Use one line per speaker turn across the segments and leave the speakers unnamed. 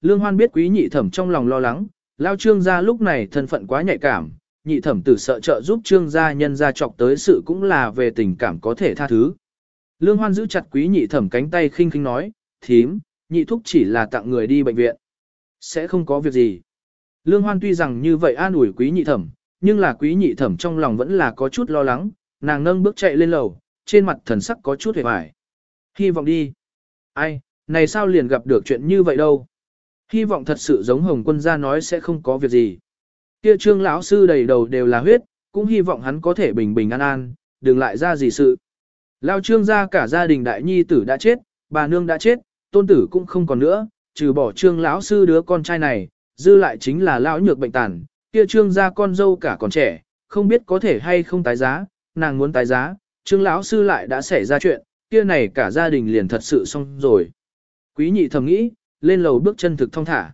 Lương Hoan biết quý nhị thẩm trong lòng lo lắng, lao trương gia lúc này thân phận quá nhạy cảm, nhị thẩm tử sợ trợ giúp trương gia nhân gia chọc tới sự cũng là về tình cảm có thể tha thứ. Lương Hoan giữ chặt quý nhị thẩm cánh tay khinh khinh nói, thím, nhị thúc chỉ là tặng người đi bệnh viện. Sẽ không có việc gì. Lương Hoan tuy rằng như vậy an ủi quý nhị thẩm, nhưng là quý nhị thẩm trong lòng vẫn là có chút lo lắng, nàng nâng bước chạy lên lầu, trên mặt thần sắc có chút hề vải. Hy vọng đi. Ai, này sao liền gặp được chuyện như vậy đâu. Hy vọng thật sự giống Hồng quân gia nói sẽ không có việc gì. Kia trương lão sư đầy đầu đều là huyết, cũng hy vọng hắn có thể bình bình an an, đừng lại ra gì sự. Lao trương gia cả gia đình đại nhi tử đã chết, bà nương đã chết, tôn tử cũng không còn nữa, trừ bỏ trương lão sư đứa con trai này, dư lại chính là lão nhược bệnh tàn, kia trương gia con dâu cả còn trẻ, không biết có thể hay không tái giá, nàng muốn tái giá, trương lão sư lại đã xảy ra chuyện, kia này cả gia đình liền thật sự xong rồi. Quý nhị thầm nghĩ, lên lầu bước chân thực thong thả.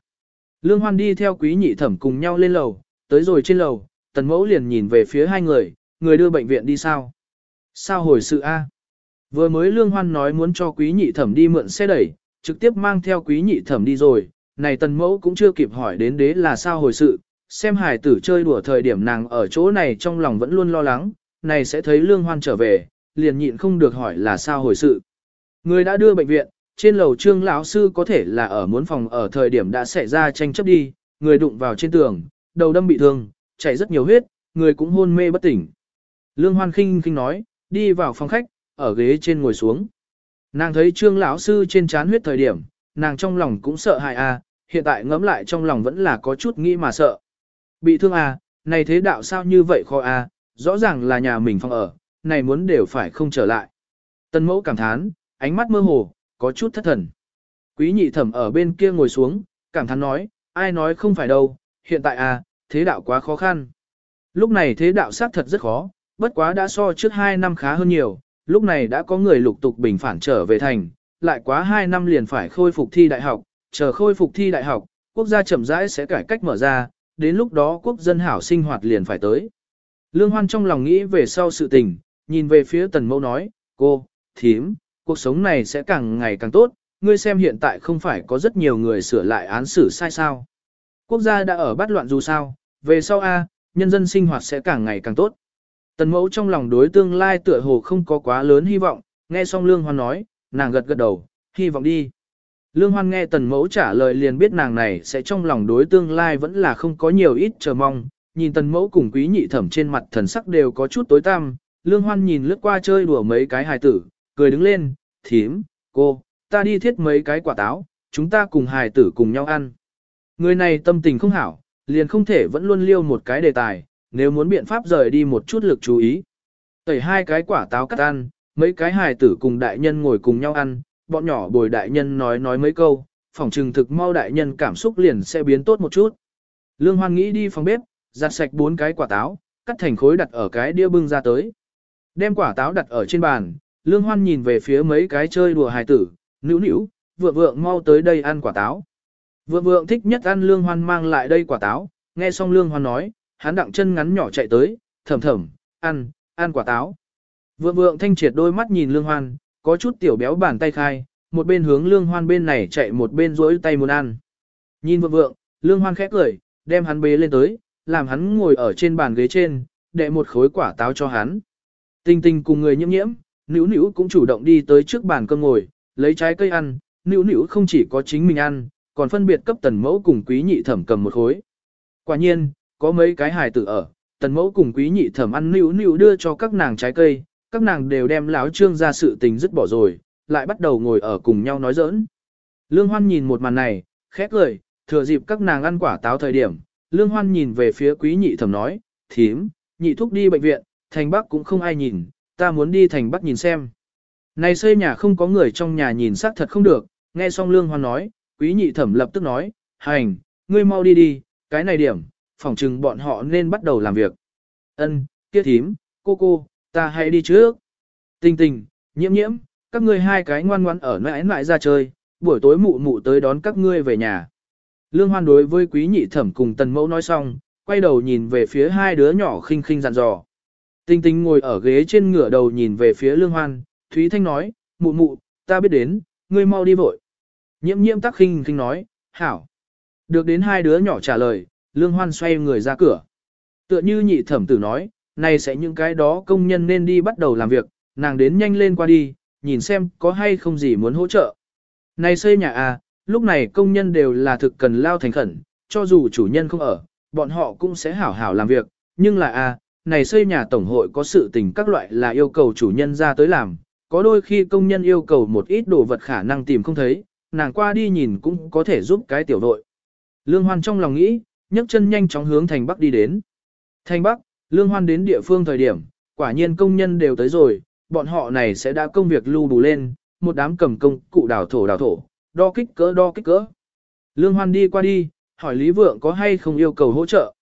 Lương Hoan đi theo quý nhị thẩm cùng nhau lên lầu, tới rồi trên lầu, tần mẫu liền nhìn về phía hai người, người đưa bệnh viện đi sao? Sao hồi sự A? Vừa mới Lương Hoan nói muốn cho quý nhị thẩm đi mượn xe đẩy, trực tiếp mang theo quý nhị thẩm đi rồi, này tần mẫu cũng chưa kịp hỏi đến đế là sao hồi sự, xem hải tử chơi đùa thời điểm nàng ở chỗ này trong lòng vẫn luôn lo lắng, này sẽ thấy Lương Hoan trở về, liền nhịn không được hỏi là sao hồi sự. Người đã đưa bệnh viện, trên lầu trương lão sư có thể là ở muốn phòng ở thời điểm đã xảy ra tranh chấp đi, người đụng vào trên tường, đầu đâm bị thương, chảy rất nhiều huyết, người cũng hôn mê bất tỉnh. Lương Hoan khinh khinh nói, đi vào phòng khách, ở ghế trên ngồi xuống. Nàng thấy trương lão sư trên chán huyết thời điểm, nàng trong lòng cũng sợ hại a, à, hiện tại ngẫm lại trong lòng vẫn là có chút nghĩ mà sợ. Bị thương a, này thế đạo sao như vậy khó a, rõ ràng là nhà mình phòng ở, này muốn đều phải không trở lại. Tân mẫu cảm thán, ánh mắt mơ hồ, có chút thất thần. Quý nhị thẩm ở bên kia ngồi xuống, cảm thán nói, ai nói không phải đâu, hiện tại à, thế đạo quá khó khăn. Lúc này thế đạo xác thật rất khó, bất quá đã so trước 2 năm khá hơn nhiều, lúc này đã có người lục tục bình phản trở về thành, lại quá 2 năm liền phải khôi phục thi đại học, chờ khôi phục thi đại học, quốc gia chậm rãi sẽ cải cách mở ra, đến lúc đó quốc dân hảo sinh hoạt liền phải tới. Lương Hoan trong lòng nghĩ về sau sự tình, nhìn về phía tần mẫu nói, cô, thím, cuộc sống này sẽ càng ngày càng tốt, ngươi xem hiện tại không phải có rất nhiều người sửa lại án xử sai sao. Quốc gia đã ở bắt loạn dù sao, về sau A, nhân dân sinh hoạt sẽ càng ngày càng tốt. Tần mẫu trong lòng đối tương lai tựa hồ không có quá lớn hy vọng, nghe xong Lương Hoan nói, nàng gật gật đầu, hy vọng đi. Lương Hoan nghe tần mẫu trả lời liền biết nàng này sẽ trong lòng đối tương lai vẫn là không có nhiều ít chờ mong, nhìn tần mẫu cùng quý nhị thẩm trên mặt thần sắc đều có chút tối tăm, Lương Hoan nhìn lướt qua chơi đùa mấy cái hài tử, cười đứng lên, thím, cô, ta đi thiết mấy cái quả táo, chúng ta cùng hài tử cùng nhau ăn. Người này tâm tình không hảo, liền không thể vẫn luôn liêu một cái đề tài, nếu muốn biện pháp rời đi một chút lực chú ý. Tẩy hai cái quả táo cắt ăn, mấy cái hài tử cùng đại nhân ngồi cùng nhau ăn, bọn nhỏ bồi đại nhân nói nói mấy câu, phòng trừng thực mau đại nhân cảm xúc liền sẽ biến tốt một chút. Lương Hoan nghĩ đi phòng bếp, giặt sạch bốn cái quả táo, cắt thành khối đặt ở cái đĩa bưng ra tới. Đem quả táo đặt ở trên bàn, Lương Hoan nhìn về phía mấy cái chơi đùa hài tử, nữu nữu, vượng vượng mau tới đây ăn quả táo. Vượng vượng thích nhất ăn Lương Hoan mang lại đây quả táo, nghe xong Lương Hoan nói, hắn đặng chân ngắn nhỏ chạy tới, thầm thầm, ăn, ăn quả táo. Vượng vượng thanh triệt đôi mắt nhìn Lương Hoan, có chút tiểu béo bàn tay khai, một bên hướng Lương Hoan bên này chạy một bên rỗi tay muốn ăn. Nhìn vượng vượng, Lương Hoan khẽ cười, đem hắn bế lên tới, làm hắn ngồi ở trên bàn ghế trên, đệ một khối quả táo cho hắn. Tinh tinh cùng người nhiễm nhiễm, Nữu Nữu cũng chủ động đi tới trước bàn cơm ngồi, lấy trái cây ăn, Nữu Nữu không chỉ có chính mình ăn, còn phân biệt cấp tần mẫu cùng quý nhị thẩm cầm một khối. Quả nhiên, có mấy cái hài tử ở, tần mẫu cùng quý nhị thẩm ăn Nữu Nữu đưa cho các nàng trái cây, các nàng đều đem láo trương ra sự tình dứt bỏ rồi, lại bắt đầu ngồi ở cùng nhau nói giỡn. Lương Hoan nhìn một màn này, khét cười, thừa dịp các nàng ăn quả táo thời điểm, Lương Hoan nhìn về phía quý nhị thẩm nói, thím, nhị thúc đi bệnh viện, thành bắc cũng không ai nhìn, ta muốn đi thành bắc nhìn xem. Này xây nhà không có người trong nhà nhìn xác thật không được, nghe xong lương hoan nói, quý nhị thẩm lập tức nói, hành, ngươi mau đi đi, cái này điểm, phỏng chừng bọn họ nên bắt đầu làm việc. Ân, kia thím, cô cô, ta hãy đi trước. Tình tình, nhiễm nhiễm, các ngươi hai cái ngoan ngoan ở nãi lại ra chơi, buổi tối mụ mụ tới đón các ngươi về nhà. Lương hoan đối với quý nhị thẩm cùng tần mẫu nói xong, quay đầu nhìn về phía hai đứa nhỏ khinh khinh dặn dò. Tinh tinh ngồi ở ghế trên ngửa đầu nhìn về phía lương hoan, Thúy Thanh nói, mụ mụ, ta biết đến, ngươi mau đi vội. Nhiễm nhiễm tắc khinh khinh nói, hảo. Được đến hai đứa nhỏ trả lời, Lương Hoan xoay người ra cửa. Tựa như nhị thẩm tử nói, này sẽ những cái đó công nhân nên đi bắt đầu làm việc, nàng đến nhanh lên qua đi, nhìn xem có hay không gì muốn hỗ trợ. Này xây nhà à, lúc này công nhân đều là thực cần lao thành khẩn, cho dù chủ nhân không ở, bọn họ cũng sẽ hảo hảo làm việc, nhưng là à, này xây nhà tổng hội có sự tình các loại là yêu cầu chủ nhân ra tới làm, có đôi khi công nhân yêu cầu một ít đồ vật khả năng tìm không thấy, nàng qua đi nhìn cũng có thể giúp cái tiểu đội. Lương Hoan trong lòng nghĩ, nhấc chân nhanh chóng hướng thành Bắc đi đến. Thành Bắc, Lương Hoan đến địa phương thời điểm, quả nhiên công nhân đều tới rồi, bọn họ này sẽ đã công việc lưu bù lên, một đám cầm công cụ đào thổ đào thổ, đo kích cỡ đo kích cỡ. Lương Hoan đi qua đi, hỏi Lý Vượng có hay không yêu cầu hỗ trợ.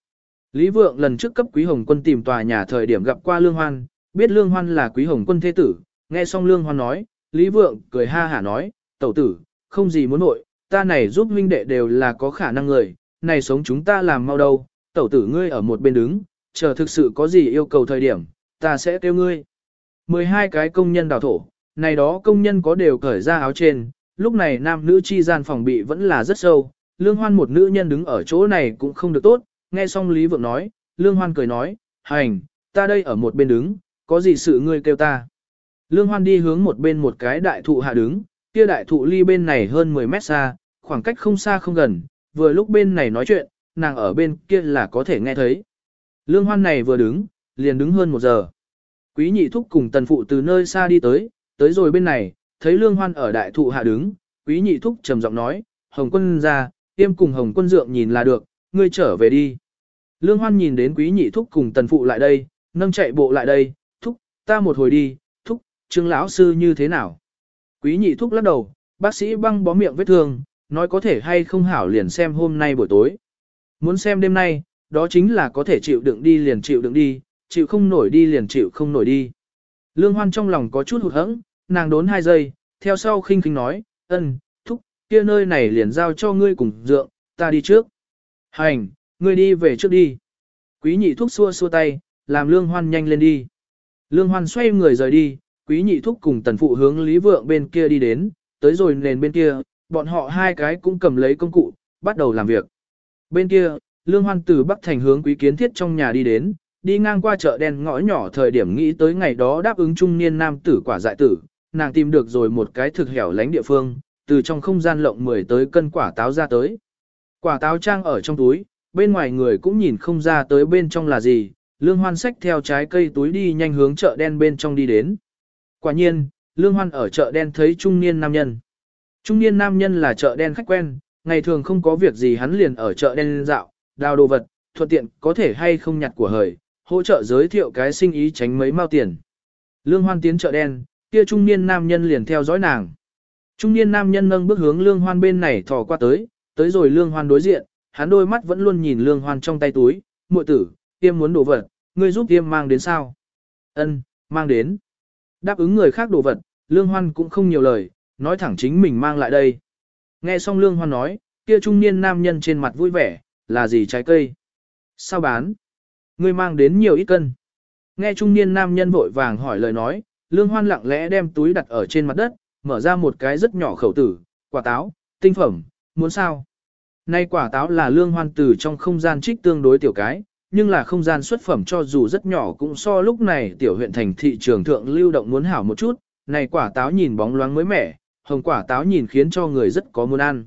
Lý Vượng lần trước cấp Quý Hồng Quân tìm tòa nhà thời điểm gặp qua Lương Hoan, biết Lương Hoan là Quý Hồng Quân thế tử, nghe xong Lương Hoan nói, Lý Vượng cười ha hả nói, tẩu tử, không gì muốn nội, ta này giúp huynh đệ đều là có khả năng người, này sống chúng ta làm mau đâu, tẩu tử ngươi ở một bên đứng, chờ thực sự có gì yêu cầu thời điểm, ta sẽ kêu ngươi. 12 cái công nhân đào thổ, này đó công nhân có đều cởi ra áo trên, lúc này nam nữ chi gian phòng bị vẫn là rất sâu, lương hoan một nữ nhân đứng ở chỗ này cũng không được tốt, nghe xong Lý Vượng nói, lương hoan cười nói, hành, ta đây ở một bên đứng, có gì sự ngươi kêu ta. Lương hoan đi hướng một bên một cái đại thụ hạ đứng, kia đại thụ ly bên này hơn 10 mét xa, khoảng cách không xa không gần, vừa lúc bên này nói chuyện, nàng ở bên kia là có thể nghe thấy. Lương hoan này vừa đứng, liền đứng hơn một giờ. Quý nhị thúc cùng tần phụ từ nơi xa đi tới, tới rồi bên này, thấy lương hoan ở đại thụ hạ đứng, quý nhị thúc trầm giọng nói, hồng quân ra, tiêm cùng hồng quân dượng nhìn là được, ngươi trở về đi. Lương hoan nhìn đến quý nhị thúc cùng tần phụ lại đây, nâng chạy bộ lại đây, thúc, ta một hồi đi, thúc, trương lão sư như thế nào? Quý nhị thúc lắc đầu, bác sĩ băng bó miệng vết thương, nói có thể hay không hảo liền xem hôm nay buổi tối. Muốn xem đêm nay, đó chính là có thể chịu đựng đi liền chịu đựng đi, chịu không nổi đi liền chịu không nổi đi. Lương Hoan trong lòng có chút hụt hẫng, nàng đốn hai giây, theo sau khinh khinh nói, ân, thúc, kia nơi này liền giao cho ngươi cùng dượng, ta đi trước. Hành, ngươi đi về trước đi. Quý nhị thúc xua xua tay, làm Lương Hoan nhanh lên đi. Lương Hoan xoay người rời đi, quý nhị thúc cùng tần phụ hướng Lý Vượng bên kia đi đến, tới rồi nền bên kia, bọn họ hai cái cũng cầm lấy công cụ, bắt đầu làm việc. Bên kia, Lương Hoan từ Bắc Thành hướng quý kiến thiết trong nhà đi đến, đi ngang qua chợ đen ngõ nhỏ thời điểm nghĩ tới ngày đó đáp ứng trung niên nam tử quả dại tử, nàng tìm được rồi một cái thực hẻo lánh địa phương, từ trong không gian lộng 10 tới cân quả táo ra tới. Quả táo trang ở trong túi, bên ngoài người cũng nhìn không ra tới bên trong là gì, Lương Hoan xách theo trái cây túi đi nhanh hướng chợ đen bên trong đi đến. Quả nhiên, Lương Hoan ở chợ đen thấy trung niên nam nhân. Trung niên nam nhân là chợ đen khách quen, ngày thường không có việc gì hắn liền ở chợ đen dạo, đào đồ vật, thuận tiện có thể hay không nhặt của hời, hỗ trợ giới thiệu cái sinh ý tránh mấy mao tiền. Lương Hoan tiến chợ đen, kia trung niên nam nhân liền theo dõi nàng. Trung niên nam nhân nâng bước hướng Lương Hoan bên này thò qua tới, tới rồi Lương Hoan đối diện, hắn đôi mắt vẫn luôn nhìn Lương Hoan trong tay túi, muội tử, tiêm muốn đồ vật, ngươi giúp tiêm mang đến sao? Ân, mang đến. Đáp ứng người khác đồ vật, Lương Hoan cũng không nhiều lời, nói thẳng chính mình mang lại đây. Nghe xong Lương Hoan nói, kia trung niên nam nhân trên mặt vui vẻ, là gì trái cây? Sao bán? Ngươi mang đến nhiều ít cân. Nghe trung niên nam nhân vội vàng hỏi lời nói, Lương Hoan lặng lẽ đem túi đặt ở trên mặt đất, mở ra một cái rất nhỏ khẩu tử, quả táo, tinh phẩm, muốn sao? Nay quả táo là Lương Hoan từ trong không gian trích tương đối tiểu cái, nhưng là không gian xuất phẩm cho dù rất nhỏ cũng so lúc này tiểu huyện thành thị trường thượng lưu động muốn hảo một chút, này quả táo nhìn bóng loáng mới mẻ, hồng quả táo nhìn khiến cho người rất có muốn ăn.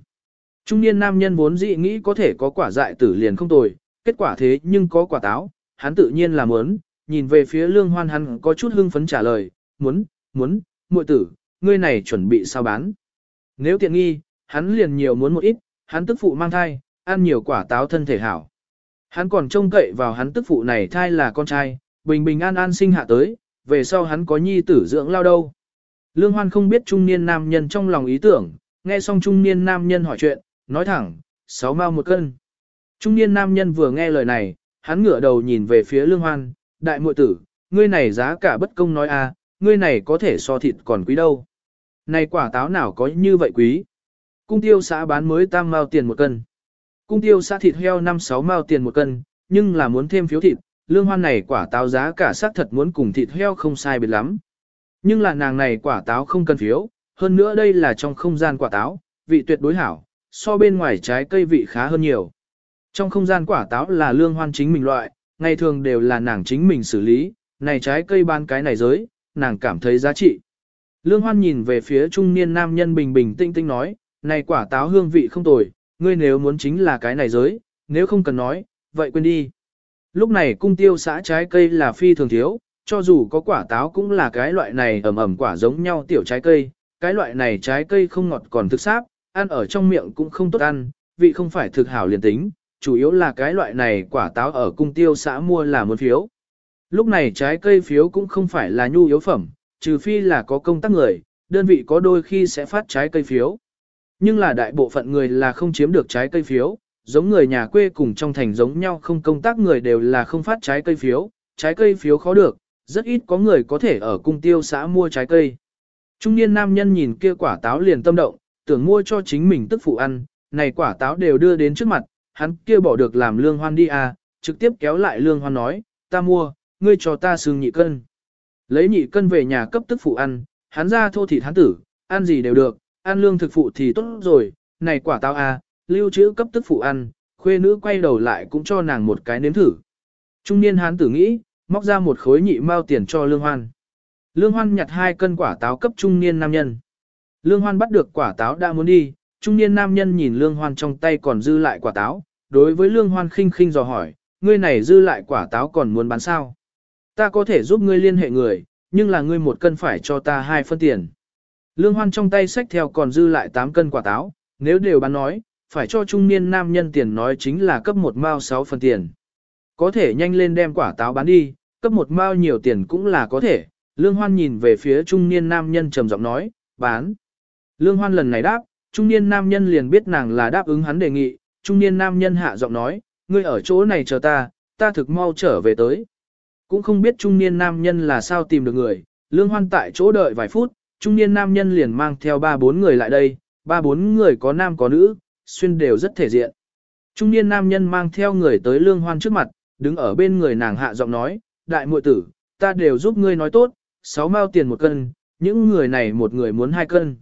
Trung niên nam nhân vốn dị nghĩ có thể có quả dại tử liền không tồi, kết quả thế nhưng có quả táo, hắn tự nhiên là muốn, nhìn về phía lương hoan hắn có chút hưng phấn trả lời, muốn, muốn, muội tử, ngươi này chuẩn bị sao bán. Nếu tiện nghi, hắn liền nhiều muốn một ít, hắn tức phụ mang thai, ăn nhiều quả táo thân thể hảo. Hắn còn trông cậy vào hắn tức phụ này thai là con trai, bình bình an an sinh hạ tới, về sau hắn có nhi tử dưỡng lao đâu. Lương Hoan không biết trung niên nam nhân trong lòng ý tưởng, nghe xong trung niên nam nhân hỏi chuyện, nói thẳng, sáu mao một cân. Trung niên nam nhân vừa nghe lời này, hắn ngửa đầu nhìn về phía Lương Hoan, đại muội tử, ngươi này giá cả bất công nói a, à, ngươi này có thể so thịt còn quý đâu. Này quả táo nào có như vậy quý. Cung tiêu xã bán mới tam mao tiền một cân. Cung tiêu xã thịt heo 5-6 mao tiền một cân, nhưng là muốn thêm phiếu thịt, lương hoan này quả táo giá cả xác thật muốn cùng thịt heo không sai biệt lắm. Nhưng là nàng này quả táo không cần phiếu, hơn nữa đây là trong không gian quả táo, vị tuyệt đối hảo, so bên ngoài trái cây vị khá hơn nhiều. Trong không gian quả táo là lương hoan chính mình loại, ngày thường đều là nàng chính mình xử lý, này trái cây bán cái này giới, nàng cảm thấy giá trị. Lương hoan nhìn về phía trung niên nam nhân bình bình tinh tinh nói, này quả táo hương vị không tồi, ngươi nếu muốn chính là cái này giới, nếu không cần nói, vậy quên đi. Lúc này cung tiêu xã trái cây là phi thường thiếu, cho dù có quả táo cũng là cái loại này ẩm ẩm quả giống nhau tiểu trái cây, cái loại này trái cây không ngọt còn thực sáp, ăn ở trong miệng cũng không tốt ăn, vị không phải thực hảo liền tính, chủ yếu là cái loại này quả táo ở cung tiêu xã mua là một phiếu. Lúc này trái cây phiếu cũng không phải là nhu yếu phẩm, trừ phi là có công tác người, đơn vị có đôi khi sẽ phát trái cây phiếu. Nhưng là đại bộ phận người là không chiếm được trái cây phiếu, giống người nhà quê cùng trong thành giống nhau không công tác người đều là không phát trái cây phiếu, trái cây phiếu khó được, rất ít có người có thể ở cung tiêu xã mua trái cây. Trung niên nam nhân nhìn kia quả táo liền tâm động, tưởng mua cho chính mình tức phụ ăn, này quả táo đều đưa đến trước mặt, hắn kia bỏ được làm lương hoan đi à, trực tiếp kéo lại lương hoan nói, ta mua, ngươi cho ta xương nhị cân. Lấy nhị cân về nhà cấp tức phụ ăn, hắn ra thô thịt hắn tử, ăn gì đều được, ăn lương thực phụ thì tốt rồi, này quả táo à, lưu trữ cấp tức phụ ăn, khuê nữ quay đầu lại cũng cho nàng một cái nếm thử. Trung niên hán tử nghĩ, móc ra một khối nhị mao tiền cho lương hoan. Lương hoan nhặt hai cân quả táo cấp trung niên nam nhân. Lương hoan bắt được quả táo đã muốn đi, trung niên nam nhân nhìn lương hoan trong tay còn dư lại quả táo, đối với lương hoan khinh khinh dò hỏi, ngươi này dư lại quả táo còn muốn bán sao? Ta có thể giúp ngươi liên hệ người, nhưng là ngươi một cân phải cho ta hai phân tiền. Lương hoan trong tay xách theo còn dư lại 8 cân quả táo, nếu đều bán nói, phải cho trung niên nam nhân tiền nói chính là cấp một mao 6 phần tiền. Có thể nhanh lên đem quả táo bán đi, cấp một mao nhiều tiền cũng là có thể. Lương hoan nhìn về phía trung niên nam nhân trầm giọng nói, bán. Lương hoan lần này đáp, trung niên nam nhân liền biết nàng là đáp ứng hắn đề nghị, trung niên nam nhân hạ giọng nói, ngươi ở chỗ này chờ ta, ta thực mau trở về tới. Cũng không biết trung niên nam nhân là sao tìm được người, lương hoan tại chỗ đợi vài phút, trung niên nam nhân liền mang theo ba bốn người lại đây, ba bốn người có nam có nữ, xuyên đều rất thể diện. Trung niên nam nhân mang theo người tới lương hoan trước mặt, đứng ở bên người nàng hạ giọng nói, đại muội tử, ta đều giúp ngươi nói tốt, sáu mao tiền một cân, những người này một người muốn hai cân.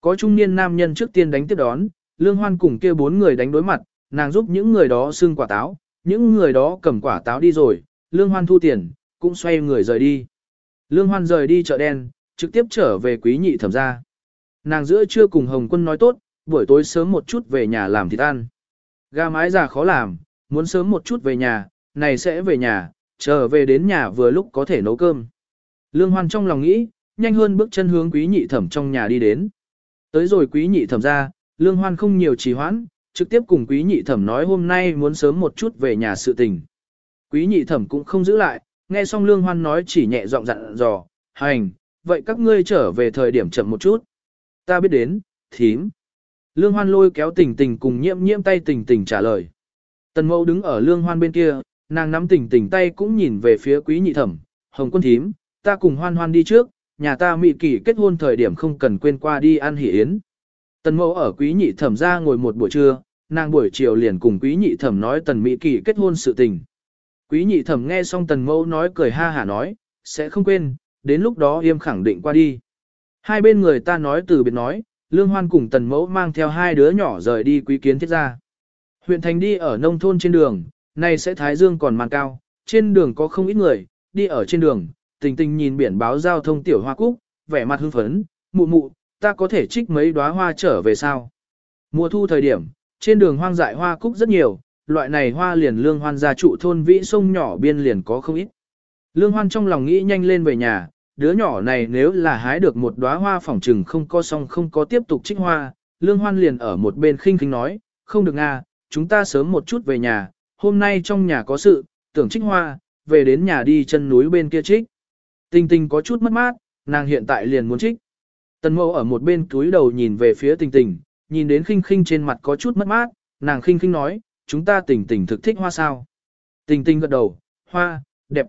Có trung niên nam nhân trước tiên đánh tiếp đón, lương hoan cùng kia bốn người đánh đối mặt, nàng giúp những người đó xưng quả táo, những người đó cầm quả táo đi rồi, lương hoan thu tiền, cũng xoay người rời đi. Lương hoan rời đi chợ đen, trực tiếp trở về quý nhị thẩm ra. Nàng giữa trưa cùng Hồng quân nói tốt, buổi tối sớm một chút về nhà làm thịt ăn. Gà mái già khó làm, muốn sớm một chút về nhà, này sẽ về nhà, trở về đến nhà vừa lúc có thể nấu cơm. Lương Hoan trong lòng nghĩ, nhanh hơn bước chân hướng quý nhị thẩm trong nhà đi đến. Tới rồi quý nhị thẩm ra, Lương Hoan không nhiều trì hoãn, trực tiếp cùng quý nhị thẩm nói hôm nay muốn sớm một chút về nhà sự tình. Quý nhị thẩm cũng không giữ lại, nghe xong Lương Hoan nói chỉ nhẹ giọng dặn dò, hành, vậy các ngươi trở về thời điểm chậm một chút. Ta biết đến, thím. Lương Hoan lôi kéo tình tình cùng nhiễm nhiễm tay tình tình trả lời. Tần mẫu đứng ở Lương Hoan bên kia, nàng nắm tình tình tay cũng nhìn về phía quý nhị thẩm, hồng quân thím, ta cùng hoan hoan đi trước, nhà ta mị kỷ kết hôn thời điểm không cần quên qua đi ăn hỷ yến. Tần mẫu ở quý nhị thẩm ra ngồi một buổi trưa, nàng buổi chiều liền cùng quý nhị thẩm nói tần mỹ kỷ kết hôn sự tình. Quý nhị thẩm nghe xong tần mẫu nói cười ha hả nói, sẽ không quên, đến lúc đó yêm khẳng định qua đi. Hai bên người ta nói từ biệt nói, lương hoan cùng tần mẫu mang theo hai đứa nhỏ rời đi quý kiến thiết ra. Huyện thành đi ở nông thôn trên đường, nay sẽ thái dương còn màn cao, trên đường có không ít người, đi ở trên đường, tình tình nhìn biển báo giao thông tiểu hoa cúc, vẻ mặt hưng phấn, mụ mụ, ta có thể trích mấy đóa hoa trở về sao. Mùa thu thời điểm, trên đường hoang dại hoa cúc rất nhiều, loại này hoa liền lương hoan gia trụ thôn vĩ sông nhỏ biên liền có không ít. Lương hoan trong lòng nghĩ nhanh lên về nhà, đứa nhỏ này nếu là hái được một đóa hoa phỏng trừng không có xong không có tiếp tục trích hoa, lương hoan liền ở một bên khinh khinh nói, không được nga, chúng ta sớm một chút về nhà, hôm nay trong nhà có sự, tưởng trích hoa, về đến nhà đi chân núi bên kia trích. Tình tình có chút mất mát, nàng hiện tại liền muốn trích. Tần mẫu ở một bên túi đầu nhìn về phía tình tình, nhìn đến khinh khinh trên mặt có chút mất mát, nàng khinh khinh nói, chúng ta tình tình thực thích hoa sao. Tình tình gật đầu, hoa, đẹp.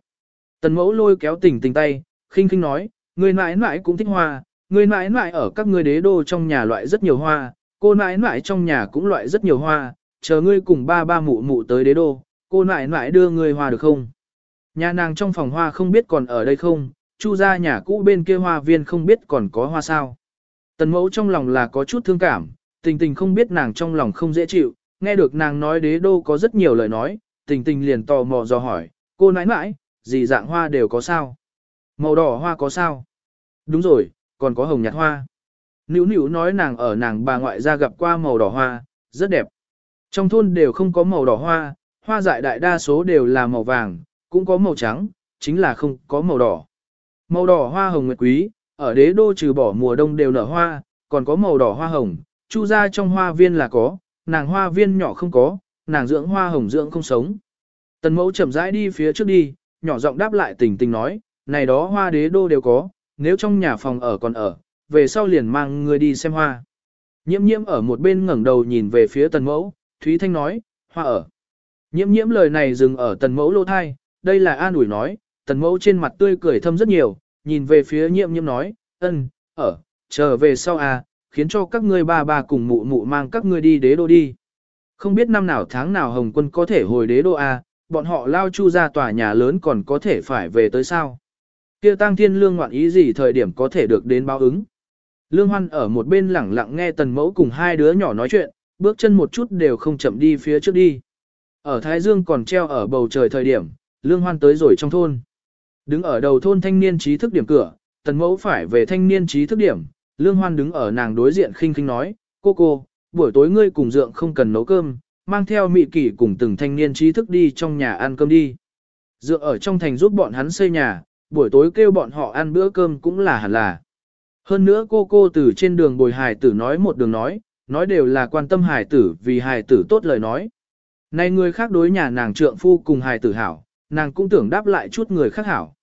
Tần mẫu lôi kéo tình tình tay, khinh khinh nói, người mãi mãi cũng thích hoa, người mãi mãi ở các ngươi đế đô trong nhà loại rất nhiều hoa, cô mãi mãi trong nhà cũng loại rất nhiều hoa, chờ ngươi cùng ba ba mụ mụ tới đế đô, cô mãi mãi đưa ngươi hoa được không? Nhà nàng trong phòng hoa không biết còn ở đây không, chu ra nhà cũ bên kia hoa viên không biết còn có hoa sao. Tần mẫu trong lòng là có chút thương cảm, Tình tình không biết nàng trong lòng không dễ chịu, nghe được nàng nói đế đô có rất nhiều lời nói, tình tình liền tò mò dò hỏi, cô nãi nãi, gì dạng hoa đều có sao? Màu đỏ hoa có sao? Đúng rồi, còn có hồng nhạt hoa. Nữu nữu nói nàng ở nàng bà ngoại ra gặp qua màu đỏ hoa, rất đẹp. Trong thôn đều không có màu đỏ hoa, hoa dại đại đa số đều là màu vàng, cũng có màu trắng, chính là không có màu đỏ. Màu đỏ hoa hồng nguyệt quý, ở đế đô trừ bỏ mùa đông đều nở hoa, còn có màu đỏ hoa hồng, chu ra trong hoa viên là có, nàng hoa viên nhỏ không có, nàng dưỡng hoa hồng dưỡng không sống. Tần mẫu chậm rãi đi phía trước đi, nhỏ giọng đáp lại tình tình nói, này đó hoa đế đô đều có, nếu trong nhà phòng ở còn ở, về sau liền mang người đi xem hoa. Nhiễm nhiễm ở một bên ngẩng đầu nhìn về phía tần mẫu, Thúy Thanh nói, hoa ở. Nhiễm nhiễm lời này dừng ở tần mẫu lô thai, đây là an ủi nói, tần mẫu trên mặt tươi cười thâm rất nhiều, nhìn về phía nhiễm nhiễm nói, ân, ở, trở về sau à, khiến cho các ngươi ba ba cùng mụ mụ mang các ngươi đi đế đô đi. Không biết năm nào tháng nào Hồng quân có thể hồi đế đô à, bọn họ lao chu ra tòa nhà lớn còn có thể phải về tới sao kia tăng thiên lương ngoạn ý gì thời điểm có thể được đến báo ứng. Lương Hoan ở một bên lẳng lặng nghe tần mẫu cùng hai đứa nhỏ nói chuyện, bước chân một chút đều không chậm đi phía trước đi. Ở Thái Dương còn treo ở bầu trời thời điểm, Lương Hoan tới rồi trong thôn. Đứng ở đầu thôn thanh niên trí thức điểm cửa, tần mẫu phải về thanh niên trí thức điểm, Lương Hoan đứng ở nàng đối diện khinh khinh nói, cô cô, buổi tối ngươi cùng dượng không cần nấu cơm, mang theo mị kỷ cùng từng thanh niên trí thức đi trong nhà ăn cơm đi. Dượng ở trong thành giúp bọn hắn xây nhà, buổi tối kêu bọn họ ăn bữa cơm cũng là hẳn là. Hơn nữa cô cô từ trên đường bồi hài tử nói một đường nói, nói đều là quan tâm hài tử vì hài tử tốt lời nói. Này người khác đối nhà nàng trượng phu cùng hài tử hảo, nàng cũng tưởng đáp lại chút người khác hảo.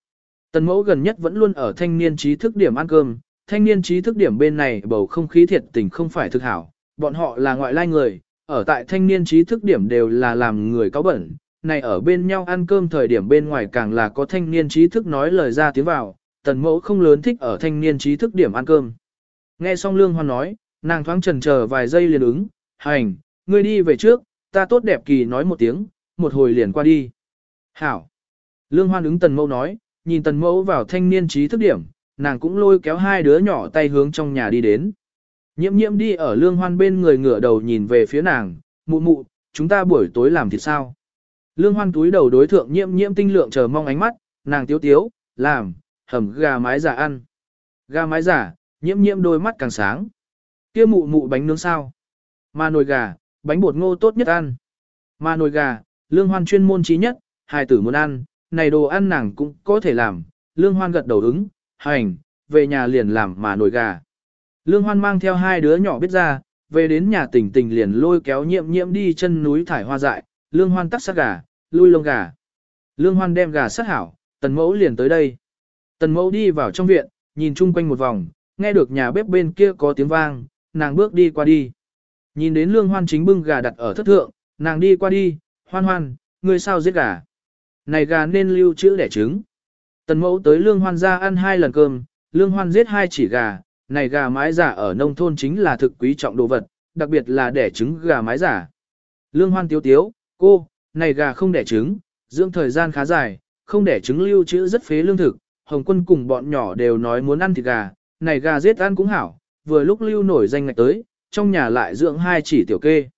Tần mẫu gần nhất vẫn luôn ở thanh niên trí thức điểm ăn cơm, thanh niên trí thức điểm bên này bầu không khí thiệt tình không phải thực hảo, bọn họ là ngoại lai người, ở tại thanh niên trí thức điểm đều là làm người cáo bẩn, này ở bên nhau ăn cơm thời điểm bên ngoài càng là có thanh niên trí thức nói lời ra tiếng vào, tần mẫu không lớn thích ở thanh niên trí thức điểm ăn cơm. Nghe xong lương hoan nói, nàng thoáng trần chờ vài giây liền ứng, hành, ngươi đi về trước, ta tốt đẹp kỳ nói một tiếng, một hồi liền qua đi. Hảo. Lương hoan ứng tần mẫu nói, nhìn tần mẫu vào thanh niên trí thức điểm, nàng cũng lôi kéo hai đứa nhỏ tay hướng trong nhà đi đến. Nhiễm nhiễm đi ở lương hoan bên người ngửa đầu nhìn về phía nàng, mụ mụ, chúng ta buổi tối làm thịt sao. Lương hoan túi đầu đối thượng nhiễm nhiễm tinh lượng chờ mong ánh mắt, nàng tiếu tiếu, làm, hầm gà mái giả ăn. Gà mái giả, nhiễm nhiễm đôi mắt càng sáng. Kia mụ mụ bánh nướng sao? Mà nồi gà, bánh bột ngô tốt nhất ăn. Mà nồi gà, lương hoan chuyên môn trí nhất, hài tử muốn ăn, này đồ ăn nàng cũng có thể làm. Lương hoan gật đầu ứng, hành, về nhà liền làm mà nồi gà. Lương hoan mang theo hai đứa nhỏ biết ra, về đến nhà tỉnh tỉnh liền lôi kéo nhiệm nhiệm đi chân núi thải hoa dại, lương hoan tắt sát gà, lui lông gà. Lương hoan đem gà sát hảo, tần mẫu liền tới đây. Tần mẫu đi vào trong viện, nhìn chung quanh một vòng, nghe được nhà bếp bên kia có tiếng vang, nàng bước đi qua đi. Nhìn đến lương hoan chính bưng gà đặt ở thất thượng, nàng đi qua đi, hoan hoan, ngươi sao giết gà. Này gà nên lưu trữ đẻ trứng. Tần mẫu tới lương hoan ra ăn hai lần cơm, lương hoan giết hai chỉ gà, này gà mái giả ở nông thôn chính là thực quý trọng đồ vật, đặc biệt là đẻ trứng gà mái giả. Lương hoan tiếu tiếu, cô, này gà không đẻ trứng, dưỡng thời gian khá dài, không đẻ trứng lưu trữ rất phế lương thực, Hồng quân cùng bọn nhỏ đều nói muốn ăn thịt gà, này gà giết ăn cũng hảo, vừa lúc lưu nổi danh ngạch tới, trong nhà lại dưỡng hai chỉ tiểu kê.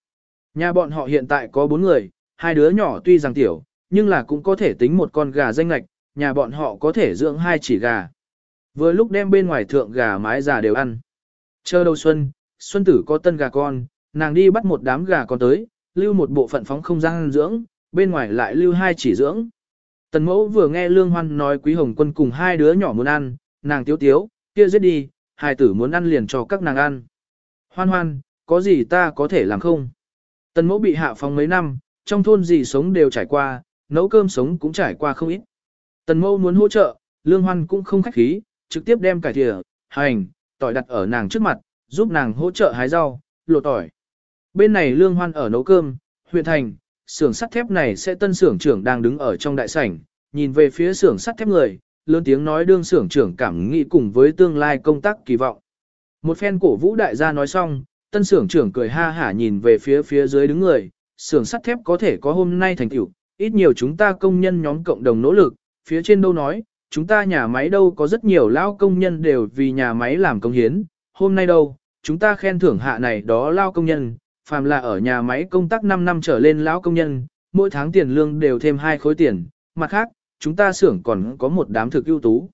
Nhà bọn họ hiện tại có bốn người, hai đứa nhỏ tuy rằng tiểu, nhưng là cũng có thể tính một con gà danh ngạch, nhà bọn họ có thể dưỡng hai chỉ gà. Vừa lúc đem bên ngoài thượng gà mái già đều ăn. Chờ đầu xuân, xuân tử có tân gà con, nàng đi bắt một đám gà con tới, lưu một bộ phận phóng không gian dưỡng, bên ngoài lại lưu hai chỉ dưỡng. Tần mẫu vừa nghe Lương Hoan nói Quý Hồng Quân cùng hai đứa nhỏ muốn ăn, nàng tiếu tiếu, kia giết đi, hai tử muốn ăn liền cho các nàng ăn. Hoan hoan, có gì ta có thể làm không? Tần mẫu bị hạ phóng mấy năm, trong thôn gì sống đều trải qua, nấu cơm sống cũng trải qua không ít. Tần mẫu muốn hỗ trợ, Lương Hoan cũng không khách khí, trực tiếp đem cải thìa, hành, tỏi đặt ở nàng trước mặt, giúp nàng hỗ trợ hái rau, lột tỏi. Bên này Lương Hoan ở nấu cơm, huyện thành, xưởng sắt thép này sẽ tân xưởng trưởng đang đứng ở trong đại sảnh, nhìn về phía xưởng sắt thép người, lớn tiếng nói đương xưởng trưởng cảm nghĩ cùng với tương lai công tác kỳ vọng. Một phen cổ vũ đại gia nói xong, tân xưởng trưởng cười ha hả nhìn về phía phía dưới đứng người, xưởng sắt thép có thể có hôm nay thành tựu, ít nhiều chúng ta công nhân nhóm cộng đồng nỗ lực, phía trên đâu nói, chúng ta nhà máy đâu có rất nhiều lao công nhân đều vì nhà máy làm công hiến, hôm nay đâu, chúng ta khen thưởng hạ này đó lao công nhân, phàm là ở nhà máy công tác 5 năm trở lên lão công nhân, mỗi tháng tiền lương đều thêm hai khối tiền, mặt khác, chúng ta xưởng còn có một đám thực ưu tú.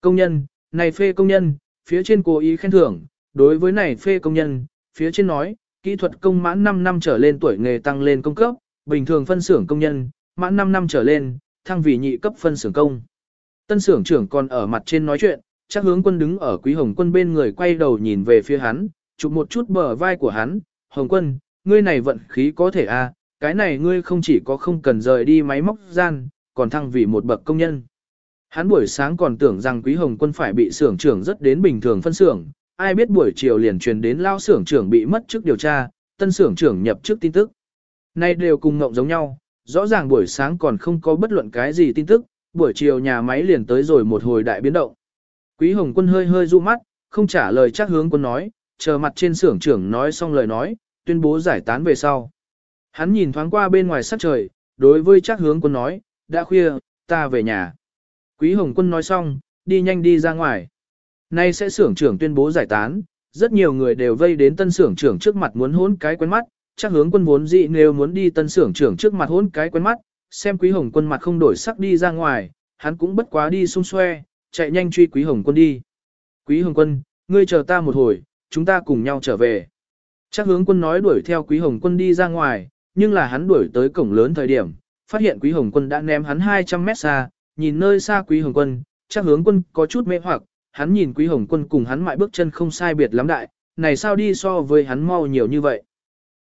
Công nhân, này phê công nhân, phía trên cố ý khen thưởng, đối với này phê công nhân, phía trên nói, kỹ thuật công mãn 5 năm trở lên tuổi nghề tăng lên công cấp, bình thường phân xưởng công nhân, mãn 5 năm trở lên, thăng vì nhị cấp phân xưởng công. Tân xưởng trưởng còn ở mặt trên nói chuyện, chắc hướng quân đứng ở quý hồng quân bên người quay đầu nhìn về phía hắn, chụp một chút bờ vai của hắn, hồng quân, ngươi này vận khí có thể a, à, cái này ngươi không chỉ có không cần rời đi máy móc gian, còn thăng vì một bậc công nhân. Hắn buổi sáng còn tưởng rằng quý hồng quân phải bị xưởng trưởng rất đến bình thường phân xưởng, ai biết buổi chiều liền truyền đến lao xưởng trưởng bị mất trước điều tra, tân xưởng trưởng nhập trước tin tức. Nay đều cùng ngộng giống nhau, rõ ràng buổi sáng còn không có bất luận cái gì tin tức, buổi chiều nhà máy liền tới rồi một hồi đại biến động. Quý Hồng Quân hơi hơi du mắt, không trả lời chắc hướng quân nói, chờ mặt trên xưởng trưởng nói xong lời nói, tuyên bố giải tán về sau. Hắn nhìn thoáng qua bên ngoài sắc trời, đối với chắc hướng quân nói, đã khuya, ta về nhà. Quý Hồng Quân nói xong, đi nhanh đi ra ngoài. Nay sẽ xưởng trưởng tuyên bố giải tán, rất nhiều người đều vây đến tân xưởng trưởng trước mặt muốn hôn cái quen mắt, chắc hướng quân vốn dị nếu muốn đi tân xưởng trưởng trước mặt hôn cái quen mắt, xem quý hồng quân mặt không đổi sắc đi ra ngoài, hắn cũng bất quá đi xung xoe, chạy nhanh truy quý hồng quân đi. Quý hồng quân, ngươi chờ ta một hồi, chúng ta cùng nhau trở về. Chắc hướng quân nói đuổi theo quý hồng quân đi ra ngoài, nhưng là hắn đuổi tới cổng lớn thời điểm, phát hiện quý hồng quân đã ném hắn 200 mét xa, nhìn nơi xa quý hồng quân, chắc hướng quân có chút mê hoặc, hắn nhìn quý hồng quân cùng hắn mại bước chân không sai biệt lắm đại, này sao đi so với hắn mau nhiều như vậy.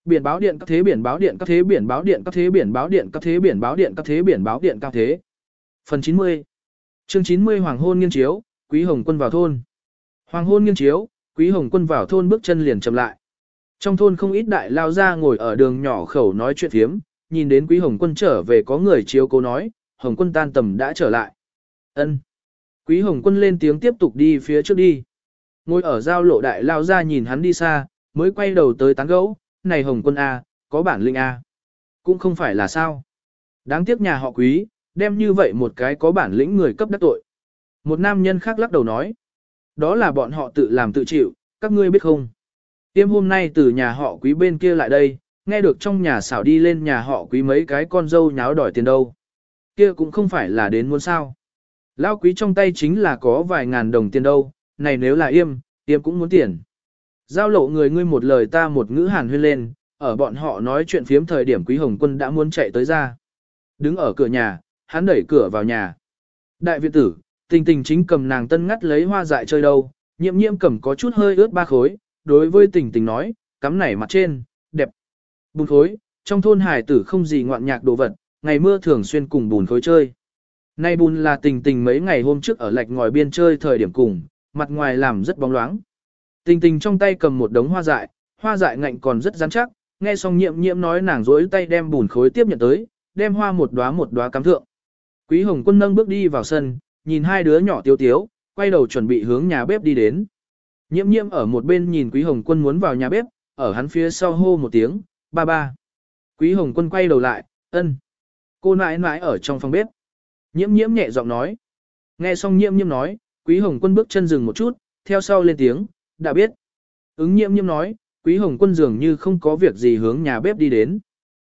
Biển báo điện các thế biển báo điện các thế biển báo điện các thế biển báo điện các thế biển báo điện các thế biển báo điện các thế. Phần 90 Chương 90 Hoàng hôn nghiên chiếu, Quý Hồng Quân vào thôn. Hoàng hôn nghiên chiếu, Quý Hồng Quân vào thôn bước chân liền chậm lại. Trong thôn không ít đại lao ra ngồi ở đường nhỏ khẩu nói chuyện thiếm, nhìn đến Quý Hồng Quân trở về có người chiếu cố nói, Hồng Quân tan tầm đã trở lại. Ân. Quý Hồng Quân lên tiếng tiếp tục đi phía trước đi. Ngồi ở giao lộ đại lao ra nhìn hắn đi xa, mới quay đầu tới tán gẫu, này Hồng Quân A, có bản lĩnh A. Cũng không phải là sao. Đáng tiếc nhà họ quý, đem như vậy một cái có bản lĩnh người cấp đắc tội. Một nam nhân khác lắc đầu nói. Đó là bọn họ tự làm tự chịu, các ngươi biết không? Tiêm hôm nay từ nhà họ quý bên kia lại đây, nghe được trong nhà xảo đi lên nhà họ quý mấy cái con dâu nháo đòi tiền đâu. Kia cũng không phải là đến muốn sao. Lao quý trong tay chính là có vài ngàn đồng tiền đâu, này nếu là yêm, yêm cũng muốn tiền. Giao lộ người ngươi một lời ta một ngữ hàn huyên lên, ở bọn họ nói chuyện phiếm thời điểm quý hồng quân đã muốn chạy tới ra. Đứng ở cửa nhà, hắn đẩy cửa vào nhà. Đại viện tử, tình tình chính cầm nàng tân ngắt lấy hoa dại chơi đâu, nhiễm nhiễm cầm có chút hơi ướt ba khối, đối với tình tình nói, cắm nảy mặt trên, đẹp. Bùn khối, trong thôn hải tử không gì ngoạn nhạc đồ vật, ngày mưa thường xuyên cùng bùn khối chơi. Nay bùn là tình tình mấy ngày hôm trước ở lạch ngòi biên chơi thời điểm cùng, mặt ngoài làm rất bóng loáng. Tình tình trong tay cầm một đống hoa dại, hoa dại ngạnh còn rất rắn chắc, nghe xong nhiệm nhiệm nói nàng rối tay đem bùn khối tiếp nhận tới, đem hoa một đóa một đóa cắm thượng. Quý Hồng Quân nâng bước đi vào sân, nhìn hai đứa nhỏ tiếu tiếu, quay đầu chuẩn bị hướng nhà bếp đi đến. Nhiễm nhiễm ở một bên nhìn Quý Hồng Quân muốn vào nhà bếp, ở hắn phía sau hô một tiếng, ba ba. Quý Hồng Quân quay đầu lại, ân. Cô nãi nãi ở trong phòng bếp. Nhiễm nhiễm nhẹ giọng nói. Nghe xong nhiễm nhiễm nói, Quý Hồng Quân bước chân dừng một chút, theo sau lên tiếng, đã biết. Ứng nhiễm nhiễm nói, Quý Hồng Quân dường như không có việc gì hướng nhà bếp đi đến.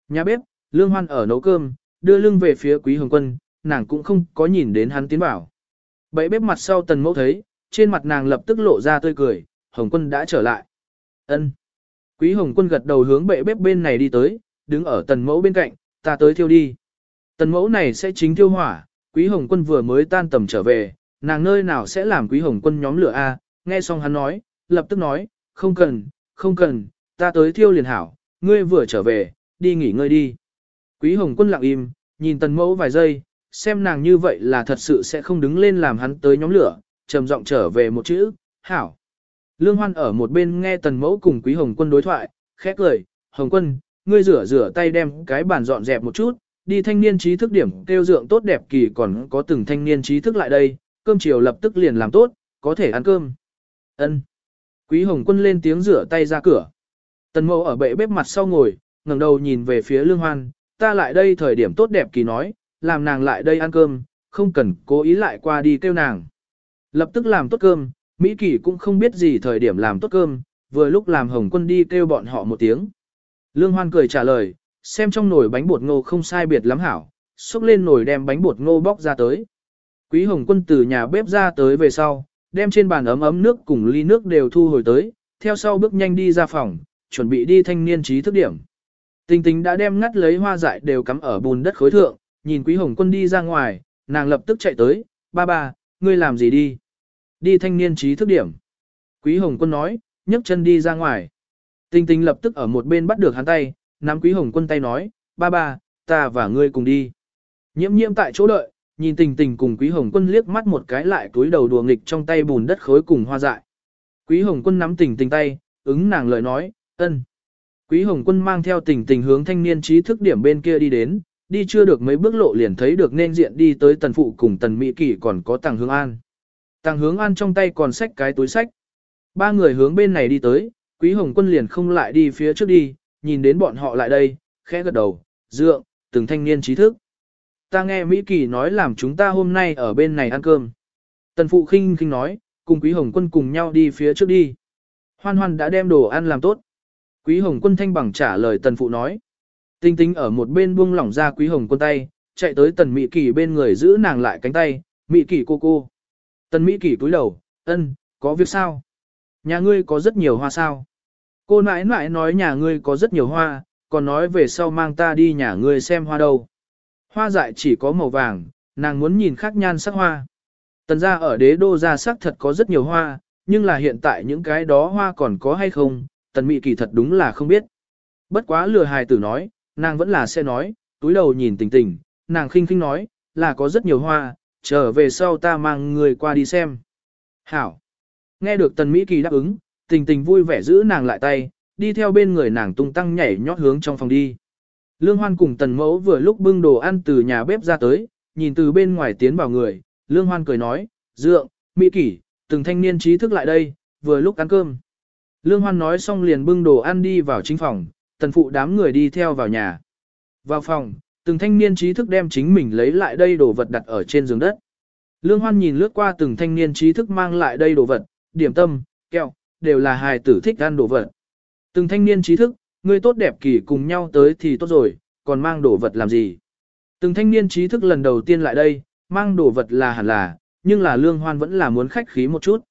Nhà bếp, Lương Hoan ở nấu cơm, đưa lưng về phía Quý Hồng Quân, nàng cũng không có nhìn đến hắn tiến vào. Bậy bếp mặt sau tần mẫu thấy, trên mặt nàng lập tức lộ ra tươi cười, Hồng Quân đã trở lại. Ân. Quý Hồng Quân gật đầu hướng bệ bếp bên này đi tới, đứng ở tần mẫu bên cạnh, ta tới thiêu đi. Tần mẫu này sẽ chính thiêu hỏa, Quý Hồng Quân vừa mới tan tầm trở về, nàng nơi nào sẽ làm Quý Hồng Quân nhóm lửa A, nghe xong hắn nói, lập tức nói, không cần, không cần, ta tới thiêu liền hảo, ngươi vừa trở về, đi nghỉ ngơi đi. Quý Hồng Quân lặng im, nhìn tần mẫu vài giây, xem nàng như vậy là thật sự sẽ không đứng lên làm hắn tới nhóm lửa, trầm giọng trở về một chữ, hảo. Lương Hoan ở một bên nghe tần mẫu cùng Quý Hồng Quân đối thoại, khẽ lời, Hồng Quân, ngươi rửa rửa tay đem cái bàn dọn dẹp một chút, đi thanh niên trí thức điểm kêu dượng tốt đẹp kỳ còn có từng thanh niên trí thức lại đây, cơm chiều lập tức liền làm tốt, có thể ăn cơm. Ân. Quý Hồng Quân lên tiếng rửa tay ra cửa. Tần mẫu ở bệ bếp mặt sau ngồi, ngẩng đầu nhìn về phía Lương Hoan, ta lại đây thời điểm tốt đẹp kỳ nói, làm nàng lại đây ăn cơm, không cần cố ý lại qua đi kêu nàng. Lập tức làm tốt cơm, Mỹ Kỳ cũng không biết gì thời điểm làm tốt cơm, vừa lúc làm Hồng Quân đi kêu bọn họ một tiếng. Lương Hoan cười trả lời, xem trong nồi bánh bột ngô không sai biệt lắm hảo, xúc lên nồi đem bánh bột ngô bóc ra tới. Quý Hồng Quân từ nhà bếp ra tới về sau, đem trên bàn ấm ấm nước cùng ly nước đều thu hồi tới, theo sau bước nhanh đi ra phòng, chuẩn bị đi thanh niên trí thức điểm. Tình tình đã đem ngắt lấy hoa dại đều cắm ở bùn đất khối thượng, nhìn Quý Hồng Quân đi ra ngoài, nàng lập tức chạy tới, ba ba, ngươi làm gì đi? Đi thanh niên trí thức điểm. Quý Hồng Quân nói, nhấc chân đi ra ngoài. Tình tình lập tức ở một bên bắt được hắn tay, nắm Quý Hồng Quân tay nói, ba ba, ta và ngươi cùng đi. Nhiễm nhiễm tại chỗ đợi, nhìn tình tình cùng Quý Hồng Quân liếc mắt một cái lại túi đầu đùa nghịch trong tay bùn đất khối cùng hoa dại. Quý Hồng Quân nắm tình tình tay, ứng nàng lời nói, ân. Quý Hồng Quân mang theo tình tình hướng thanh niên trí thức điểm bên kia đi đến, đi chưa được mấy bước lộ liền thấy được nên diện đi tới tần phụ cùng tần mỹ kỷ còn có tàng hướng an. Tàng hướng an trong tay còn xách cái túi sách. Ba người hướng bên này đi tới, Quý Hồng Quân liền không lại đi phía trước đi, nhìn đến bọn họ lại đây, khẽ gật đầu, dựa từng thanh niên trí thức. Ta nghe Mỹ Kỳ nói làm chúng ta hôm nay ở bên này ăn cơm. Tần Phụ khinh khinh nói, cùng Quý Hồng Quân cùng nhau đi phía trước đi. Hoan hoan đã đem đồ ăn làm tốt. Quý Hồng Quân thanh bằng trả lời Tần Phụ nói. Tinh tinh ở một bên buông lỏng ra Quý Hồng Quân tay, chạy tới Tần Mỹ Kỳ bên người giữ nàng lại cánh tay, Mỹ Kỳ cô cô. Tần Mỹ Kỳ cúi đầu, ân, có việc sao? Nhà ngươi có rất nhiều hoa sao? Cô nãi nãi nói nhà ngươi có rất nhiều hoa, còn nói về sau mang ta đi nhà ngươi xem hoa đâu. Hoa dại chỉ có màu vàng, nàng muốn nhìn khác nhan sắc hoa. Tần ra ở đế đô ra sắc thật có rất nhiều hoa, nhưng là hiện tại những cái đó hoa còn có hay không, tần mị kỳ thật đúng là không biết. Bất quá lừa hài tử nói, nàng vẫn là sẽ nói, túi đầu nhìn tình tình, nàng khinh khinh nói, là có rất nhiều hoa, trở về sau ta mang người qua đi xem. Hảo! Nghe được tần Mỹ Kỳ đáp ứng, tình tình vui vẻ giữ nàng lại tay, đi theo bên người nàng tung tăng nhảy nhót hướng trong phòng đi. Lương Hoan cùng tần mẫu vừa lúc bưng đồ ăn từ nhà bếp ra tới, nhìn từ bên ngoài tiến vào người, Lương Hoan cười nói, dượng, Mỹ Kỳ, từng thanh niên trí thức lại đây, vừa lúc ăn cơm. Lương Hoan nói xong liền bưng đồ ăn đi vào chính phòng, tần phụ đám người đi theo vào nhà. Vào phòng, từng thanh niên trí thức đem chính mình lấy lại đây đồ vật đặt ở trên giường đất. Lương Hoan nhìn lướt qua từng thanh niên trí thức mang lại đây đồ vật, điểm tâm, kẹo, đều là hài tử thích ăn đồ vật. Từng thanh niên trí thức, người tốt đẹp kỳ cùng nhau tới thì tốt rồi, còn mang đồ vật làm gì. Từng thanh niên trí thức lần đầu tiên lại đây, mang đồ vật là hẳn là, nhưng là lương hoan vẫn là muốn khách khí một chút.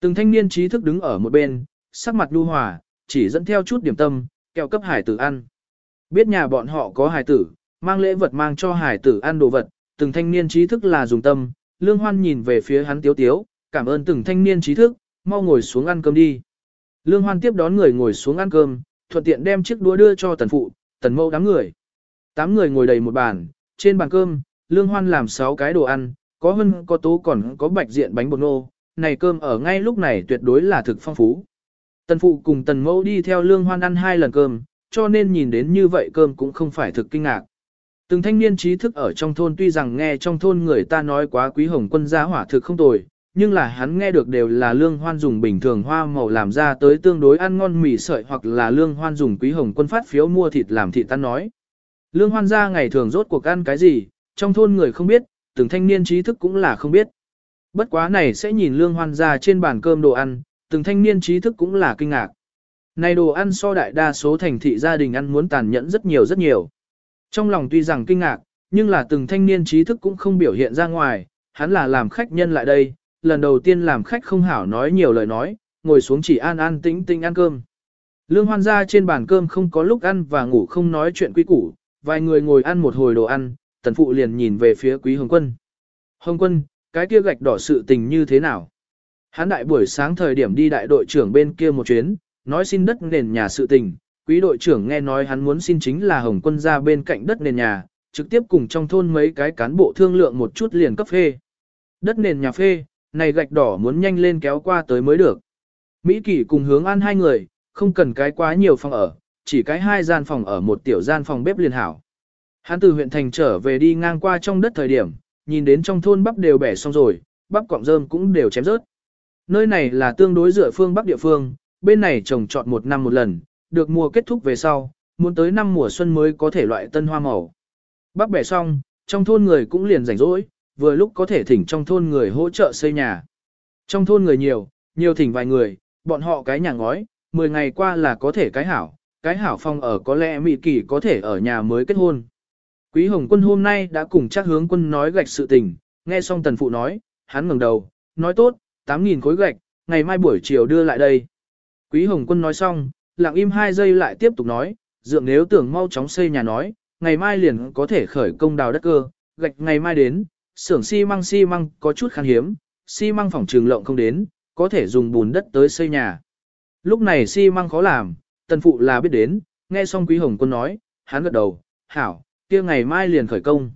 Từng thanh niên trí thức đứng ở một bên, sắc mặt nhu hòa, chỉ dẫn theo chút điểm tâm, kẹo cấp hải tử ăn. Biết nhà bọn họ có hải tử, mang lễ vật mang cho hải tử ăn đồ vật, từng thanh niên trí thức là dùng tâm, lương hoan nhìn về phía hắn tiếu tiếu, cảm ơn từng thanh niên trí thức, mau ngồi xuống ăn cơm đi. Lương hoan tiếp đón người ngồi xuống ăn cơm, thuận tiện đem chiếc đũa đưa cho tần phụ, tần mâu đám người. Tám người ngồi đầy một bàn, trên bàn cơm, lương hoan làm sáu cái đồ ăn, có hân, có tố còn có bạch diện bánh bột nô, này cơm ở ngay lúc này tuyệt đối là thực phong phú. Tần phụ cùng tần mẫu đi theo lương hoan ăn hai lần cơm, cho nên nhìn đến như vậy cơm cũng không phải thực kinh ngạc. Từng thanh niên trí thức ở trong thôn tuy rằng nghe trong thôn người ta nói quá quý hồng quân gia hỏa thực không tồi, nhưng là hắn nghe được đều là lương hoan dùng bình thường hoa màu làm ra tới tương đối ăn ngon mì sợi hoặc là lương hoan dùng quý hồng quân phát phiếu mua thịt làm thịt tan nói. Lương hoan gia ngày thường rốt cuộc ăn cái gì, trong thôn người không biết, từng thanh niên trí thức cũng là không biết. Bất quá này sẽ nhìn lương hoan gia trên bàn cơm đồ ăn, từng thanh niên trí thức cũng là kinh ngạc. Này đồ ăn so đại đa số thành thị gia đình ăn muốn tàn nhẫn rất nhiều rất nhiều. Trong lòng tuy rằng kinh ngạc, nhưng là từng thanh niên trí thức cũng không biểu hiện ra ngoài, hắn là làm khách nhân lại đây, lần đầu tiên làm khách không hảo nói nhiều lời nói, ngồi xuống chỉ an an tĩnh tĩnh ăn cơm. Lương hoan ra trên bàn cơm không có lúc ăn và ngủ không nói chuyện quý củ, vài người ngồi ăn một hồi đồ ăn, tần phụ liền nhìn về phía quý hồng quân. Hồng quân, cái kia gạch đỏ sự tình như thế nào? Hán đại buổi sáng thời điểm đi đại đội trưởng bên kia một chuyến, nói xin đất nền nhà sự tình, quý đội trưởng nghe nói hắn muốn xin chính là hồng quân ra bên cạnh đất nền nhà, trực tiếp cùng trong thôn mấy cái cán bộ thương lượng một chút liền cấp phê. Đất nền nhà phê, này gạch đỏ muốn nhanh lên kéo qua tới mới được. Mỹ Kỳ cùng hướng ăn hai người, không cần cái quá nhiều phòng ở, chỉ cái hai gian phòng ở một tiểu gian phòng bếp liền hảo. Hắn từ huyện thành trở về đi ngang qua trong đất thời điểm, nhìn đến trong thôn bắp đều bẻ xong rồi, bắp cọng rơm cũng đều chém rớt. Nơi này là tương đối dựa phương bắc địa phương, bên này trồng trọt một năm một lần, được mùa kết thúc về sau, muốn tới năm mùa xuân mới có thể loại tân hoa màu. bắc bẻ xong, trong thôn người cũng liền rảnh rỗi, vừa lúc có thể thỉnh trong thôn người hỗ trợ xây nhà. Trong thôn người nhiều, nhiều thỉnh vài người, bọn họ cái nhà ngói, 10 ngày qua là có thể cái hảo, cái hảo phong ở có lẽ Mỹ Kỳ có thể ở nhà mới kết hôn. Quý Hồng Quân hôm nay đã cùng chắc hướng quân nói gạch sự tình, nghe xong tần phụ nói, hắn ngẩng đầu, nói tốt, 8.000 khối gạch, ngày mai buổi chiều đưa lại đây. Quý Hồng Quân nói xong, lặng im 2 giây lại tiếp tục nói, dượng nếu tưởng mau chóng xây nhà nói, ngày mai liền có thể khởi công đào đất cơ, gạch ngày mai đến, xưởng xi măng xi măng có chút khan hiếm, xi măng phòng trường lộng không đến, có thể dùng bùn đất tới xây nhà. Lúc này xi măng khó làm, tần phụ là biết đến, nghe xong quý hồng quân nói, hắn gật đầu, hảo, kia ngày mai liền khởi công.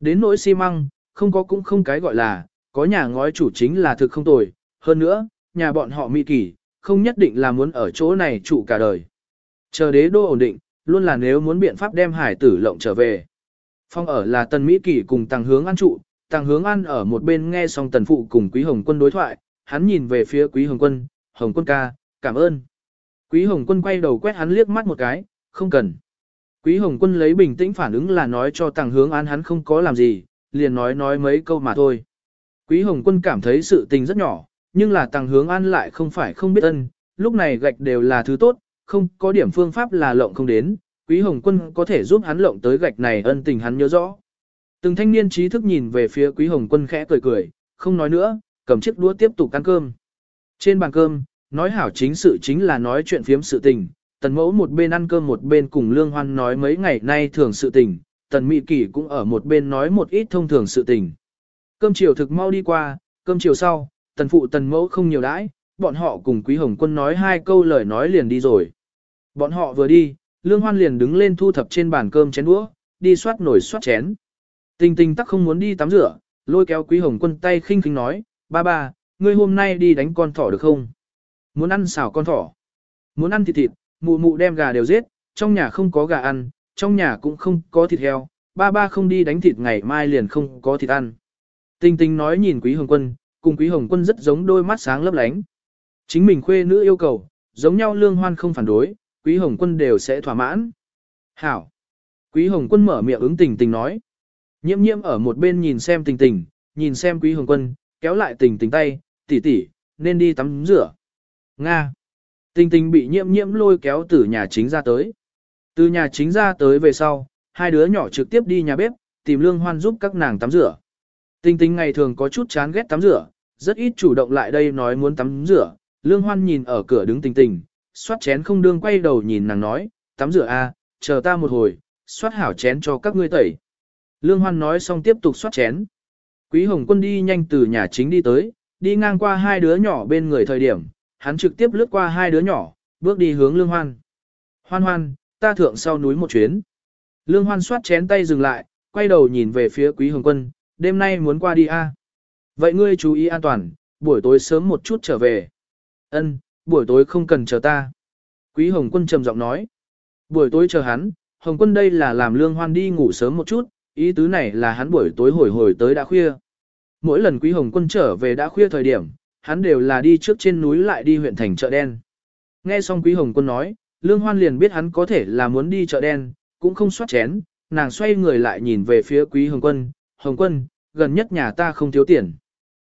Đến nỗi xi măng, không có cũng không cái gọi là, có nhà ngói chủ chính là thực không tồi, hơn nữa, nhà bọn họ mỹ kỷ, không nhất định là muốn ở chỗ này trụ cả đời. Chờ đế đô ổn định, luôn là nếu muốn biện pháp đem hải tử lộng trở về. Phong ở là tần Mỹ kỷ cùng tàng hướng an trụ, tàng hướng an ở một bên nghe xong tần phụ cùng quý hồng quân đối thoại, hắn nhìn về phía quý hồng quân, hồng quân ca, cảm ơn. Quý hồng quân quay đầu quét hắn liếc mắt một cái, không cần. Quý hồng quân lấy bình tĩnh phản ứng là nói cho tàng hướng an hắn không có làm gì, liền nói nói mấy câu mà thôi. Quý hồng quân cảm thấy sự tình rất nhỏ, nhưng là tàng hướng an lại không phải không biết ân, lúc này gạch đều là thứ tốt, không có điểm phương pháp là lộng không đến, quý hồng quân có thể giúp hắn lộng tới gạch này ân tình hắn nhớ rõ. Từng thanh niên trí thức nhìn về phía quý hồng quân khẽ cười cười, không nói nữa, cầm chiếc đũa tiếp tục ăn cơm. Trên bàn cơm, nói hảo chính sự chính là nói chuyện phiếm sự tình, tần mẫu một bên ăn cơm một bên cùng lương hoan nói mấy ngày nay thường sự tình, tần mỹ kỷ cũng ở một bên nói một ít thông thường sự tình. Cơm chiều thực mau đi qua, cơm chiều sau, tần phụ tần mẫu không nhiều đãi, bọn họ cùng quý hồng quân nói hai câu lời nói liền đi rồi. Bọn họ vừa đi, lương hoan liền đứng lên thu thập trên bàn cơm chén đũa, đi soát nổi soát chén. Tình tình tắc không muốn đi tắm rửa, lôi kéo quý hồng quân tay khinh khinh nói, ba ba, ngươi hôm nay đi đánh con thỏ được không? Muốn ăn xào con thỏ. Muốn ăn thịt thịt, mụ mụ đem gà đều giết, trong nhà không có gà ăn, trong nhà cũng không có thịt heo, ba ba không đi đánh thịt ngày mai liền không có thịt ăn. Tình tình nói nhìn quý hồng quân, cùng quý hồng quân rất giống đôi mắt sáng lấp lánh. Chính mình khuê nữ yêu cầu, giống nhau lương hoan không phản đối, quý hồng quân đều sẽ thỏa mãn. Hảo! Quý hồng quân mở miệng ứng tình tình nói. Nhiễm nhiễm ở một bên nhìn xem tình tình, nhìn xem quý hồng quân, kéo lại tình tình tay, tỷ tỷ, nên đi tắm rửa. Nga! Tình tình bị nhiễm nhiễm lôi kéo từ nhà chính ra tới. Từ nhà chính ra tới về sau, hai đứa nhỏ trực tiếp đi nhà bếp, tìm lương hoan giúp các nàng tắm rửa. Tình tình ngày thường có chút chán ghét tắm rửa, rất ít chủ động lại đây nói muốn tắm rửa. Lương hoan nhìn ở cửa đứng tình tình, xoát chén không đương quay đầu nhìn nàng nói, tắm rửa a, chờ ta một hồi, xoát hảo chén cho các ngươi tẩy. Lương Hoan nói xong tiếp tục xoát chén. Quý Hồng Quân đi nhanh từ nhà chính đi tới, đi ngang qua hai đứa nhỏ bên người thời điểm, hắn trực tiếp lướt qua hai đứa nhỏ, bước đi hướng Lương Hoan. Hoan hoan, ta thượng sau núi một chuyến. Lương Hoan xoát chén tay dừng lại, quay đầu nhìn về phía Quý Hồng Quân, đêm nay muốn qua đi a. Vậy ngươi chú ý an toàn, buổi tối sớm một chút trở về. Ân, buổi tối không cần chờ ta. Quý Hồng Quân trầm giọng nói. Buổi tối chờ hắn, Hồng Quân đây là làm lương hoan đi ngủ sớm một chút, ý tứ này là hắn buổi tối hồi hồi tới đã khuya. Mỗi lần Quý Hồng Quân trở về đã khuya thời điểm, hắn đều là đi trước trên núi lại đi huyện thành chợ đen. Nghe xong Quý Hồng Quân nói, Lương Hoan liền biết hắn có thể là muốn đi chợ đen, cũng không soát chén, nàng xoay người lại nhìn về phía Quý Hồng Quân, Hồng Quân, gần nhất nhà ta không thiếu tiền.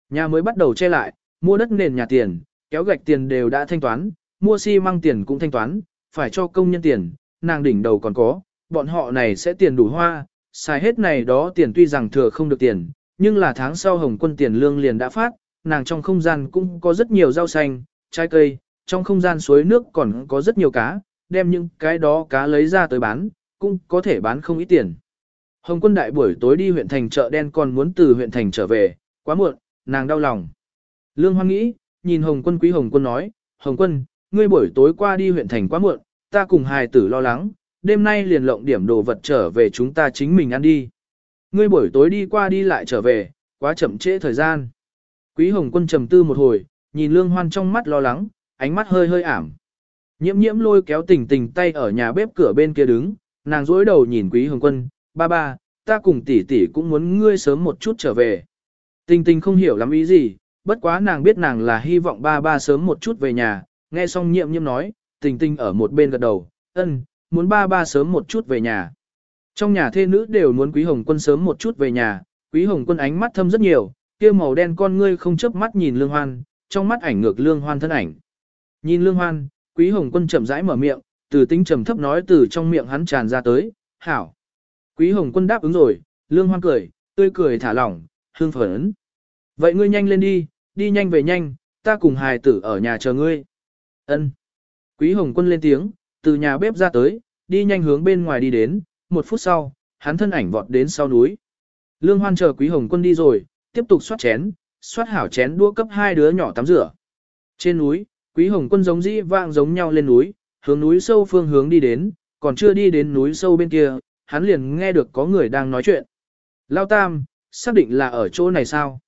Nhà mới bắt đầu che lại, mua đất nền nhà tiền, kéo gạch tiền đều đã thanh toán, mua xi măng tiền cũng thanh toán, phải cho công nhân tiền, nàng đỉnh đầu còn có, bọn họ này sẽ tiền đủ hoa, xài hết này đó tiền tuy rằng thừa không được tiền, nhưng là tháng sau hồng quân tiền lương liền đã phát, nàng trong không gian cũng có rất nhiều rau xanh, trái cây, trong không gian suối nước còn có rất nhiều cá, đem những cái đó cá lấy ra tới bán, cũng có thể bán không ít tiền. Hồng quân đại buổi tối đi huyện thành chợ đen còn muốn từ huyện thành trở về, quá muộn, nàng đau lòng. Lương Hoan nghĩ, nhìn Hồng Quân Quý Hồng Quân nói, Hồng Quân, ngươi buổi tối qua đi huyện thành quá muộn, ta cùng hài tử lo lắng, đêm nay liền lộng điểm đồ vật trở về chúng ta chính mình ăn đi. Ngươi buổi tối đi qua đi lại trở về, quá chậm trễ thời gian. Quý Hồng Quân trầm tư một hồi, nhìn Lương Hoan trong mắt lo lắng, ánh mắt hơi hơi ảm. Nhiễm nhiễm lôi kéo tình tình tay ở nhà bếp cửa bên kia đứng, nàng dối đầu nhìn Quý Hồng Quân, ba ba, ta cùng tỷ tỷ cũng muốn ngươi sớm một chút trở về. Tình tình không hiểu lắm ý gì, bất quá nàng biết nàng là hy vọng ba ba sớm một chút về nhà, nghe xong nhiệm nhiễm nói, tình tình ở một bên gật đầu, ân, muốn ba ba sớm một chút về nhà. Trong nhà thê nữ đều muốn quý hồng quân sớm một chút về nhà, quý hồng quân ánh mắt thâm rất nhiều, kia màu đen con ngươi không chớp mắt nhìn lương hoan, trong mắt ảnh ngược lương hoan thân ảnh. Nhìn lương hoan, Quý Hồng Quân chậm rãi mở miệng, từ tính trầm thấp nói từ trong miệng hắn tràn ra tới, hảo. Quý Hồng Quân đáp ứng rồi, Lương Hoan cười, tươi cười thả lỏng, hương phấn. Vậy ngươi nhanh lên đi, đi nhanh về nhanh, ta cùng hài tử ở nhà chờ ngươi. Ân. Quý Hồng Quân lên tiếng, từ nhà bếp ra tới, đi nhanh hướng bên ngoài đi đến, một phút sau, hắn thân ảnh vọt đến sau núi. Lương Hoan chờ Quý Hồng Quân đi rồi, tiếp tục xoát chén, xoát hảo chén đua cấp hai đứa nhỏ tắm rửa. Trên núi, Quý Hồng Quân giống dĩ vạng giống nhau lên núi, hướng núi sâu phương hướng đi đến, còn chưa đi đến núi sâu bên kia, hắn liền nghe được có người đang nói chuyện. Lao Tam, xác định là ở chỗ này sao?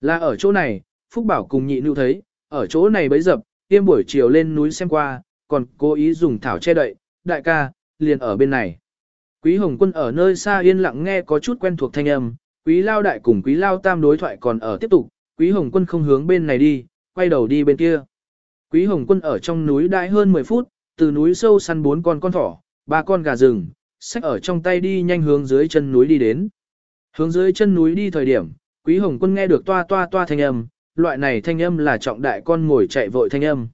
Là ở chỗ này, Phúc Bảo cùng nhị nữ thấy, ở chỗ này bấy dập, tiêm buổi chiều lên núi xem qua, còn cố ý dùng thảo che đậy, đại ca, liền ở bên này. Quý Hồng Quân ở nơi xa yên lặng nghe có chút quen thuộc thanh âm, Quý Lao Đại cùng Quý Lao Tam đối thoại còn ở tiếp tục, Quý Hồng Quân không hướng bên này đi, quay đầu đi bên kia. Quý Hồng Quân ở trong núi đại hơn 10 phút, từ núi sâu săn bốn con con thỏ, ba con gà rừng, sách ở trong tay đi nhanh hướng dưới chân núi đi đến. Hướng dưới chân núi đi thời điểm, Quý Hồng Quân nghe được toa toa toa thanh âm, loại này thanh âm là trọng đại con ngồi chạy vội thanh âm.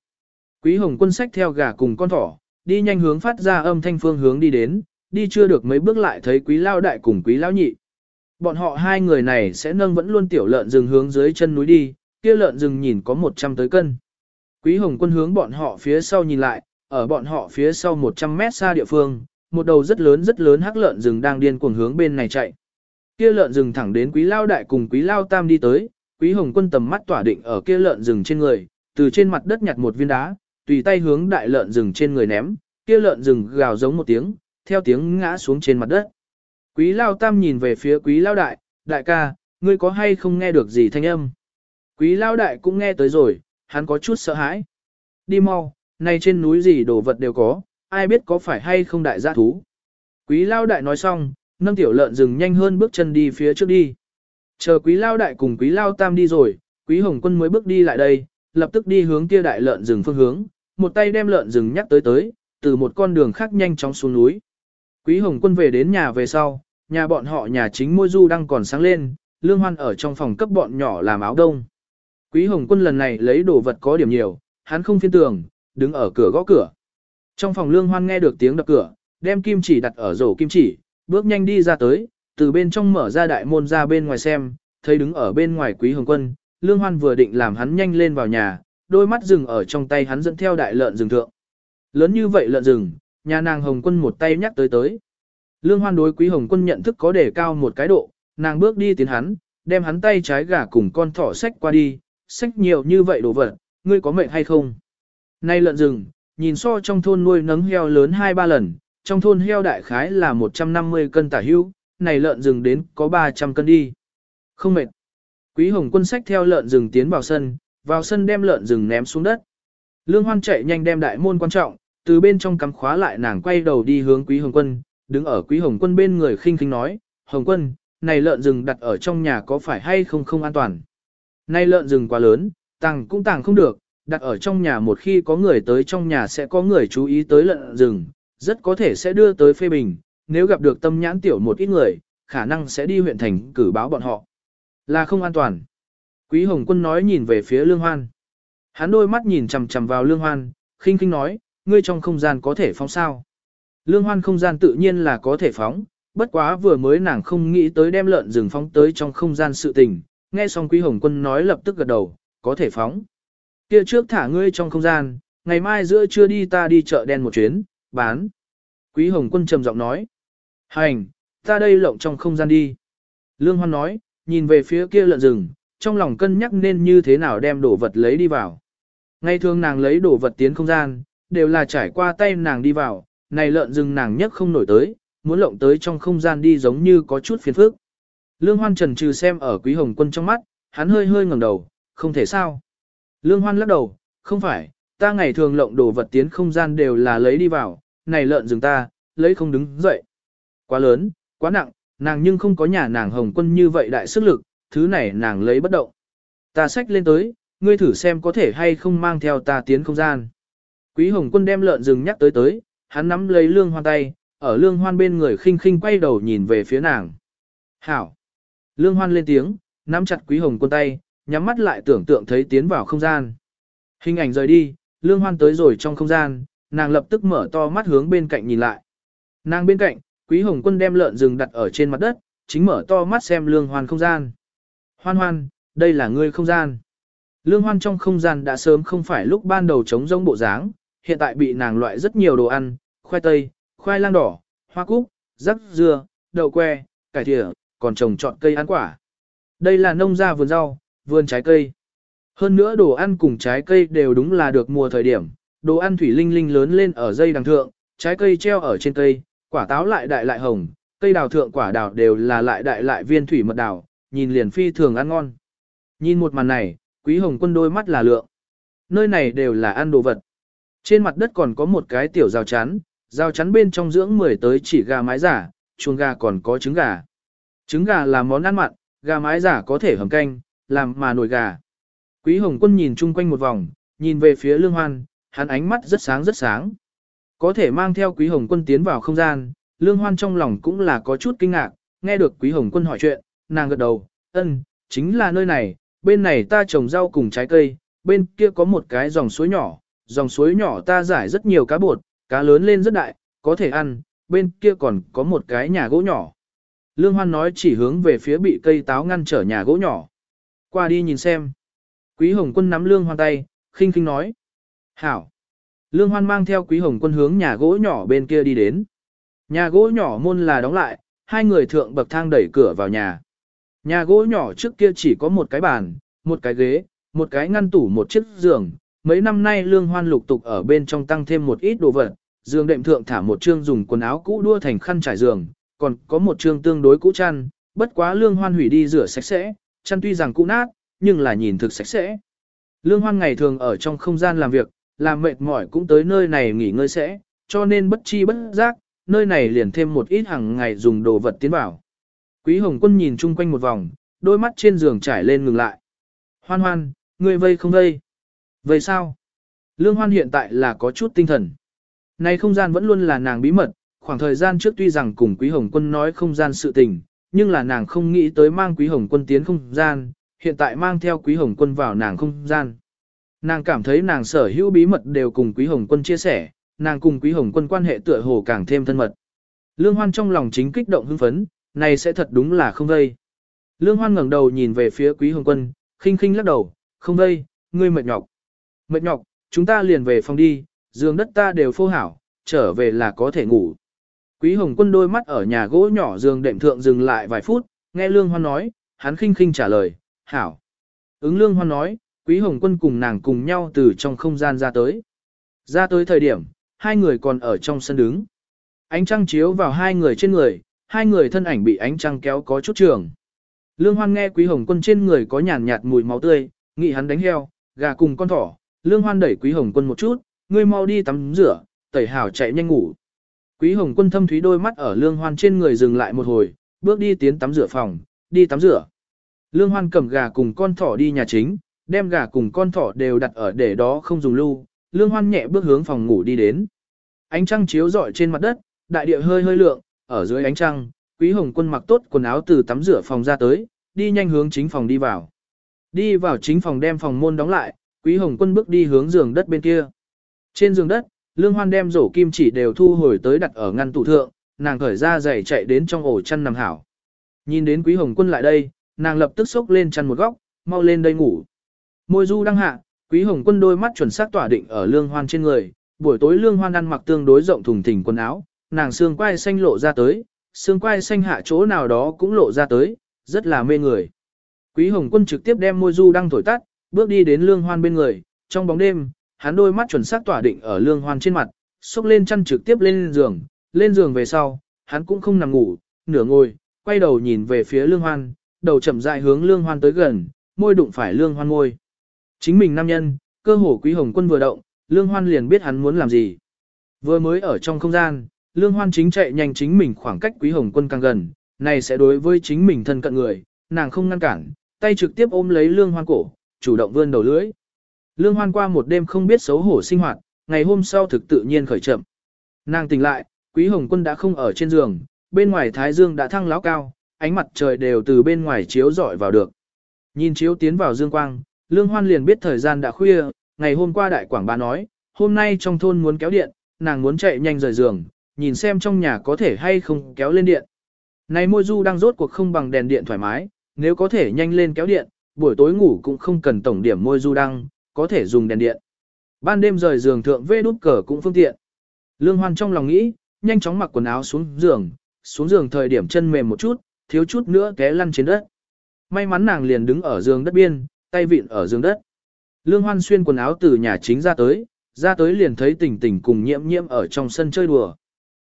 Quý Hồng Quân sách theo gà cùng con thỏ, đi nhanh hướng phát ra âm thanh phương hướng đi đến, đi chưa được mấy bước lại thấy Quý Lao Đại cùng Quý Lao Nhị. Bọn họ hai người này sẽ nâng vẫn luôn tiểu lợn rừng hướng dưới chân núi đi, kia lợn rừng nhìn có 100 tới cân. Quý Hồng Quân hướng bọn họ phía sau nhìn lại, ở bọn họ phía sau 100 mét xa địa phương, một đầu rất lớn rất lớn hắc lợn rừng đang điên cuồng hướng bên này chạy. Kia lợn rừng thẳng đến Quý Lao Đại cùng Quý Lao Tam đi tới, Quý Hồng Quân tầm mắt tỏa định ở kia lợn rừng trên người, từ trên mặt đất nhặt một viên đá, tùy tay hướng đại lợn rừng trên người ném, kia lợn rừng gào giống một tiếng, theo tiếng ngã xuống trên mặt đất. Quý Lao Tam nhìn về phía Quý Lao Đại, đại ca, ngươi có hay không nghe được gì thanh âm? Quý Lao Đại cũng nghe tới rồi, hắn có chút sợ hãi. Đi mau, này trên núi gì đồ vật đều có, ai biết có phải hay không đại gia thú. Quý Lao Đại nói xong, nâng tiểu lợn dừng nhanh hơn bước chân đi phía trước đi. Chờ Quý Lao Đại cùng Quý Lao Tam đi rồi, Quý Hồng Quân mới bước đi lại đây, lập tức đi hướng kia đại lợn rừng phương hướng, một tay đem lợn rừng nhắc tới tới, từ một con đường khác nhanh chóng xuống núi. Quý Hồng Quân về đến nhà về sau, nhà bọn họ nhà chính môi du đang còn sáng lên, Lương Hoan ở trong phòng cấp bọn nhỏ làm áo đông. Quý Hồng Quân lần này lấy đồ vật có điểm nhiều, hắn không phiên tường, đứng ở cửa gõ cửa. Trong phòng Lương Hoan nghe được tiếng đập cửa, đem kim chỉ đặt ở rổ kim chỉ, bước nhanh đi ra tới, từ bên trong mở ra đại môn ra bên ngoài xem, thấy đứng ở bên ngoài Quý Hồng Quân, Lương Hoan vừa định làm hắn nhanh lên vào nhà, đôi mắt rừng ở trong tay hắn dẫn theo đại lợn rừng thượng. Lớn như vậy lợn rừng, nhà nàng Hồng Quân một tay nhắc tới tới. Lương Hoan đối Quý Hồng Quân nhận thức có đề cao một cái độ, nàng bước đi tiến hắn, đem hắn tay trái gà cùng con thỏ sách qua đi, sách nhiều như vậy đồ vật, ngươi có mệnh hay không? Nay lợn rừng, nhìn so trong thôn nuôi nấng heo lớn 2-3 lần, trong thôn heo đại khái là 150 cân tả hữu, này lợn rừng đến có 300 cân đi. Không mệt. Quý Hồng Quân sách theo lợn rừng tiến vào sân, vào sân đem lợn rừng ném xuống đất. Lương Hoan chạy nhanh đem đại môn quan trọng, từ bên trong cắm khóa lại nàng quay đầu đi hướng Quý Hồng Quân, đứng ở Quý Hồng Quân bên người khinh khinh nói, Hồng Quân, này lợn rừng đặt ở trong nhà có phải hay không không an toàn. Này lợn rừng quá lớn, tàng cũng tàng không được, đặt ở trong nhà một khi có người tới trong nhà sẽ có người chú ý tới lợn rừng, rất có thể sẽ đưa tới phê bình, nếu gặp được tâm nhãn tiểu một ít người, khả năng sẽ đi huyện thành cử báo bọn họ. Là không an toàn. Quý Hồng Quân nói nhìn về phía Lương Hoan. Hắn đôi mắt nhìn chằm chằm vào Lương Hoan, khinh khinh nói, ngươi trong không gian có thể phóng sao. Lương Hoan không gian tự nhiên là có thể phóng, bất quá vừa mới nàng không nghĩ tới đem lợn rừng phóng tới trong không gian sự tình, nghe xong Quý Hồng Quân nói lập tức gật đầu, có thể phóng. Kia trước thả ngươi trong không gian, ngày mai giữa trưa đi ta đi chợ đen một chuyến, bán. Quý Hồng Quân trầm giọng nói. Hành, ta đây lộng trong không gian đi. Lương Hoan nói, nhìn về phía kia lợn rừng, trong lòng cân nhắc nên như thế nào đem đồ vật lấy đi vào. Ngay thường nàng lấy đồ vật tiến không gian, đều là trải qua tay nàng đi vào, này lợn rừng nàng nhất không nổi tới, muốn lộng tới trong không gian đi giống như có chút phiền phức. Lương Hoan trần trừ xem ở Quý Hồng Quân trong mắt, hắn hơi hơi ngẩng đầu, không thể sao. Lương Hoan lắc đầu, không phải, ta ngày thường lộng đồ vật tiến không gian đều là lấy đi vào, này lợn rừng ta, lấy không đứng dậy. Quá lớn, quá nặng, nàng nhưng không có nhà nàng Hồng Quân như vậy đại sức lực, thứ này nàng lấy bất động. Ta xách lên tới, ngươi thử xem có thể hay không mang theo ta tiến không gian. Quý Hồng Quân đem lợn rừng nhắc tới tới, hắn nắm lấy lương hoan tay, ở lương hoan bên người khinh khinh quay đầu nhìn về phía nàng. Hảo! Lương hoan lên tiếng, nắm chặt Quý Hồng Quân tay, nhắm mắt lại tưởng tượng thấy tiến vào không gian. Hình ảnh rời đi, Lương Hoan tới rồi trong không gian, nàng lập tức mở to mắt hướng bên cạnh nhìn lại. Nàng bên cạnh, Quý Hồng Quân đem lợn rừng đặt ở trên mặt đất, chính mở to mắt xem Lương Hoan không gian. Hoan hoan, đây là ngươi không gian. Lương Hoan trong không gian đã sớm không phải lúc ban đầu chống rông bộ dáng, hiện tại bị nàng loại rất nhiều đồ ăn, khoai tây, khoai lang đỏ, hoa cúc, rắc dưa, đậu que, cải thìa, còn trồng trọt cây ăn quả. Đây là nông gia vườn rau, vườn trái cây. Hơn nữa đồ ăn cùng trái cây đều đúng là được mùa thời điểm, đồ ăn thủy linh linh lớn lên ở dây đằng thượng, trái cây treo ở trên cây, quả táo lại đại lại hồng, cây đào thượng quả đào đều là lại đại lại viên thủy mật đào, nhìn liền phi thường ăn ngon. Nhìn một màn này, quý hồng quân đôi mắt là lượng. Nơi này đều là ăn đồ vật. Trên mặt đất còn có một cái tiểu rào chắn, rào chắn bên trong dưỡng 10 tới chỉ gà mái giả, chuồng gà còn có trứng gà. Trứng gà là món ăn mặn, gà mái giả có thể hầm canh, làm mà nổi gà. Quý Hồng Quân nhìn chung quanh một vòng, nhìn về phía Lương Hoan, hắn ánh mắt rất sáng rất sáng. Có thể mang theo Quý Hồng Quân tiến vào không gian, Lương Hoan trong lòng cũng là có chút kinh ngạc, nghe được Quý Hồng Quân hỏi chuyện, nàng gật đầu, ân, chính là nơi này, bên này ta trồng rau cùng trái cây, bên kia có một cái dòng suối nhỏ, dòng suối nhỏ ta giải rất nhiều cá bột, cá lớn lên rất đại, có thể ăn, bên kia còn có một cái nhà gỗ nhỏ. Lương Hoan nói chỉ hướng về phía bị cây táo ngăn trở nhà gỗ nhỏ. Qua đi nhìn xem. Quý Hồng Quân nắm Lương Hoan tay, khinh khinh nói. Hảo. Lương Hoan mang theo Quý Hồng Quân hướng nhà gỗ nhỏ bên kia đi đến. Nhà gỗ nhỏ môn là đóng lại, hai người thượng bậc thang đẩy cửa vào nhà. Nhà gỗ nhỏ trước kia chỉ có một cái bàn, một cái ghế, một cái ngăn tủ một chiếc giường. Mấy năm nay Lương Hoan lục tục ở bên trong tăng thêm một ít đồ vật. Giường đệm thượng thả một chương dùng quần áo cũ đua thành khăn trải giường, còn có một chương tương đối cũ chăn, bất quá Lương Hoan hủy đi rửa sạch sẽ, chăn tuy rằng cũ nát, nhưng là nhìn thực sạch sẽ. Lương Hoan ngày thường ở trong không gian làm việc, làm mệt mỏi cũng tới nơi này nghỉ ngơi sẽ, cho nên bất chi bất giác, nơi này liền thêm một ít hàng ngày dùng đồ vật tiến vào. Quý Hồng Quân nhìn chung quanh một vòng, đôi mắt trên giường trải lên ngừng lại. Hoan hoan, ngươi vây không vây? Vây sao? Lương Hoan hiện tại là có chút tinh thần. Này không gian vẫn luôn là nàng bí mật, khoảng thời gian trước tuy rằng cùng Quý Hồng Quân nói không gian sự tình, nhưng là nàng không nghĩ tới mang Quý Hồng Quân tiến không gian, hiện tại mang theo Quý Hồng Quân vào nàng không gian. Nàng cảm thấy nàng sở hữu bí mật đều cùng Quý Hồng Quân chia sẻ, nàng cùng Quý Hồng Quân quan hệ tựa hồ càng thêm thân mật. Lương Hoan trong lòng chính kích động hưng phấn, này sẽ thật đúng là không vây. Lương Hoan ngẩng đầu nhìn về phía Quý Hồng Quân, khinh khinh lắc đầu, không vây, ngươi mệt nhọc. Mệt nhọc, chúng ta liền về phòng đi, giường đất ta đều phô hảo, trở về là có thể ngủ. Quý Hồng Quân đôi mắt ở nhà gỗ nhỏ giường đệm thượng dừng lại vài phút, nghe Lương Hoan nói, hắn khinh khinh trả lời, hảo. Ứng Lương Hoan nói, Quý Hồng Quân cùng nàng cùng nhau từ trong không gian ra tới. Ra tới thời điểm, hai người còn ở trong sân đứng. Ánh trăng chiếu vào hai người trên người, hai người thân ảnh bị ánh trăng kéo có chút trường. Lương Hoan nghe Quý Hồng Quân trên người có nhàn nhạt mùi máu tươi, nghĩ hắn đánh heo, gà cùng con thỏ. Lương Hoan đẩy Quý Hồng Quân một chút, ngươi mau đi tắm rửa, tẩy hảo chạy nhanh ngủ. Quý Hồng Quân thâm thúy đôi mắt ở Lương Hoan trên người dừng lại một hồi, bước đi tiến tắm rửa phòng, đi tắm rửa. Lương Hoan cầm gà cùng con thỏ đi nhà chính, đem gà cùng con thỏ đều đặt ở để đó không dùng lưu. Lương Hoan nhẹ bước hướng phòng ngủ đi đến. Ánh trăng chiếu rọi trên mặt đất, đại địa hơi hơi lượng, ở dưới ánh trăng, Quý Hồng Quân mặc tốt quần áo từ tắm rửa phòng ra tới, đi nhanh hướng chính phòng đi vào. Đi vào chính phòng đem phòng môn đóng lại, Quý Hồng Quân bước đi hướng giường đất bên kia. Trên giường đất, Lương Hoan đem rổ kim chỉ đều thu hồi tới đặt ở ngăn tủ thượng, nàng khởi ra giày chạy đến trong ổ chăn nằm hảo. Nhìn đến Quý Hồng Quân lại đây, nàng lập tức xốc lên chăn một góc, mau lên đây ngủ. Môi du đang hạ, Quý Hồng Quân đôi mắt chuẩn xác tỏa định ở Lương Hoan trên người, buổi tối Lương Hoan ăn mặc tương đối rộng thùng thình quần áo, nàng xương quai xanh lộ ra tới, xương quai xanh hạ chỗ nào đó cũng lộ ra tới, rất là mê người. Quý Hồng Quân trực tiếp đem môi du đang thổi tắt, bước đi đến Lương Hoan bên người, trong bóng đêm, hắn đôi mắt chuẩn xác tỏa định ở Lương Hoan trên mặt, xúc lên chăn trực tiếp lên giường, lên giường về sau, hắn cũng không nằm ngủ, nửa ngồi, quay đầu nhìn về phía Lương Hoan, đầu chậm rãi hướng Lương Hoan tới gần, môi đụng phải Lương Hoan môi. Chính mình nam nhân, cơ hồ Quý Hồng Quân vừa động, Lương Hoan liền biết hắn muốn làm gì. Vừa mới ở trong không gian, Lương Hoan chính chạy nhanh chính mình khoảng cách Quý Hồng Quân càng gần, này sẽ đối với chính mình thân cận người, nàng không ngăn cản, tay trực tiếp ôm lấy Lương Hoan cổ, chủ động vươn đầu lưỡi. Lương Hoan qua một đêm không biết xấu hổ sinh hoạt, ngày hôm sau thực tự nhiên khởi chậm. Nàng tỉnh lại, Quý Hồng Quân đã không ở trên giường, bên ngoài Thái Dương đã thăng láo cao, ánh mặt trời đều từ bên ngoài chiếu rọi vào được. Nhìn chiếu tiến vào dương quang, Lương Hoan liền biết thời gian đã khuya, ngày hôm qua đại quảng bá nói, hôm nay trong thôn muốn kéo điện, nàng muốn chạy nhanh rời giường, nhìn xem trong nhà có thể hay không kéo lên điện. Này môi du đang rốt cuộc không bằng đèn điện thoải mái, nếu có thể nhanh lên kéo điện, buổi tối ngủ cũng không cần tổng điểm môi du đăng, có thể dùng đèn điện. Ban đêm rời giường thượng vê đút cờ cũng phương tiện. Lương Hoan trong lòng nghĩ, nhanh chóng mặc quần áo xuống giường, xuống giường thời điểm chân mềm một chút, thiếu chút nữa té lăn trên đất. May mắn nàng liền đứng ở giường đất biên, tay vịn ở giường đất. Lương Hoan xuyên quần áo từ nhà chính ra tới, ra tới liền thấy tình tình cùng nhiễm nhiễm ở trong sân chơi đùa.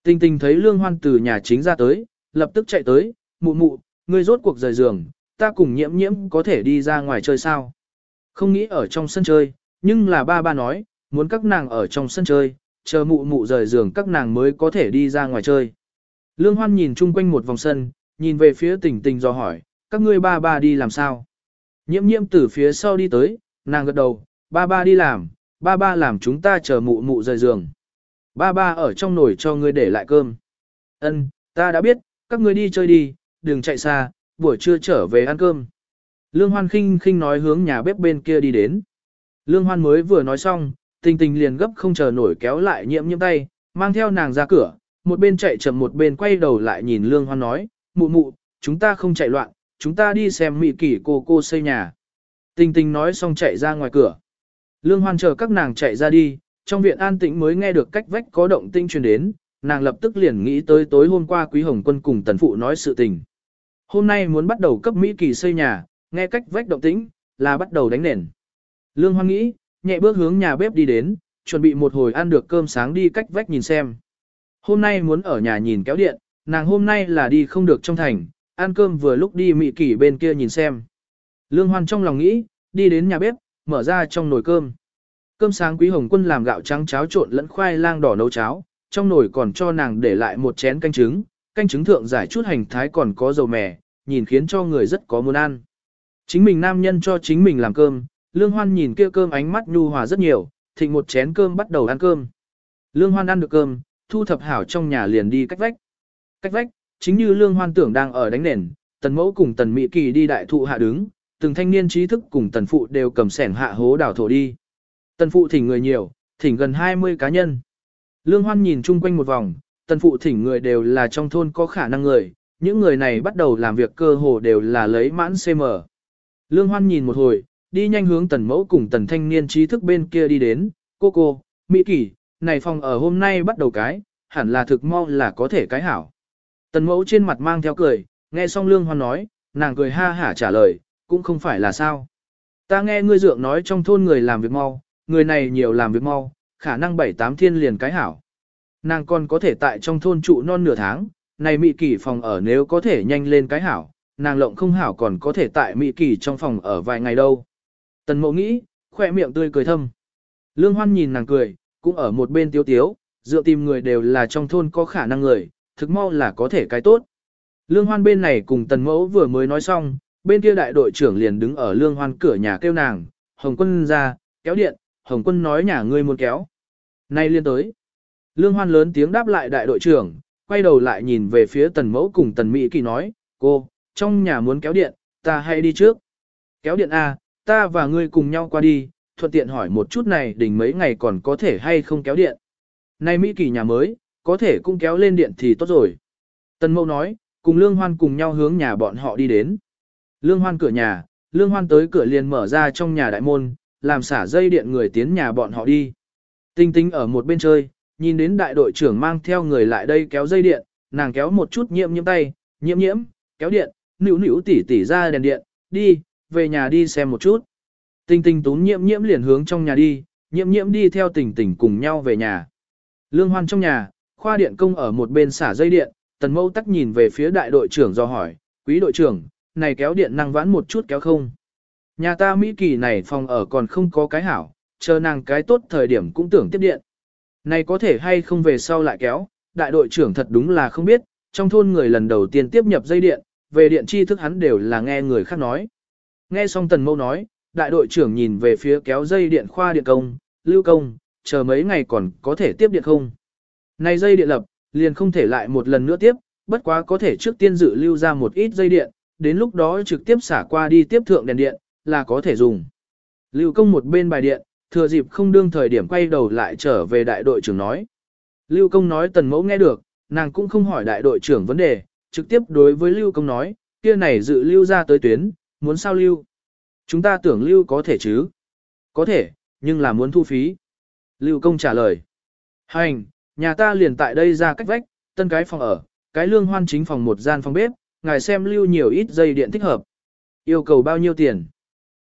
Tình tình thấy Lương Hoan từ nhà chính ra tới, lập tức chạy tới, mụ mụ, ngươi rốt cuộc rời giường, ta cùng nhiễm nhiễm có thể đi ra ngoài chơi sao. Không nghĩ ở trong sân chơi, nhưng là ba ba nói, muốn các nàng ở trong sân chơi, chờ mụ mụ rời giường các nàng mới có thể đi ra ngoài chơi. Lương Hoan nhìn chung quanh một vòng sân, nhìn về phía tình tình do hỏi, các ngươi ba ba đi làm sao? Nhiễm nhiễm từ phía sau đi tới, nàng gật đầu, ba ba đi làm, ba ba làm chúng ta chờ mụ mụ rời giường. Ba ba ở trong nồi cho ngươi để lại cơm. Ân, ta đã biết, các ngươi đi chơi đi, đừng chạy xa, buổi trưa trở về ăn cơm. Lương Hoan khinh khinh nói hướng nhà bếp bên kia đi đến. Lương Hoan mới vừa nói xong, tình tình liền gấp không chờ nổi kéo lại nhiễm nhiễm tay, mang theo nàng ra cửa, một bên chạy chậm một bên quay đầu lại nhìn Lương Hoan nói, mụ mụ, chúng ta không chạy loạn, chúng ta đi xem mị kỷ cô cô xây nhà. Tình tình nói xong chạy ra ngoài cửa. Lương Hoan chờ các nàng chạy ra đi, trong viện an tĩnh mới nghe được cách vách có động tinh truyền đến, nàng lập tức liền nghĩ tới tối hôm qua Quý Hồng Quân cùng Tần Phụ nói sự tình. Hôm nay muốn bắt đầu cấp Mỹ kỳ xây nhà, nghe cách vách động tĩnh, là bắt đầu đánh nền. Lương Hoan nghĩ, nhẹ bước hướng nhà bếp đi đến, chuẩn bị một hồi ăn được cơm sáng đi cách vách nhìn xem. Hôm nay muốn ở nhà nhìn kéo điện, nàng hôm nay là đi không được trong thành, ăn cơm vừa lúc đi mị kỷ bên kia nhìn xem. Lương Hoan trong lòng nghĩ, đi đến nhà bếp, mở ra trong nồi cơm. Cơm sáng Quý Hồng Quân làm gạo trắng cháo trộn lẫn khoai lang đỏ nấu cháo, trong nồi còn cho nàng để lại một chén canh trứng, canh trứng thượng giải chút hành thái còn có dầu mè, nhìn khiến cho người rất có muốn ăn. Chính mình nam nhân cho chính mình làm cơm, Lương Hoan nhìn kia cơm ánh mắt nhu hòa rất nhiều, thịnh một chén cơm bắt đầu ăn cơm. Lương Hoan ăn được cơm, thu thập hảo trong nhà liền đi cách vách. Cách vách, chính như Lương Hoan tưởng đang ở đánh nền, Tần Mẫu cùng Tần Mỹ Kỳ đi đại thụ hạ đứng, từng thanh niên trí thức cùng Tần Phụ đều cầm sẻng hạ hố đào thổ đi. Tần Phụ thỉnh người nhiều, thỉnh gần 20 cá nhân. Lương Hoan nhìn chung quanh một vòng, Tần Phụ thỉnh người đều là trong thôn có khả năng người, những người này bắt đầu làm việc cơ hồ đều là lấy mãn CM. Lương Hoan nhìn một hồi, đi nhanh hướng tần mẫu cùng tần thanh niên trí thức bên kia đi đến, cô cô, Mỹ Kỳ, này phòng ở hôm nay bắt đầu cái, hẳn là thực mau là có thể cái hảo. Tần mẫu trên mặt mang theo cười, nghe xong Lương Hoan nói, nàng cười ha hả trả lời, cũng không phải là sao. Ta nghe ngươi dượng nói trong thôn người làm việc mau, người này nhiều làm việc mau, khả năng bảy tám thiên liền cái hảo. Nàng còn có thể tại trong thôn trụ non nửa tháng, này Mỹ Kỳ phòng ở nếu có thể nhanh lên cái hảo, nàng lộng không hảo còn có thể tại Mỹ Kỳ trong phòng ở vài ngày đâu. Tần mộ nghĩ, khoe miệng tươi cười thâm. Lương Hoan nhìn nàng cười, cũng ở một bên tiếu tiếu, dựa tìm người đều là trong thôn có khả năng người, thực mau là có thể cái tốt. Lương Hoan bên này cùng tần mẫu vừa mới nói xong, bên kia đại đội trưởng liền đứng ở Lương Hoan cửa nhà kêu nàng, Hồng quân ra, kéo điện, Hồng quân nói nhà ngươi muốn kéo. Nay liên tới. Lương Hoan lớn tiếng đáp lại đại đội trưởng, quay đầu lại nhìn về phía tần mẫu cùng tần Mỹ kỳ nói, cô, trong nhà muốn kéo điện, ta hay đi trước. Kéo điện A, ta và ngươi cùng nhau qua đi, thuận tiện hỏi một chút này đỉnh mấy ngày còn có thể hay không kéo điện. Nay Mỹ kỳ nhà mới, có thể cũng kéo lên điện thì tốt rồi. Tần mẫu nói, cùng Lương Hoan cùng nhau hướng nhà bọn họ đi đến. Lương Hoan cửa nhà, Lương Hoan tới cửa liền mở ra trong nhà đại môn, làm xả dây điện người tiến nhà bọn họ đi. Tinh tinh ở một bên chơi, nhìn đến đại đội trưởng mang theo người lại đây kéo dây điện, nàng kéo một chút nhiễm nhiễm tay, nhiễm nhiễm, kéo điện, nữu nữu tỉ tỉ ra đèn điện, đi, về nhà đi xem một chút. Tinh tinh tún nhiễm nhiễm liền hướng trong nhà đi, nhiễm nhiễm đi theo tình tình cùng nhau về nhà. Lương hoan trong nhà, khoa điện công ở một bên xả dây điện, tần mâu tắc nhìn về phía đại đội trưởng do hỏi, quý đội trưởng, này kéo điện năng vãn một chút kéo không? Nhà ta Mỹ kỳ này phòng ở còn không có cái hảo, chờ nàng cái tốt thời điểm cũng tưởng tiếp điện. Này có thể hay không về sau lại kéo, đại đội trưởng thật đúng là không biết, trong thôn người lần đầu tiên tiếp nhập dây điện, về điện tri thức hắn đều là nghe người khác nói. Nghe xong tần mâu nói, đại đội trưởng nhìn về phía kéo dây điện khoa điện công, lưu công, chờ mấy ngày còn có thể tiếp điện không. Này dây điện lập, liền không thể lại một lần nữa tiếp, bất quá có thể trước tiên dự lưu ra một ít dây điện, đến lúc đó trực tiếp xả qua đi tiếp thượng đèn điện, là có thể dùng. Lưu công một bên bài điện, thừa dịp không đương thời điểm quay đầu lại trở về đại đội trưởng nói. Lưu công nói tần mẫu nghe được, nàng cũng không hỏi đại đội trưởng vấn đề, trực tiếp đối với Lưu công nói, kia này dự lưu ra tới tuyến, muốn sao lưu. Chúng ta tưởng lưu có thể chứ. Có thể, nhưng là muốn thu phí. Lưu công trả lời. Hành, nhà ta liền tại đây ra cách vách, tân cái phòng ở, cái lương hoan chính phòng một gian phòng bếp, ngài xem lưu nhiều ít dây điện thích hợp. Yêu cầu bao nhiêu tiền?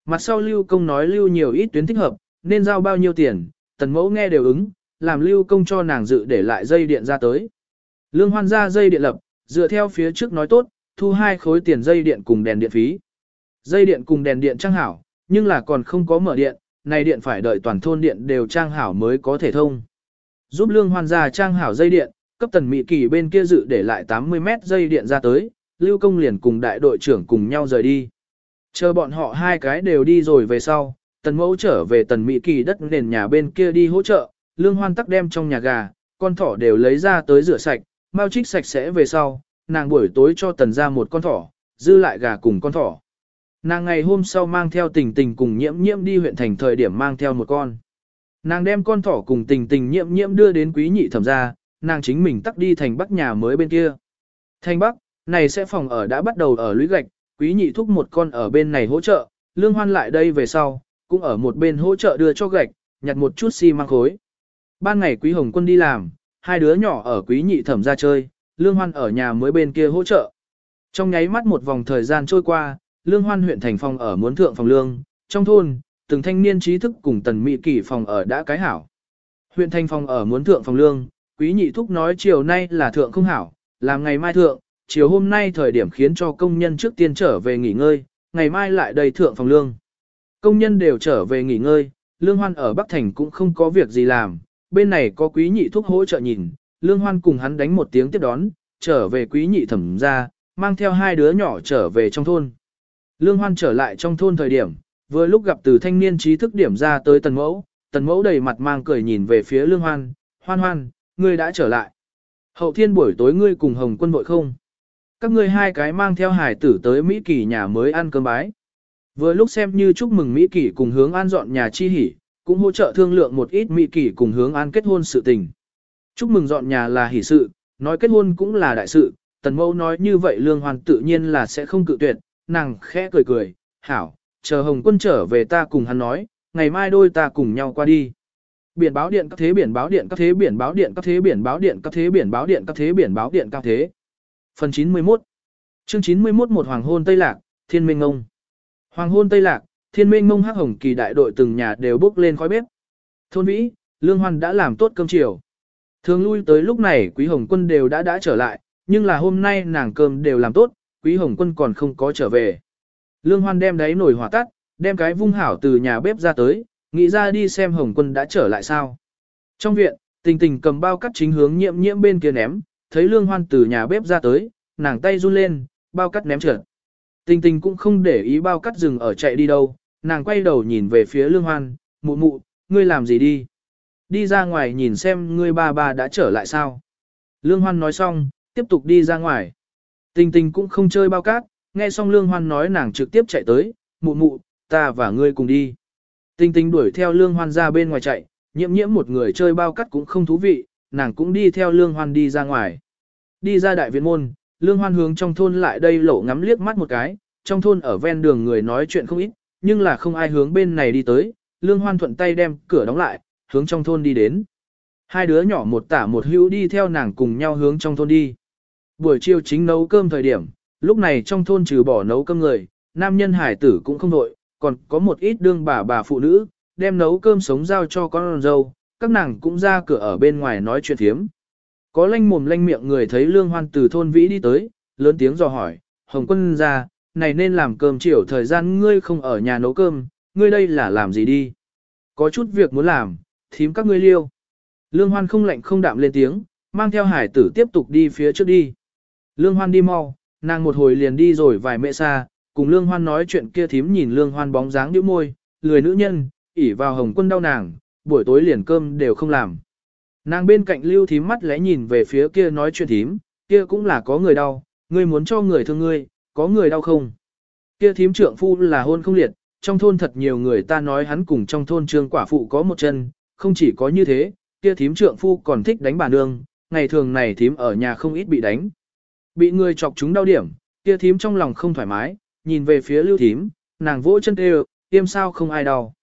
Mặt sau lưu công nói lưu nhiều ít tuyến thích hợp, nên giao bao nhiêu tiền, tần mẫu nghe đều ứng, làm lưu công cho nàng dự để lại dây điện ra tới. Lương hoan ra dây điện lập, dựa theo phía trước nói tốt, thu hai khối tiền dây điện cùng đèn điện phí. Dây điện cùng đèn điện trang hảo, nhưng là còn không có mở điện, này điện phải đợi toàn thôn điện đều trang hảo mới có thể thông. Giúp lương hoan gia trang hảo dây điện, cấp tần mỹ kỳ bên kia dự để lại 80 mét dây điện ra tới, lưu công liền cùng đại đội trưởng cùng nhau rời đi. Chờ bọn họ hai cái đều đi rồi về sau, tần mẫu trở về tần mỹ kỳ đất nền nhà bên kia đi hỗ trợ, lương hoan tắc đem trong nhà gà, con thỏ đều lấy ra tới rửa sạch, mau trích sạch sẽ về sau, nàng buổi tối cho tần ra một con thỏ, dư lại gà cùng con thỏ. Nàng ngày hôm sau mang theo tình tình cùng nhiễm nhiễm đi huyện thành thời điểm mang theo một con. Nàng đem con thỏ cùng tình tình nhiễm nhiễm đưa đến quý nhị thẩm ra, nàng chính mình tắt đi thành bắc nhà mới bên kia. Thành bắc, này sẽ phòng ở đã bắt đầu ở lũy gạch, quý nhị thúc một con ở bên này hỗ trợ, lương hoan lại đây về sau, cũng ở một bên hỗ trợ đưa cho gạch, nhặt một chút xi si măng khối. Ban ngày quý hồng quân đi làm, hai đứa nhỏ ở quý nhị thẩm ra chơi, lương hoan ở nhà mới bên kia hỗ trợ. Trong nháy mắt một vòng thời gian trôi qua, lương hoan huyện thành phòng ở muốn thượng phòng lương, trong thôn, từng thanh niên trí thức cùng tần mỹ kỷ phòng ở đã cái hảo. Huyện thành phòng ở muốn thượng phòng lương, quý nhị thúc nói chiều nay là thượng không hảo, làm ngày mai thượng, chiều hôm nay thời điểm khiến cho công nhân trước tiên trở về nghỉ ngơi, ngày mai lại đầy thượng phòng lương. Công nhân đều trở về nghỉ ngơi, lương hoan ở Bắc Thành cũng không có việc gì làm, bên này có quý nhị thúc hỗ trợ nhìn, lương hoan cùng hắn đánh một tiếng tiếp đón, trở về quý nhị thẩm ra, mang theo hai đứa nhỏ trở về trong thôn. Lương hoan trở lại trong thôn thời điểm, vừa lúc gặp từ thanh niên trí thức điểm ra tới tần mẫu, tần mẫu đầy mặt mang cười nhìn về phía lương hoan, hoan hoan, ngươi đã trở lại. Hậu thiên buổi tối ngươi cùng hồng quân vội không? Các ngươi hai cái mang theo hải tử tới Mỹ Kỳ nhà mới ăn cơm bái. Vừa lúc xem như chúc mừng Mỹ Kỳ cùng hướng an dọn nhà chi hỉ, cũng hỗ trợ thương lượng một ít Mỹ Kỳ cùng hướng an kết hôn sự tình. Chúc mừng dọn nhà là hỷ sự, nói kết hôn cũng là đại sự, tần mẫu nói như vậy lương hoàn tự nhiên là sẽ không cự tuyệt, nàng khẽ cười cười, hảo, chờ hồng quân trở về ta cùng hắn nói, ngày mai đôi ta cùng nhau qua đi. Biển báo điện các thế biển báo điện các thế biển báo điện các thế biển báo điện các thế biển báo điện các thế biển báo điện các thế. Phần 91 Chương 91 một hoàng hôn Tây Lạc, Thiên Minh Ngông Hoàng hôn Tây Lạc, Thiên Minh Ngông hắc hồng kỳ đại đội từng nhà đều bốc lên khói bếp. Thôn Vĩ, Lương Hoan đã làm tốt cơm chiều. Thường lui tới lúc này Quý Hồng Quân đều đã đã trở lại, nhưng là hôm nay nàng cơm đều làm tốt, Quý Hồng Quân còn không có trở về. Lương Hoan đem đáy nồi hỏa tắt, đem cái vung hảo từ nhà bếp ra tới, nghĩ ra đi xem Hồng Quân đã trở lại sao. Trong viện, tình tình cầm bao cắt chính hướng nhiễm nhiễm bên kia ném, thấy Lương Hoan từ nhà bếp ra tới, nàng tay run lên, bao cắt ném trượt. Tình tình cũng không để ý bao cắt dừng ở chạy đi đâu, nàng quay đầu nhìn về phía Lương Hoan, mụ mụ, ngươi làm gì đi? Đi ra ngoài nhìn xem ngươi ba ba đã trở lại sao? Lương Hoan nói xong, tiếp tục đi ra ngoài. Tình tình cũng không chơi bao cát, nghe xong Lương Hoan nói nàng trực tiếp chạy tới, mụ mụ, ta và ngươi cùng đi. Tình tình đuổi theo Lương Hoan ra bên ngoài chạy, nhiễm nhiễm một người chơi bao cát cũng không thú vị, nàng cũng đi theo Lương Hoan đi ra ngoài. Đi ra đại viện môn, Lương Hoan hướng trong thôn lại đây lộ ngắm liếc mắt một cái, trong thôn ở ven đường người nói chuyện không ít, nhưng là không ai hướng bên này đi tới, Lương Hoan thuận tay đem cửa đóng lại, hướng trong thôn đi đến. Hai đứa nhỏ một tả một hữu đi theo nàng cùng nhau hướng trong thôn đi. Buổi chiều chính nấu cơm thời điểm, lúc này trong thôn trừ bỏ nấu cơm người, nam nhân hải tử cũng không đội, còn có một ít đương bà bà phụ nữ, đem nấu cơm sống giao cho con dâu, các nàng cũng ra cửa ở bên ngoài nói chuyện thiếm. Có lanh mồm lanh miệng người thấy lương hoan từ thôn vĩ đi tới, lớn tiếng dò hỏi, Hồng quân ra, này nên làm cơm chiều thời gian ngươi không ở nhà nấu cơm, ngươi đây là làm gì đi? Có chút việc muốn làm, thím các ngươi liêu. Lương hoan không lạnh không đạm lên tiếng, mang theo hải tử tiếp tục đi phía trước đi. Lương hoan đi mau, nàng một hồi liền đi rồi vài mẹ xa, cùng lương hoan nói chuyện kia thím nhìn lương hoan bóng dáng điếu môi, lười nữ nhân, ỉ vào hồng quân đau nàng, buổi tối liền cơm đều không làm. Nàng bên cạnh lưu thím mắt lẽ nhìn về phía kia nói chuyện thím, kia cũng là có người đau, ngươi muốn cho người thương ngươi, có người đau không? Kia thím trượng phu là hôn không liệt, trong thôn thật nhiều người ta nói hắn cùng trong thôn trương quả phụ có một chân, không chỉ có như thế, kia thím trượng phu còn thích đánh bà nương, ngày thường này thím ở nhà không ít bị đánh. Bị người chọc chúng đau điểm, kia thím trong lòng không thoải mái, nhìn về phía lưu thím, nàng vỗ chân kêu, tiêm sao không ai đau.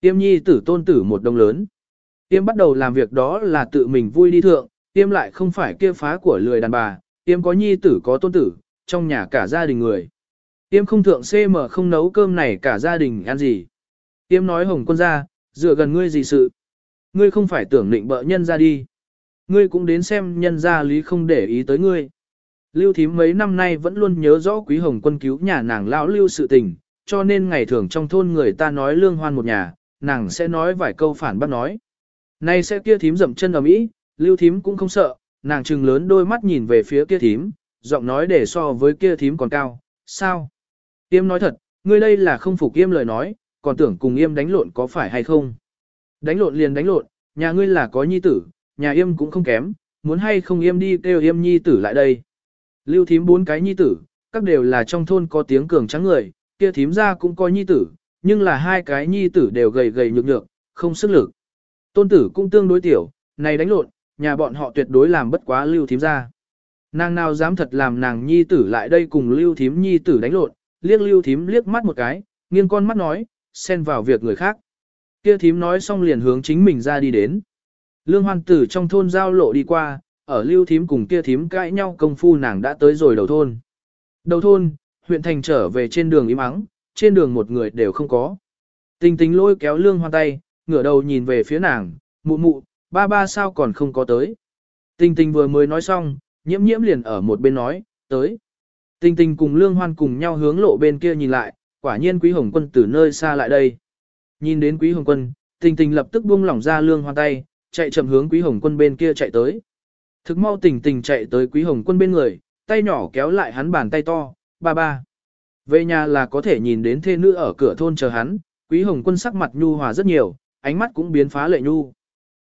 Tiêm nhi tử tôn tử một đồng lớn. Tiêm bắt đầu làm việc đó là tự mình vui đi thượng, tiêm lại không phải kia phá của lười đàn bà, tiêm có nhi tử có tôn tử, trong nhà cả gia đình người. Tiêm không thượng CM không nấu cơm này cả gia đình ăn gì. Tiêm nói hồng quân ra, dựa gần ngươi gì sự. Ngươi không phải tưởng định bợ nhân ra đi. Ngươi cũng đến xem nhân gia lý không để ý tới ngươi. Lưu thím mấy năm nay vẫn luôn nhớ rõ quý hồng quân cứu nhà nàng lão lưu sự tình, cho nên ngày thường trong thôn người ta nói lương hoan một nhà, nàng sẽ nói vài câu phản bác nói. Nay sẽ kia thím dậm chân ở mỹ, lưu thím cũng không sợ, nàng trừng lớn đôi mắt nhìn về phía kia thím, giọng nói để so với kia thím còn cao, sao? Yêm nói thật, ngươi đây là không phục Yêm lời nói, còn tưởng cùng Yêm đánh lộn có phải hay không? Đánh lộn liền đánh lộn, nhà ngươi là có nhi tử, nhà Yêm cũng không kém, muốn hay không Yêm đi kêu Yêm nhi tử lại đây. Lưu thím bốn cái nhi tử, các đều là trong thôn có tiếng cường trắng người, kia thím ra cũng có nhi tử, nhưng là hai cái nhi tử đều gầy gầy nhược nhược, không sức lực. Tôn tử cũng tương đối tiểu, này đánh lộn, nhà bọn họ tuyệt đối làm bất quá lưu thím ra. Nàng nào dám thật làm nàng nhi tử lại đây cùng lưu thím nhi tử đánh lộn, liếc lưu thím liếc mắt một cái, nghiêng con mắt nói, xen vào việc người khác. Kia thím nói xong liền hướng chính mình ra đi đến. Lương hoan tử trong thôn giao lộ đi qua, ở lưu thím cùng kia thím cãi nhau công phu nàng đã tới rồi đầu thôn. Đầu thôn, huyện thành trở về trên đường im ắng, trên đường một người đều không có. Tình tình lôi kéo lương hoan tay, ngửa đầu nhìn về phía nàng, mụ mụ, ba ba sao còn không có tới. Tình tình vừa mới nói xong, nhiễm nhiễm liền ở một bên nói, tới. Tình tình cùng lương hoan cùng nhau hướng lộ bên kia nhìn lại, quả nhiên quý hồng quân từ nơi xa lại đây. Nhìn đến quý hồng quân, tình tình lập tức buông lỏng ra lương hoan tay, chạy chậm hướng quý hồng quân bên kia chạy tới. Thực mau tình tình chạy tới quý hồng quân bên người, tay nhỏ kéo lại hắn bàn tay to, ba ba. Về nhà là có thể nhìn đến thê nữ ở cửa thôn chờ hắn, quý hồng quân sắc mặt nhu hòa rất nhiều, ánh mắt cũng biến phá lệ nhu.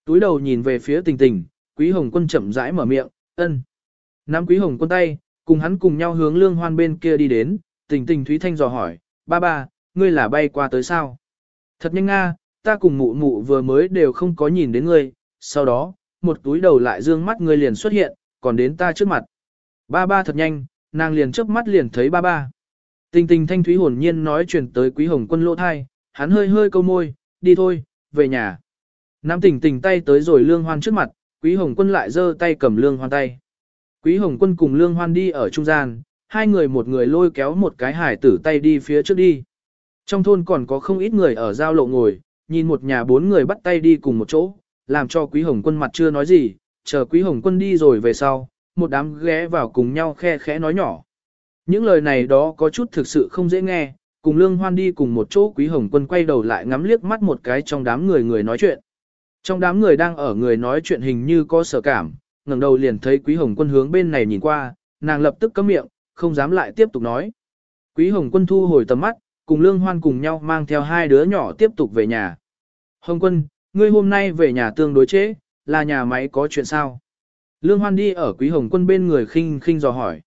Túi đầu nhìn về phía tình tình, quý hồng quân chậm rãi mở miệng, ân. Nắm quý hồng quân tay, cùng hắn cùng nhau hướng lương hoan bên kia đi đến, tình tình Thúy Thanh dò hỏi, ba ba, ngươi là bay qua tới sao? Thật nhanh nga, ta cùng mụ mụ vừa mới đều không có nhìn đến ngươi, sau đó, một túi đầu lại dương mắt ngươi liền xuất hiện, còn đến ta trước mặt. Ba ba thật nhanh, nàng liền chớp mắt liền thấy ba ba. Tình tình thanh thúy hồn nhiên nói chuyện tới quý hồng quân lỗ thai, hắn hơi hơi câu môi, đi thôi, về nhà. Nam tình tình tay tới rồi lương hoan trước mặt, quý hồng quân lại giơ tay cầm lương hoan tay. Quý hồng quân cùng lương hoan đi ở trung gian, hai người một người lôi kéo một cái hải tử tay đi phía trước đi. Trong thôn còn có không ít người ở giao lộ ngồi, nhìn một nhà bốn người bắt tay đi cùng một chỗ, làm cho quý hồng quân mặt chưa nói gì, chờ quý hồng quân đi rồi về sau, một đám ghé vào cùng nhau khe khẽ nói nhỏ. Những lời này đó có chút thực sự không dễ nghe, cùng lương hoan đi cùng một chỗ quý hồng quân quay đầu lại ngắm liếc mắt một cái trong đám người người nói chuyện. Trong đám người đang ở người nói chuyện hình như có sở cảm, ngẩng đầu liền thấy quý hồng quân hướng bên này nhìn qua, nàng lập tức cấm miệng, không dám lại tiếp tục nói. Quý hồng quân thu hồi tầm mắt, cùng lương hoan cùng nhau mang theo hai đứa nhỏ tiếp tục về nhà. Hồng quân, ngươi hôm nay về nhà tương đối chế, là nhà máy có chuyện sao? Lương hoan đi ở quý hồng quân bên người khinh khinh dò hỏi.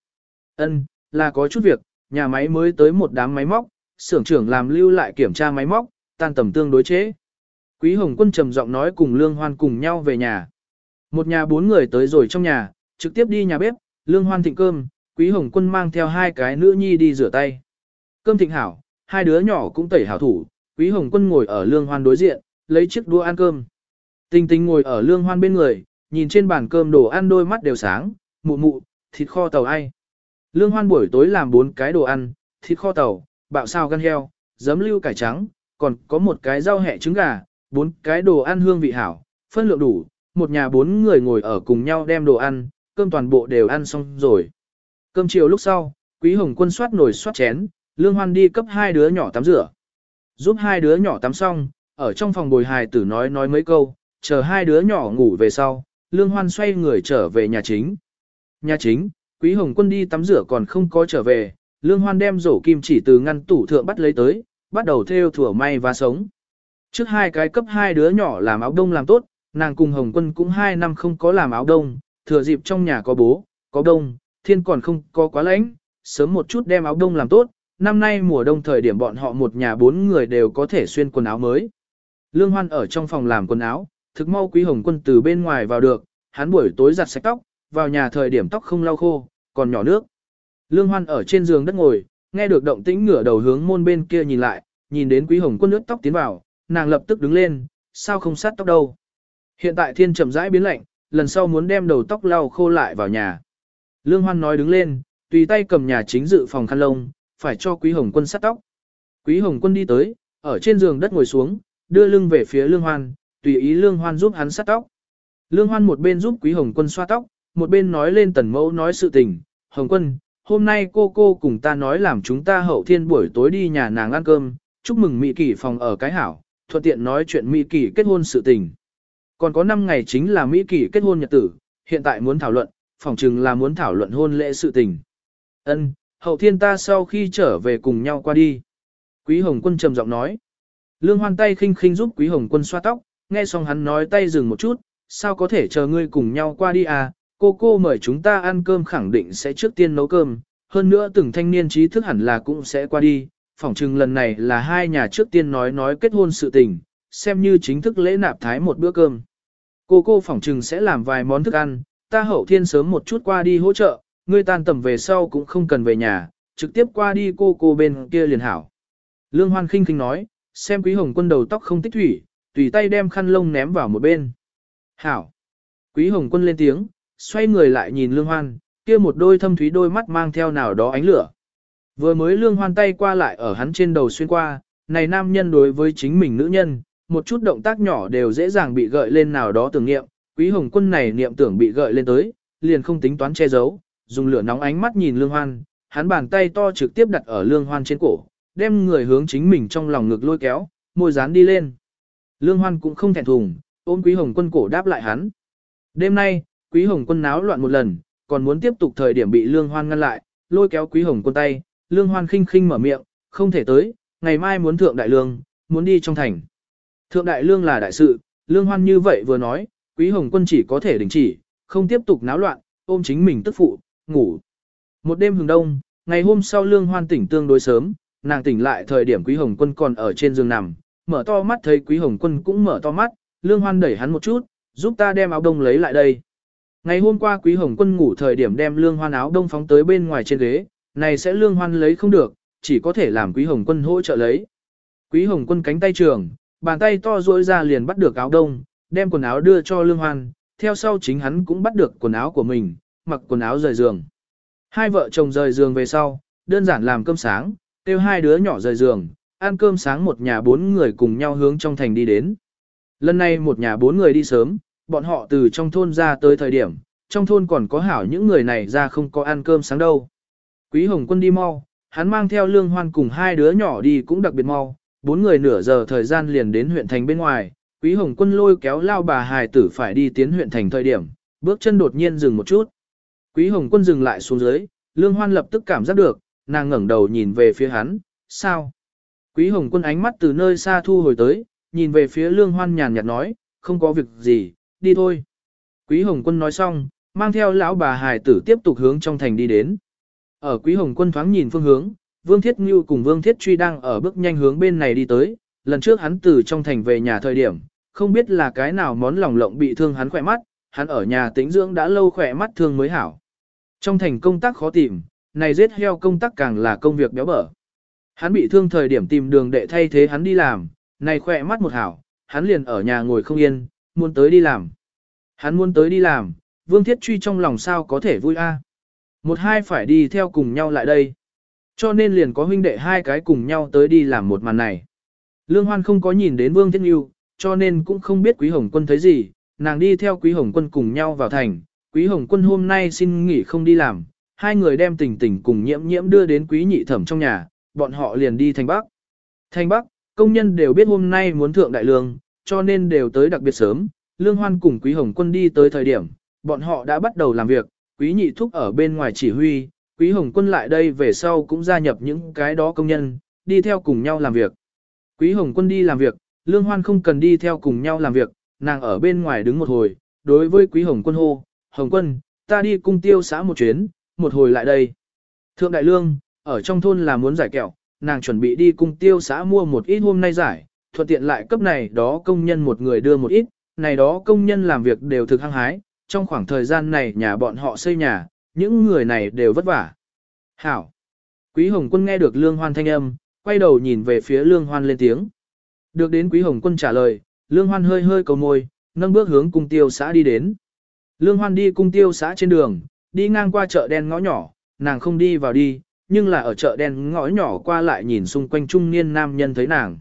Ân, là có chút việc, nhà máy mới tới một đám máy móc, xưởng trưởng làm lưu lại kiểm tra máy móc, tan tầm tương đối chế. Quý hồng quân trầm giọng nói cùng lương hoan cùng nhau về nhà. Một nhà bốn người tới rồi trong nhà, trực tiếp đi nhà bếp, lương hoan thịnh cơm, quý hồng quân mang theo hai cái nữ nhi đi rửa tay. Cơm thịnh hảo, hai đứa nhỏ cũng tẩy hảo thủ, quý hồng quân ngồi ở lương hoan đối diện, lấy chiếc đũa ăn cơm. tình tình ngồi ở lương hoan bên người, nhìn trên bàn cơm đồ ăn đôi mắt đều sáng, mụ mụ, thịt kho tàu ai. Lương hoan buổi tối làm bốn cái đồ ăn, thịt kho tàu, bạo sao gan heo, giấm lưu cải trắng, còn có một cái rau hẹ trứng gà, bốn cái đồ ăn hương vị hảo, phân lượng đủ, một nhà bốn người ngồi ở cùng nhau đem đồ ăn, cơm toàn bộ đều ăn xong rồi. Cơm chiều lúc sau, Quý Hồng Quân soát nồi soát chén, Lương Hoan đi cấp hai đứa nhỏ tắm rửa. Giúp hai đứa nhỏ tắm xong, ở trong phòng bồi hài tử nói nói mấy câu, chờ hai đứa nhỏ ngủ về sau, Lương Hoan xoay người trở về nhà chính. Nhà chính, Quý Hồng Quân đi tắm rửa còn không có trở về, Lương Hoan đem rổ kim chỉ từ ngăn tủ thượng bắt lấy tới, bắt đầu theo thủa may và sống. Trước hai cái cấp hai đứa nhỏ làm áo đông làm tốt, nàng cùng Hồng Quân cũng hai năm không có làm áo đông, thừa dịp trong nhà có bố, có đông, thiên còn không có quá lạnh, sớm một chút đem áo đông làm tốt, năm nay mùa đông thời điểm bọn họ một nhà bốn người đều có thể xuyên quần áo mới. Lương Hoan ở trong phòng làm quần áo, thực mau Quý Hồng Quân từ bên ngoài vào được, hắn buổi tối giặt sạch tóc, vào nhà thời điểm tóc không lau khô, còn nhỏ nước. Lương Hoan ở trên giường đất ngồi, nghe được động tĩnh ngửa đầu hướng môn bên kia nhìn lại, nhìn đến Quý Hồng Quân nước tóc tiến vào, nàng lập tức đứng lên, sao không sát tóc đâu. Hiện tại thiên chậm rãi biến lạnh, lần sau muốn đem đầu tóc lau khô lại vào nhà. Lương Hoan nói đứng lên, tùy tay cầm nhà chính dự phòng khăn lông, phải cho Quý Hồng Quân sát tóc. Quý Hồng Quân đi tới, ở trên giường đất ngồi xuống, đưa lưng về phía Lương Hoan, tùy ý Lương Hoan giúp hắn sát tóc. Lương Hoan một bên giúp Quý Hồng Quân xoa tóc, một bên nói lên tần mẫu nói sự tình. Hồng Quân, hôm nay cô cô cùng ta nói làm chúng ta hậu thiên buổi tối đi nhà nàng ăn cơm, chúc mừng Mỹ Kỳ phòng ở cái hảo, thuận tiện nói chuyện Mỹ Kỳ kết hôn sự tình. Còn có 5 ngày chính là Mỹ Kỳ kết hôn nhật tử, hiện tại muốn thảo luận, phòng chừng là muốn thảo luận hôn lễ sự tình. Ân, hậu thiên ta sau khi trở về cùng nhau qua đi. Quý Hồng Quân trầm giọng nói. Lương Hoan tay khinh khinh giúp Quý Hồng Quân xoa tóc, nghe xong hắn nói tay dừng một chút, sao có thể chờ ngươi cùng nhau qua đi à, cô cô mời chúng ta ăn cơm khẳng định sẽ trước tiên nấu cơm, hơn nữa từng thanh niên trí thức hẳn là cũng sẽ qua đi, phỏng chừng lần này là hai nhà trước tiên nói nói kết hôn sự tình, xem như chính thức lễ nạp thái một bữa cơm. Cô cô phỏng chừng sẽ làm vài món thức ăn, ta hậu thiên sớm một chút qua đi hỗ trợ, ngươi tan tầm về sau cũng không cần về nhà, trực tiếp qua đi cô cô bên kia liền hảo. Lương Hoan khinh khinh nói, xem quý hồng quân đầu tóc không tích thủy, tùy tay đem khăn lông ném vào một bên. Hảo. Quý hồng quân lên tiếng, xoay người lại nhìn Lương Hoan, kia một đôi thâm thúy đôi mắt mang theo nào đó ánh lửa. Vừa mới Lương Hoan tay qua lại ở hắn trên đầu xuyên qua, này nam nhân đối với chính mình nữ nhân, một chút động tác nhỏ đều dễ dàng bị gợi lên nào đó tưởng niệm, quý hồng quân này niệm tưởng bị gợi lên tới, liền không tính toán che giấu, dùng lửa nóng ánh mắt nhìn Lương Hoan, hắn bàn tay to trực tiếp đặt ở Lương Hoan trên cổ, đem người hướng chính mình trong lòng ngực lôi kéo, môi dán đi lên. Lương Hoan cũng không thẹn thùng, ôm Quý Hồng Quân cổ đáp lại hắn. Đêm nay, Quý Hồng Quân náo loạn một lần, còn muốn tiếp tục thời điểm bị Lương Hoan ngăn lại, lôi kéo Quý Hồng Quân tay, Lương Hoan khinh khinh mở miệng, không thể tới, ngày mai muốn thượng đại lương, muốn đi trong thành. Thượng đại lương là đại sự, Lương Hoan như vậy vừa nói, Quý Hồng Quân chỉ có thể đình chỉ, không tiếp tục náo loạn, ôm chính mình tức phụ, ngủ. Một đêm hừng đông, ngày hôm sau Lương Hoan tỉnh tương đối sớm, nàng tỉnh lại thời điểm Quý Hồng Quân còn ở trên giường nằm, mở to mắt thấy Quý Hồng Quân cũng mở to mắt, Lương Hoan đẩy hắn một chút, giúp ta đem áo đông lấy lại đây. Ngày hôm qua Quý Hồng Quân ngủ thời điểm đem Lương Hoan áo đông phóng tới bên ngoài trên ghế, này sẽ Lương Hoan lấy không được, chỉ có thể làm Quý Hồng Quân hỗ trợ lấy. Quý Hồng Quân cánh tay trường, bàn tay to duỗi ra liền bắt được áo đông, đem quần áo đưa cho Lương Hoan, theo sau chính hắn cũng bắt được quần áo của mình, mặc quần áo rời giường. Hai vợ chồng rời giường về sau, đơn giản làm cơm sáng, kêu hai đứa nhỏ rời giường, ăn cơm sáng một nhà bốn người cùng nhau hướng trong thành đi đến. Lần này một nhà bốn người đi sớm, bọn họ từ trong thôn ra tới thời điểm, trong thôn còn có hảo những người này ra không có ăn cơm sáng đâu. Quý Hồng Quân đi mau, hắn mang theo Lương Hoan cùng hai đứa nhỏ đi cũng đặc biệt mau, bốn người nửa giờ thời gian liền đến huyện thành bên ngoài, Quý Hồng Quân lôi kéo lao bà hài tử phải đi tiến huyện thành thời điểm, bước chân đột nhiên dừng một chút. Quý Hồng Quân dừng lại xuống dưới, Lương Hoan lập tức cảm giác được, nàng ngẩng đầu nhìn về phía hắn, sao? Quý Hồng Quân ánh mắt từ nơi xa thu hồi tới, nhìn về phía Lương Hoan nhàn nhạt nói, không có việc gì, đi thôi. Quý Hồng Quân nói xong, mang theo lão bà hài tử tiếp tục hướng trong thành đi đến. Ở Quý Hồng Quân thoáng nhìn phương hướng, Vương Thiết Ngưu cùng Vương Thiết Truy đang ở bước nhanh hướng bên này đi tới, lần trước hắn từ trong thành về nhà thời điểm, không biết là cái nào món lòng lộng bị thương hắn khỏe mắt, hắn ở nhà tĩnh dưỡng đã lâu khỏe mắt thương mới hảo. Trong thành công tác khó tìm, này giết heo công tác càng là công việc béo bở. Hắn bị thương thời điểm tìm đường để thay thế hắn đi làm, này khỏe mắt một hảo, hắn liền ở nhà ngồi không yên, muốn tới đi làm. Hắn muốn tới đi làm, Vương Thiết Truy trong lòng sao có thể vui a? Một hai phải đi theo cùng nhau lại đây. Cho nên liền có huynh đệ hai cái cùng nhau tới đi làm một màn này. Lương Hoan không có nhìn đến Vương Thiết Nhu, cho nên cũng không biết Quý Hồng Quân thấy gì, nàng đi theo Quý Hồng Quân cùng nhau vào thành. Quý Hồng Quân hôm nay xin nghỉ không đi làm, hai người đem tình tình cùng nhiễm nhiễm đưa đến Quý Nhị Thẩm trong nhà, bọn họ liền đi thành Bắc. Thành Bắc, công nhân đều biết hôm nay muốn thượng đại lương, cho nên đều tới đặc biệt sớm. Lương Hoan cùng Quý Hồng Quân đi tới thời điểm, bọn họ đã bắt đầu làm việc, Quý Nhị Thúc ở bên ngoài chỉ huy, Quý Hồng Quân lại đây về sau cũng gia nhập những cái đó công nhân, đi theo cùng nhau làm việc. Quý Hồng Quân đi làm việc, Lương Hoan không cần đi theo cùng nhau làm việc, nàng ở bên ngoài đứng một hồi, đối với Quý Hồng Quân hô, Hồng Quân, ta đi cung tiêu xã một chuyến, một hồi lại đây. Thượng Đại Lương, ở trong thôn là muốn giải kẹo, nàng chuẩn bị đi cung tiêu xã mua một ít hôm nay giải, thuận tiện lại cấp này đó công nhân một người đưa một ít, này đó công nhân làm việc đều thực hăng hái, trong khoảng thời gian này nhà bọn họ xây nhà, những người này đều vất vả. Hảo! Quý Hồng Quân nghe được Lương Hoan thanh âm, quay đầu nhìn về phía Lương Hoan lên tiếng. Được đến Quý Hồng Quân trả lời, Lương Hoan hơi hơi cầu môi, nâng bước hướng cung tiêu xã đi đến. Lương Hoan đi cung tiêu xã trên đường, đi ngang qua chợ đen ngõ nhỏ, nàng không đi vào đi, nhưng là ở chợ đen ngõ nhỏ qua lại nhìn xung quanh trung niên nam nhân thấy nàng.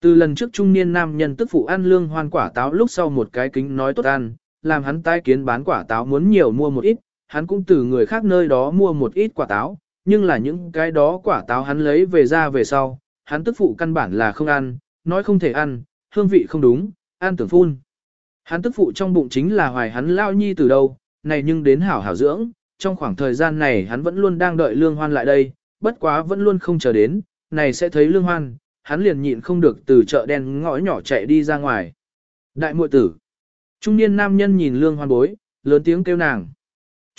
Từ lần trước trung niên nam nhân tức phụ ăn lương hoan quả táo lúc sau một cái kính nói tốt ăn, làm hắn tai kiến bán quả táo muốn nhiều mua một ít, hắn cũng từ người khác nơi đó mua một ít quả táo, nhưng là những cái đó quả táo hắn lấy về ra về sau, hắn tức phụ căn bản là không ăn, nói không thể ăn, hương vị không đúng, ăn tưởng phun. Hắn tức phụ trong bụng chính là hoài hắn lao nhi từ đâu, này nhưng đến hảo hảo dưỡng, trong khoảng thời gian này hắn vẫn luôn đang đợi lương hoan lại đây, bất quá vẫn luôn không chờ đến, này sẽ thấy lương hoan, hắn liền nhịn không được từ chợ đen ngõ nhỏ chạy đi ra ngoài. Đại muội tử. Trung niên nam nhân nhìn lương hoan bối, lớn tiếng kêu nàng.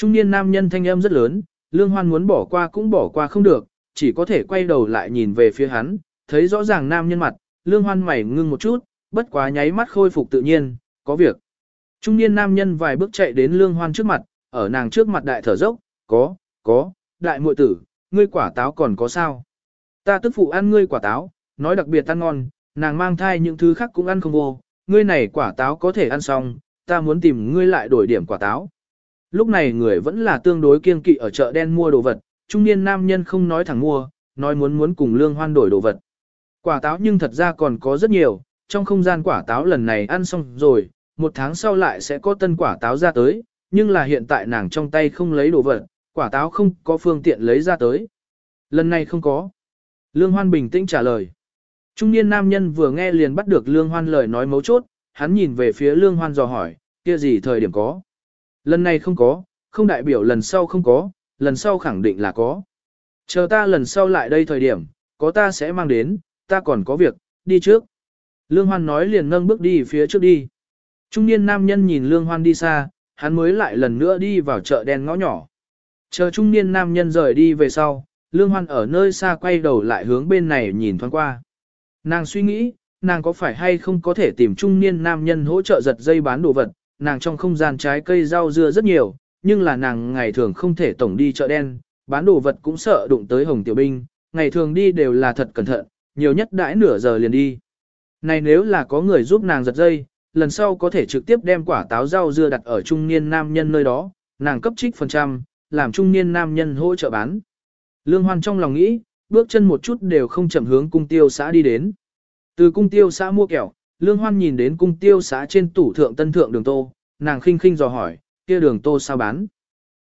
Trung niên nam nhân thanh âm rất lớn, lương hoan muốn bỏ qua cũng bỏ qua không được, chỉ có thể quay đầu lại nhìn về phía hắn, thấy rõ ràng nam nhân mặt, lương hoan mày ngưng một chút, bất quá nháy mắt khôi phục tự nhiên, có việc. Trung niên nam nhân vài bước chạy đến lương hoan trước mặt, ở nàng trước mặt đại thở dốc, có, có, đại muội tử, ngươi quả táo còn có sao? Ta tức phụ ăn ngươi quả táo, nói đặc biệt ăn ngon, nàng mang thai những thứ khác cũng ăn không vô, ngươi này quả táo có thể ăn xong, ta muốn tìm ngươi lại đổi điểm quả táo. Lúc này người vẫn là tương đối kiên kỵ ở chợ đen mua đồ vật, trung niên nam nhân không nói thẳng mua, nói muốn muốn cùng lương hoan đổi đồ vật. Quả táo nhưng thật ra còn có rất nhiều, trong không gian quả táo lần này ăn xong rồi, một tháng sau lại sẽ có tân quả táo ra tới, nhưng là hiện tại nàng trong tay không lấy đồ vật, quả táo không có phương tiện lấy ra tới. Lần này không có. Lương Hoan bình tĩnh trả lời. Trung niên nam nhân vừa nghe liền bắt được Lương Hoan lời nói mấu chốt, hắn nhìn về phía Lương Hoan dò hỏi, kia gì thời điểm có. Lần này không có, không đại biểu lần sau không có, lần sau khẳng định là có. Chờ ta lần sau lại đây thời điểm, có ta sẽ mang đến, ta còn có việc, đi trước. Lương Hoan nói liền nâng bước đi phía trước đi. Trung niên nam nhân nhìn Lương Hoan đi xa, hắn mới lại lần nữa đi vào chợ đen ngõ nhỏ. Chờ trung niên nam nhân rời đi về sau, Lương Hoan ở nơi xa quay đầu lại hướng bên này nhìn thoáng qua. Nàng suy nghĩ, nàng có phải hay không có thể tìm trung niên nam nhân hỗ trợ giật dây bán đồ vật, nàng trong không gian trái cây rau dưa rất nhiều, nhưng là nàng ngày thường không thể tổng đi chợ đen, bán đồ vật cũng sợ đụng tới hồng tiểu binh, ngày thường đi đều là thật cẩn thận, nhiều nhất đãi nửa giờ liền đi. Này nếu là có người giúp nàng giật dây, lần sau có thể trực tiếp đem quả táo rau dưa đặt ở trung niên nam nhân nơi đó, nàng cấp trích phần trăm, làm trung niên nam nhân hỗ trợ bán. Lương Hoan trong lòng nghĩ, bước chân một chút đều không chậm hướng cung tiêu xã đi đến. Từ cung tiêu xã mua kẹo, Lương Hoan nhìn đến cung tiêu xã trên tủ thượng tân thượng đường tô, nàng khinh khinh dò hỏi, kia đường tô sao bán.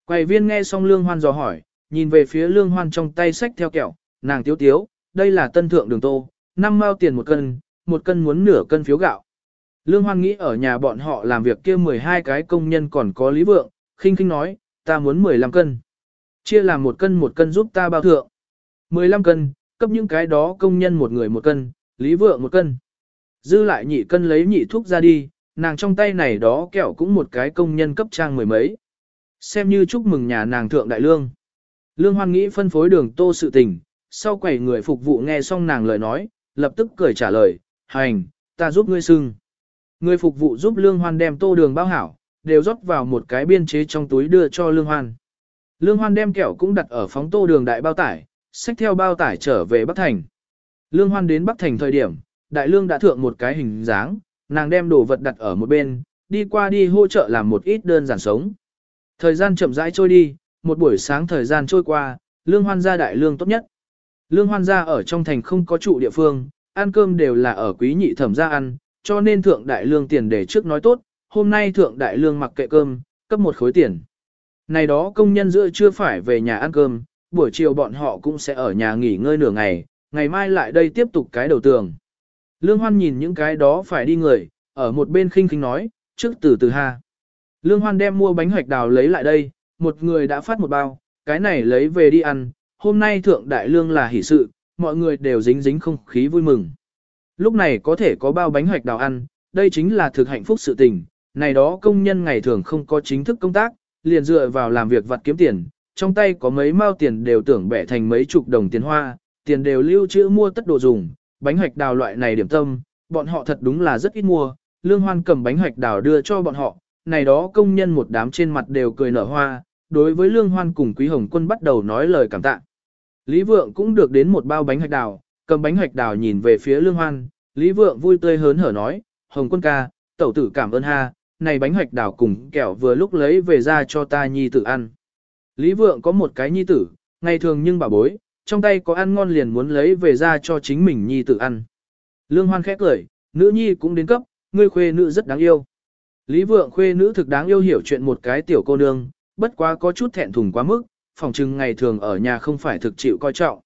Quầy viên nghe xong Lương Hoan dò hỏi, nhìn về phía Lương Hoan trong tay sách theo kẹo, nàng tiếu tiếu, đây là tân thượng đường tô, năm mao tiền một cân, một cân muốn nửa cân phiếu gạo. Lương Hoan nghĩ ở nhà bọn họ làm việc kia 12 cái công nhân còn có lý vượng, khinh khinh nói, ta muốn 15 cân. Chia làm một cân một cân giúp ta bao thượng. 15 cân, cấp những cái đó công nhân một người một cân, lý vượng một cân. Dư lại nhị cân lấy nhị thuốc ra đi, nàng trong tay này đó kẹo cũng một cái công nhân cấp trang mười mấy. Xem như chúc mừng nhà nàng thượng đại lương. Lương Hoan nghĩ phân phối đường tô sự tình, sau quầy người phục vụ nghe xong nàng lời nói, lập tức cười trả lời, hành, ta giúp ngươi xưng. Người phục vụ giúp Lương Hoan đem tô đường bao hảo, đều rót vào một cái biên chế trong túi đưa cho Lương Hoan. Lương Hoan đem kẹo cũng đặt ở phóng tô đường đại bao tải, xách theo bao tải trở về Bắc Thành. Lương Hoan đến Bắc Thành thời điểm, đại lương đã thượng một cái hình dáng, nàng đem đồ vật đặt ở một bên, đi qua đi hỗ trợ làm một ít đơn giản sống. Thời gian chậm rãi trôi đi, một buổi sáng thời gian trôi qua, lương hoan gia đại lương tốt nhất. Lương hoan gia ở trong thành không có trụ địa phương, ăn cơm đều là ở quý nhị thẩm gia ăn, cho nên thượng đại lương tiền để trước nói tốt, hôm nay thượng đại lương mặc kệ cơm, cấp một khối tiền. Này đó công nhân giữa chưa phải về nhà ăn cơm, buổi chiều bọn họ cũng sẽ ở nhà nghỉ ngơi nửa ngày, ngày mai lại đây tiếp tục cái đầu tường. Lương Hoan nhìn những cái đó phải đi người, ở một bên khinh khinh nói, trước từ từ ha. Lương Hoan đem mua bánh hoạch đào lấy lại đây, một người đã phát một bao, cái này lấy về đi ăn, hôm nay thượng đại lương là hỷ sự, mọi người đều dính dính không khí vui mừng. Lúc này có thể có bao bánh hoạch đào ăn, đây chính là thực hạnh phúc sự tình, này đó công nhân ngày thường không có chính thức công tác, liền dựa vào làm việc vặt kiếm tiền, trong tay có mấy mao tiền đều tưởng bẻ thành mấy chục đồng tiền hoa, tiền đều lưu trữ mua tất đồ dùng, bánh hoạch đào loại này điểm tâm, bọn họ thật đúng là rất ít mua, lương hoan cầm bánh hoạch đào đưa cho bọn họ, này đó công nhân một đám trên mặt đều cười nở hoa, đối với lương hoan cùng quý hồng quân bắt đầu nói lời cảm tạ. Lý vượng cũng được đến một bao bánh hoạch đào, cầm bánh hoạch đào nhìn về phía lương hoan, Lý vượng vui tươi hớn hở nói, hồng quân ca, tẩu tử cảm ơn ha, này bánh hoạch đào cùng kẹo vừa lúc lấy về ra cho ta nhi tử ăn. Lý vượng có một cái nhi tử, ngày thường nhưng bà bối, trong tay có ăn ngon liền muốn lấy về ra cho chính mình nhi tử ăn. Lương hoan khẽ cười, nữ nhi cũng đến cấp, ngươi khuê nữ rất đáng yêu. Lý vượng khuê nữ thực đáng yêu hiểu chuyện một cái tiểu cô nương, bất quá có chút thẹn thùng quá mức, phòng trừng ngày thường ở nhà không phải thực chịu coi trọng.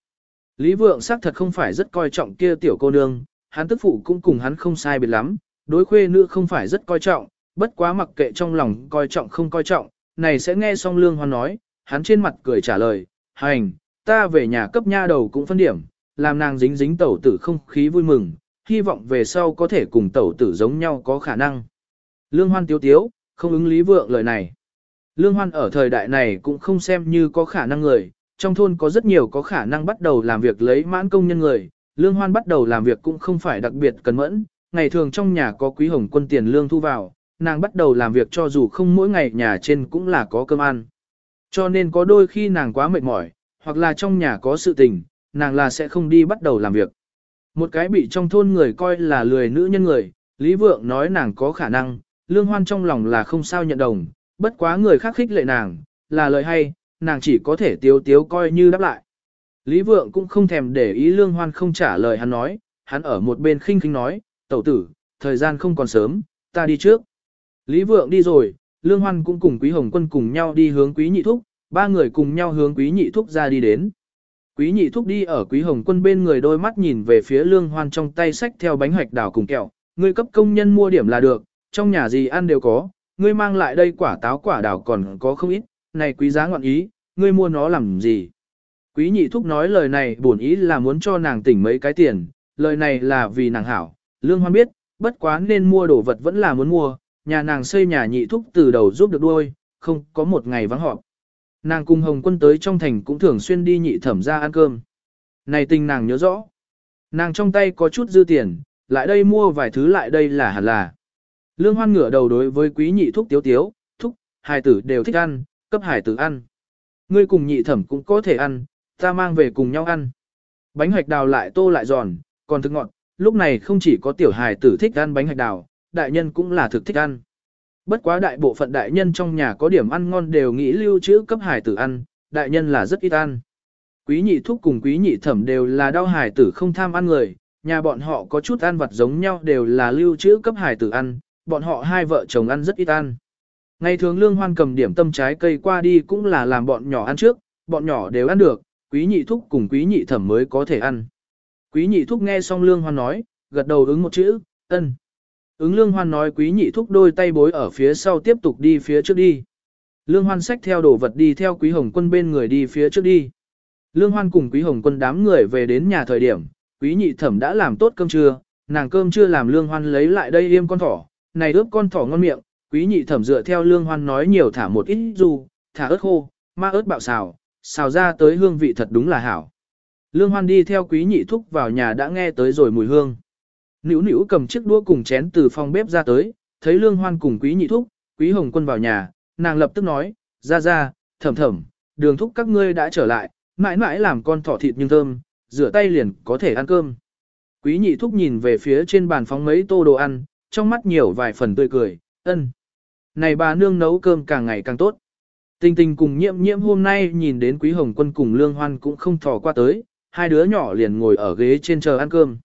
Lý vượng xác thật không phải rất coi trọng kia tiểu cô nương, hắn tức phụ cũng cùng hắn không sai biệt lắm, đối khuê nữ không phải rất coi trọng, bất quá mặc kệ trong lòng coi trọng không coi trọng, này sẽ nghe xong lương hoan nói, hắn trên mặt cười trả lời, hành, ta về nhà cấp nha đầu cũng phân điểm, làm nàng dính dính tẩu tử không khí vui mừng, hy vọng về sau có thể cùng tẩu tử giống nhau có khả năng. Lương hoan tiếu tiếu, không ứng lý vượng lời này. Lương hoan ở thời đại này cũng không xem như có khả năng người, trong thôn có rất nhiều có khả năng bắt đầu làm việc lấy mãn công nhân người, lương hoan bắt đầu làm việc cũng không phải đặc biệt cần mẫn, ngày thường trong nhà có quý hồng quân tiền lương thu vào, nàng bắt đầu làm việc cho dù không mỗi ngày nhà trên cũng là có cơm ăn. Cho nên có đôi khi nàng quá mệt mỏi, hoặc là trong nhà có sự tình, nàng là sẽ không đi bắt đầu làm việc. Một cái bị trong thôn người coi là lười nữ nhân người, Lý Vượng nói nàng có khả năng, lương hoan trong lòng là không sao nhận đồng, bất quá người khác khích lệ nàng, là lời hay, nàng chỉ có thể tiếu tiếu coi như đáp lại. Lý Vượng cũng không thèm để ý lương hoan không trả lời hắn nói, hắn ở một bên khinh khinh nói, tẩu tử, thời gian không còn sớm, ta đi trước. Lý Vượng đi rồi, Lương Hoan cũng cùng Quý Hồng Quân cùng nhau đi hướng Quý Nhị Thúc, ba người cùng nhau hướng Quý Nhị Thúc ra đi đến. Quý Nhị Thúc đi ở Quý Hồng Quân bên người đôi mắt nhìn về phía Lương Hoan trong tay sách theo bánh hoạch đào cùng kẹo, ngươi cấp công nhân mua điểm là được, trong nhà gì ăn đều có, ngươi mang lại đây quả táo quả đào còn có không ít, này quý giá ngoạn ý, ngươi mua nó làm gì? Quý Nhị Thúc nói lời này bổn ý là muốn cho nàng tỉnh mấy cái tiền, lời này là vì nàng hảo, Lương Hoan biết, bất quá nên mua đồ vật vẫn là muốn mua, nhà nàng xây nhà nhị thúc từ đầu giúp được đuôi, không có một ngày vắng họp. Nàng cùng Hồng Quân tới trong thành cũng thường xuyên đi nhị thẩm ra ăn cơm. Này tình nàng nhớ rõ. Nàng trong tay có chút dư tiền, lại đây mua vài thứ lại đây là hẳn là. Lương Hoan ngửa đầu đối với quý nhị thúc tiếu tiếu, thúc, hài tử đều thích ăn, cấp hài tử ăn. Ngươi cùng nhị thẩm cũng có thể ăn, ta mang về cùng nhau ăn. Bánh hoạch đào lại tô lại giòn, còn thức ngọt, lúc này không chỉ có tiểu hài tử thích ăn bánh hoạch đào, đại nhân cũng là thực thích ăn. Bất quá đại bộ phận đại nhân trong nhà có điểm ăn ngon đều nghĩ lưu trữ cấp hải tử ăn, đại nhân là rất ít ăn. Quý nhị thúc cùng quý nhị thẩm đều là đau hải tử không tham ăn người, nhà bọn họ có chút ăn vặt giống nhau đều là lưu trữ cấp hải tử ăn, bọn họ hai vợ chồng ăn rất ít ăn. Ngày thường lương hoan cầm điểm tâm trái cây qua đi cũng là làm bọn nhỏ ăn trước, bọn nhỏ đều ăn được, quý nhị thúc cùng quý nhị thẩm mới có thể ăn. Quý nhị thúc nghe xong lương hoan nói, gật đầu ứng một chữ, ân. Ứng lương hoan nói quý nhị thúc đôi tay bối ở phía sau tiếp tục đi phía trước đi. Lương hoan xách theo đồ vật đi theo quý hồng quân bên người đi phía trước đi. Lương hoan cùng quý hồng quân đám người về đến nhà thời điểm, quý nhị thẩm đã làm tốt cơm trưa, nàng cơm chưa làm lương hoan lấy lại đây yêm con thỏ, này ướp con thỏ ngon miệng, quý nhị thẩm dựa theo lương hoan nói nhiều thả một ít dù, thả ớt khô, ma ớt bạo xào, xào ra tới hương vị thật đúng là hảo. Lương hoan đi theo quý nhị thúc vào nhà đã nghe tới rồi mùi hương. Nữu nữu cầm chiếc đũa cùng chén từ phòng bếp ra tới, thấy lương hoan cùng quý nhị thúc, quý hồng quân vào nhà, nàng lập tức nói, ra ra, thầm thầm, đường thúc các ngươi đã trở lại, mãi mãi làm con thỏ thịt nhưng thơm, rửa tay liền có thể ăn cơm. Quý nhị thúc nhìn về phía trên bàn phóng mấy tô đồ ăn, trong mắt nhiều vài phần tươi cười, ân. Này bà nương nấu cơm càng ngày càng tốt. Tình tình cùng nhiễm nhiễm hôm nay nhìn đến quý hồng quân cùng lương hoan cũng không thò qua tới, hai đứa nhỏ liền ngồi ở ghế trên chờ ăn cơm.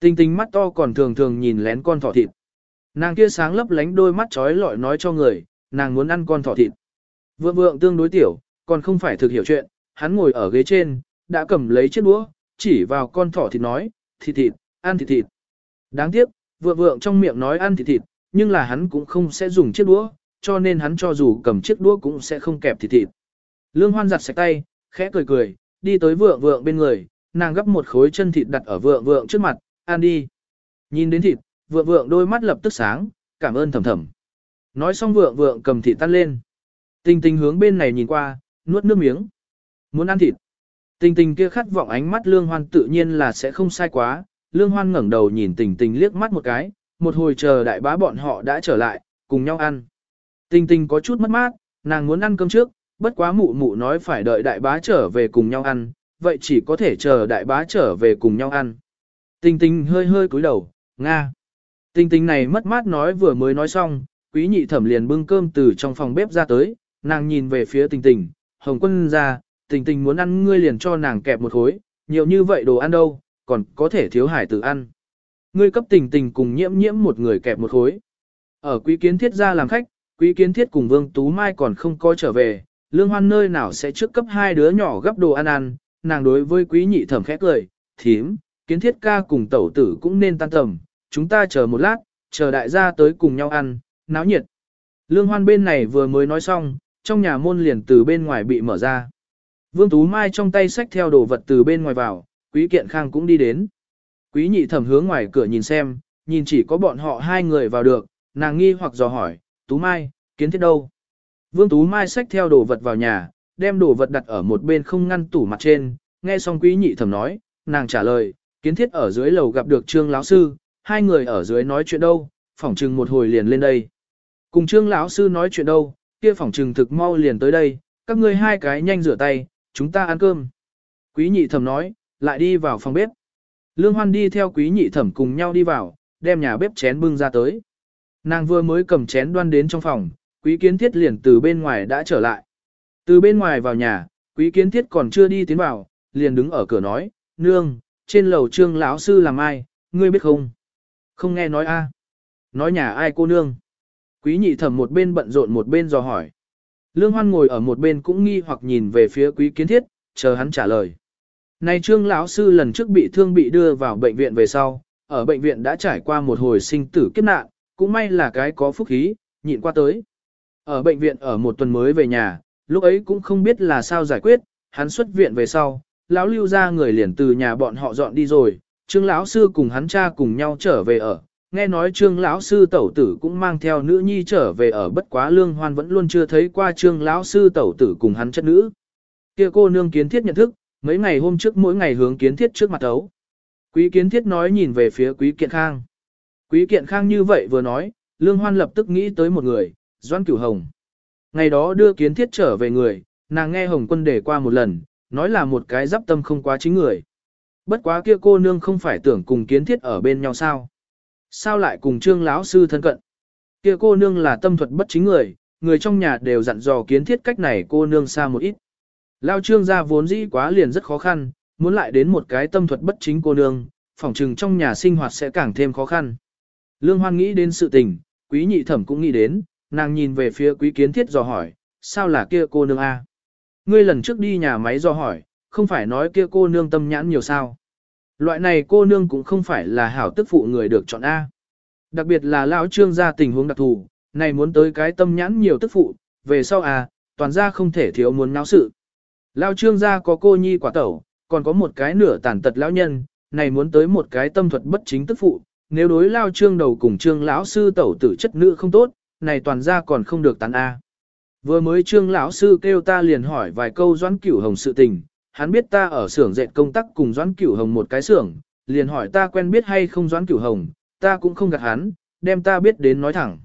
Tinh tinh mắt to còn thường thường nhìn lén con thỏ thịt. Nàng kia sáng lấp lánh đôi mắt trói lọi nói cho người, nàng muốn ăn con thỏ thịt. Vượng vượng tương đối tiểu, còn không phải thực hiểu chuyện, hắn ngồi ở ghế trên, đã cầm lấy chiếc đũa, chỉ vào con thỏ thịt nói, thịt thịt, ăn thịt thịt. Đáng tiếc, vượng vượng trong miệng nói ăn thịt thịt, nhưng là hắn cũng không sẽ dùng chiếc đũa, cho nên hắn cho dù cầm chiếc đũa cũng sẽ không kẹp thịt thịt. Lương hoan giặt sạch tay, khẽ cười cười, đi tới vượng vượng bên người, nàng gấp một khối chân thịt đặt ở vượng vượng trước mặt, ăn đi. Nhìn đến thịt, vượng vượng đôi mắt lập tức sáng, cảm ơn thầm thầm. Nói xong vượng vượng cầm thịt tan lên. Tình tình hướng bên này nhìn qua, nuốt nước miếng. Muốn ăn thịt. Tình tình kia khát vọng ánh mắt lương hoan tự nhiên là sẽ không sai quá, lương hoan ngẩng đầu nhìn tình tình liếc mắt một cái, một hồi chờ đại bá bọn họ đã trở lại, cùng nhau ăn. Tình tình có chút mất mát, nàng muốn ăn cơm trước, bất quá mụ mụ nói phải đợi đại bá trở về cùng nhau ăn, vậy chỉ có thể chờ đại bá trở về cùng nhau ăn. Tình tình hơi hơi cúi đầu, Nga. Tình tình này mất mát nói vừa mới nói xong, quý nhị thẩm liền bưng cơm từ trong phòng bếp ra tới, nàng nhìn về phía tình tình, hồng quân ra, tình tình muốn ăn ngươi liền cho nàng kẹp một khối, nhiều như vậy đồ ăn đâu, còn có thể thiếu hải tử ăn. Ngươi cấp tình tình cùng nhiễm nhiễm một người kẹp một khối. Ở quý kiến thiết ra làm khách, quý kiến thiết cùng vương tú mai còn không có trở về, lương hoan nơi nào sẽ trước cấp hai đứa nhỏ gấp đồ ăn ăn, nàng đối với quý nhị thẩm khẽ cười, thím, kiến thiết ca cùng tẩu tử cũng nên tan tầm, chúng ta chờ một lát, chờ đại gia tới cùng nhau ăn, náo nhiệt. Lương hoan bên này vừa mới nói xong, trong nhà môn liền từ bên ngoài bị mở ra. Vương Tú Mai trong tay xách theo đồ vật từ bên ngoài vào, Quý Kiện Khang cũng đi đến. Quý nhị thẩm hướng ngoài cửa nhìn xem, nhìn chỉ có bọn họ hai người vào được, nàng nghi hoặc dò hỏi, Tú Mai, kiến thiết đâu? Vương Tú Mai xách theo đồ vật vào nhà, đem đồ vật đặt ở một bên không ngăn tủ mặt trên, nghe xong quý nhị thẩm nói, nàng trả lời, kiến thiết ở dưới lầu gặp được trương lão sư, hai người ở dưới nói chuyện đâu, phỏng trừng một hồi liền lên đây. Cùng trương lão sư nói chuyện đâu, kia phỏng trừng thực mau liền tới đây, các ngươi hai cái nhanh rửa tay, chúng ta ăn cơm. Quý nhị thẩm nói, lại đi vào phòng bếp. Lương Hoan đi theo quý nhị thẩm cùng nhau đi vào, đem nhà bếp chén bưng ra tới. Nàng vừa mới cầm chén đoan đến trong phòng, quý kiến thiết liền từ bên ngoài đã trở lại. Từ bên ngoài vào nhà, quý kiến thiết còn chưa đi tiến vào, liền đứng ở cửa nói, nương, trên lầu trương lão sư làm ai, ngươi biết không? Không nghe nói a à. Nói nhà ai cô nương? Quý nhị thẩm một bên bận rộn một bên dò hỏi. Lương Hoan ngồi ở một bên cũng nghi hoặc nhìn về phía quý kiến thiết, chờ hắn trả lời. Này trương lão sư lần trước bị thương bị đưa vào bệnh viện về sau, ở bệnh viện đã trải qua một hồi sinh tử kiếp nạn, cũng may là cái có phúc khí, nhịn qua tới. Ở bệnh viện ở một tuần mới về nhà, lúc ấy cũng không biết là sao giải quyết, hắn xuất viện về sau, lão lưu ra người liền từ nhà bọn họ dọn đi rồi, trương lão sư cùng hắn cha cùng nhau trở về ở, nghe nói trương lão sư tẩu tử cũng mang theo nữ nhi trở về ở bất quá lương hoan vẫn luôn chưa thấy qua trương lão sư tẩu tử cùng hắn chất nữ. Kia cô nương kiến thiết nhận thức, mấy ngày hôm trước mỗi ngày hướng kiến thiết trước mặt ấu. Quý kiến thiết nói nhìn về phía quý kiện khang. Quý kiện khang như vậy vừa nói, lương hoan lập tức nghĩ tới một người, doan cửu hồng. Ngày đó đưa kiến thiết trở về người, nàng nghe hồng quân đề qua một lần, nói là một cái giáp tâm không quá chính người. Bất quá kia cô nương không phải tưởng cùng kiến thiết ở bên nhau sao. Sao lại cùng trương lão sư thân cận? Kia cô nương là tâm thuật bất chính người, người trong nhà đều dặn dò kiến thiết cách này cô nương xa một ít. Lao trương gia vốn dĩ quá liền rất khó khăn, muốn lại đến một cái tâm thuật bất chính cô nương, phỏng trừng trong nhà sinh hoạt sẽ càng thêm khó khăn. Lương Hoan nghĩ đến sự tình, quý nhị thẩm cũng nghĩ đến, nàng nhìn về phía quý kiến thiết dò hỏi, sao là kia cô nương A? Ngươi lần trước đi nhà máy do hỏi, không phải nói kia cô nương tâm nhãn nhiều sao? Loại này cô nương cũng không phải là hảo tức phụ người được chọn A. Đặc biệt là lão trương gia tình huống đặc thù, này muốn tới cái tâm nhãn nhiều tức phụ, về sau à, toàn gia không thể thiếu muốn náo sự. Lão trương gia có cô nhi quả tẩu, còn có một cái nửa tàn tật lão nhân, này muốn tới một cái tâm thuật bất chính tức phụ, nếu đối lao trương đầu cùng trương lão sư tẩu tử chất nữ không tốt, này toàn gia còn không được tán A. Vừa mới trương lão sư kêu ta liền hỏi vài câu doãn cửu hồng sự tình, hắn biết ta ở xưởng dệt công tác cùng doãn cửu hồng một cái xưởng, liền hỏi ta quen biết hay không doãn cửu hồng, ta cũng không gạt hắn, đem ta biết đến nói thẳng.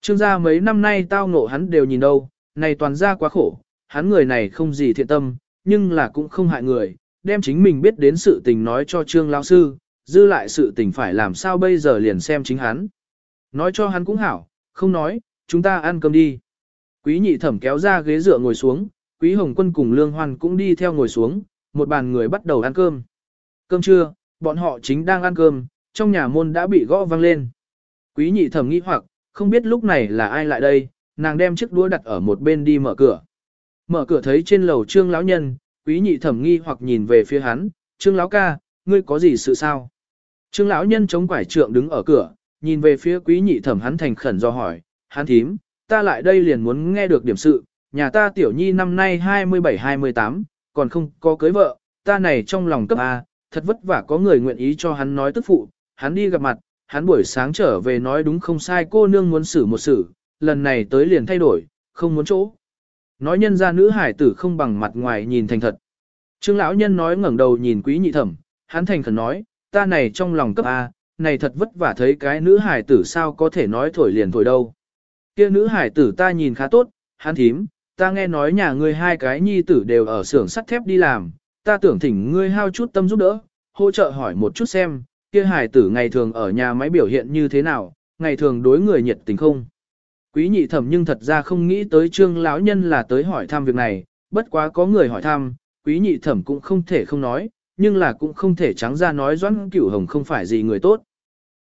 Trương gia mấy năm nay tao ngộ hắn đều nhìn đâu, này toàn gia quá khổ, hắn người này không gì thiện tâm, nhưng là cũng không hại người, đem chính mình biết đến sự tình nói cho trương lão sư, dư lại sự tình phải làm sao bây giờ liền xem chính hắn. Nói cho hắn cũng hảo, không nói, chúng ta ăn cơm đi. Quý nhị thẩm kéo ra ghế dựa ngồi xuống, quý hồng quân cùng lương hoan cũng đi theo ngồi xuống, một bàn người bắt đầu ăn cơm. Cơm trưa, bọn họ chính đang ăn cơm, trong nhà môn đã bị gõ vang lên. Quý nhị thẩm nghĩ hoặc, không biết lúc này là ai lại đây, nàng đem chiếc đũa đặt ở một bên đi mở cửa. Mở cửa thấy trên lầu trương lão nhân, quý nhị thẩm nghi hoặc nhìn về phía hắn, trương lão ca, ngươi có gì sự sao? Trương lão nhân chống quải trượng đứng ở cửa, nhìn về phía quý nhị thẩm hắn thành khẩn do hỏi, hắn thím, ta lại đây liền muốn nghe được điểm sự, nhà ta tiểu nhi năm nay 27-28, còn không có cưới vợ, ta này trong lòng cấp A, thật vất vả có người nguyện ý cho hắn nói tức phụ, hắn đi gặp mặt, hắn buổi sáng trở về nói đúng không sai cô nương muốn xử một xử, lần này tới liền thay đổi, không muốn chỗ. Nói nhân ra nữ hải tử không bằng mặt ngoài nhìn thành thật. Trương lão nhân nói ngẩng đầu nhìn quý nhị thẩm, hắn thành khẩn nói, ta này trong lòng cấp A, này thật vất vả thấy cái nữ hải tử sao có thể nói thổi liền thổi đâu. Kia nữ hải tử ta nhìn khá tốt, hắn thím, ta nghe nói nhà ngươi hai cái nhi tử đều ở xưởng sắt thép đi làm, ta tưởng thỉnh ngươi hao chút tâm giúp đỡ, hỗ trợ hỏi một chút xem, kia hải tử ngày thường ở nhà máy biểu hiện như thế nào, ngày thường đối người nhiệt tình không. Quý nhị thẩm nhưng thật ra không nghĩ tới trương lão nhân là tới hỏi thăm việc này, bất quá có người hỏi thăm, quý nhị thẩm cũng không thể không nói, nhưng là cũng không thể trắng ra nói doãn cửu hồng không phải gì người tốt.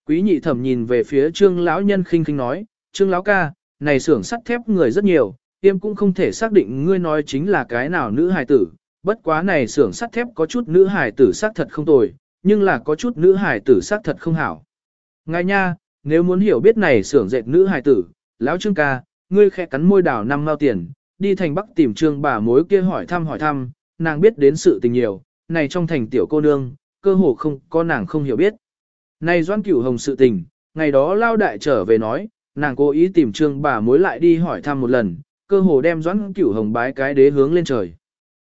Quý nhị thẩm nhìn về phía trương lão nhân khinh khinh nói, trương lão ca, này xưởng sắt thép người rất nhiều, tiêm cũng không thể xác định ngươi nói chính là cái nào nữ hài tử, bất quá này xưởng sắt thép có chút nữ hài tử xác thật không tồi, nhưng là có chút nữ hài tử xác thật không hảo. Ngài nha, nếu muốn hiểu biết này xưởng dệt nữ hài tử, lão trương ca, ngươi khẽ cắn môi đảo năm mao tiền, đi thành bắc tìm trương bà mối kia hỏi thăm hỏi thăm, nàng biết đến sự tình nhiều, này trong thành tiểu cô nương, cơ hồ không có nàng không hiểu biết. Này doan cửu hồng sự tình, ngày đó lao đại trở về nói, nàng cố ý tìm trương bà mối lại đi hỏi thăm một lần, cơ hồ đem doãn cửu hồng bái cái đế hướng lên trời.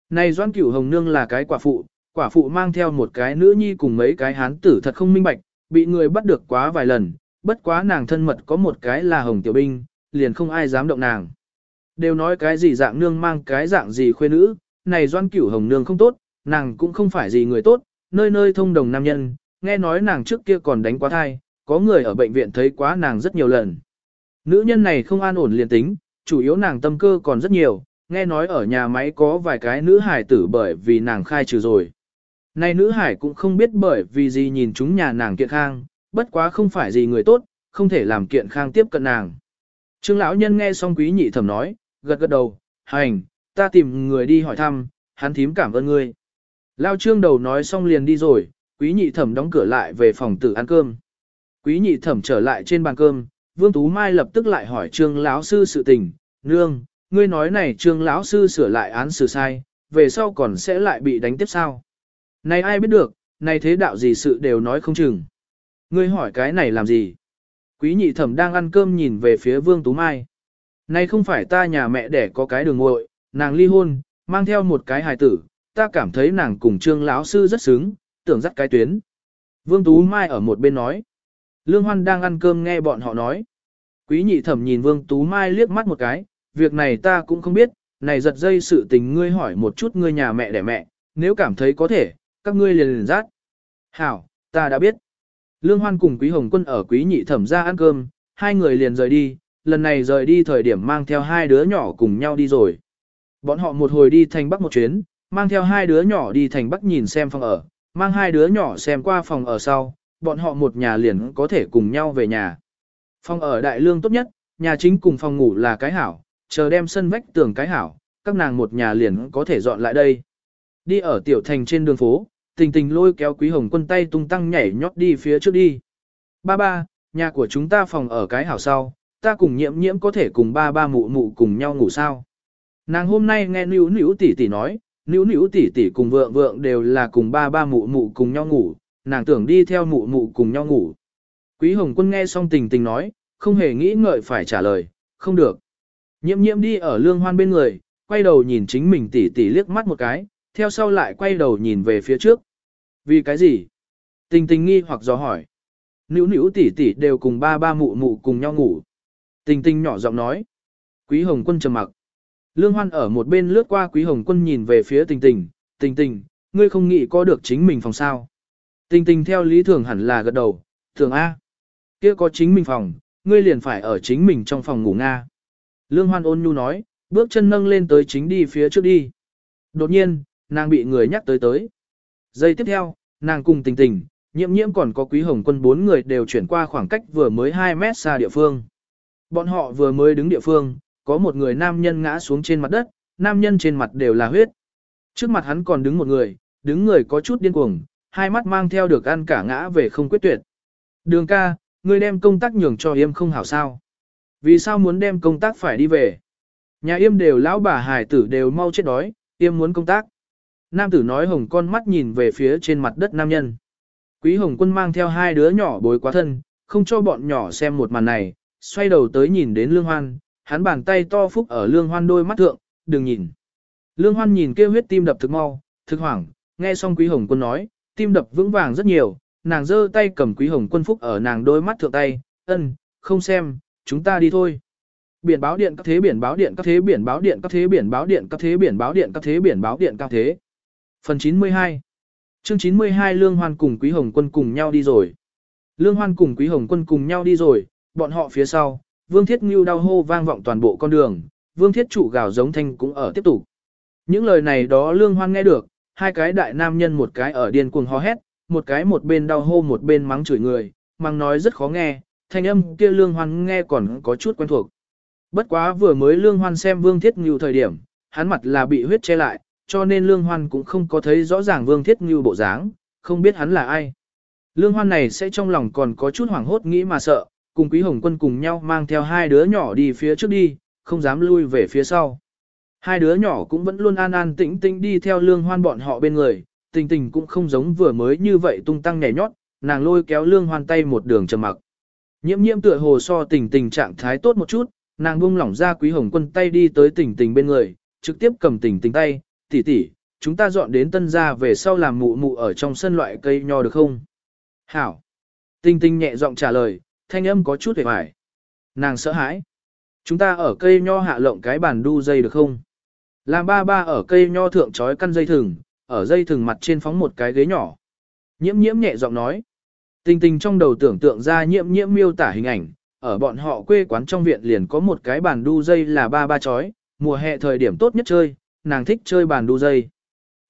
Này doãn cửu hồng nương là cái quả phụ, quả phụ mang theo một cái nữ nhi cùng mấy cái hán tử thật không minh bạch, bị người bắt được quá vài lần, bất quá nàng thân mật có một cái là hồng tiểu binh, liền không ai dám động nàng. Đều nói cái gì dạng nương mang cái dạng gì khuê nữ, này doan cửu hồng nương không tốt, nàng cũng không phải gì người tốt, nơi nơi thông đồng nam nhân, nghe nói nàng trước kia còn đánh quá thai, có người ở bệnh viện thấy quá nàng rất nhiều lần. Nữ nhân này không an ổn liền tính, chủ yếu nàng tâm cơ còn rất nhiều, nghe nói ở nhà máy có vài cái nữ hải tử bởi vì nàng khai trừ rồi. Này nữ hải cũng không biết bởi vì gì nhìn chúng nhà nàng kiện khang, bất quá không phải gì người tốt, không thể làm kiện khang tiếp cận nàng. Trương lão nhân nghe xong quý nhị thẩm nói, gật gật đầu, hành, ta tìm người đi hỏi thăm, hắn thím cảm ơn ngươi. Lao trương đầu nói xong liền đi rồi, quý nhị thẩm đóng cửa lại về phòng tử ăn cơm. Quý nhị thẩm trở lại trên bàn cơm, Vương Tú Mai lập tức lại hỏi trương lão sư sự tình, nương, ngươi nói này trương lão sư sửa lại án xử sai, về sau còn sẽ lại bị đánh tiếp sao? Này ai biết được, này thế đạo gì sự đều nói không chừng. Ngươi hỏi cái này làm gì? Quý nhị thẩm đang ăn cơm nhìn về phía Vương Tú Mai. Này không phải ta nhà mẹ để có cái đường ngội, nàng ly hôn, mang theo một cái hài tử, ta cảm thấy nàng cùng trương lão sư rất xứng, tưởng dắt cái tuyến. Vương Tú Mai ở một bên nói. Lương Hoan đang ăn cơm nghe bọn họ nói. Quý nhị thẩm nhìn Vương Tú Mai liếc mắt một cái, việc này ta cũng không biết, này giật dây sự tình ngươi hỏi một chút ngươi nhà mẹ đẻ mẹ, nếu cảm thấy có thể, các ngươi liền liền rát. Hảo, ta đã biết. Lương Hoan cùng Quý Hồng Quân ở Quý Nhị Thẩm ra ăn cơm, hai người liền rời đi, lần này rời đi thời điểm mang theo hai đứa nhỏ cùng nhau đi rồi. Bọn họ một hồi đi thành Bắc một chuyến, mang theo hai đứa nhỏ đi thành Bắc nhìn xem phòng ở, mang hai đứa nhỏ xem qua phòng ở sau, bọn họ một nhà liền có thể cùng nhau về nhà. Phòng ở đại lương tốt nhất, nhà chính cùng phòng ngủ là cái hảo, chờ đem sân vách tường cái hảo, các nàng một nhà liền có thể dọn lại đây. Đi ở tiểu thành trên đường phố, tình tình lôi kéo quý hồng quân tay tung tăng nhảy nhót đi phía trước đi. Ba ba, nhà của chúng ta phòng ở cái hảo sau, ta cùng nhiễm nhiễm có thể cùng ba ba mụ mụ cùng nhau ngủ sao. Nàng hôm nay nghe nữ nữ tỷ tỷ nói, nữ nữ tỷ tỷ cùng vượng vượng đều là cùng ba ba mụ mụ cùng nhau ngủ, nàng tưởng đi theo mụ mụ cùng nhau ngủ. Quý hồng quân nghe xong tình tình nói, không hề nghĩ ngợi phải trả lời, không được. Nhiễm nhiễm đi ở lương hoan bên người, quay đầu nhìn chính mình tỉ tỉ liếc mắt một cái, theo sau lại quay đầu nhìn về phía trước. Vì cái gì? Tình tình nghi hoặc dò hỏi. Nữ nữ tỉ tỉ đều cùng ba ba mụ mụ cùng nhau ngủ. Tình tình nhỏ giọng nói. Quý hồng quân trầm mặc. Lương hoan ở một bên lướt qua quý hồng quân nhìn về phía tình tình. Tình tình, ngươi không nghĩ có được chính mình phòng sao. Tình tình theo lý thường hẳn là gật đầu. Thường A. kia có chính mình phòng, ngươi liền phải ở chính mình trong phòng ngủ Nga. Lương Hoan ôn nhu nói, bước chân nâng lên tới chính đi phía trước đi. Đột nhiên, nàng bị người nhắc tới tới. Giây tiếp theo, nàng cùng tình tình, nhiễm nhiễm còn có quý hồng quân bốn người đều chuyển qua khoảng cách vừa mới 2 mét xa địa phương. Bọn họ vừa mới đứng địa phương, có một người nam nhân ngã xuống trên mặt đất, nam nhân trên mặt đều là huyết. Trước mặt hắn còn đứng một người, đứng người có chút điên cuồng, hai mắt mang theo được ăn cả ngã về không quyết tuyệt. Đường ca, ngươi đem công tác nhường cho yêm không hảo sao. Vì sao muốn đem công tác phải đi về? Nhà yêm đều lão bà hải tử đều mau chết đói, yêm muốn công tác. Nam tử nói hồng con mắt nhìn về phía trên mặt đất nam nhân. Quý hồng quân mang theo hai đứa nhỏ bối quá thân, không cho bọn nhỏ xem một màn này, xoay đầu tới nhìn đến lương hoan, hắn bàn tay to phúc ở lương hoan đôi mắt thượng, đừng nhìn. Lương Hoan nhìn kia huyết tim đập thực mau, thực hoảng, nghe xong Quý Hồng Quân nói, tim đập vững vàng rất nhiều, nàng giơ tay cầm Quý Hồng Quân phúc ở nàng đôi mắt thượng tay, ân, không xem, chúng ta đi thôi. Biển báo điện các thế biển báo điện các thế biển báo điện các thế biển báo điện các thế biển báo điện các thế biển báo điện các thế. Phần 92 Chương 92 Lương Hoan cùng Quý Hồng Quân cùng nhau đi rồi. Lương Hoan cùng Quý Hồng Quân cùng nhau đi rồi, bọn họ phía sau, Vương Thiết Ngưu đau hô vang vọng toàn bộ con đường, Vương Thiết Trụ gào giống thanh cũng ở tiếp tục. Những lời này đó Lương Hoan nghe được, hai cái đại nam nhân một cái ở điên cuồng hò hét, một cái một bên đau hô một bên mắng chửi người, mắng nói rất khó nghe, thanh âm kia Lương Hoan nghe còn có chút quen thuộc. Bất quá vừa mới Lương Hoan xem Vương Thiết Ngưu thời điểm, hắn mặt là bị huyết che lại, cho nên Lương Hoan cũng không có thấy rõ ràng Vương Thiết Ngưu bộ dáng, không biết hắn là ai. Lương Hoan này sẽ trong lòng còn có chút hoảng hốt nghĩ mà sợ, cùng Quý Hồng Quân cùng nhau mang theo hai đứa nhỏ đi phía trước đi, không dám lui về phía sau. Hai đứa nhỏ cũng vẫn luôn an an tĩnh tĩnh đi theo Lương Hoan bọn họ bên người, tình tình cũng không giống vừa mới như vậy tung tăng nhảy nhót, nàng lôi kéo Lương Hoan tay một đường trầm mặc. Nhiễm nhiễm tựa hồ so tình tình trạng thái tốt một chút, nàng buông lỏng ra Quý Hồng Quân tay đi tới tình tình bên người, trực tiếp cầm tình tình tay, tỷ tỷ, chúng ta dọn đến tân gia về sau làm mụ mụ ở trong sân loại cây nho được không? Hảo. tình tình nhẹ giọng trả lời, thanh âm có chút hề hoài. Nàng sợ hãi. Chúng ta ở cây nho hạ lộng cái bàn đu dây được không? Làm ba ba ở cây nho thượng trói căn dây thừng, ở dây thừng mặt trên phóng một cái ghế nhỏ. Nhiễm nhiễm nhẹ giọng nói. Tinh tinh trong đầu tưởng tượng ra nhiễm nhiễm miêu tả hình ảnh, ở bọn họ quê quán trong viện liền có một cái bàn đu dây là ba ba chói, mùa hè thời điểm tốt nhất chơi, nàng thích chơi bàn đu dây.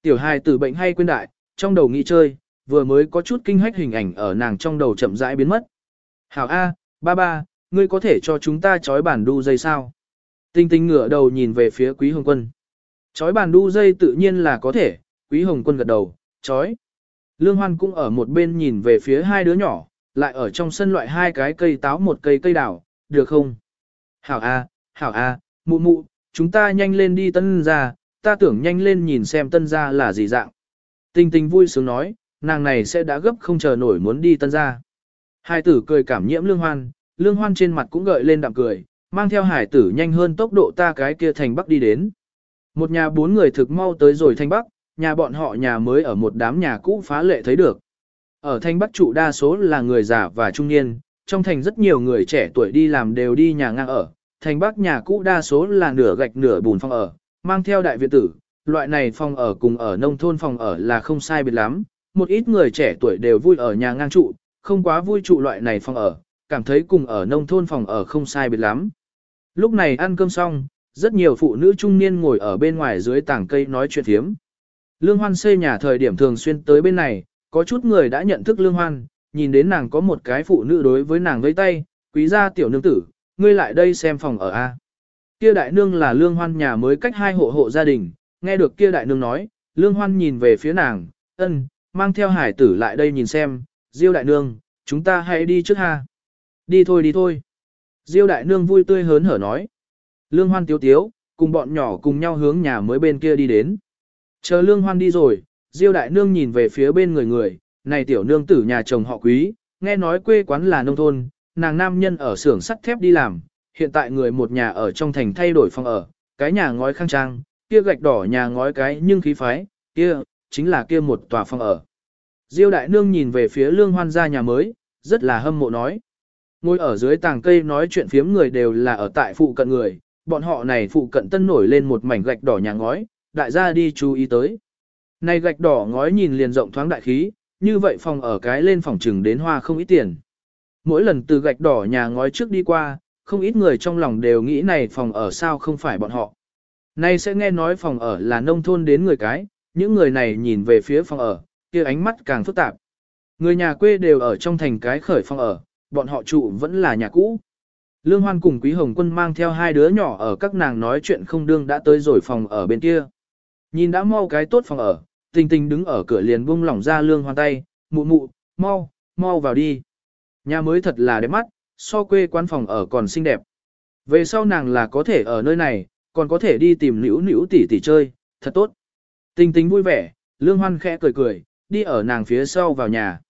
Tiểu hài tử bệnh hay quên đại, trong đầu nghĩ chơi, vừa mới có chút kinh hách hình ảnh ở nàng trong đầu chậm rãi biến mất. Hảo A, ba ba, ngươi có thể cho chúng ta chói bàn đu dây sao? Tinh tinh ngửa đầu nhìn về phía quý hồng quân. Chói bàn đu dây tự nhiên là có thể, quý hồng quân gật đầu, chói. Lương Hoan cũng ở một bên nhìn về phía hai đứa nhỏ, lại ở trong sân loại hai cái cây táo một cây cây đào, được không? Hảo A, hảo A, mụ mụ, chúng ta nhanh lên đi tân ra, ta tưởng nhanh lên nhìn xem tân ra là gì dạng. Tinh tinh vui sướng nói, nàng này sẽ đã gấp không chờ nổi muốn đi tân ra. Hai tử cười cảm nhiễm lương hoan, lương hoan trên mặt cũng gợi lên đạm cười, mang theo hải tử nhanh hơn tốc độ ta cái kia thành bắc đi đến. Một nhà bốn người thực mau tới rồi Thanh bắc, nhà bọn họ nhà mới ở một đám nhà cũ phá lệ thấy được. Ở Thanh bắc trụ đa số là người già và trung niên, trong thành rất nhiều người trẻ tuổi đi làm đều đi nhà ngang ở, thành bắc nhà cũ đa số là nửa gạch nửa bùn phòng ở, mang theo đại viện tử, loại này phòng ở cùng ở nông thôn phòng ở là không sai biệt lắm, một ít người trẻ tuổi đều vui ở nhà ngang trụ, không quá vui trụ loại này phòng ở, cảm thấy cùng ở nông thôn phòng ở không sai biệt lắm. Lúc này ăn cơm xong, rất nhiều phụ nữ trung niên ngồi ở bên ngoài dưới tảng cây nói chuyện thiếm. Lương Hoan xây nhà thời điểm thường xuyên tới bên này, có chút người đã nhận thức Lương Hoan, nhìn đến nàng có một cái phụ nữ đối với nàng vẫy tay, quý gia tiểu nương tử, ngươi lại đây xem phòng ở A. Kia đại nương là Lương Hoan nhà mới cách hai hộ hộ gia đình, nghe được kia đại nương nói, Lương Hoan nhìn về phía nàng, ân, mang theo hải tử lại đây nhìn xem, Diêu đại nương, chúng ta hãy đi trước ha. Đi thôi đi thôi. Diêu đại nương vui tươi hớn hở nói. Lương hoan tiếu tiếu, cùng bọn nhỏ cùng nhau hướng nhà mới bên kia đi đến. Chờ lương hoan đi rồi, Diêu đại nương nhìn về phía bên người người, này tiểu nương tử nhà chồng họ quý, nghe nói quê quán là nông thôn, nàng nam nhân ở xưởng sắt thép đi làm, hiện tại người một nhà ở trong thành thay đổi phòng ở, cái nhà ngói khang trang, kia gạch đỏ nhà ngói cái nhưng khí phái, kia, chính là kia một tòa phòng ở. Diêu đại nương nhìn về phía lương hoan gia nhà mới, rất là hâm mộ nói. Ngồi ở dưới tàng cây nói chuyện phiếm người đều là ở tại phụ cận người, bọn họ này phụ cận tân nổi lên một mảnh gạch đỏ nhà ngói, đại gia đi chú ý tới. Này gạch đỏ ngói nhìn liền rộng thoáng đại khí, như vậy phòng ở cái lên phòng trừng đến hoa không ít tiền. Mỗi lần từ gạch đỏ nhà ngói trước đi qua, không ít người trong lòng đều nghĩ này phòng ở sao không phải bọn họ. Nay sẽ nghe nói phòng ở là nông thôn đến người cái, những người này nhìn về phía phòng ở, kia ánh mắt càng phức tạp. Người nhà quê đều ở trong thành cái khởi phòng ở, bọn họ trụ vẫn là nhà cũ. Lương Hoan cùng Quý Hồng Quân mang theo hai đứa nhỏ ở các nàng nói chuyện không đương đã tới rồi phòng ở bên kia. Nhìn đã mau cái tốt phòng ở, tình tình đứng ở cửa liền buông lỏng ra Lương Hoan tay, mụ mụ, mau, mau vào đi. Nhà mới thật là đẹp mắt, so quê quán phòng ở còn xinh đẹp. Về sau nàng là có thể ở nơi này, còn có thể đi tìm nữ nữ tỷ tỷ chơi, thật tốt. Tình tình vui vẻ, Lương Hoan khẽ cười cười, đi ở nàng phía sau vào nhà.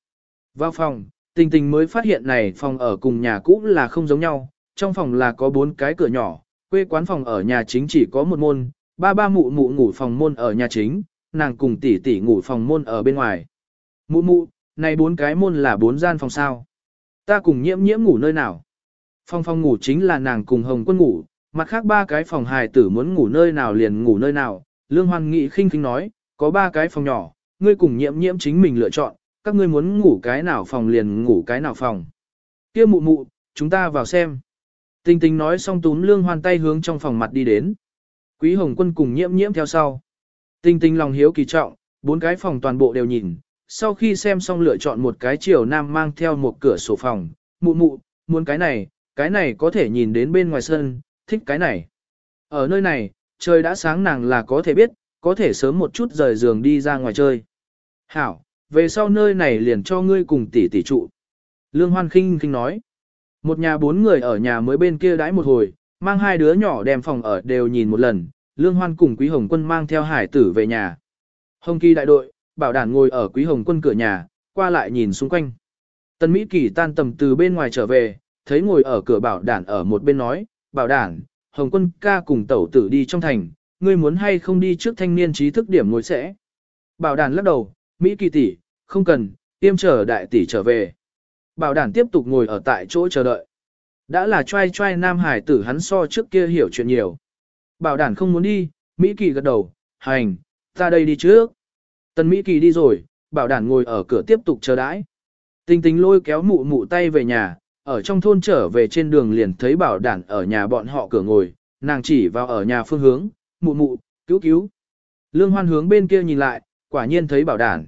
Vào phòng, tình tình mới phát hiện này phòng ở cùng nhà cũ là không giống nhau, trong phòng là có bốn cái cửa nhỏ, quê quán phòng ở nhà chính chỉ có một môn, Ba ba mụ mụ ngủ phòng môn ở nhà chính, nàng cùng tỷ tỷ ngủ phòng môn ở bên ngoài. Mụ mụ, này bốn cái môn là bốn gian phòng sao. Ta cùng nhiễm nhiễm ngủ nơi nào? Phòng phòng ngủ chính là nàng cùng Hồng Quân ngủ, mặt khác ba cái phòng hài tử muốn ngủ nơi nào liền ngủ nơi nào. Lương Hoan Nghị khinh khinh nói, có ba cái phòng nhỏ, ngươi cùng nhiễm nhiễm chính mình lựa chọn, các ngươi muốn ngủ cái nào phòng liền ngủ cái nào phòng. Kia mụ mụ, chúng ta vào xem. Tinh tinh nói xong túm Lương Hoan tay hướng trong phòng mặt đi đến. Quý Hồng Quân cùng nhiễm nhiễm theo sau. Tinh tinh lòng hiếu kỳ trọng, bốn cái phòng toàn bộ đều nhìn, sau khi xem xong lựa chọn một cái chiều nam mang theo một cửa sổ phòng, mụ mụ, muốn cái này, cái này có thể nhìn đến bên ngoài sân, thích cái này. Ở nơi này, trời đã sáng nàng là có thể biết, có thể sớm một chút rời giường đi ra ngoài chơi. Hảo, về sau nơi này liền cho ngươi cùng tỷ tỷ trụ. Lương Hoan khinh khinh nói. Một nhà bốn người ở nhà mới bên kia đãi một hồi, mang hai đứa nhỏ đem phòng ở đều nhìn một lần, Lương Hoan cùng Quý Hồng Quân mang theo hải tử về nhà. Hồng Kỳ đại đội, bảo Đản ngồi ở Quý Hồng Quân cửa nhà, qua lại nhìn xung quanh. Tân Mỹ Kỳ tan tầm từ bên ngoài trở về, thấy ngồi ở cửa bảo đản ở một bên nói, bảo đản, Hồng Quân ca cùng tẩu tử đi trong thành, ngươi muốn hay không đi trước thanh niên trí thức điểm ngồi sẽ. Bảo đản lắc đầu, Mỹ Kỳ tỷ, không cần, tiêm chờ đại tỷ trở về. Bảo đản tiếp tục ngồi ở tại chỗ chờ đợi. Đã là trai trai nam hải tử hắn so trước kia hiểu chuyện nhiều. Bảo đản không muốn đi, Mỹ Kỳ gật đầu, hành, ta đây đi trước. Tần Mỹ Kỳ đi rồi, bảo đản ngồi ở cửa tiếp tục chờ đãi. Tình tình lôi kéo mụ mụ tay về nhà, ở trong thôn trở về trên đường liền thấy bảo đản ở nhà bọn họ cửa ngồi, nàng chỉ vào ở nhà phương hướng, mụ mụ, cứu cứu. Lương hoan hướng bên kia nhìn lại, quả nhiên thấy bảo đản.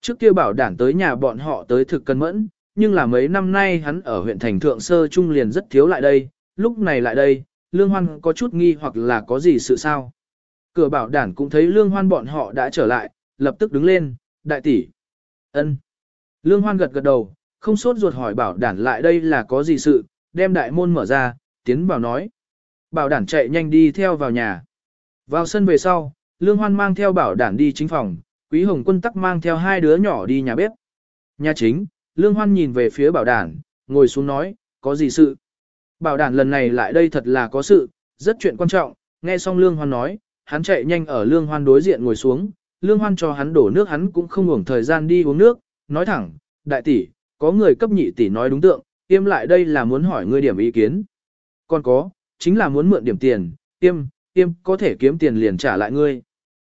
Trước kia bảo đản tới nhà bọn họ tới thực cân mẫn, nhưng là mấy năm nay hắn ở huyện thành thượng sơ trung liền rất thiếu lại đây, lúc này lại đây, lương hoan có chút nghi hoặc là có gì sự sao. Cửa bảo đản cũng thấy lương hoan bọn họ đã trở lại, lập tức đứng lên, đại tỷ. ân. Lương hoan gật gật đầu, không sốt ruột hỏi bảo đản lại đây là có gì sự, đem đại môn mở ra, tiến vào nói. Bảo đản chạy nhanh đi theo vào nhà. Vào sân về sau, Lương Hoan mang theo bảo đản đi chính phòng, Quý Hồng Quân tắc mang theo hai đứa nhỏ đi nhà bếp. Nhà chính, Lương Hoan nhìn về phía bảo đản, ngồi xuống nói, có gì sự? Bảo đản lần này lại đây thật là có sự, rất chuyện quan trọng, nghe xong Lương Hoan nói, hắn chạy nhanh ở Lương Hoan đối diện ngồi xuống, Lương Hoan cho hắn đổ nước hắn cũng không ngủng thời gian đi uống nước, nói thẳng, đại tỷ, có người cấp nhị tỷ nói đúng tượng, tiêm lại đây là muốn hỏi ngươi điểm ý kiến. Còn có, chính là muốn mượn điểm tiền, tiêm, tiêm có thể kiếm tiền liền trả lại ngươi.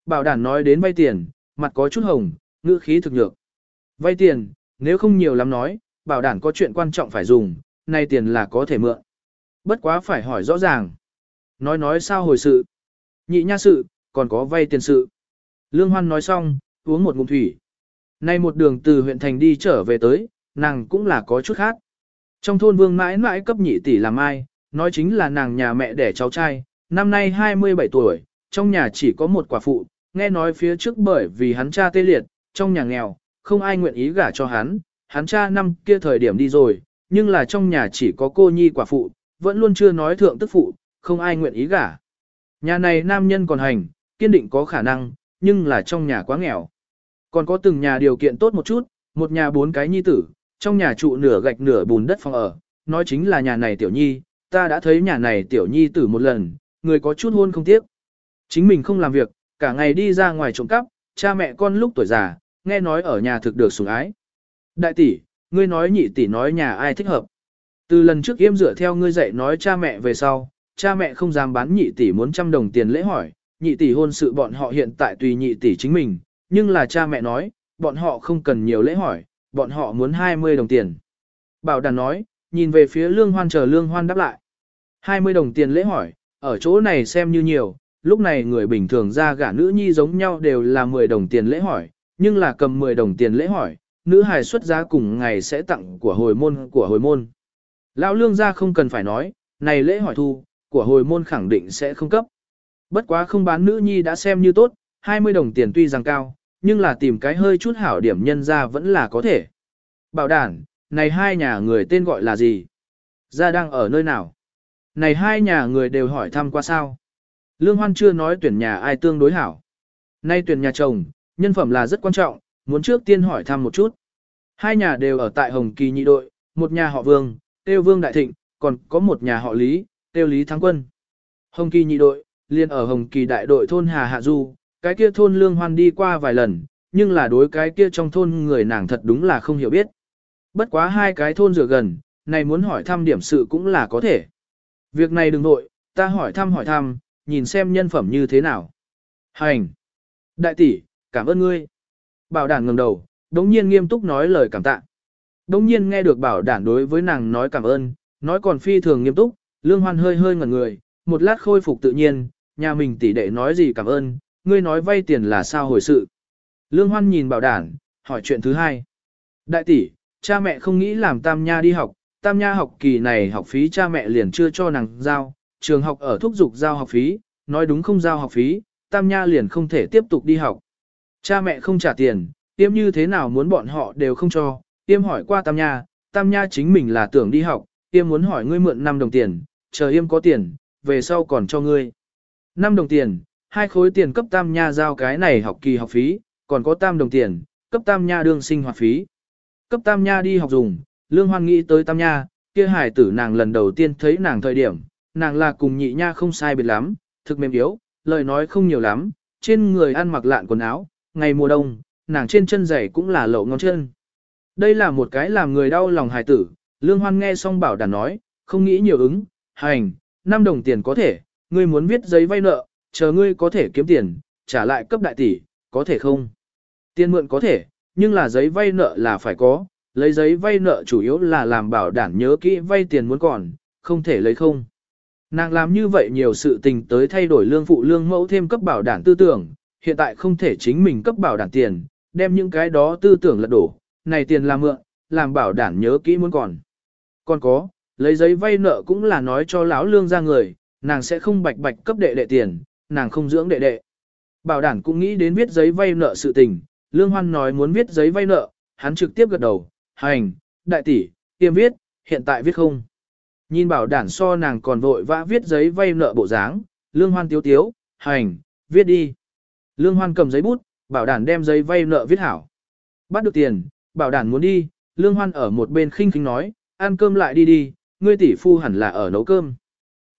Bảo đản nói đến vay tiền, mặt có chút hồng, ngữ khí thực nhược. Vay tiền, nếu không nhiều lắm nói, bảo đảm có chuyện quan trọng phải dùng, nay tiền là có thể mượn. Bất quá phải hỏi rõ ràng. Nói nói sao hồi sự. Nhị nha sự, còn có vay tiền sự. Lương Hoan nói xong, uống một ngụm thủy. Nay một đường từ huyện thành đi trở về tới, nàng cũng là có chút khác. Trong thôn vương mãi mãi cấp nhị tỷ làm ai, nói chính là nàng nhà mẹ đẻ cháu trai, năm nay 27 tuổi, trong nhà chỉ có một quả phụ, nghe nói phía trước bởi vì hắn cha tê liệt, trong nhà nghèo, không ai nguyện ý gả cho hắn, hắn cha năm kia thời điểm đi rồi, nhưng là trong nhà chỉ có cô nhi quả phụ, vẫn luôn chưa nói thượng tức phụ, không ai nguyện ý gả. Nhà này nam nhân còn hành, kiên định có khả năng, nhưng là trong nhà quá nghèo. Còn có từng nhà điều kiện tốt một chút, một nhà bốn cái nhi tử, trong nhà trụ nửa gạch nửa bùn đất phòng ở, nói chính là nhà này tiểu nhi, ta đã thấy nhà này tiểu nhi tử một lần, người có chút hôn không tiếc. Chính mình không làm việc, cả ngày đi ra ngoài trộm cắp, cha mẹ con lúc tuổi già, nghe nói ở nhà thực được sủng ái. Đại tỷ, ngươi nói nhị tỷ nói nhà ai thích hợp. Từ lần trước yêm dựa theo ngươi dạy nói cha mẹ về sau, cha mẹ không dám bán nhị tỷ muốn trăm đồng tiền lễ hỏi, nhị tỷ hôn sự bọn họ hiện tại tùy nhị tỷ chính mình, nhưng là cha mẹ nói, bọn họ không cần nhiều lễ hỏi, bọn họ muốn 20 đồng tiền. Bảo đàn nói, nhìn về phía lương hoan chờ lương hoan đáp lại. 20 đồng tiền lễ hỏi, ở chỗ này xem như nhiều, lúc này người bình thường ra gả nữ nhi giống nhau đều là 10 đồng tiền lễ hỏi, nhưng là cầm 10 đồng tiền lễ hỏi, nữ hài xuất giá cùng ngày sẽ tặng của hồi môn của hồi môn. Lão lương gia không cần phải nói, này lễ hỏi thu, của hồi môn khẳng định sẽ không cấp. Bất quá không bán nữ nhi đã xem như tốt, 20 đồng tiền tuy rằng cao, nhưng là tìm cái hơi chút hảo điểm nhân ra vẫn là có thể. Bảo đản, này hai nhà người tên gọi là gì? Gia đang ở nơi nào? Này hai nhà người đều hỏi thăm qua sao? Lương Hoan chưa nói tuyển nhà ai tương đối hảo. Nay tuyển nhà chồng, nhân phẩm là rất quan trọng, muốn trước tiên hỏi thăm một chút. Hai nhà đều ở tại Hồng Kỳ nhị đội, một nhà họ Vương, Têu Vương Đại Thịnh, còn có một nhà họ Lý, Têu Lý Thắng Quân. Hồng Kỳ nhị đội, liền ở Hồng Kỳ đại đội thôn Hà Hạ Du, cái kia thôn Lương Hoan đi qua vài lần, nhưng là đối cái kia trong thôn người nàng thật đúng là không hiểu biết. Bất quá hai cái thôn rửa gần, này muốn hỏi thăm điểm sự cũng là có thể. Việc này đừng nội, ta hỏi thăm hỏi thăm, nhìn xem nhân phẩm như thế nào. Hành! Đại tỷ, cảm ơn ngươi. Bảo đản ngẩng đầu, đống nhiên nghiêm túc nói lời cảm tạ. Đống nhiên nghe được bảo đản đối với nàng nói cảm ơn, nói còn phi thường nghiêm túc, lương hoan hơi hơi ngẩn người, một lát khôi phục tự nhiên, nhà mình tỷ đệ nói gì cảm ơn, ngươi nói vay tiền là sao hồi sự. Lương hoan nhìn bảo đản, hỏi chuyện thứ hai. Đại tỷ, cha mẹ không nghĩ làm tam nha đi học, tam nha học kỳ này học phí cha mẹ liền chưa cho nàng giao, trường học ở thúc dục giao học phí, nói đúng không giao học phí, tam nha liền không thể tiếp tục đi học. Cha mẹ không trả tiền, tiêm như thế nào muốn bọn họ đều không cho, tiêm hỏi qua tam nha, tam nha chính mình là tưởng đi học, tiêm muốn hỏi ngươi mượn 5 đồng tiền, chờ yêm có tiền, về sau còn cho ngươi. 5 đồng tiền, hai khối tiền cấp tam nha giao cái này học kỳ học phí, còn có tam đồng tiền, cấp tam nha đương sinh hoạt phí. Cấp tam nha đi học dùng, lương hoan nghĩ tới tam nha, kia hải tử nàng lần đầu tiên thấy nàng thời điểm, nàng là cùng nhị nha không sai biệt lắm, thực mềm yếu, lời nói không nhiều lắm, trên người ăn mặc lạn quần áo, ngày mùa đông, nàng trên chân giày cũng là lậu ngón chân. Đây là một cái làm người đau lòng hài tử, lương hoan nghe xong bảo đàn nói, không nghĩ nhiều ứng, hành, 5 đồng tiền có thể, ngươi muốn viết giấy vay nợ, chờ ngươi có thể kiếm tiền, trả lại cấp đại tỷ, có thể không? Tiền mượn có thể, nhưng là giấy vay nợ là phải có, lấy giấy vay nợ chủ yếu là làm bảo đảm nhớ kỹ vay tiền muốn còn, không thể lấy không. Nàng làm như vậy nhiều sự tình tới thay đổi lương phụ lương mẫu thêm cấp bảo đảm tư tưởng, hiện tại không thể chính mình cấp bảo đảm tiền, đem những cái đó tư tưởng lật đổ, này tiền là mượn, làm bảo đảm nhớ kỹ muốn còn. Còn có, lấy giấy vay nợ cũng là nói cho lão lương ra người, nàng sẽ không bạch bạch cấp đệ đệ tiền, nàng không dưỡng đệ đệ. Bảo đảm cũng nghĩ đến viết giấy vay nợ sự tình, lương hoan nói muốn viết giấy vay nợ, hắn trực tiếp gật đầu, hành, đại tỷ, tiêm viết, hiện tại viết không. Nhìn bảo đảm so nàng còn vội vã viết giấy vay nợ bộ dáng, lương hoan tiếu tiếu, hành, viết đi. Lương hoan cầm giấy bút, bảo Đản đem giấy vay nợ viết hảo. Bắt được tiền, bảo Đản muốn đi, lương hoan ở một bên khinh khinh nói, ăn cơm lại đi đi, ngươi tỷ phu hẳn là ở nấu cơm.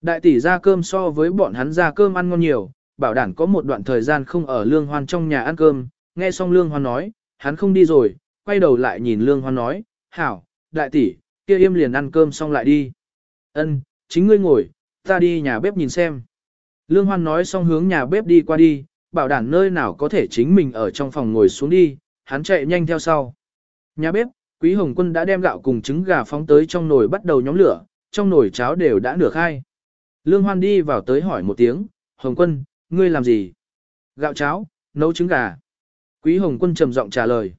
Đại tỷ ra cơm so với bọn hắn ra cơm ăn ngon nhiều, bảo Đản có một đoạn thời gian không ở lương hoan trong nhà ăn cơm, nghe xong lương hoan nói, hắn không đi rồi, quay đầu lại nhìn lương hoan nói, hảo, đại tỷ, kia im liền ăn cơm xong lại đi. Ân, chính ngươi ngồi, ta đi nhà bếp nhìn xem. Lương hoan nói xong hướng nhà bếp đi qua đi, bảo đảm nơi nào có thể chính mình ở trong phòng ngồi xuống đi, hắn chạy nhanh theo sau. Nhà bếp, Quý Hồng Quân đã đem gạo cùng trứng gà phóng tới trong nồi bắt đầu nhóm lửa, trong nồi cháo đều đã nửa khai. Lương Hoan đi vào tới hỏi một tiếng, Hồng Quân, ngươi làm gì? Gạo cháo, nấu trứng gà. Quý Hồng Quân trầm giọng trả lời.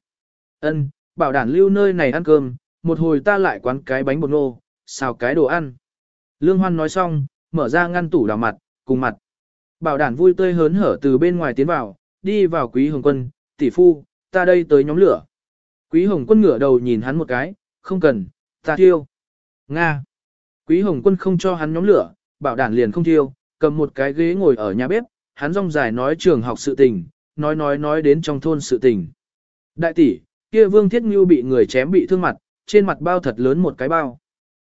Ân, bảo đảm lưu nơi này ăn cơm, một hồi ta lại quán cái bánh bột ngô, xào cái đồ ăn. Lương Hoan nói xong, mở ra ngăn tủ đào mặt, cùng mặt. Bảo đản vui tươi hớn hở từ bên ngoài tiến vào, đi vào Quý Hồng Quân, tỷ phu, ta đây tới nhóm lửa. Quý Hồng Quân ngửa đầu nhìn hắn một cái, không cần, ta thiêu. Nga. Quý Hồng Quân không cho hắn nhóm lửa, bảo đản liền không thiêu, cầm một cái ghế ngồi ở nhà bếp, hắn rong dài nói trường học sự tình, nói nói nói đến trong thôn sự tình. Đại tỷ, kia Vương Thiết Ngưu bị người chém bị thương mặt, trên mặt bao thật lớn một cái bao.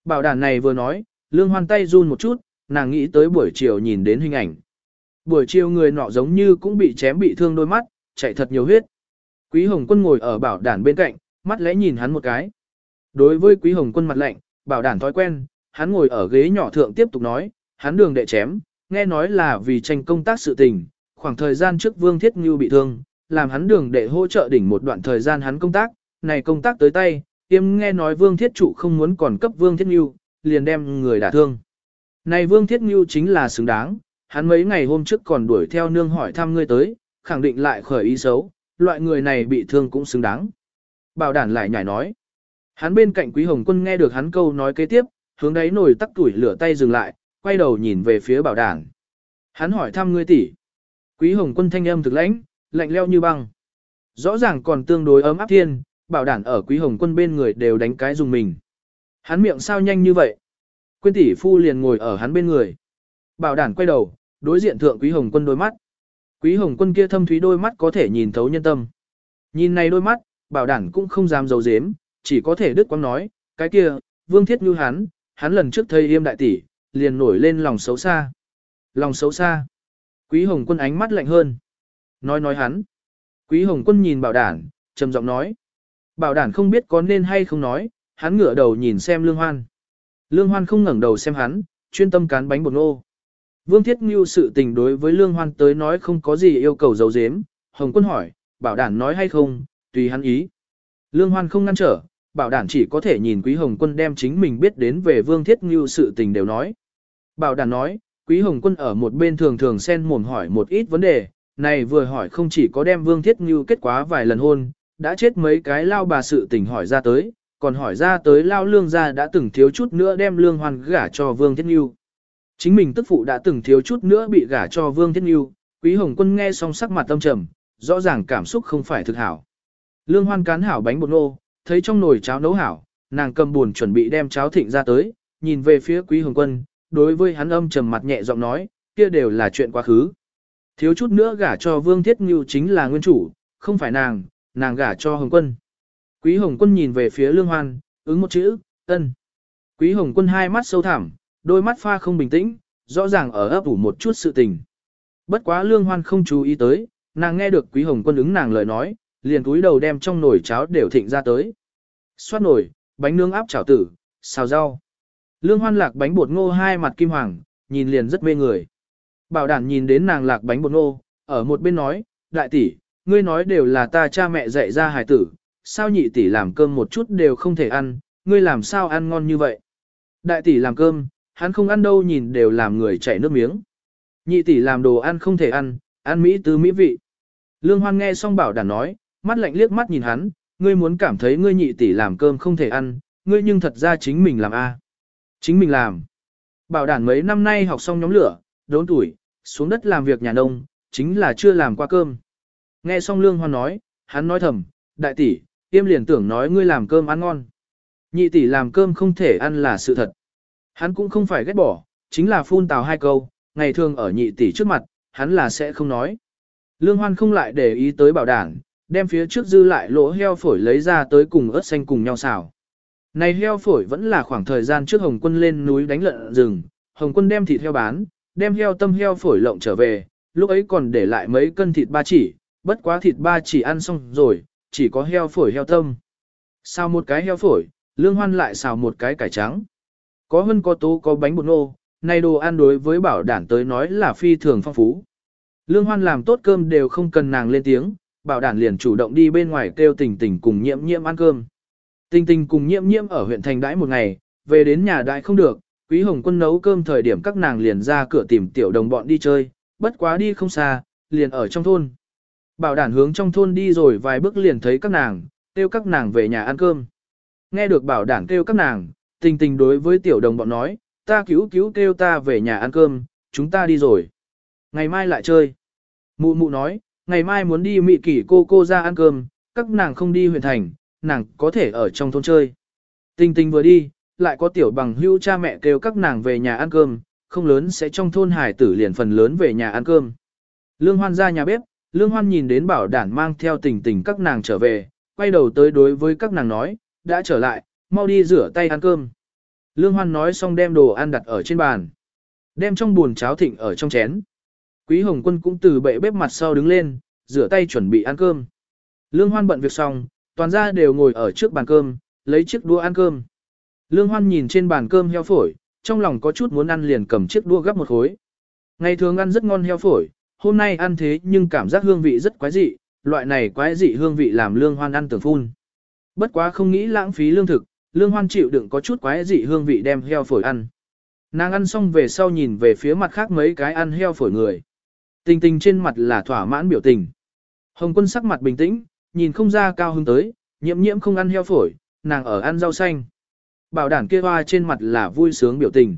Bảo đản này vừa nói, lương hoan tay run một chút, nàng nghĩ tới buổi chiều nhìn đến hình ảnh. Buổi chiều người nọ giống như cũng bị chém bị thương đôi mắt, chạy thật nhiều huyết. Quý Hồng Quân ngồi ở bảo đản bên cạnh, mắt lẽ nhìn hắn một cái. Đối với Quý Hồng Quân mặt lạnh, bảo đản thói quen, hắn ngồi ở ghế nhỏ thượng tiếp tục nói, hắn đường đệ chém, nghe nói là vì tranh công tác sự tình, khoảng thời gian trước Vương Thiết Ngưu bị thương, làm hắn đường đệ hỗ trợ đỉnh một đoạn thời gian hắn công tác, này công tác tới tay, tiêm nghe nói Vương Thiết Trụ không muốn còn cấp Vương Thiết Ngưu, liền đem người đả thương. Này Vương Thiết Ngưu chính là xứng đáng, hắn mấy ngày hôm trước còn đuổi theo nương hỏi thăm ngươi tới, khẳng định lại khởi ý xấu, loại người này bị thương cũng xứng đáng. Bảo đản lại nhảy nói. Hắn bên cạnh Quý Hồng Quân nghe được hắn câu nói kế tiếp, hướng đáy nổi tắc tuổi lửa tay dừng lại, quay đầu nhìn về phía bảo đản. Hắn hỏi thăm ngươi tỷ. Quý Hồng Quân thanh âm thực lãnh, lạnh leo như băng. Rõ ràng còn tương đối ấm áp thiên, bảo đản ở Quý Hồng Quân bên người đều đánh cái dùng mình. Hắn miệng sao nhanh như vậy? Quyên tỷ phu liền ngồi ở hắn bên người. Bảo đản quay đầu, đối diện thượng Quý Hồng Quân đôi mắt. Quý hồng quân kia thâm thúy đôi mắt có thể nhìn thấu nhân tâm. Nhìn này đôi mắt, bảo đảm cũng không dám giấu giếm, chỉ có thể đứt quăng nói, cái kia, vương thiết như hắn, hắn lần trước thấy yêm đại tỷ, liền nổi lên lòng xấu xa. Lòng xấu xa. Quý Hồng Quân ánh mắt lạnh hơn. Nói nói hắn. Quý Hồng Quân nhìn bảo đản, trầm giọng nói. Bảo đản không biết có nên hay không nói, hắn ngửa đầu nhìn xem Lương Hoan. Lương Hoan không ngẩng đầu xem hắn, chuyên tâm cán bánh bột nô. Vương Thiết Ngưu sự tình đối với Lương Hoan tới nói không có gì yêu cầu giấu giếm. Hồng Quân hỏi, bảo đản nói hay không, tùy hắn ý. Lương Hoan không ngăn trở, bảo đản chỉ có thể nhìn Quý Hồng Quân đem chính mình biết đến về Vương Thiết Ngưu sự tình đều nói. Bảo đản nói, Quý Hồng Quân ở một bên thường thường xen mồm hỏi một ít vấn đề, này vừa hỏi không chỉ có đem Vương Thiết Ngưu kết quả vài lần hôn, đã chết mấy cái lao bà sự tình hỏi ra tới, còn hỏi ra tới lao lương gia đã từng thiếu chút nữa đem lương hoàn gả cho Vương Thiết Ngưu. Chính mình tức phụ đã từng thiếu chút nữa bị gả cho Vương Thiết Ngưu, Quý Hồng Quân nghe xong sắc mặt tâm trầm, rõ ràng cảm xúc không phải thực hảo. Lương Hoan cán hảo bánh bột nô, thấy trong nồi cháo nấu hảo, nàng cầm buồn chuẩn bị đem cháo thịnh ra tới, nhìn về phía Quý Hồng Quân, đối với hắn âm trầm mặt nhẹ giọng nói, kia đều là chuyện quá khứ. Thiếu chút nữa gả cho Vương Thiết Ngưu chính là nguyên chủ, không phải nàng, nàng gả cho Hồng Quân. Quý Hồng Quân nhìn về phía Lương Hoan, ứng một chữ, ân. Quý Hồng Quân hai mắt sâu thẳm, đôi mắt pha không bình tĩnh, rõ ràng ở ấp ủ một chút sự tình. Bất quá Lương Hoan không chú ý tới, nàng nghe được Quý Hồng Quân ứng nàng lời nói, liền túi đầu đem trong nồi cháo đều thịnh ra tới. Xoát nồi, bánh nướng áp chảo tử, xào rau. Lương Hoan lạc bánh bột ngô hai mặt kim hoàng, nhìn liền rất mê người. Bảo Đản nhìn đến nàng lạc bánh bột ngô, ở một bên nói, đại tỷ, ngươi nói đều là ta cha mẹ dạy ra hài tử, sao nhị tỷ làm cơm một chút đều không thể ăn, ngươi làm sao ăn ngon như vậy. Đại tỷ làm cơm, hắn không ăn đâu nhìn đều làm người chảy nước miếng. Nhị tỷ làm đồ ăn không thể ăn, ăn mỹ tứ mỹ vị. Lương Hoan nghe xong bảo đảm nói, mắt lạnh liếc mắt nhìn hắn, ngươi muốn cảm thấy ngươi nhị tỷ làm cơm không thể ăn, ngươi nhưng thật ra chính mình làm a. Chính mình làm. Bảo đảm mấy năm nay học xong nhóm lửa, đốn tuổi, xuống đất làm việc nhà nông, chính là chưa làm qua cơm. Nghe xong Lương Hoan nói, hắn nói thầm, đại tỷ, tiêm liền tưởng nói ngươi làm cơm ăn ngon. Nhị tỷ làm cơm không thể ăn là sự thật. Hắn cũng không phải ghét bỏ, chính là phun tào hai câu, ngày thường ở nhị tỷ trước mặt, hắn là sẽ không nói. Lương Hoan không lại để ý tới bảo đảng, đem phía trước dư lại lỗ heo phổi lấy ra tới cùng ớt xanh cùng nhau xào. Này heo phổi vẫn là khoảng thời gian trước Hồng Quân lên núi đánh lợn rừng, Hồng Quân đem thịt heo bán, đem heo tâm heo phổi lộng trở về, lúc ấy còn để lại mấy cân thịt ba chỉ, bất quá thịt ba chỉ ăn xong rồi, chỉ có heo phổi heo tâm. Xào một cái heo phổi, lương hoan lại xào một cái cải trắng. Có hơn có tố có bánh bột nô, này đồ ăn đối với bảo đản tới nói là phi thường phong phú. Lương hoan làm tốt cơm đều không cần nàng lên tiếng, bảo đản liền chủ động đi bên ngoài kêu tình tình cùng nhiễm nhiễm ăn cơm. Tình tình cùng nhiễm nhiễm ở huyện thành đãi một ngày, về đến nhà đại không được, quý hồng quân nấu cơm thời điểm các nàng liền ra cửa tìm tiểu đồng bọn đi chơi, bất quá đi không xa, liền ở trong thôn. Bảo đản hướng trong thôn đi rồi vài bước liền thấy các nàng, kêu các nàng về nhà ăn cơm. Nghe được bảo đản kêu các nàng, tình tình đối với tiểu đồng bọn nói, ta cứu cứu kêu ta về nhà ăn cơm, chúng ta đi rồi. Ngày mai lại chơi. Mụ mụ nói, ngày mai muốn đi mị kỷ cô cô ra ăn cơm, các nàng không đi huyện thành, nàng có thể ở trong thôn chơi. Tình tình vừa đi, lại có tiểu bằng Hưu cha mẹ kêu các nàng về nhà ăn cơm, không lớn sẽ trong thôn hải tử liền phần lớn về nhà ăn cơm. Lương Hoan ra nhà bếp, Lương Hoan nhìn đến bảo đản mang theo tình tình các nàng trở về, quay đầu tới đối với các nàng nói, đã trở lại, mau đi rửa tay ăn cơm. Lương Hoan nói xong đem đồ ăn đặt ở trên bàn. Đem trong buồn cháo thịnh ở trong chén. Quý Hồng Quân cũng từ bệ bếp mặt sau đứng lên, rửa tay chuẩn bị ăn cơm. Lương Hoan bận việc xong, toàn gia đều ngồi ở trước bàn cơm, lấy chiếc đũa ăn cơm. Lương Hoan nhìn trên bàn cơm heo phổi, trong lòng có chút muốn ăn liền cầm chiếc đũa gắp một khối. Ngày thường ăn rất ngon heo phổi, hôm nay ăn thế nhưng cảm giác hương vị rất quái dị, loại này quái dị hương vị làm Lương Hoan ăn tưởng phun. Bất quá không nghĩ lãng phí lương thực, Lương Hoan chịu đựng có chút quái dị hương vị đem heo phổi ăn. Nàng ăn xong về sau nhìn về phía mặt khác mấy cái ăn heo phổi người. Tình tình trên mặt là thỏa mãn biểu tình. Hồng quân sắc mặt bình tĩnh, nhìn không ra cao hứng tới, nhiễm nhiễm không ăn heo phổi, nàng ở ăn rau xanh. Bảo Đản kia hoa trên mặt là vui sướng biểu tình.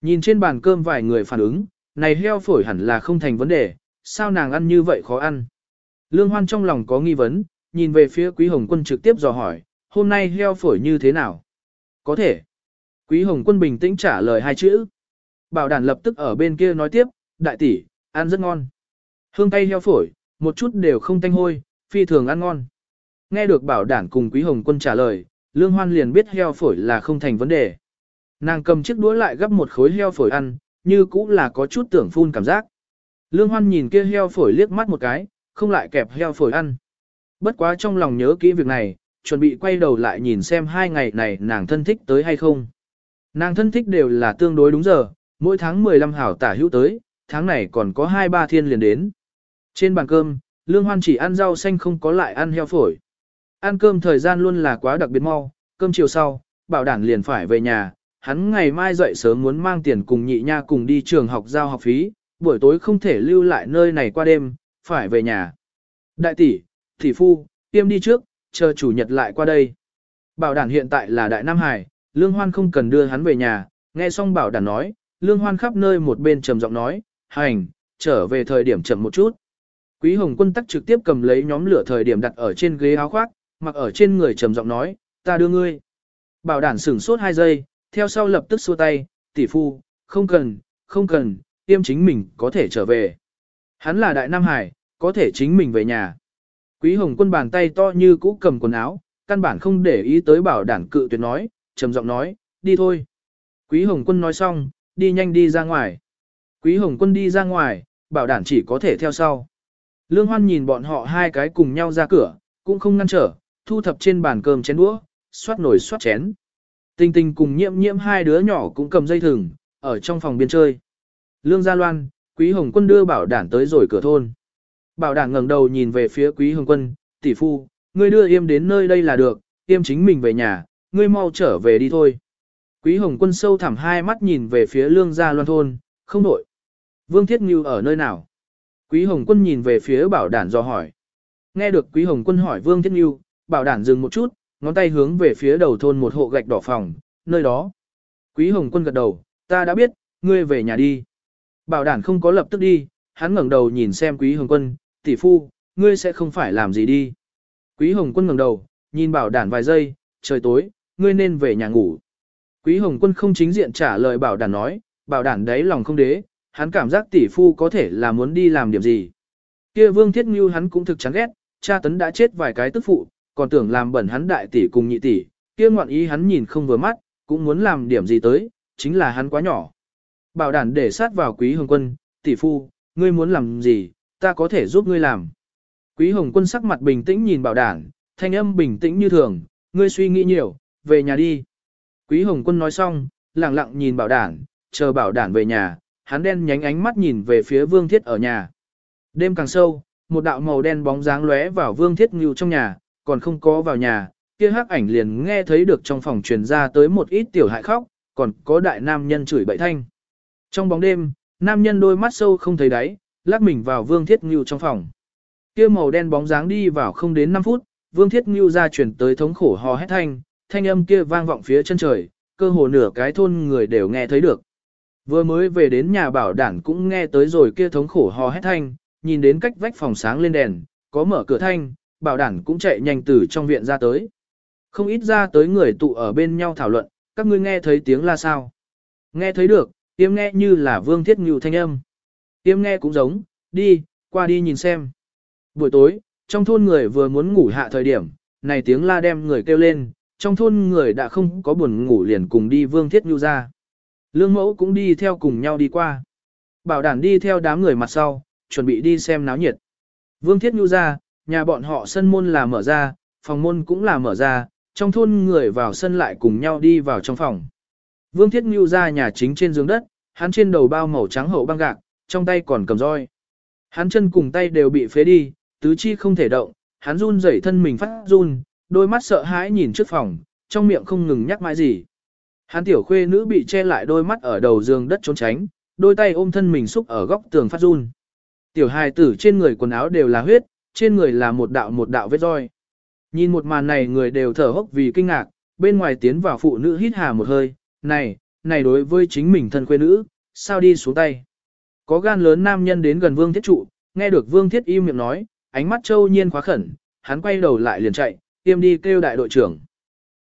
Nhìn trên bàn cơm vài người phản ứng, này heo phổi hẳn là không thành vấn đề, sao nàng ăn như vậy khó ăn. Lương Hoan trong lòng có nghi vấn, nhìn về phía Quý Hồng Quân trực tiếp dò hỏi, hôm nay heo phổi như thế nào? Có thể. Quý Hồng Quân bình tĩnh trả lời hai chữ. Bảo đàn lập tức ở bên kia nói tiếp, đại tỷ, ăn rất ngon. Hương tay heo phổi, một chút đều không tanh hôi, phi thường ăn ngon. Nghe được bảo Đản cùng Quý Hồng Quân trả lời, Lương Hoan liền biết heo phổi là không thành vấn đề. Nàng cầm chiếc đũa lại gấp một khối heo phổi ăn, như cũng là có chút tưởng phun cảm giác. Lương Hoan nhìn kia heo phổi liếc mắt một cái, không lại kẹp heo phổi ăn. Bất quá trong lòng nhớ kỹ việc này, chuẩn bị quay đầu lại nhìn xem hai ngày này nàng thân thích tới hay không. Nàng thân thích đều là tương đối đúng giờ, mỗi tháng 15 hảo tả hữu tới, tháng này còn có 2-3 thiên liền đến. Trên bàn cơm, Lương Hoan chỉ ăn rau xanh không có lại ăn heo phổi. Ăn cơm thời gian luôn là quá đặc biệt mau, cơm chiều sau, bảo đảm liền phải về nhà, hắn ngày mai dậy sớm muốn mang tiền cùng nhị nha cùng đi trường học giao học phí, buổi tối không thể lưu lại nơi này qua đêm, phải về nhà. Đại tỷ, tỷ phu, tiêm đi trước, chờ chủ nhật lại qua đây. Bảo đảm hiện tại là đại Nam Hải, Lương Hoan không cần đưa hắn về nhà, nghe xong bảo đảm nói, Lương Hoan khắp nơi một bên trầm giọng nói, hành, trở về thời điểm chậm một chút. Quý Hồng Quân tắc trực tiếp cầm lấy nhóm lửa thời điểm đặt ở trên ghế áo khoác, mặc ở trên người trầm giọng nói, ta đưa ngươi. Bảo đảm sửng sốt hai giây, theo sau lập tức xua tay, tỷ phu, không cần, không cần, tiêm chính mình có thể trở về. Hắn là đại Nam Hải, có thể chính mình về nhà. Quý Hồng Quân bàn tay to như cũ cầm quần áo, căn bản không để ý tới bảo Đản cự tuyệt nói, trầm giọng nói, đi thôi. Quý Hồng Quân nói xong, đi nhanh đi ra ngoài. Quý Hồng Quân đi ra ngoài, bảo Đản chỉ có thể theo sau. Lương Hoan nhìn bọn họ hai cái cùng nhau ra cửa, cũng không ngăn trở, thu thập trên bàn cơm chén đũa, xoát nồi xoát chén. Tinh tinh cùng nhiễm nhiễm hai đứa nhỏ cũng cầm dây thừng, ở trong phòng biên chơi. Lương Gia Loan, Quý Hồng Quân đưa bảo Đản tới rồi cửa thôn. Bảo đảm ngẩng đầu nhìn về phía Quý Hồng Quân, tỷ phu, ngươi đưa yêm đến nơi đây là được, yêm chính mình về nhà, ngươi mau trở về đi thôi. Quý Hồng Quân sâu thẳm hai mắt nhìn về phía Lương Gia Loan thôn, không đổi. Vương Thiết Ngưu ở nơi nào? Quý Hồng Quân nhìn về phía bảo đản do hỏi. Nghe được Quý Hồng Quân hỏi Vương Thiết Ngưu, bảo đản dừng một chút, ngón tay hướng về phía đầu thôn một hộ gạch đỏ phòng, nơi đó. Quý Hồng Quân gật đầu, ta đã biết, ngươi về nhà đi. Bảo đản không có lập tức đi, hắn ngẩng đầu nhìn xem Quý Hồng Quân, tỷ phu, ngươi sẽ không phải làm gì đi. Quý Hồng Quân ngẩng đầu, nhìn bảo đản vài giây, trời tối, ngươi nên về nhà ngủ. Quý Hồng Quân không chính diện trả lời bảo đản nói, bảo đản đấy lòng không đế, hắn cảm giác tỷ phu có thể là muốn đi làm điểm gì. Kia Vương Thiết Ngưu hắn cũng thực chán ghét, cha tấn đã chết vài cái tức phụ, còn tưởng làm bẩn hắn đại tỷ cùng nhị tỷ, kia ngoạn ý hắn nhìn không vừa mắt, cũng muốn làm điểm gì tới, chính là hắn quá nhỏ. Bảo Đản để sát vào Quý Hồng Quân, tỷ phu, ngươi muốn làm gì, ta có thể giúp ngươi làm. Quý Hồng Quân sắc mặt bình tĩnh nhìn bảo đảng, thanh âm bình tĩnh như thường, ngươi suy nghĩ nhiều, về nhà đi. Quý Hồng Quân nói xong, lặng lặng nhìn bảo đảng, chờ bảo đảng về nhà, hắn đen nhánh ánh mắt nhìn về phía Vương Thiết ở nhà. Đêm càng sâu, một đạo màu đen bóng dáng lóe vào Vương Thiết Ngưu trong nhà, còn không có vào nhà, kia hắc ảnh liền nghe thấy được trong phòng truyền ra tới một ít tiểu hại khóc, còn có đại nam nhân chửi bậy thanh. Trong bóng đêm, nam nhân đôi mắt sâu không thấy đáy, lắc mình vào Vương Thiết Ngưu trong phòng. Kia màu đen bóng dáng đi vào không đến 5 phút, Vương Thiết Ngưu ra chuyển tới thống khổ hò hét thanh, thanh âm kia vang vọng phía chân trời, cơ hồ nửa cái thôn người đều nghe thấy được. Vừa mới về đến nhà bảo đản cũng nghe tới rồi kia thống khổ hò hét thanh, nhìn đến cách vách phòng sáng lên đèn, có mở cửa thanh, bảo đản cũng chạy nhanh từ trong viện ra tới. Không ít ra tới người tụ ở bên nhau thảo luận, các ngươi nghe thấy tiếng là sao. Nghe thấy được, tiêm nghe như là vương thiết Ngưu thanh âm. Tiêm nghe cũng giống, đi, qua đi nhìn xem. Buổi tối, trong thôn người vừa muốn ngủ hạ thời điểm, này tiếng la đem người kêu lên, trong thôn người đã không có buồn ngủ liền cùng đi vương thiết Nhu ra. Lương mẫu cũng đi theo cùng nhau đi qua. Bảo đảm đi theo đám người mặt sau, chuẩn bị đi xem náo nhiệt. Vương thiết Nhu ra, nhà bọn họ sân môn là mở ra, phòng môn cũng là mở ra, trong thôn người vào sân lại cùng nhau đi vào trong phòng. Vương thiết Nhu ra nhà chính trên giường đất, hắn trên đầu bao màu trắng hậu băng gạc, trong tay còn cầm roi. Hắn chân cùng tay đều bị phế đi, tứ chi không thể động, hắn run rẩy thân mình phát run, đôi mắt sợ hãi nhìn trước phòng, trong miệng không ngừng nhắc mãi gì. Hắn tiểu khuê nữ bị che lại đôi mắt ở đầu giường đất trốn tránh, đôi tay ôm thân mình xúc ở góc tường phát run. Tiểu hài tử trên người quần áo đều là huyết, trên người là một đạo một đạo vết roi. Nhìn một màn này người đều thở hốc vì kinh ngạc, bên ngoài tiến vào phụ nữ hít hà một hơi, này, này đối với chính mình thân khuê nữ, sao đi xuống tay. Có gan lớn nam nhân đến gần vương thiết trụ, nghe được vương thiết im miệng nói, ánh mắt châu nhiên khóa khẩn, hắn quay đầu lại liền chạy, tiêm đi kêu đại đội trưởng.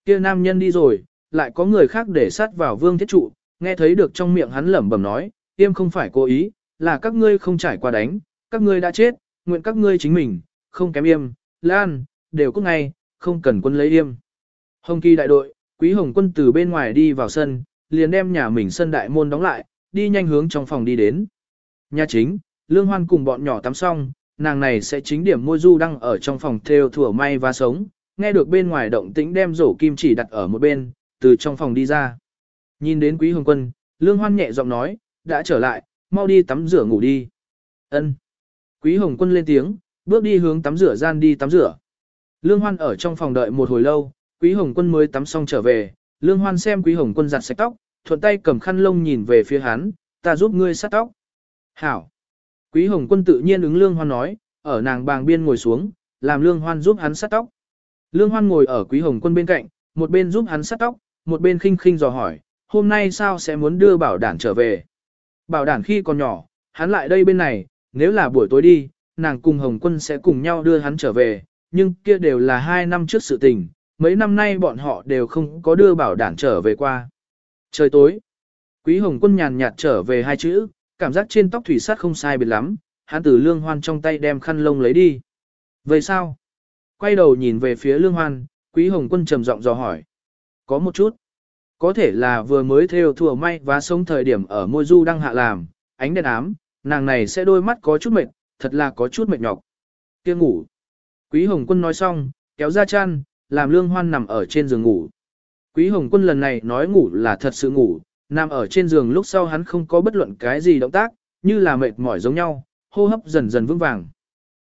kia nam nhân đi rồi, lại có người khác để sát vào vương thiết trụ, nghe thấy được trong miệng hắn lẩm bẩm nói, tiêm không phải cố ý, là các ngươi không trải qua đánh, các ngươi đã chết, nguyện các ngươi chính mình, không kém yêm, lan, đều cút ngay, không cần quân lấy yêm. Hồng kỳ đại đội, quý hồng quân từ bên ngoài đi vào sân, liền đem nhà mình sân đại môn đóng lại, đi nhanh hướng trong phòng đi đến. Nhà chính, Lương Hoan cùng bọn nhỏ tắm xong, nàng này sẽ chính điểm môi du đang ở trong phòng theo thủa may và sống, nghe được bên ngoài động tĩnh đem rổ kim chỉ đặt ở một bên, từ trong phòng đi ra. Nhìn đến Quý Hồng Quân, Lương Hoan nhẹ giọng nói, đã trở lại, mau đi tắm rửa ngủ đi. Ân. Quý Hồng Quân lên tiếng, bước đi hướng tắm rửa gian đi tắm rửa. Lương Hoan ở trong phòng đợi một hồi lâu, Quý Hồng Quân mới tắm xong trở về, Lương Hoan xem Quý Hồng Quân giặt sạch tóc, thuận tay cầm khăn lông nhìn về phía hắn, ta giúp ngươi sát tóc. Hảo. Quý Hồng Quân tự nhiên ứng Lương Hoan nói, ở nàng bàng biên ngồi xuống, làm Lương Hoan giúp hắn sát tóc. Lương Hoan ngồi ở Quý Hồng Quân bên cạnh, một bên giúp hắn sát tóc, một bên khinh khinh dò hỏi, hôm nay sao sẽ muốn đưa bảo đản trở về. Bảo đản khi còn nhỏ, hắn lại đây bên này, nếu là buổi tối đi, nàng cùng Hồng Quân sẽ cùng nhau đưa hắn trở về, nhưng kia đều là hai năm trước sự tình, mấy năm nay bọn họ đều không có đưa bảo đản trở về qua. Trời tối, Quý Hồng Quân nhàn nhạt trở về hai chữ, cảm giác trên tóc thủy sát không sai biệt lắm, hắn từ lương hoan trong tay đem khăn lông lấy đi. Vậy sao? Quay đầu nhìn về phía lương hoan, Quý Hồng Quân trầm giọng dò hỏi. Có một chút. Có thể là vừa mới theo thùa may và sống thời điểm ở môi du đang hạ làm, ánh đèn ám, nàng này sẽ đôi mắt có chút mệt, thật là có chút mệt nhọc. Kia ngủ. Quý Hồng Quân nói xong, kéo ra chăn, làm lương hoan nằm ở trên giường ngủ. Quý Hồng Quân lần này nói ngủ là thật sự ngủ, nằm ở trên giường lúc sau hắn không có bất luận cái gì động tác, như là mệt mỏi giống nhau, hô hấp dần dần vững vàng.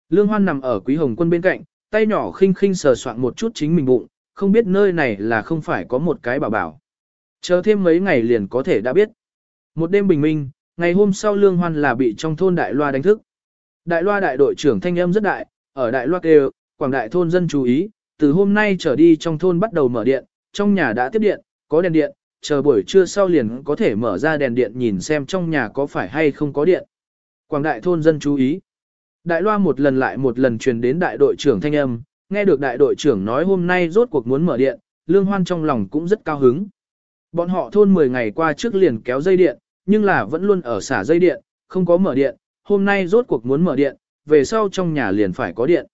Lương Hoan nằm ở Quý Hồng Quân bên cạnh, tay nhỏ khinh khinh sờ soạn một chút chính mình bụng, không biết nơi này là không phải có một cái bảo bảo. Chờ thêm mấy ngày liền có thể đã biết. Một đêm bình minh, ngày hôm sau Lương Hoan là bị trong thôn Đại Loa đánh thức. Đại Loa đại đội trưởng thanh âm rất đại, ở Đại Loa kêu, quảng đại thôn dân chú ý, từ hôm nay trở đi trong thôn bắt đầu mở điện, trong nhà đã tiếp điện, có đèn điện, chờ buổi trưa sau liền có thể mở ra đèn điện nhìn xem trong nhà có phải hay không có điện. Quảng đại thôn dân chú ý. Đại loa một lần lại một lần truyền đến đại đội trưởng thanh âm, nghe được đại đội trưởng nói hôm nay rốt cuộc muốn mở điện, lương hoan trong lòng cũng rất cao hứng. Bọn họ thôn 10 ngày qua trước liền kéo dây điện, nhưng là vẫn luôn ở xả dây điện, không có mở điện, hôm nay rốt cuộc muốn mở điện, về sau trong nhà liền phải có điện.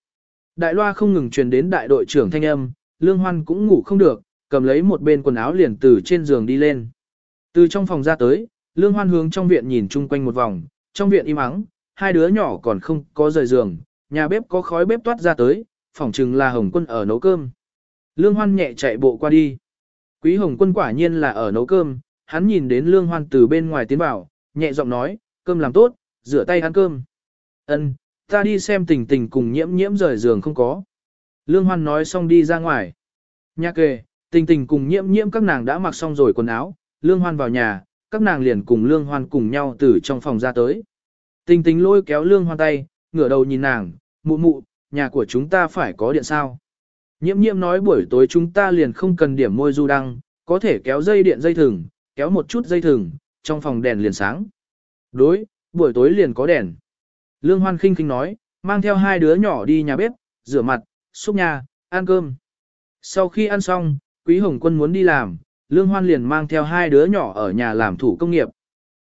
Đại loa không ngừng truyền đến đại đội trưởng thanh âm, lương hoan cũng ngủ không được, cầm lấy một bên quần áo liền từ trên giường đi lên. Từ trong phòng ra tới, lương hoan hướng trong viện nhìn chung quanh một vòng, trong viện im ắng, hai đứa nhỏ còn không có rời giường, nhà bếp có khói bếp toát ra tới, phòng chừng là Hồng Quân ở nấu cơm. Lương Hoan nhẹ chạy bộ qua đi. Quý Hồng Quân quả nhiên là ở nấu cơm, hắn nhìn đến Lương Hoan từ bên ngoài tiến vào, nhẹ giọng nói, cơm làm tốt, rửa tay ăn cơm. Ân, ta đi xem tình tình cùng nhiễm nhiễm rời giường không có. Lương Hoan nói xong đi ra ngoài. Nhà kề, tình tình cùng nhiễm nhiễm các nàng đã mặc xong rồi quần áo, Lương Hoan vào nhà, các nàng liền cùng Lương Hoan cùng nhau từ trong phòng ra tới. Tình tình lôi kéo Lương Hoan tay, ngửa đầu nhìn nàng, mụ mụ, nhà của chúng ta phải có điện sao. Nhiễm nhiễm nói buổi tối chúng ta liền không cần điểm môi du đăng, có thể kéo dây điện dây thừng, kéo một chút dây thừng, trong phòng đèn liền sáng. Đối, buổi tối liền có đèn. Lương Hoan khinh khinh nói, mang theo hai đứa nhỏ đi nhà bếp, rửa mặt, xúc nhà, ăn cơm. Sau khi ăn xong, Quý Hồng Quân muốn đi làm, Lương Hoan liền mang theo hai đứa nhỏ ở nhà làm thủ công nghiệp.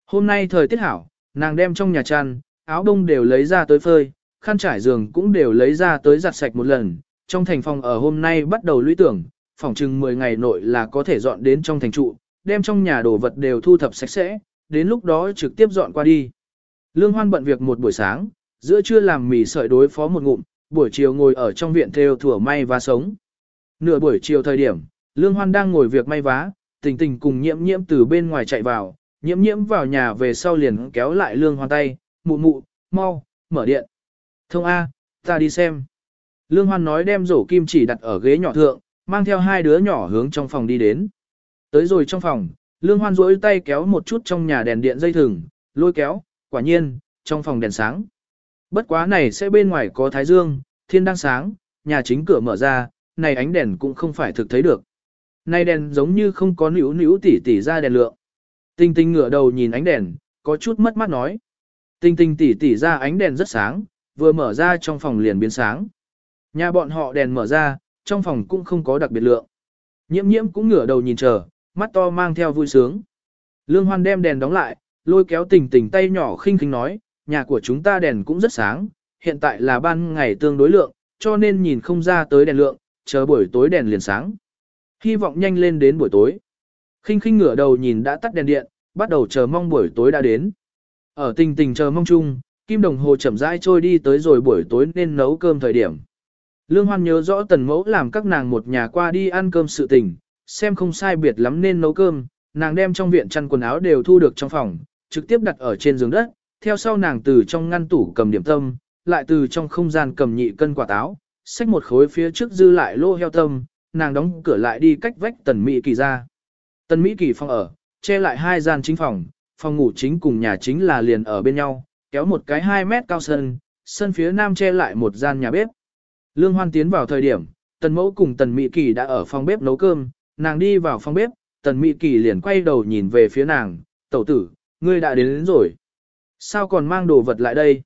Hôm nay thời tiết hảo, nàng đem trong nhà chăn, áo đông đều lấy ra tới phơi, khăn trải giường cũng đều lấy ra tới giặt sạch một lần. Trong thành phòng ở hôm nay bắt đầu lũy tưởng, phòng chừng 10 ngày nội là có thể dọn đến trong thành trụ, đem trong nhà đồ vật đều thu thập sạch sẽ, đến lúc đó trực tiếp dọn qua đi. Lương Hoan bận việc một buổi sáng, giữa trưa làm mì sợi đối phó một ngụm, buổi chiều ngồi ở trong viện theo thủa may và sống. Nửa buổi chiều thời điểm, Lương Hoan đang ngồi việc may vá, tình tình cùng nhiễm nhiễm từ bên ngoài chạy vào, nhiễm nhiễm vào nhà về sau liền kéo lại Lương Hoan tay, mụ mụ, mau, mở điện. Thông A, ta đi xem. Lương Hoan nói đem rổ kim chỉ đặt ở ghế nhỏ thượng, mang theo hai đứa nhỏ hướng trong phòng đi đến. Tới rồi trong phòng, Lương Hoan rỗi tay kéo một chút trong nhà đèn điện dây thừng, lôi kéo, quả nhiên, trong phòng đèn sáng. Bất quá này sẽ bên ngoài có thái dương, thiên đang sáng, nhà chính cửa mở ra, này ánh đèn cũng không phải thực thấy được nay đèn giống như không có nữu nữu tỉ tỉ ra đèn lượng. Tinh tinh ngửa đầu nhìn ánh đèn, có chút mất mắt nói. Tinh tinh tỉ tỉ ra ánh đèn rất sáng, vừa mở ra trong phòng liền biến sáng. Nhà bọn họ đèn mở ra, trong phòng cũng không có đặc biệt lượng. Nhiễm nhiễm cũng ngửa đầu nhìn chờ, mắt to mang theo vui sướng. Lương Hoan đem đèn đóng lại, lôi kéo tình tình tay nhỏ khinh khinh nói, nhà của chúng ta đèn cũng rất sáng, hiện tại là ban ngày tương đối lượng, cho nên nhìn không ra tới đèn lượng, chờ buổi tối đèn liền sáng. Hy vọng nhanh lên đến buổi tối. Khinh khinh ngửa đầu nhìn đã tắt đèn điện, bắt đầu chờ mong buổi tối đã đến. Ở tình tình chờ mong chung, kim đồng hồ chậm rãi trôi đi tới rồi buổi tối nên nấu cơm thời điểm. Lương Hoan nhớ rõ tần mẫu làm các nàng một nhà qua đi ăn cơm sự tình, xem không sai biệt lắm nên nấu cơm, nàng đem trong viện chăn quần áo đều thu được trong phòng, trực tiếp đặt ở trên giường đất, theo sau nàng từ trong ngăn tủ cầm điểm tâm, lại từ trong không gian cầm nhị cân quả táo, xách một khối phía trước dư lại lô heo tâm, nàng đóng cửa lại đi cách vách tần Mỹ kỳ ra. Tần Mỹ kỳ phòng ở, che lại hai gian chính phòng, phòng ngủ chính cùng nhà chính là liền ở bên nhau, kéo một cái 2 mét cao sân, sân phía nam che lại một gian nhà bếp. Lương Hoan tiến vào thời điểm, tần mẫu cùng tần Mỹ kỳ đã ở phòng bếp nấu cơm, nàng đi vào phòng bếp, tần Mỹ kỳ liền quay đầu nhìn về phía nàng, tẩu tử, ngươi đã đến, đến rồi. Sao còn mang đồ vật lại đây?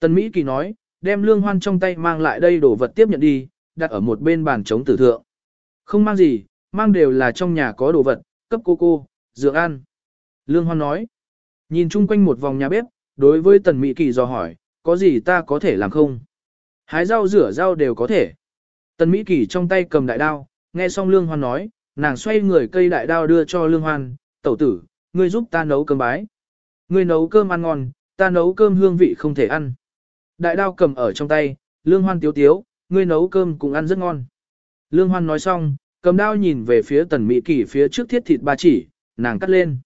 Tần Mỹ kỳ nói, đem lương hoan trong tay mang lại đây đồ vật tiếp nhận đi, đặt ở một bên bàn chống tử thượng. Không mang gì, mang đều là trong nhà có đồ vật, cấp cô cô, dược ăn. Lương hoan nói, nhìn chung quanh một vòng nhà bếp, đối với tần Mỹ kỳ dò hỏi, có gì ta có thể làm không? Hái rau rửa rau đều có thể. Tần Mỹ kỳ trong tay cầm đại đao, nghe xong lương hoan nói, nàng xoay người cây đại đao đưa cho lương hoan, tẩu tử, ngươi giúp ta nấu cơm bái. Ngươi nấu cơm ăn ngon, ta nấu cơm hương vị không thể ăn. Đại đao cầm ở trong tay, lương hoan tiếu tiếu, ngươi nấu cơm cũng ăn rất ngon. Lương hoan nói xong, cầm đao nhìn về phía tần Mỹ Kỳ phía trước thiết thịt ba chỉ, nàng cắt lên.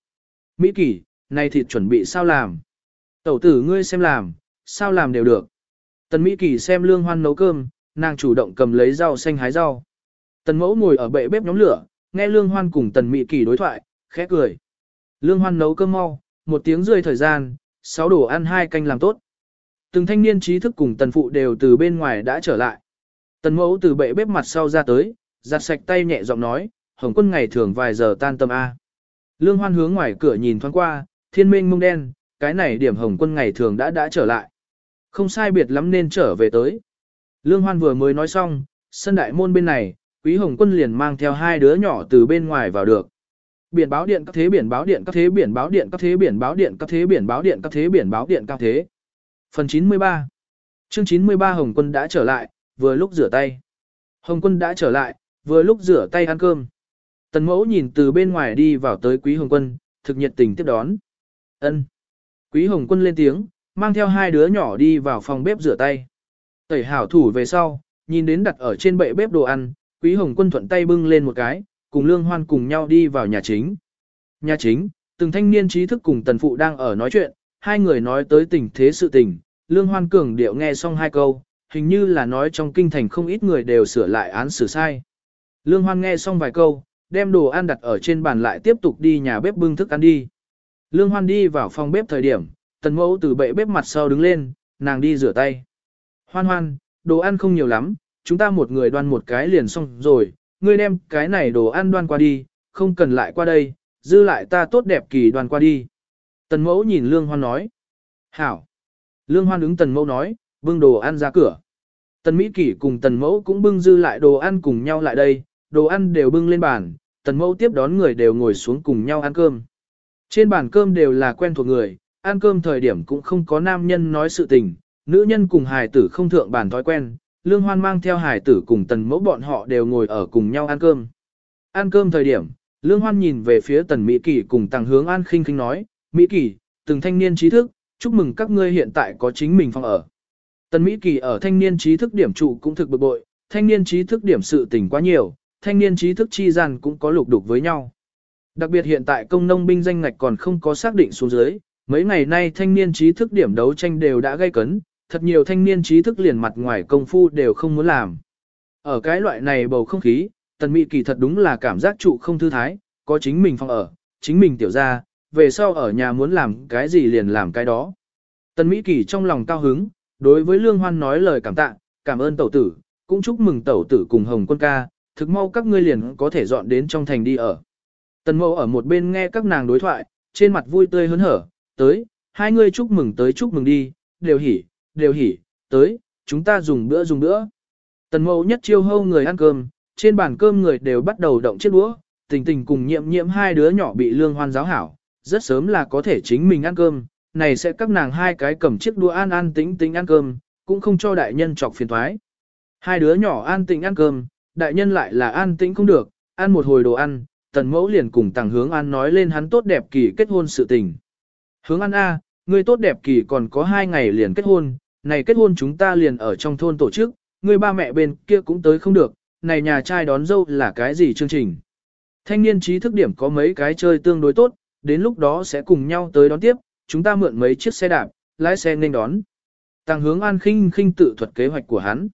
Mỹ Kỳ, này thịt chuẩn bị sao làm? Tẩu tử ngươi xem làm, sao làm đều được. Tần Mỹ Kỳ xem lương hoan nấu cơm, nàng chủ động cầm lấy rau xanh hái rau. Tần mẫu ngồi ở bệ bếp nhóm lửa, nghe lương hoan cùng tần Mỹ Kỳ đối thoại, khẽ cười. Lương hoan nấu cơm mau, một tiếng rơi thời gian, sáu đồ ăn hai canh làm tốt. Từng thanh niên trí thức cùng tần phụ đều từ bên ngoài đã trở lại. Tần mẫu từ bệ bếp mặt sau ra tới, giặt sạch tay nhẹ giọng nói, hồng quân ngày thường vài giờ tan tâm A. Lương hoan hướng ngoài cửa nhìn thoáng qua, thiên minh mông đen, cái này điểm hồng quân ngày thường đã đã trở lại. Không sai biệt lắm nên trở về tới. Lương hoan vừa mới nói xong, sân đại môn bên này, quý hồng quân liền mang theo hai đứa nhỏ từ bên ngoài vào được biển báo điện các thế biển báo điện các thế biển báo điện các thế biển báo điện các thế biển báo điện các thế biển báo điện các thế. Phần 93 Chương 93 Hồng Quân đã trở lại, vừa lúc rửa tay. Hồng Quân đã trở lại, vừa lúc rửa tay ăn cơm. Tần mẫu nhìn từ bên ngoài đi vào tới Quý Hồng Quân, thực nhiệt tình tiếp đón. ân Quý Hồng Quân lên tiếng, mang theo hai đứa nhỏ đi vào phòng bếp rửa tay. Tẩy hảo thủ về sau, nhìn đến đặt ở trên bệ bếp đồ ăn, Quý Hồng Quân thuận tay bưng lên một cái, cùng Lương Hoan cùng nhau đi vào nhà chính. Nhà chính, từng thanh niên trí thức cùng tần phụ đang ở nói chuyện, hai người nói tới tình thế sự tình, Lương Hoan cường điệu nghe xong hai câu, hình như là nói trong kinh thành không ít người đều sửa lại án xử sai. Lương Hoan nghe xong vài câu, đem đồ ăn đặt ở trên bàn lại tiếp tục đi nhà bếp bưng thức ăn đi. Lương Hoan đi vào phòng bếp thời điểm, tần mẫu từ bệ bếp mặt sau đứng lên, nàng đi rửa tay. Hoan hoan, đồ ăn không nhiều lắm, chúng ta một người đoan một cái liền xong rồi, ngươi đem cái này đồ ăn đoan qua đi, không cần lại qua đây, dư lại ta tốt đẹp kỳ đoan qua đi. Tần mẫu nhìn Lương Hoan nói. Hảo. Lương Hoan ứng tần mẫu nói, bưng đồ ăn ra cửa. Tần Mỹ Kỷ cùng tần mẫu cũng bưng dư lại đồ ăn cùng nhau lại đây, đồ ăn đều bưng lên bàn, tần mẫu tiếp đón người đều ngồi xuống cùng nhau ăn cơm. Trên bàn cơm đều là quen thuộc người, ăn cơm thời điểm cũng không có nam nhân nói sự tình, nữ nhân cùng hài tử không thượng bàn thói quen, Lương Hoan mang theo hải tử cùng tần mẫu bọn họ đều ngồi ở cùng nhau ăn cơm. Ăn cơm thời điểm, Lương Hoan nhìn về phía tần Mỹ Kỳ cùng tàng hướng an khinh khinh nói, Mỹ Kỳ, từng thanh niên trí thức, chúc mừng các ngươi hiện tại có chính mình phòng ở. Tần Mỹ Kỳ ở thanh niên trí thức điểm trụ cũng thực bực bội, thanh niên trí thức điểm sự tình quá nhiều, thanh niên trí thức chi gian cũng có lục đục với nhau. Đặc biệt hiện tại công nông binh danh ngạch còn không có xác định xuống dưới, mấy ngày nay thanh niên trí thức điểm đấu tranh đều đã gây cấn, thật nhiều thanh niên trí thức liền mặt ngoài công phu đều không muốn làm. Ở cái loại này bầu không khí, tần mỹ kỳ thật đúng là cảm giác trụ không thư thái, có chính mình phòng ở, chính mình tiểu ra, về sau ở nhà muốn làm cái gì liền làm cái đó. Tần mỹ kỳ trong lòng cao hứng, đối với lương hoan nói lời cảm tạ, cảm ơn tẩu tử, cũng chúc mừng tẩu tử cùng hồng quân ca, thực mau các ngươi liền có thể dọn đến trong thành đi ở. Tần mẫu ở một bên nghe các nàng đối thoại, trên mặt vui tươi hớn hở, tới, hai ngươi chúc mừng tới chúc mừng đi, đều hỉ, đều hỉ, tới, chúng ta dùng bữa dùng bữa. Tần mẫu nhất chiêu hâu người ăn cơm, trên bàn cơm người đều bắt đầu động chiếc đũa, tình tình cùng nhiệm nhiệm hai đứa nhỏ bị lương hoan giáo hảo, rất sớm là có thể chính mình ăn cơm, này sẽ các nàng hai cái cầm chiếc đũa an an tĩnh tĩnh ăn cơm, cũng không cho đại nhân chọc phiền thoái. Hai đứa nhỏ an tĩnh ăn cơm, đại nhân lại là an tĩnh không được, ăn một hồi đồ ăn, tần mẫu liền cùng tàng hướng an nói lên hắn tốt đẹp kỳ kết hôn sự tình. Hướng an A, ngươi tốt đẹp kỳ còn có hai ngày liền kết hôn, này kết hôn chúng ta liền ở trong thôn tổ chức, ngươi ba mẹ bên kia cũng tới không được, này nhà trai đón dâu là cái gì chương trình. Thanh niên trí thức điểm có mấy cái chơi tương đối tốt, đến lúc đó sẽ cùng nhau tới đón tiếp, chúng ta mượn mấy chiếc xe đạp, lái xe nên đón. Tăng hướng an khinh khinh tự thuật kế hoạch của hắn.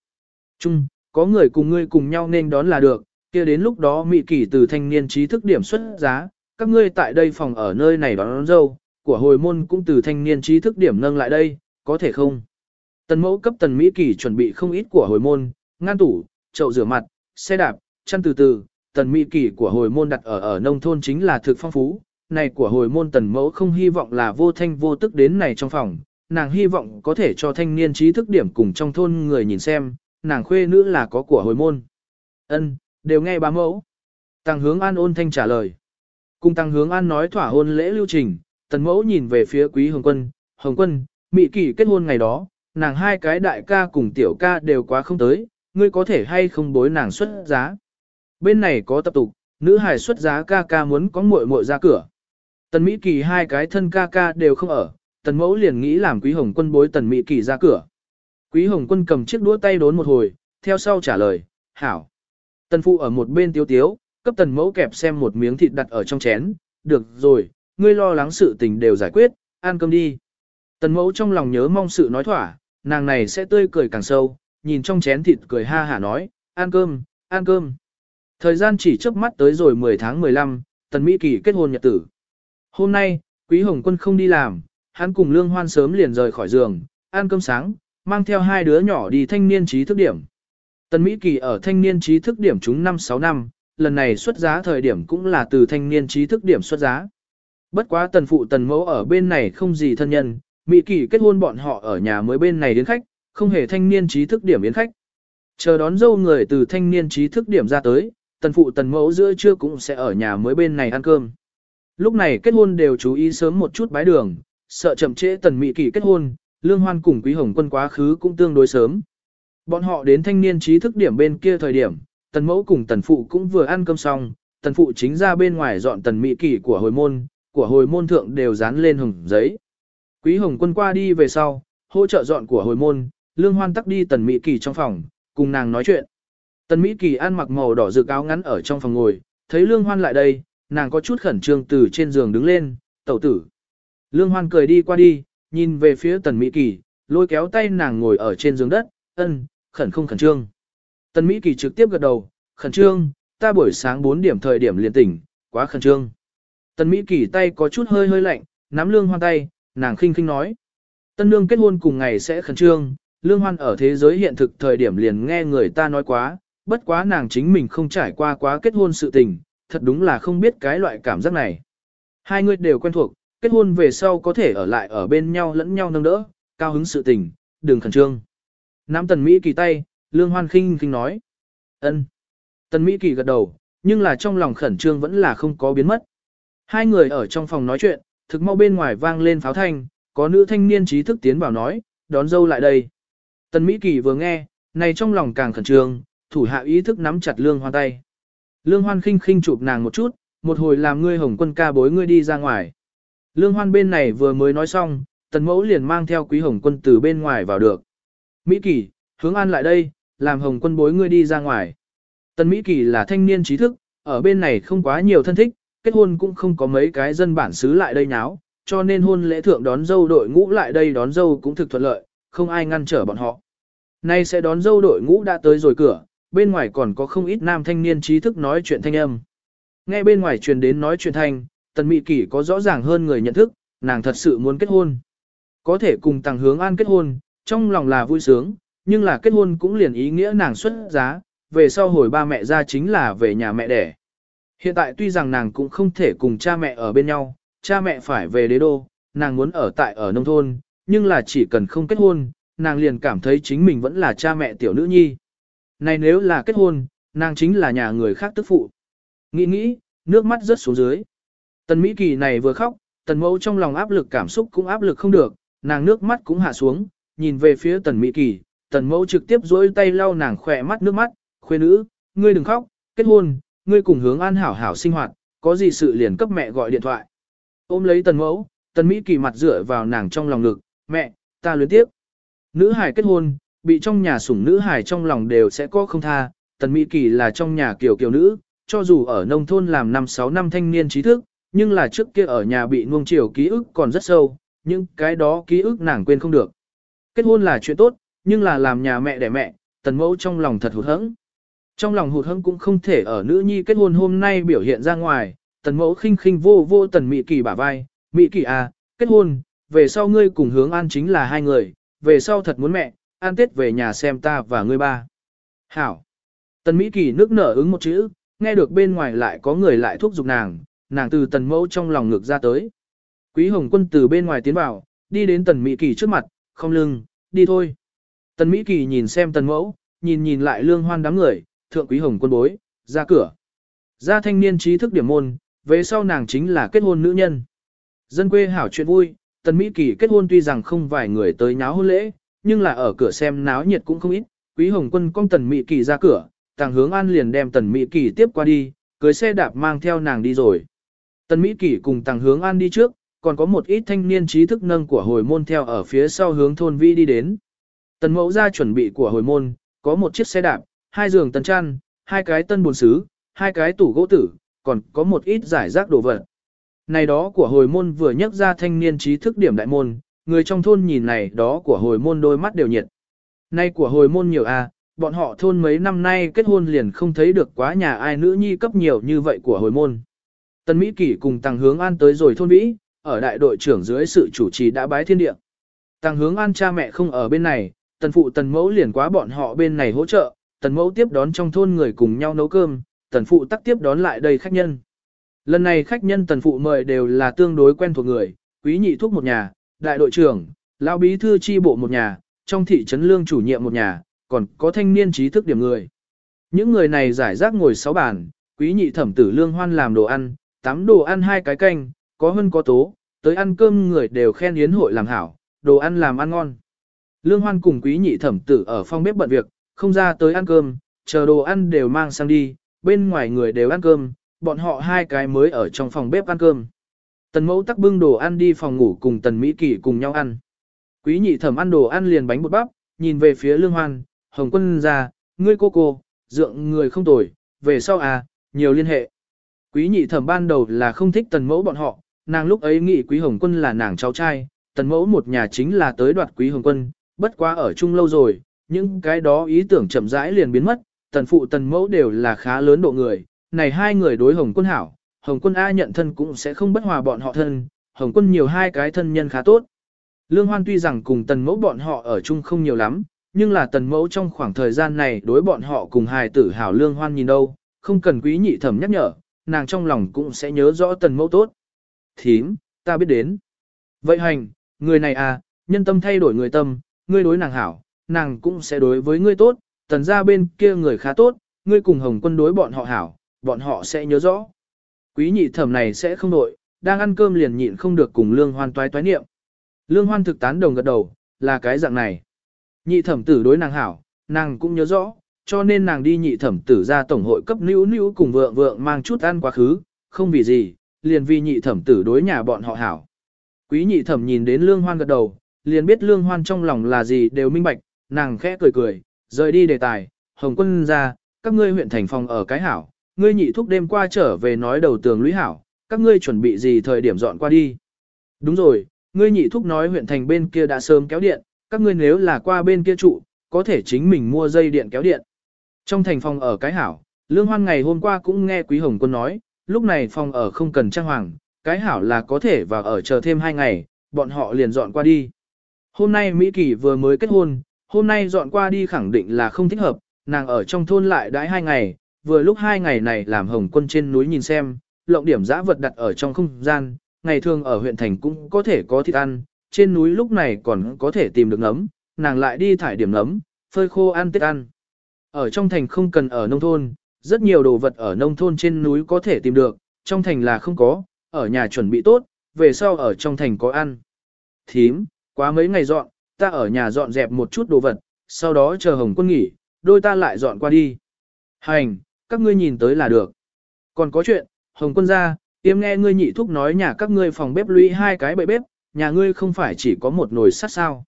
Chung, có người cùng ngươi cùng nhau nên đón là được, kia đến lúc đó Mỹ kỷ từ thanh niên trí thức điểm xuất giá, các ngươi tại đây phòng ở nơi này đón, đón dâu, của hồi môn cũng từ thanh niên trí thức điểm nâng lại đây, có thể không? Tần mẫu cấp tần Mỹ kỷ chuẩn bị không ít của hồi môn, ngăn tủ, chậu rửa mặt, xe đạp, chăn từ từ, tần Mỹ kỷ của hồi môn đặt ở ở nông thôn chính là thực phong phú, này của hồi môn tần mẫu không hy vọng là vô thanh vô tức đến này trong phòng, nàng hy vọng có thể cho thanh niên trí thức điểm cùng trong thôn người nhìn xem, nàng khuê nữ là có của hồi môn. Ân, đều nghe bá mẫu. Tăng hướng an ôn thanh trả lời. Cùng tăng hướng an nói thỏa hôn lễ lưu trình, tần mẫu nhìn về phía quý hồng quân, hồng quân, mị kỷ kết hôn ngày đó, nàng hai cái đại ca cùng tiểu ca đều quá không tới, ngươi có thể hay không bối nàng xuất giá. Bên này có tập tục, nữ hài xuất giá ca ca muốn có muội muội ra cửa. Tần Mỹ Kỳ hai cái thân ca ca đều không ở, tần mẫu liền nghĩ làm quý hồng quân bối tần Mỹ Kỳ ra cửa. Quý hồng quân cầm chiếc đũa tay đốn một hồi, theo sau trả lời, hảo. Tần phụ ở một bên tiếu tiếu, cấp tần mẫu kẹp xem một miếng thịt đặt ở trong chén, được rồi, ngươi lo lắng sự tình đều giải quyết, ăn cơm đi. Tần mẫu trong lòng nhớ mong sự nói thỏa, nàng này sẽ tươi cười càng sâu, nhìn trong chén thịt cười ha hả nói, ăn cơm, ăn cơm. Thời gian chỉ chớp mắt tới rồi 10 tháng 15, tần Mỹ Kỳ kết hôn nhật tử. Hôm nay, Quý Hồng Quân không đi làm, hắn cùng Lương Hoan sớm liền rời khỏi giường, ăn cơm sáng, mang theo hai đứa nhỏ đi thanh niên trí thức điểm. Tần Mỹ Kỳ ở thanh niên trí thức điểm chúng 5-6 năm, lần này xuất giá thời điểm cũng là từ thanh niên trí thức điểm xuất giá. Bất quá tần phụ tần mẫu ở bên này không gì thân nhân, Mỹ Kỳ kết hôn bọn họ ở nhà mới bên này đến khách, không hề thanh niên trí thức điểm yến khách. Chờ đón dâu người từ thanh niên trí thức điểm ra tới, tần phụ tần mẫu giữa trưa cũng sẽ ở nhà mới bên này ăn cơm. Lúc này kết hôn đều chú ý sớm một chút bái đường, sợ chậm trễ tần mỹ kỳ kết hôn, lương hoan cùng quý hồng quân quá khứ cũng tương đối sớm. Bọn họ đến thanh niên trí thức điểm bên kia thời điểm, tần mẫu cùng tần phụ cũng vừa ăn cơm xong, tần phụ chính ra bên ngoài dọn tần mỹ kỳ của hồi môn, của hồi môn thượng đều dán lên hồng giấy. Quý hồng quân qua đi về sau, hỗ trợ dọn của hồi môn, lương hoan tắc đi tần mỹ kỳ trong phòng, cùng nàng nói chuyện. Tần mỹ kỳ ăn mặc màu đỏ rực áo ngắn ở trong phòng ngồi, thấy lương hoan lại đây, nàng có chút khẩn trương từ trên giường đứng lên, tẩu tử. Lương hoan cười đi qua đi, nhìn về phía tần mỹ kỳ, lôi kéo tay nàng ngồi ở trên giường đất, ân, khẩn không khẩn trương. Tần mỹ kỳ trực tiếp gật đầu, khẩn trương, ta buổi sáng 4 điểm thời điểm liền tỉnh, quá khẩn trương. Tần mỹ kỳ tay có chút hơi hơi lạnh, nắm lương hoan tay, nàng khinh khinh nói. Tân lương kết hôn cùng ngày sẽ khẩn trương, lương hoan ở thế giới hiện thực thời điểm liền nghe người ta nói quá, bất quá nàng chính mình không trải qua quá kết hôn sự tình, thật đúng là không biết cái loại cảm giác này. Hai người đều quen thuộc, kết hôn về sau có thể ở lại ở bên nhau lẫn nhau nâng đỡ, cao hứng sự tình, đừng khẩn trương. Nam Tần Mỹ kỳ tay, Lương Hoan khinh khinh nói. ân. Tần Mỹ kỳ gật đầu, nhưng là trong lòng khẩn trương vẫn là không có biến mất. Hai người ở trong phòng nói chuyện, thực mau bên ngoài vang lên pháo thanh, có nữ thanh niên trí thức tiến vào nói, đón dâu lại đây. Tần Mỹ kỳ vừa nghe, này trong lòng càng khẩn trương, thủ hạ ý thức nắm chặt Lương Hoan tay. Lương Hoan khinh khinh chụp nàng một chút, một hồi làm ngươi hồng quân ca bối ngươi đi ra ngoài. Lương Hoan bên này vừa mới nói xong, tần mẫu liền mang theo quý hồng quân từ bên ngoài vào được. Mỹ Kỳ, hướng an lại đây, làm hồng quân bối ngươi đi ra ngoài. Tần Mỹ Kỳ là thanh niên trí thức, ở bên này không quá nhiều thân thích, kết hôn cũng không có mấy cái dân bản xứ lại đây nháo, cho nên hôn lễ thượng đón dâu đội ngũ lại đây đón dâu cũng thực thuận lợi, không ai ngăn trở bọn họ. Nay sẽ đón dâu đội ngũ đã tới rồi cửa, bên ngoài còn có không ít nam thanh niên trí thức nói chuyện thanh âm. Nghe bên ngoài truyền đến nói chuyện thanh, tần mị kỷ có rõ ràng hơn người nhận thức, nàng thật sự muốn kết hôn. Có thể cùng Tằng hướng an kết hôn, trong lòng là vui sướng, nhưng là kết hôn cũng liền ý nghĩa nàng xuất giá, về sau hồi ba mẹ ra chính là về nhà mẹ đẻ. Hiện tại tuy rằng nàng cũng không thể cùng cha mẹ ở bên nhau, cha mẹ phải về đế đô, nàng muốn ở tại ở nông thôn, nhưng là chỉ cần không kết hôn, nàng liền cảm thấy chính mình vẫn là cha mẹ tiểu nữ nhi. Này nếu là kết hôn, nàng chính là nhà người khác tức phụ. Nghĩ nghĩ, nước mắt rớt xuống dưới. Tần Mỹ Kỳ này vừa khóc, tần mẫu trong lòng áp lực cảm xúc cũng áp lực không được, nàng nước mắt cũng hạ xuống, nhìn về phía tần Mỹ Kỳ, tần mẫu trực tiếp dối tay lau nàng khỏe mắt nước mắt, khuê nữ, ngươi đừng khóc, kết hôn, ngươi cùng hướng an hảo hảo sinh hoạt, có gì sự liền cấp mẹ gọi điện thoại. Ôm lấy tần mẫu, Tần Mỹ Kỳ mặt dựa vào nàng trong lòng ngực, mẹ, ta luyến tiếp. Nữ hải kết hôn, bị trong nhà sủng nữ hài trong lòng đều sẽ có không tha, Tần Mỹ Kỳ là trong nhà kiểu kiểu nữ, cho dù ở nông thôn làm 5-6 năm thanh niên trí thức, nhưng là trước kia ở nhà bị nuông chiều ký ức còn rất sâu, nhưng cái đó ký ức nàng quên không được. Kết hôn là chuyện tốt, nhưng là làm nhà mẹ đẻ mẹ, tần mẫu trong lòng thật hụt hẫng. Trong lòng hụt hẫng cũng không thể ở nữ nhi kết hôn hôm nay biểu hiện ra ngoài, tần mẫu khinh khinh vô vô tần Mỹ Kỳ bả vai, Mỹ Kỳ à, kết hôn, về sau ngươi cùng hướng an chính là hai người, về sau thật muốn mẹ, an tết về nhà xem ta và ngươi ba. Hảo. Tần Mỹ Kỳ nước nở ứng một chữ, nghe được bên ngoài lại có người lại thúc giục nàng, nàng từ tần mẫu trong lòng ngược ra tới. Quý Hồng Quân từ bên ngoài tiến vào, đi đến tần Mỹ Kỳ trước mặt, không lưng, đi thôi. Tần Mỹ Kỳ nhìn xem tần mẫu, nhìn nhìn lại lương hoan đám người, thượng Quý Hồng Quân bối, ra cửa. Ra thanh niên trí thức điểm môn, về sau nàng chính là kết hôn nữ nhân. Dân quê hảo chuyện vui, tần Mỹ Kỳ kết hôn tuy rằng không vài người tới nháo hôn lễ, nhưng là ở cửa xem náo nhiệt cũng không ít. Quý Hồng Quân con tần Mỹ Kỳ ra cửa, tàng hướng an liền đem tần Mỹ Kỳ tiếp qua đi, cưới xe đạp mang theo nàng đi rồi. Tần Mỹ Kỳ cùng tàng hướng an đi trước, còn có một ít thanh niên trí thức nâng của hồi môn theo ở phía sau hướng thôn vi đi đến. Tần mẫu ra chuẩn bị của hồi môn, có một chiếc xe đạp, hai giường tần chăn, hai cái tân bồn xứ, hai cái tủ gỗ tử, còn có một ít giải rác đồ vật. Này đó của hồi môn vừa nhắc ra thanh niên trí thức điểm đại môn, người trong thôn nhìn này đó của hồi môn đôi mắt đều nhiệt. Nay của hồi môn nhiều à, bọn họ thôn mấy năm nay kết hôn liền không thấy được quá nhà ai nữ nhi cấp nhiều như vậy của hồi môn. Tân Mỹ Kỷ cùng Tăng Hướng An tới rồi thôn Vĩ, ở đại đội trưởng dưới sự chủ trì đã bái thiên địa. Tăng Hướng An cha mẹ không ở bên này, tần phụ tần mẫu liền quá bọn họ bên này hỗ trợ, tần mẫu tiếp đón trong thôn người cùng nhau nấu cơm, tần phụ tắc tiếp đón lại đây khách nhân. Lần này khách nhân tần phụ mời đều là tương đối quen thuộc người, quý nhị thúc một nhà, đại đội trưởng, lão bí thư chi bộ một nhà, trong thị trấn lương chủ nhiệm một nhà, còn có thanh niên trí thức điểm người. Những người này giải rác ngồi sáu bàn, quý nhị thẩm tử lương hoan làm đồ ăn, tám đồ ăn hai cái canh, có hơn có tố, tới ăn cơm người đều khen yến hội làm hảo, đồ ăn làm ăn ngon. Lương hoan cùng quý nhị thẩm tử ở phòng bếp bận việc, không ra tới ăn cơm, chờ đồ ăn đều mang sang đi, bên ngoài người đều ăn cơm, bọn họ hai cái mới ở trong phòng bếp ăn cơm. Tần mẫu tắc bưng đồ ăn đi phòng ngủ cùng tần Mỹ Kỳ cùng nhau ăn. Quý nhị thẩm ăn đồ ăn liền bánh bột bắp, nhìn về phía lương hoan, hồng quân ra, ngươi cô cô, dượng người không tồi, về sau à, nhiều liên hệ. Quý nhị thẩm ban đầu là không thích tần mẫu bọn họ, nàng lúc ấy nghĩ quý hồng quân là nàng cháu trai, tần mẫu một nhà chính là tới đoạt quý hồng quân, bất quá ở chung lâu rồi, những cái đó ý tưởng chậm rãi liền biến mất, tần phụ tần mẫu đều là khá lớn độ người, này hai người đối hồng quân hảo, hồng quân A nhận thân cũng sẽ không bất hòa bọn họ thân, hồng quân nhiều hai cái thân nhân khá tốt. Lương Hoan tuy rằng cùng tần mẫu bọn họ ở chung không nhiều lắm, nhưng là tần mẫu trong khoảng thời gian này đối bọn họ cùng hài tử hảo Lương Hoan nhìn đâu, không cần quý nhị thẩm nhắc nhở, nàng trong lòng cũng sẽ nhớ rõ tần mẫu tốt. Thím, ta biết đến. Vậy hành, người này à, nhân tâm thay đổi người tâm, ngươi đối nàng hảo, nàng cũng sẽ đối với ngươi tốt, tần ra bên kia người khá tốt, ngươi cùng hồng quân đối bọn họ hảo, bọn họ sẽ nhớ rõ. Quý nhị thẩm này sẽ không đổi, đang ăn cơm liền nhịn không được cùng lương hoan toái toái niệm. Lương hoan thực tán đồng gật đầu, là cái dạng này. Nhị thẩm tử đối nàng hảo, nàng cũng nhớ rõ, cho nên nàng đi nhị thẩm tử ra tổng hội cấp nữu nữu cùng vượng vượng mang chút ăn quá khứ, không vì gì, liền vì nhị thẩm tử đối nhà bọn họ hảo. Quý nhị thẩm nhìn đến lương hoan gật đầu, liền biết lương hoan trong lòng là gì đều minh bạch, nàng khẽ cười cười, rời đi đề tài, hồng quân ra, các ngươi huyện thành phòng ở cái hảo, ngươi nhị thúc đêm qua trở về nói đầu tường lũy hảo, các ngươi chuẩn bị gì thời điểm dọn qua đi. Đúng rồi, ngươi nhị thúc nói huyện thành bên kia đã sớm kéo điện, các ngươi nếu là qua bên kia trụ, có thể chính mình mua dây điện kéo điện. Trong thành phòng ở cái hảo, Lương Hoan ngày hôm qua cũng nghe Quý Hồng Quân nói, lúc này phòng ở không cần trang hoàng, cái hảo là có thể vào ở chờ thêm hai ngày, bọn họ liền dọn qua đi. Hôm nay Mỹ Kỳ vừa mới kết hôn, hôm nay dọn qua đi khẳng định là không thích hợp, nàng ở trong thôn lại đãi hai ngày, vừa lúc hai ngày này làm Hồng Quân trên núi nhìn xem, lộng điểm giã vật đặt ở trong không gian, ngày thường ở huyện thành cũng có thể có thịt ăn, trên núi lúc này còn có thể tìm được nấm, nàng lại đi thải điểm nấm, phơi khô ăn tết ăn. Ở trong thành không cần ở nông thôn, rất nhiều đồ vật ở nông thôn trên núi có thể tìm được, trong thành là không có, ở nhà chuẩn bị tốt, về sau ở trong thành có ăn. Thím, quá mấy ngày dọn, ta ở nhà dọn dẹp một chút đồ vật, sau đó chờ Hồng Quân nghỉ, đôi ta lại dọn qua đi. Hành, các ngươi nhìn tới là được. Còn có chuyện, Hồng Quân gia, Tiêm nghe ngươi nhị thúc nói nhà các ngươi phòng bếp lũy hai cái bậy bếp, nhà ngươi không phải chỉ có một nồi sắt sao.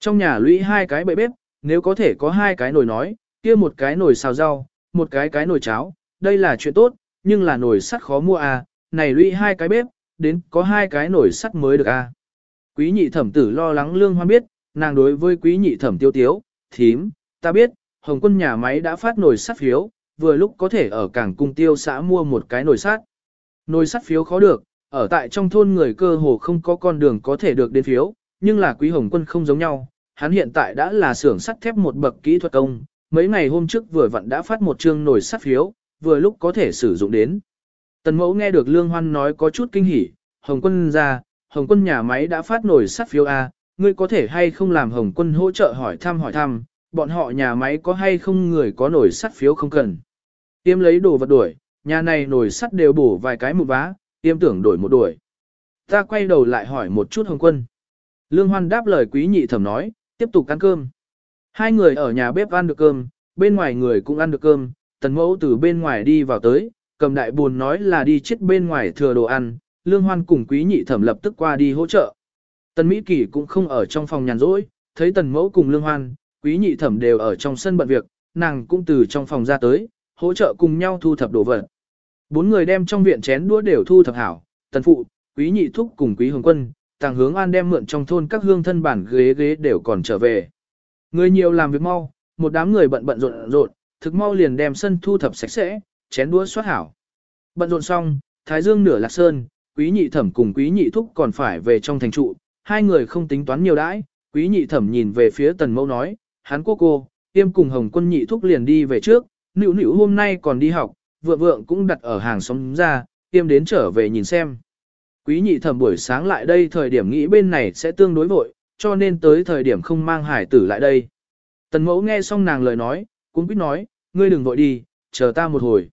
Trong nhà lũy hai cái bậy bếp, nếu có thể có hai cái nồi nói, kia một cái nồi xào rau, một cái cái nồi cháo, đây là chuyện tốt, nhưng là nồi sắt khó mua à, này lũy hai cái bếp, đến có hai cái nồi sắt mới được à. Quý nhị thẩm tử lo lắng lương hoan biết, nàng đối với quý nhị thẩm tiêu tiếu, thím, ta biết, Hồng quân nhà máy đã phát nồi sắt phiếu, vừa lúc có thể ở cảng cung tiêu xã mua một cái nồi sắt. Nồi sắt phiếu khó được, ở tại trong thôn người cơ hồ không có con đường có thể được đến phiếu, nhưng là quý hồng quân không giống nhau, hắn hiện tại đã là xưởng sắt thép một bậc kỹ thuật công, mấy ngày hôm trước vừa vặn đã phát một chương nồi sắt phiếu, vừa lúc có thể sử dụng đến. Tần mẫu nghe được Lương Hoan nói có chút kinh hỉ, Hồng quân ra, Hồng quân nhà máy đã phát nồi sắt phiếu A, ngươi có thể hay không làm Hồng quân hỗ trợ hỏi thăm hỏi thăm, bọn họ nhà máy có hay không người có nồi sắt phiếu không cần. Tiêm lấy đồ vật đuổi, nhà này nồi sắt đều bổ vài cái một vá, tiêm tưởng đổi một đuổi. Ta quay đầu lại hỏi một chút Hồng quân. Lương Hoan đáp lời quý nhị thẩm nói, tiếp tục ăn cơm. Hai người ở nhà bếp ăn được cơm, bên ngoài người cũng ăn được cơm, tần mẫu từ bên ngoài đi vào tới, cầm đại buồn nói là đi chết bên ngoài thừa đồ ăn, lương hoan cùng quý nhị thẩm lập tức qua đi hỗ trợ. Tần Mỹ Kỳ cũng không ở trong phòng nhàn rỗi, thấy tần mẫu cùng lương hoan, quý nhị thẩm đều ở trong sân bận việc, nàng cũng từ trong phòng ra tới, hỗ trợ cùng nhau thu thập đồ vật. Bốn người đem trong viện chén đũa đều thu thập hảo, tần phụ, quý nhị thúc cùng quý hồng quân, tàng hướng an đem mượn trong thôn các hương thân bản ghế ghế đều còn trở về. Người nhiều làm việc mau, một đám người bận bận rộn rộn, thực mau liền đem sân thu thập sạch sẽ, chén đũa xoát hảo. Bận rộn xong, Thái Dương nửa lạc sơn, quý nhị thẩm cùng quý nhị thúc còn phải về trong thành trụ, hai người không tính toán nhiều đãi, quý nhị thẩm nhìn về phía tần mẫu nói, hắn cô cô, tiêm cùng hồng quân nhị thúc liền đi về trước, nữu nữu hôm nay còn đi học, vượng vượng cũng đặt ở hàng xóm ra, tiêm đến trở về nhìn xem. Quý nhị thẩm buổi sáng lại đây thời điểm nghĩ bên này sẽ tương đối vội, cho nên tới thời điểm không mang hải tử lại đây. Tần mẫu nghe xong nàng lời nói, cũng biết nói, ngươi đừng vội đi, chờ ta một hồi.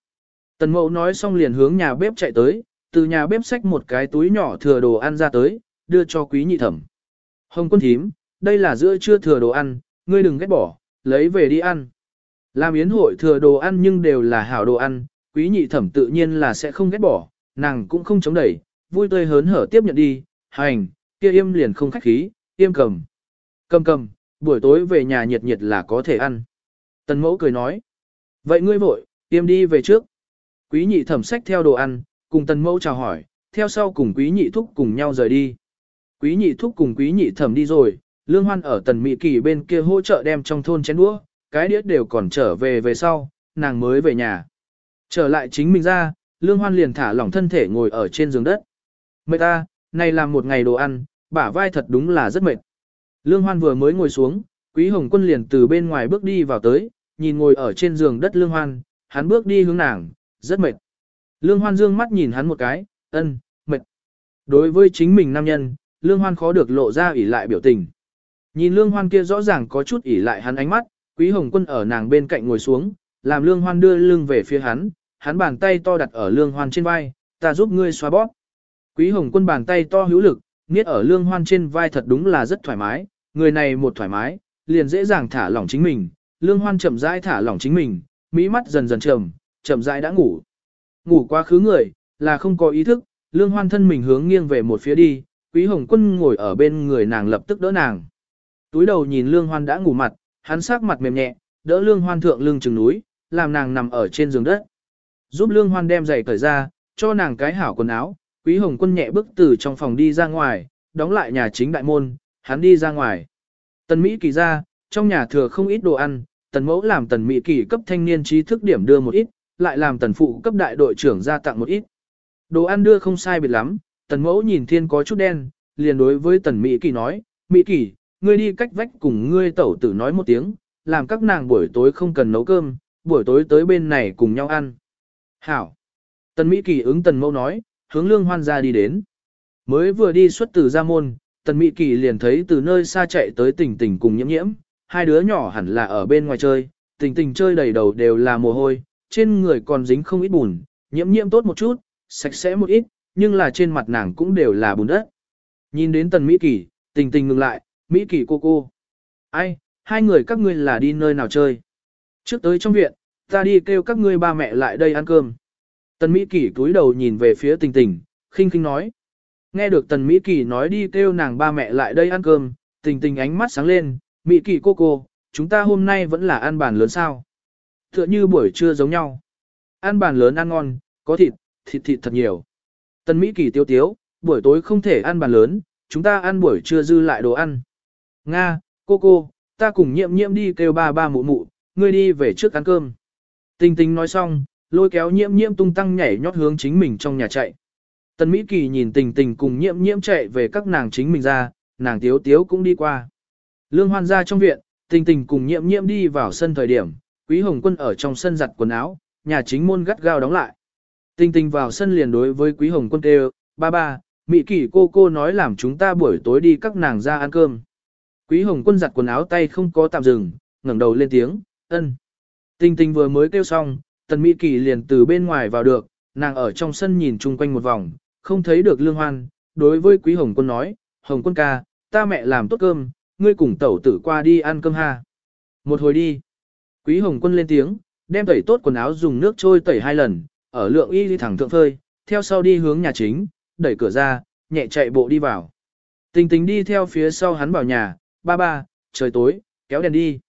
Tần mẫu nói xong liền hướng nhà bếp chạy tới, từ nhà bếp xách một cái túi nhỏ thừa đồ ăn ra tới, đưa cho quý nhị thẩm. Hồng quân thím, đây là giữa trưa thừa đồ ăn, ngươi đừng ghét bỏ, lấy về đi ăn. Làm yến hội thừa đồ ăn nhưng đều là hảo đồ ăn, quý nhị thẩm tự nhiên là sẽ không ghét bỏ, nàng cũng không chống đẩy, vui tươi hớn hở tiếp nhận đi, hành, kia im liền không khách khí, im cầm. Cầm cầm, buổi tối về nhà nhiệt nhiệt là có thể ăn. Tần mẫu cười nói. Vậy ngươi vội, im đi về trước. Quý nhị thẩm sách theo đồ ăn, cùng tần mẫu chào hỏi, theo sau cùng quý nhị thúc cùng nhau rời đi. Quý nhị thúc cùng quý nhị thẩm đi rồi, lương hoan ở tần mỹ kỳ bên kia hỗ trợ đem trong thôn chén đũa, cái đĩa đều còn trở về về sau, nàng mới về nhà. Trở lại chính mình ra, lương hoan liền thả lỏng thân thể ngồi ở trên giường đất. Mệt ta, này làm một ngày đồ ăn, bả vai thật đúng là rất mệt. Lương Hoan vừa mới ngồi xuống, Quý Hồng Quân liền từ bên ngoài bước đi vào tới, nhìn ngồi ở trên giường đất Lương Hoan, hắn bước đi hướng nàng, rất mệt. Lương Hoan dương mắt nhìn hắn một cái, ân, mệt. Đối với chính mình nam nhân, Lương Hoan khó được lộ ra ỉ lại biểu tình. Nhìn Lương Hoan kia rõ ràng có chút ỉ lại hắn ánh mắt, Quý Hồng Quân ở nàng bên cạnh ngồi xuống, làm Lương Hoan đưa lưng về phía hắn, hắn bàn tay to đặt ở Lương Hoan trên vai, ta giúp ngươi xoa bóp. Quý Hồng Quân bàn tay to hữu lực, niết ở Lương Hoan trên vai thật đúng là rất thoải mái, người này một thoải mái, liền dễ dàng thả lỏng chính mình. Lương Hoan chậm rãi thả lỏng chính mình, mỹ mắt dần dần trầm, chậm rãi đã ngủ. Ngủ quá khứ người, là không có ý thức, Lương Hoan thân mình hướng nghiêng về một phía đi, Quý Hồng Quân ngồi ở bên người nàng lập tức đỡ nàng. Túi đầu nhìn Lương Hoan đã ngủ mặt, hắn sắc mặt mềm nhẹ, đỡ Lương Hoan thượng lưng chừng núi, làm nàng nằm ở trên giường đất. Giúp Lương Hoan đem giày cởi ra, cho nàng cái hảo quần áo, Quý Hồng Quân nhẹ bước từ trong phòng đi ra ngoài, đóng lại nhà chính đại môn, hắn đi ra ngoài. Tần Mỹ Kỳ ra, trong nhà thừa không ít đồ ăn, tần mẫu làm tần Mỹ Kỳ cấp thanh niên trí thức điểm đưa một ít, lại làm tần phụ cấp đại đội trưởng ra tặng một ít. Đồ ăn đưa không sai biệt lắm, tần mẫu nhìn thiên có chút đen, liền đối với tần Mỹ Kỳ nói, Mỹ Kỳ, ngươi đi cách vách cùng ngươi tẩu tử nói một tiếng, làm các nàng buổi tối không cần nấu cơm, buổi tối tới bên này cùng nhau ăn. Hảo. Tần Mỹ Kỳ ứng tần mẫu nói, hướng lương hoan ra đi đến. Mới vừa đi xuất từ gia môn, tần mỹ kỳ liền thấy từ nơi xa chạy tới tình tình cùng nhiễm nhiễm, hai đứa nhỏ hẳn là ở bên ngoài chơi, tình tình chơi đầy đầu đều là mồ hôi, trên người còn dính không ít bùn, nhiễm nhiễm tốt một chút, sạch sẽ một ít, nhưng là trên mặt nàng cũng đều là bùn đất. Nhìn đến tần mỹ kỳ, tình tình ngừng lại, mỹ kỳ cô cô. Ai, hai người các ngươi là đi nơi nào chơi? Trước tới trong viện, ta đi kêu các ngươi ba mẹ lại đây ăn cơm. Tần Mỹ Kỳ cúi đầu nhìn về phía tình tình, khinh khinh nói. Nghe được Tần Mỹ Kỳ nói đi kêu nàng ba mẹ lại đây ăn cơm, tình tình ánh mắt sáng lên, Mỹ Kỳ cô cô, chúng ta hôm nay vẫn là ăn bàn lớn sao. Tựa như buổi trưa giống nhau. Ăn bàn lớn ăn ngon, có thịt, thịt thịt thật nhiều. Tần Mỹ Kỳ tiêu tiếu, buổi tối không thể ăn bàn lớn, chúng ta ăn buổi trưa dư lại đồ ăn. Nga, cô cô, ta cùng nhiệm nhiệm đi kêu ba ba mụ mụ, ngươi đi về trước ăn cơm. Tình tình nói xong, lôi kéo nhiễm nhiễm tung tăng nhảy nhót hướng chính mình trong nhà chạy. Tần Mỹ Kỳ nhìn tình tình cùng nhiễm nhiễm chạy về các nàng chính mình ra, nàng tiếu tiếu cũng đi qua. Lương hoan ra trong viện, tình tình cùng nhiễm nhiễm đi vào sân thời điểm, quý hồng quân ở trong sân giặt quần áo, nhà chính môn gắt gao đóng lại. Tình tình vào sân liền đối với quý hồng quân kêu, ba ba, Mỹ Kỳ cô cô nói làm chúng ta buổi tối đi các nàng ra ăn cơm. Quý hồng quân giặt quần áo tay không có tạm dừng, ngẩng đầu lên tiếng, ân. Tình tình vừa mới kêu xong, tần Mỹ Kỳ liền từ bên ngoài vào được, nàng ở trong sân nhìn chung quanh một vòng, không thấy được lương hoan, đối với quý hồng quân nói, hồng quân ca, ta mẹ làm tốt cơm, ngươi cùng tẩu tử qua đi ăn cơm ha. Một hồi đi. Quý hồng quân lên tiếng, đem tẩy tốt quần áo dùng nước trôi tẩy hai lần, ở lượng y đi thẳng thượng phơi, theo sau đi hướng nhà chính, đẩy cửa ra, nhẹ chạy bộ đi vào. Tình tình đi theo phía sau hắn vào nhà, ba ba, trời tối, kéo đèn đi.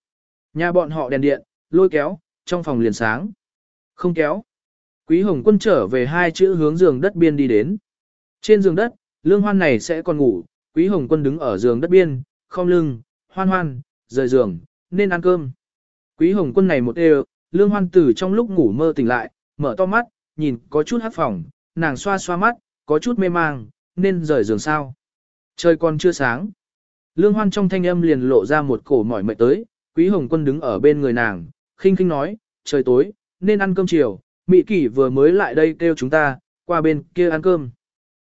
Nhà bọn họ đèn điện, lôi kéo, trong phòng liền sáng. Không kéo. Quý Hồng Quân trở về hai chữ hướng giường đất biên đi đến. Trên giường đất, lương hoan này sẽ còn ngủ, Quý Hồng Quân đứng ở giường đất biên, không lưng, hoan hoan, rời giường, nên ăn cơm. Quý Hồng Quân này một đều, lương hoan tử trong lúc ngủ mơ tỉnh lại, mở to mắt, nhìn có chút hát phòng, nàng xoa xoa mắt, có chút mê mang, nên rời giường sao. Trời còn chưa sáng. Lương hoan trong thanh âm liền lộ ra một cổ mỏi mệt tới, Quý Hồng Quân đứng ở bên người nàng, khinh khinh nói, trời tối, nên ăn cơm chiều, Mỹ Kỷ vừa mới lại đây kêu chúng ta, qua bên kia ăn cơm.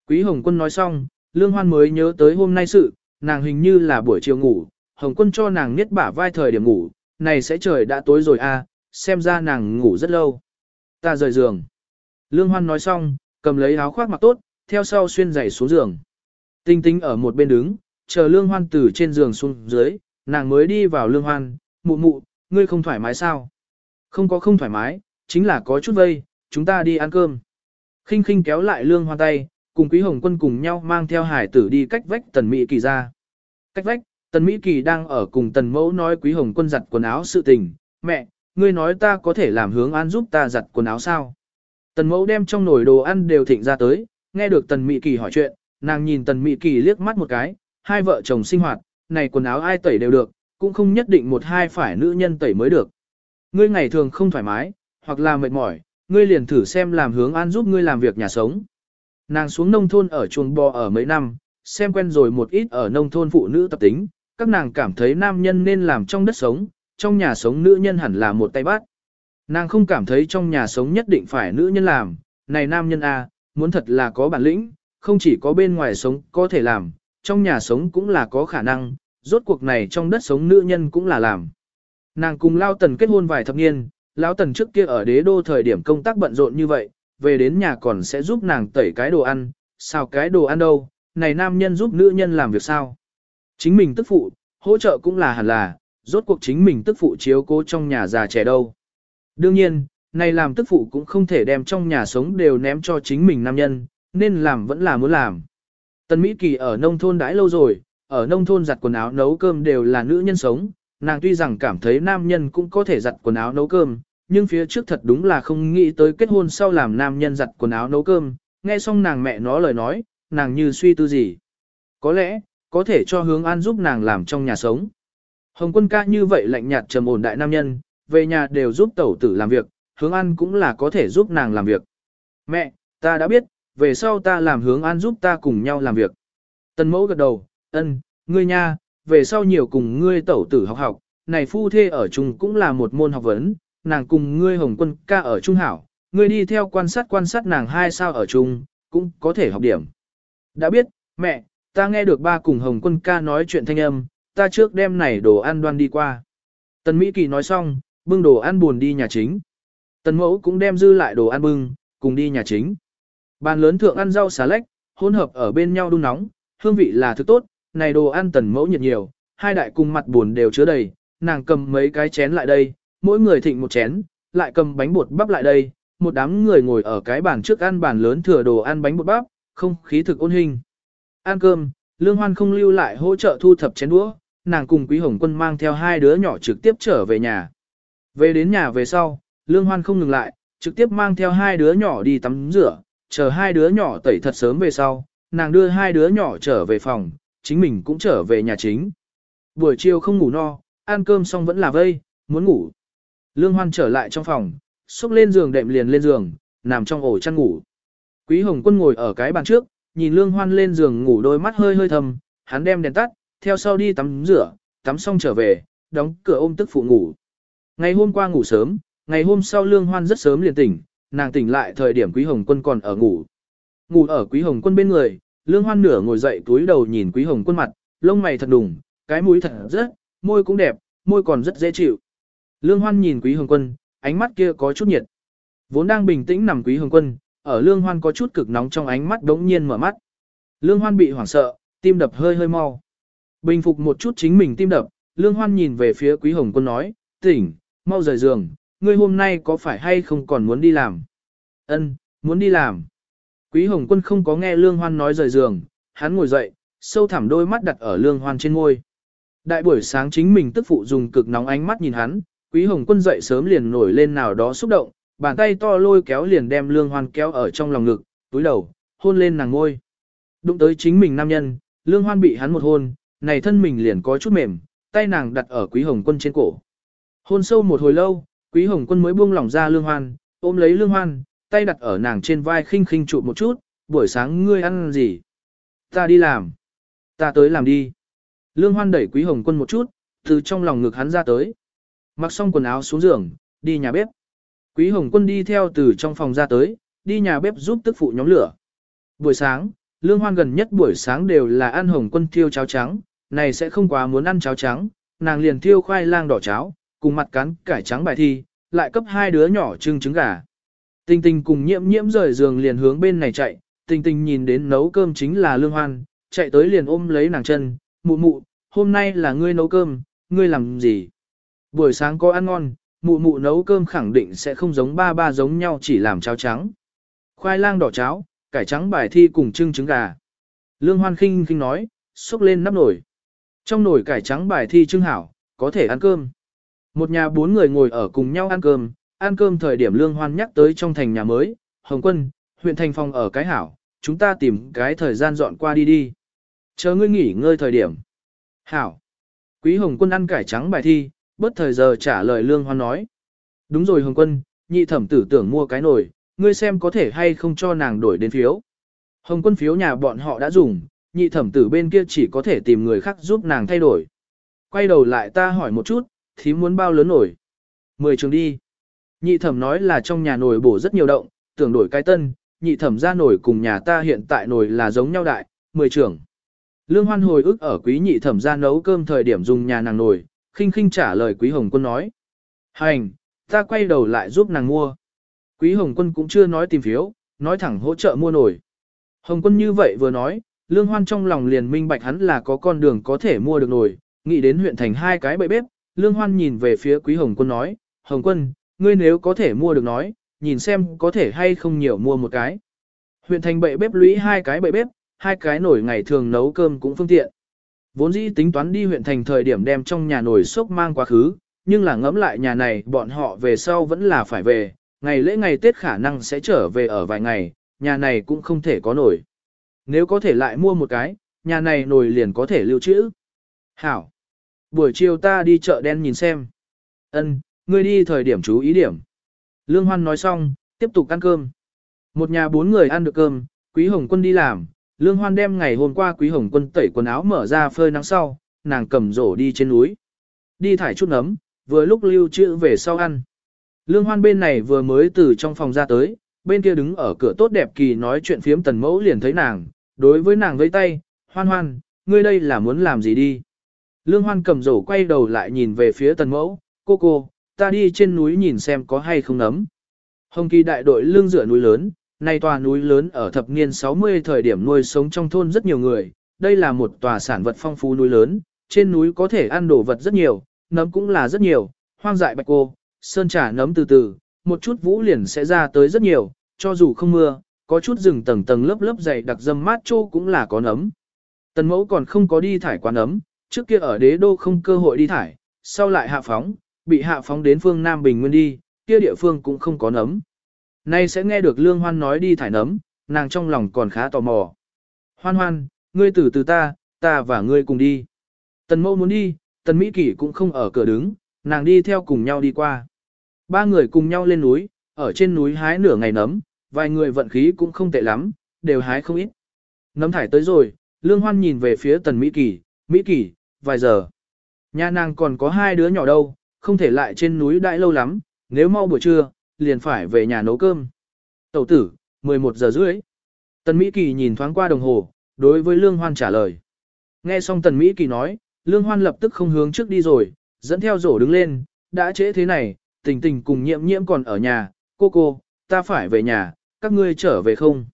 Quý Hồng Quân nói xong, Lương Hoan mới nhớ tới hôm nay sự, nàng hình như là buổi chiều ngủ, Hồng Quân cho nàng niết bả vai thời điểm ngủ, này sẽ trời đã tối rồi à, xem ra nàng ngủ rất lâu. Ta rời giường. Lương Hoan nói xong, cầm lấy áo khoác mặc tốt, theo sau xuyên giày xuống giường. Tinh tinh ở một bên đứng, chờ Lương Hoan từ trên giường xuống dưới, nàng mới đi vào Lương Hoan, mụ mụ, ngươi không thoải mái sao? Không có không thoải mái, chính là có chút vây, chúng ta đi ăn cơm. khinh khinh kéo lại lương hoan tay, cùng quý hồng quân cùng nhau mang theo hải tử đi cách vách tần Mỹ kỳ ra. Cách vách, tần Mỹ kỳ đang ở cùng tần mẫu nói quý hồng quân giặt quần áo sự tình, mẹ, ngươi nói ta có thể làm hướng an giúp ta giặt quần áo sao? Tần mẫu đem trong nồi đồ ăn đều thịnh ra tới, nghe được tần Mỹ kỳ hỏi chuyện, nàng nhìn tần Mỹ kỳ liếc mắt một cái, hai vợ chồng sinh hoạt, này quần áo ai tẩy đều được, cũng không nhất định một hai phải nữ nhân tẩy mới được. Ngươi ngày thường không thoải mái, hoặc là mệt mỏi, ngươi liền thử xem làm hướng an giúp ngươi làm việc nhà sống. Nàng xuống nông thôn ở chuồng bò ở mấy năm, xem quen rồi một ít ở nông thôn phụ nữ tập tính, các nàng cảm thấy nam nhân nên làm trong đất sống, trong nhà sống nữ nhân hẳn là một tay bát. Nàng không cảm thấy trong nhà sống nhất định phải nữ nhân làm, này nam nhân A, muốn thật là có bản lĩnh, không chỉ có bên ngoài sống có thể làm, trong nhà sống cũng là có khả năng, rốt cuộc này trong đất sống nữ nhân cũng là làm. Nàng cùng Lao Tần kết hôn vài thập niên, Lão Tần trước kia ở đế đô thời điểm công tác bận rộn như vậy, về đến nhà còn sẽ giúp nàng tẩy cái đồ ăn, sao cái đồ ăn đâu, này nam nhân giúp nữ nhân làm việc sao. Chính mình tức phụ, hỗ trợ cũng là hẳn là, rốt cuộc chính mình tức phụ chiếu cố trong nhà già trẻ đâu. Đương nhiên, này làm tức phụ cũng không thể đem trong nhà sống đều ném cho chính mình nam nhân, nên làm vẫn là muốn làm. Tần Mỹ Kỳ ở nông thôn đãi lâu rồi, ở nông thôn giặt quần áo nấu cơm đều là nữ nhân sống, nàng tuy rằng cảm thấy nam nhân cũng có thể giặt quần áo nấu cơm, nhưng phía trước thật đúng là không nghĩ tới kết hôn sau làm nam nhân giặt quần áo nấu cơm, nghe xong nàng mẹ nó lời nói, nàng như suy tư gì. Có lẽ, có thể cho hướng an giúp nàng làm trong nhà sống. Hồng quân ca như vậy lạnh nhạt trầm ổn đại nam nhân, về nhà đều giúp tẩu tử làm việc, hướng an cũng là có thể giúp nàng làm việc. Mẹ, ta đã biết, về sau ta làm hướng an giúp ta cùng nhau làm việc. Tần mẫu gật đầu, ân, ngươi nha, về sau nhiều cùng ngươi tẩu tử học học, này phu thê ở chung cũng là một môn học vấn, nàng cùng ngươi hồng quân ca ở chung hảo, ngươi đi theo quan sát quan sát nàng hai sao ở chung, cũng có thể học điểm. Đã biết, mẹ, ta nghe được ba cùng hồng quân ca nói chuyện thanh âm, ta trước đem này đồ ăn đoan đi qua. Tần Mỹ Kỳ nói xong, bưng đồ ăn buồn đi nhà chính. Tần mẫu cũng đem dư lại đồ ăn bưng, cùng đi nhà chính. Bàn lớn thượng ăn rau xà lách, hỗn hợp ở bên nhau đun nóng, hương vị là thứ tốt, này đồ ăn tần mẫu nhiệt nhiều, hai đại cùng mặt buồn đều chứa đầy, nàng cầm mấy cái chén lại đây, mỗi người thịnh một chén, lại cầm bánh bột bắp lại đây, một đám người ngồi ở cái bàn trước ăn bàn lớn thừa đồ ăn bánh bột bắp, không khí thực ôn hình. Ăn cơm, Lương Hoan không lưu lại hỗ trợ thu thập chén đũa, nàng cùng Quý Hồng Quân mang theo hai đứa nhỏ trực tiếp trở về nhà. Về đến nhà về sau, Lương Hoan không ngừng lại, trực tiếp mang theo hai đứa nhỏ đi tắm rửa, chờ hai đứa nhỏ tẩy thật sớm về sau, nàng đưa hai đứa nhỏ trở về phòng, chính mình cũng trở về nhà chính. Buổi chiều không ngủ no, ăn cơm xong vẫn là vây, muốn ngủ. Lương Hoan trở lại trong phòng, xúc lên giường đệm liền lên giường, nằm trong ổ chăn ngủ. Quý Hồng Quân ngồi ở cái bàn trước, nhìn Lương Hoan lên giường ngủ đôi mắt hơi hơi thầm, hắn đem đèn tắt, theo sau đi tắm rửa, tắm xong trở về, đóng cửa ôm tức phụ ngủ. Ngày hôm qua ngủ sớm, ngày hôm sau Lương Hoan rất sớm liền tỉnh, nàng tỉnh lại thời điểm Quý Hồng Quân còn ở ngủ. Ngủ ở Quý Hồng Quân bên người, Lương Hoan nửa ngồi dậy túi đầu nhìn Quý Hồng Quân mặt, lông mày thật đùng, cái mũi thật rất, môi cũng đẹp, môi còn rất dễ chịu. Lương Hoan nhìn Quý Hồng Quân, ánh mắt kia có chút nhiệt. Vốn đang bình tĩnh nằm Quý Hồng Quân, ở Lương Hoan có chút cực nóng trong ánh mắt đống nhiên mở mắt. Lương Hoan bị hoảng sợ, tim đập hơi hơi mau. Bình phục một chút chính mình tim đập, Lương Hoan nhìn về phía Quý Hồng Quân nói, tỉnh, mau rời giường, ngươi hôm nay có phải hay không còn muốn đi làm? Ân, muốn đi làm. Quý Hồng Quân không có nghe Lương Hoan nói rời giường, hắn ngồi dậy, sâu thẳm đôi mắt đặt ở Lương Hoan trên ngôi. Đại buổi sáng chính mình tức phụ dùng cực nóng ánh mắt nhìn hắn, Quý Hồng Quân dậy sớm liền nổi lên nào đó xúc động, bàn tay to lôi kéo liền đem Lương Hoan kéo ở trong lòng ngực, túi đầu, hôn lên nàng ngôi. Đụng tới chính mình nam nhân, Lương Hoan bị hắn một hôn, này thân mình liền có chút mềm, tay nàng đặt ở Quý Hồng Quân trên cổ. Hôn sâu một hồi lâu, Quý Hồng Quân mới buông lỏng ra Lương Hoan, ôm lấy Lương Hoan, tay đặt ở nàng trên vai khinh khinh trụ một chút, buổi sáng ngươi ăn gì? Ta đi làm. Ta tới làm đi. Lương Hoan đẩy Quý Hồng Quân một chút, từ trong lòng ngực hắn ra tới. Mặc xong quần áo xuống giường, đi nhà bếp. Quý Hồng Quân đi theo từ trong phòng ra tới, đi nhà bếp giúp tức phụ nhóm lửa. Buổi sáng, Lương Hoan gần nhất buổi sáng đều là ăn Hồng Quân thiêu cháo trắng, này sẽ không quá muốn ăn cháo trắng, nàng liền thiêu khoai lang đỏ cháo, cùng mặt cắn cải trắng bài thi, lại cấp hai đứa nhỏ trưng trứng gà. Tình tình cùng nhiễm nhiễm rời giường liền hướng bên này chạy, tình tình nhìn đến nấu cơm chính là Lương Hoan, chạy tới liền ôm lấy nàng chân, mụ mụ, hôm nay là ngươi nấu cơm, ngươi làm gì? Buổi sáng có ăn ngon, mụ mụ nấu cơm khẳng định sẽ không giống ba ba giống nhau chỉ làm cháo trắng. Khoai lang đỏ cháo, cải trắng bài thi cùng trưng trứng gà. Lương Hoan khinh khinh nói, xúc lên nắp nồi. Trong nồi cải trắng bài thi trưng hảo, có thể ăn cơm. Một nhà bốn người ngồi ở cùng nhau ăn cơm, ăn cơm thời điểm Lương Hoan nhắc tới trong thành nhà mới, Hồng Quân, huyện thành phòng ở cái hảo, chúng ta tìm cái thời gian dọn qua đi đi. Chờ ngươi nghỉ ngơi thời điểm. Hảo. Quý Hồng Quân ăn cải trắng bài thi, bất thời giờ trả lời Lương Hoan nói. Đúng rồi Hồng Quân, nhị thẩm tử tưởng mua cái nồi, ngươi xem có thể hay không cho nàng đổi đến phiếu. Hồng Quân phiếu nhà bọn họ đã dùng, nhị thẩm tử bên kia chỉ có thể tìm người khác giúp nàng thay đổi. Quay đầu lại ta hỏi một chút, thím muốn bao lớn nổi? Mười trường đi. Nhị thẩm nói là trong nhà nồi bổ rất nhiều động, tưởng đổi cái tân, nhị thẩm ra nổi cùng nhà ta hiện tại nổi là giống nhau đại, mười trường. Lương Hoan hồi ức ở quý nhị thẩm ra nấu cơm thời điểm dùng nhà nàng nổi, khinh khinh trả lời quý hồng quân nói. Hành, ta quay đầu lại giúp nàng mua. Quý hồng quân cũng chưa nói tìm phiếu, nói thẳng hỗ trợ mua nổi. Hồng quân như vậy vừa nói, Lương Hoan trong lòng liền minh bạch hắn là có con đường có thể mua được nổi, nghĩ đến huyện thành hai cái bậy bếp, Lương Hoan nhìn về phía Quý Hồng Quân nói, Hồng Quân, ngươi nếu có thể mua được nói, nhìn xem có thể hay không nhiều mua một cái. Huyện thành bậy bếp lũy hai cái bậy bếp, hai cái nồi ngày thường nấu cơm cũng phương tiện. Vốn dĩ tính toán đi huyện thành thời điểm đem trong nhà nồi sốc mang quá khứ, nhưng là ngẫm lại nhà này bọn họ về sau vẫn là phải về, ngày lễ ngày Tết khả năng sẽ trở về ở vài ngày, nhà này cũng không thể có nồi. Nếu có thể lại mua một cái, nhà này nồi liền có thể lưu trữ. Hảo. Buổi chiều ta đi chợ đen nhìn xem. Ân, ngươi đi thời điểm chú ý điểm. Lương Hoan nói xong, tiếp tục ăn cơm. Một nhà bốn người ăn được cơm, Quý Hồng Quân đi làm. Lương Hoan đem ngày hôm qua Quý Hồng Quân tẩy quần áo mở ra phơi nắng sau, nàng cầm rổ đi trên núi. Đi thải chút nấm, vừa lúc lưu trữ về sau ăn. Lương Hoan bên này vừa mới từ trong phòng ra tới, bên kia đứng ở cửa tốt đẹp kỳ nói chuyện phiếm tần mẫu liền thấy nàng, đối với nàng với tay, hoan hoan, ngươi đây là muốn làm gì đi. Lương Hoan cầm rổ quay đầu lại nhìn về phía tần mẫu, cô cô, ta đi trên núi nhìn xem có hay không nấm. Hồng kỳ đại đội lương dựa núi lớn, nay tòa núi lớn ở thập niên 60 thời điểm nuôi sống trong thôn rất nhiều người, đây là một tòa sản vật phong phú núi lớn, trên núi có thể ăn đồ vật rất nhiều, nấm cũng là rất nhiều, hoang dại bạch cô, sơn trà nấm từ từ, một chút vũ liền sẽ ra tới rất nhiều, cho dù không mưa, có chút rừng tầng tầng lớp lớp dày đặc dâm mát trô cũng là có nấm. Tần mẫu còn không có đi thải quán nấm, trước kia ở đế đô không cơ hội đi thải, sau lại hạ phóng, bị hạ phóng đến phương Nam Bình Nguyên đi, kia địa phương cũng không có nấm. Nay sẽ nghe được Lương Hoan nói đi thải nấm, nàng trong lòng còn khá tò mò. Hoan hoan, ngươi từ từ ta, ta và ngươi cùng đi. Tần mẫu muốn đi, tần Mỹ Kỷ cũng không ở cửa đứng, nàng đi theo cùng nhau đi qua. Ba người cùng nhau lên núi, ở trên núi hái nửa ngày nấm, vài người vận khí cũng không tệ lắm, đều hái không ít. Nấm thải tới rồi, Lương Hoan nhìn về phía tần Mỹ Kỷ, Mỹ Kỷ vài giờ. Nhà nàng còn có hai đứa nhỏ đâu, không thể lại trên núi đãi lâu lắm, nếu mau buổi trưa, liền phải về nhà nấu cơm. Tẩu tử, 11 giờ rưỡi. Tần Mỹ Kỳ nhìn thoáng qua đồng hồ, đối với Lương Hoan trả lời. Nghe xong Tần Mỹ Kỳ nói, Lương Hoan lập tức không hướng trước đi rồi, dẫn theo rổ đứng lên, đã trễ thế này, tình tình cùng nhiễm nhiễm còn ở nhà, cô cô, ta phải về nhà, các ngươi trở về không?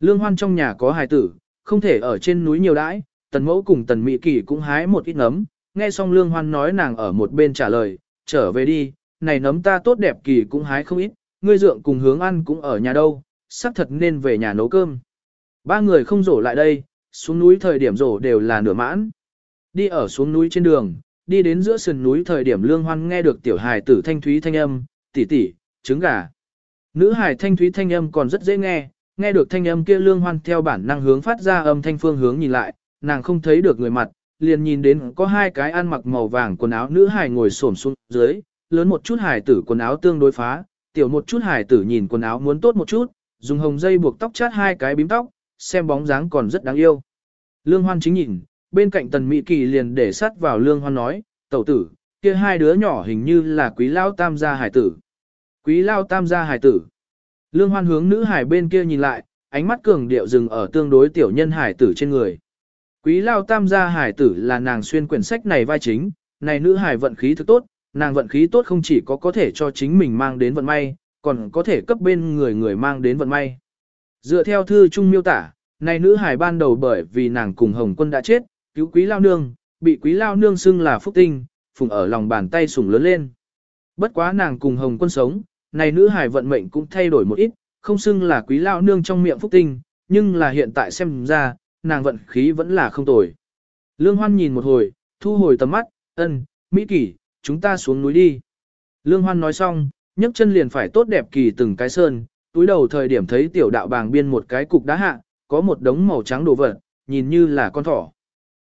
Lương Hoan trong nhà có hài tử, không thể ở trên núi nhiều đãi, Tần Mẫu cùng Tần Mỹ Kỳ cũng hái một ít nấm, nghe xong Lương Hoan nói nàng ở một bên trả lời, trở về đi, này nấm ta tốt đẹp kỳ cũng hái không ít, ngươi dượng cùng hướng ăn cũng ở nhà đâu, sắp thật nên về nhà nấu cơm. Ba người không rổ lại đây, xuống núi thời điểm rổ đều là nửa mãn. Đi ở xuống núi trên đường, đi đến giữa sườn núi thời điểm lương hoan nghe được tiểu hài tử thanh thúy thanh âm, tỷ tỷ, trứng gà. Nữ hài thanh thúy thanh âm còn rất dễ nghe, nghe được thanh âm kia lương hoan theo bản năng hướng phát ra âm thanh phương hướng nhìn lại, nàng không thấy được người mặt, liền nhìn đến có hai cái ăn mặc màu vàng quần áo nữ hài ngồi xổm xuống dưới, lớn một chút hài tử quần áo tương đối phá, tiểu một chút hài tử nhìn quần áo muốn tốt một chút, dùng hồng dây buộc tóc chát hai cái bím tóc, xem bóng dáng còn rất đáng yêu. Lương Hoan chính nhìn, bên cạnh Tần Mỹ Kỳ liền để sát vào Lương Hoan nói, tẩu tử, kia hai đứa nhỏ hình như là quý lao tam gia hải tử. Quý lao tam gia hải tử. Lương Hoan hướng nữ hải bên kia nhìn lại, ánh mắt cường điệu dừng ở tương đối tiểu nhân hải tử trên người. Quý lao tam gia hải tử là nàng xuyên quyển sách này vai chính, này nữ hải vận khí thực tốt, nàng vận khí tốt không chỉ có có thể cho chính mình mang đến vận may, còn có thể cấp bên người người mang đến vận may. Dựa theo thư trung miêu tả, này nữ hải ban đầu bởi vì nàng cùng Hồng Quân đã chết, cứu quý lao nương, bị quý lao nương xưng là phúc tinh, phùng ở lòng bàn tay sủng lớn lên. Bất quá nàng cùng Hồng Quân sống, này nữ hải vận mệnh cũng thay đổi một ít, không xưng là quý lao nương trong miệng phúc tinh, nhưng là hiện tại xem ra, nàng vận khí vẫn là không tồi. Lương Hoan nhìn một hồi, thu hồi tầm mắt, ân, Mỹ Kỳ, chúng ta xuống núi đi. Lương Hoan nói xong, nhấc chân liền phải tốt đẹp kỳ từng cái sơn, túi đầu thời điểm thấy tiểu đạo bàng biên một cái cục đá hạ, có một đống màu trắng đồ vật, nhìn như là con thỏ.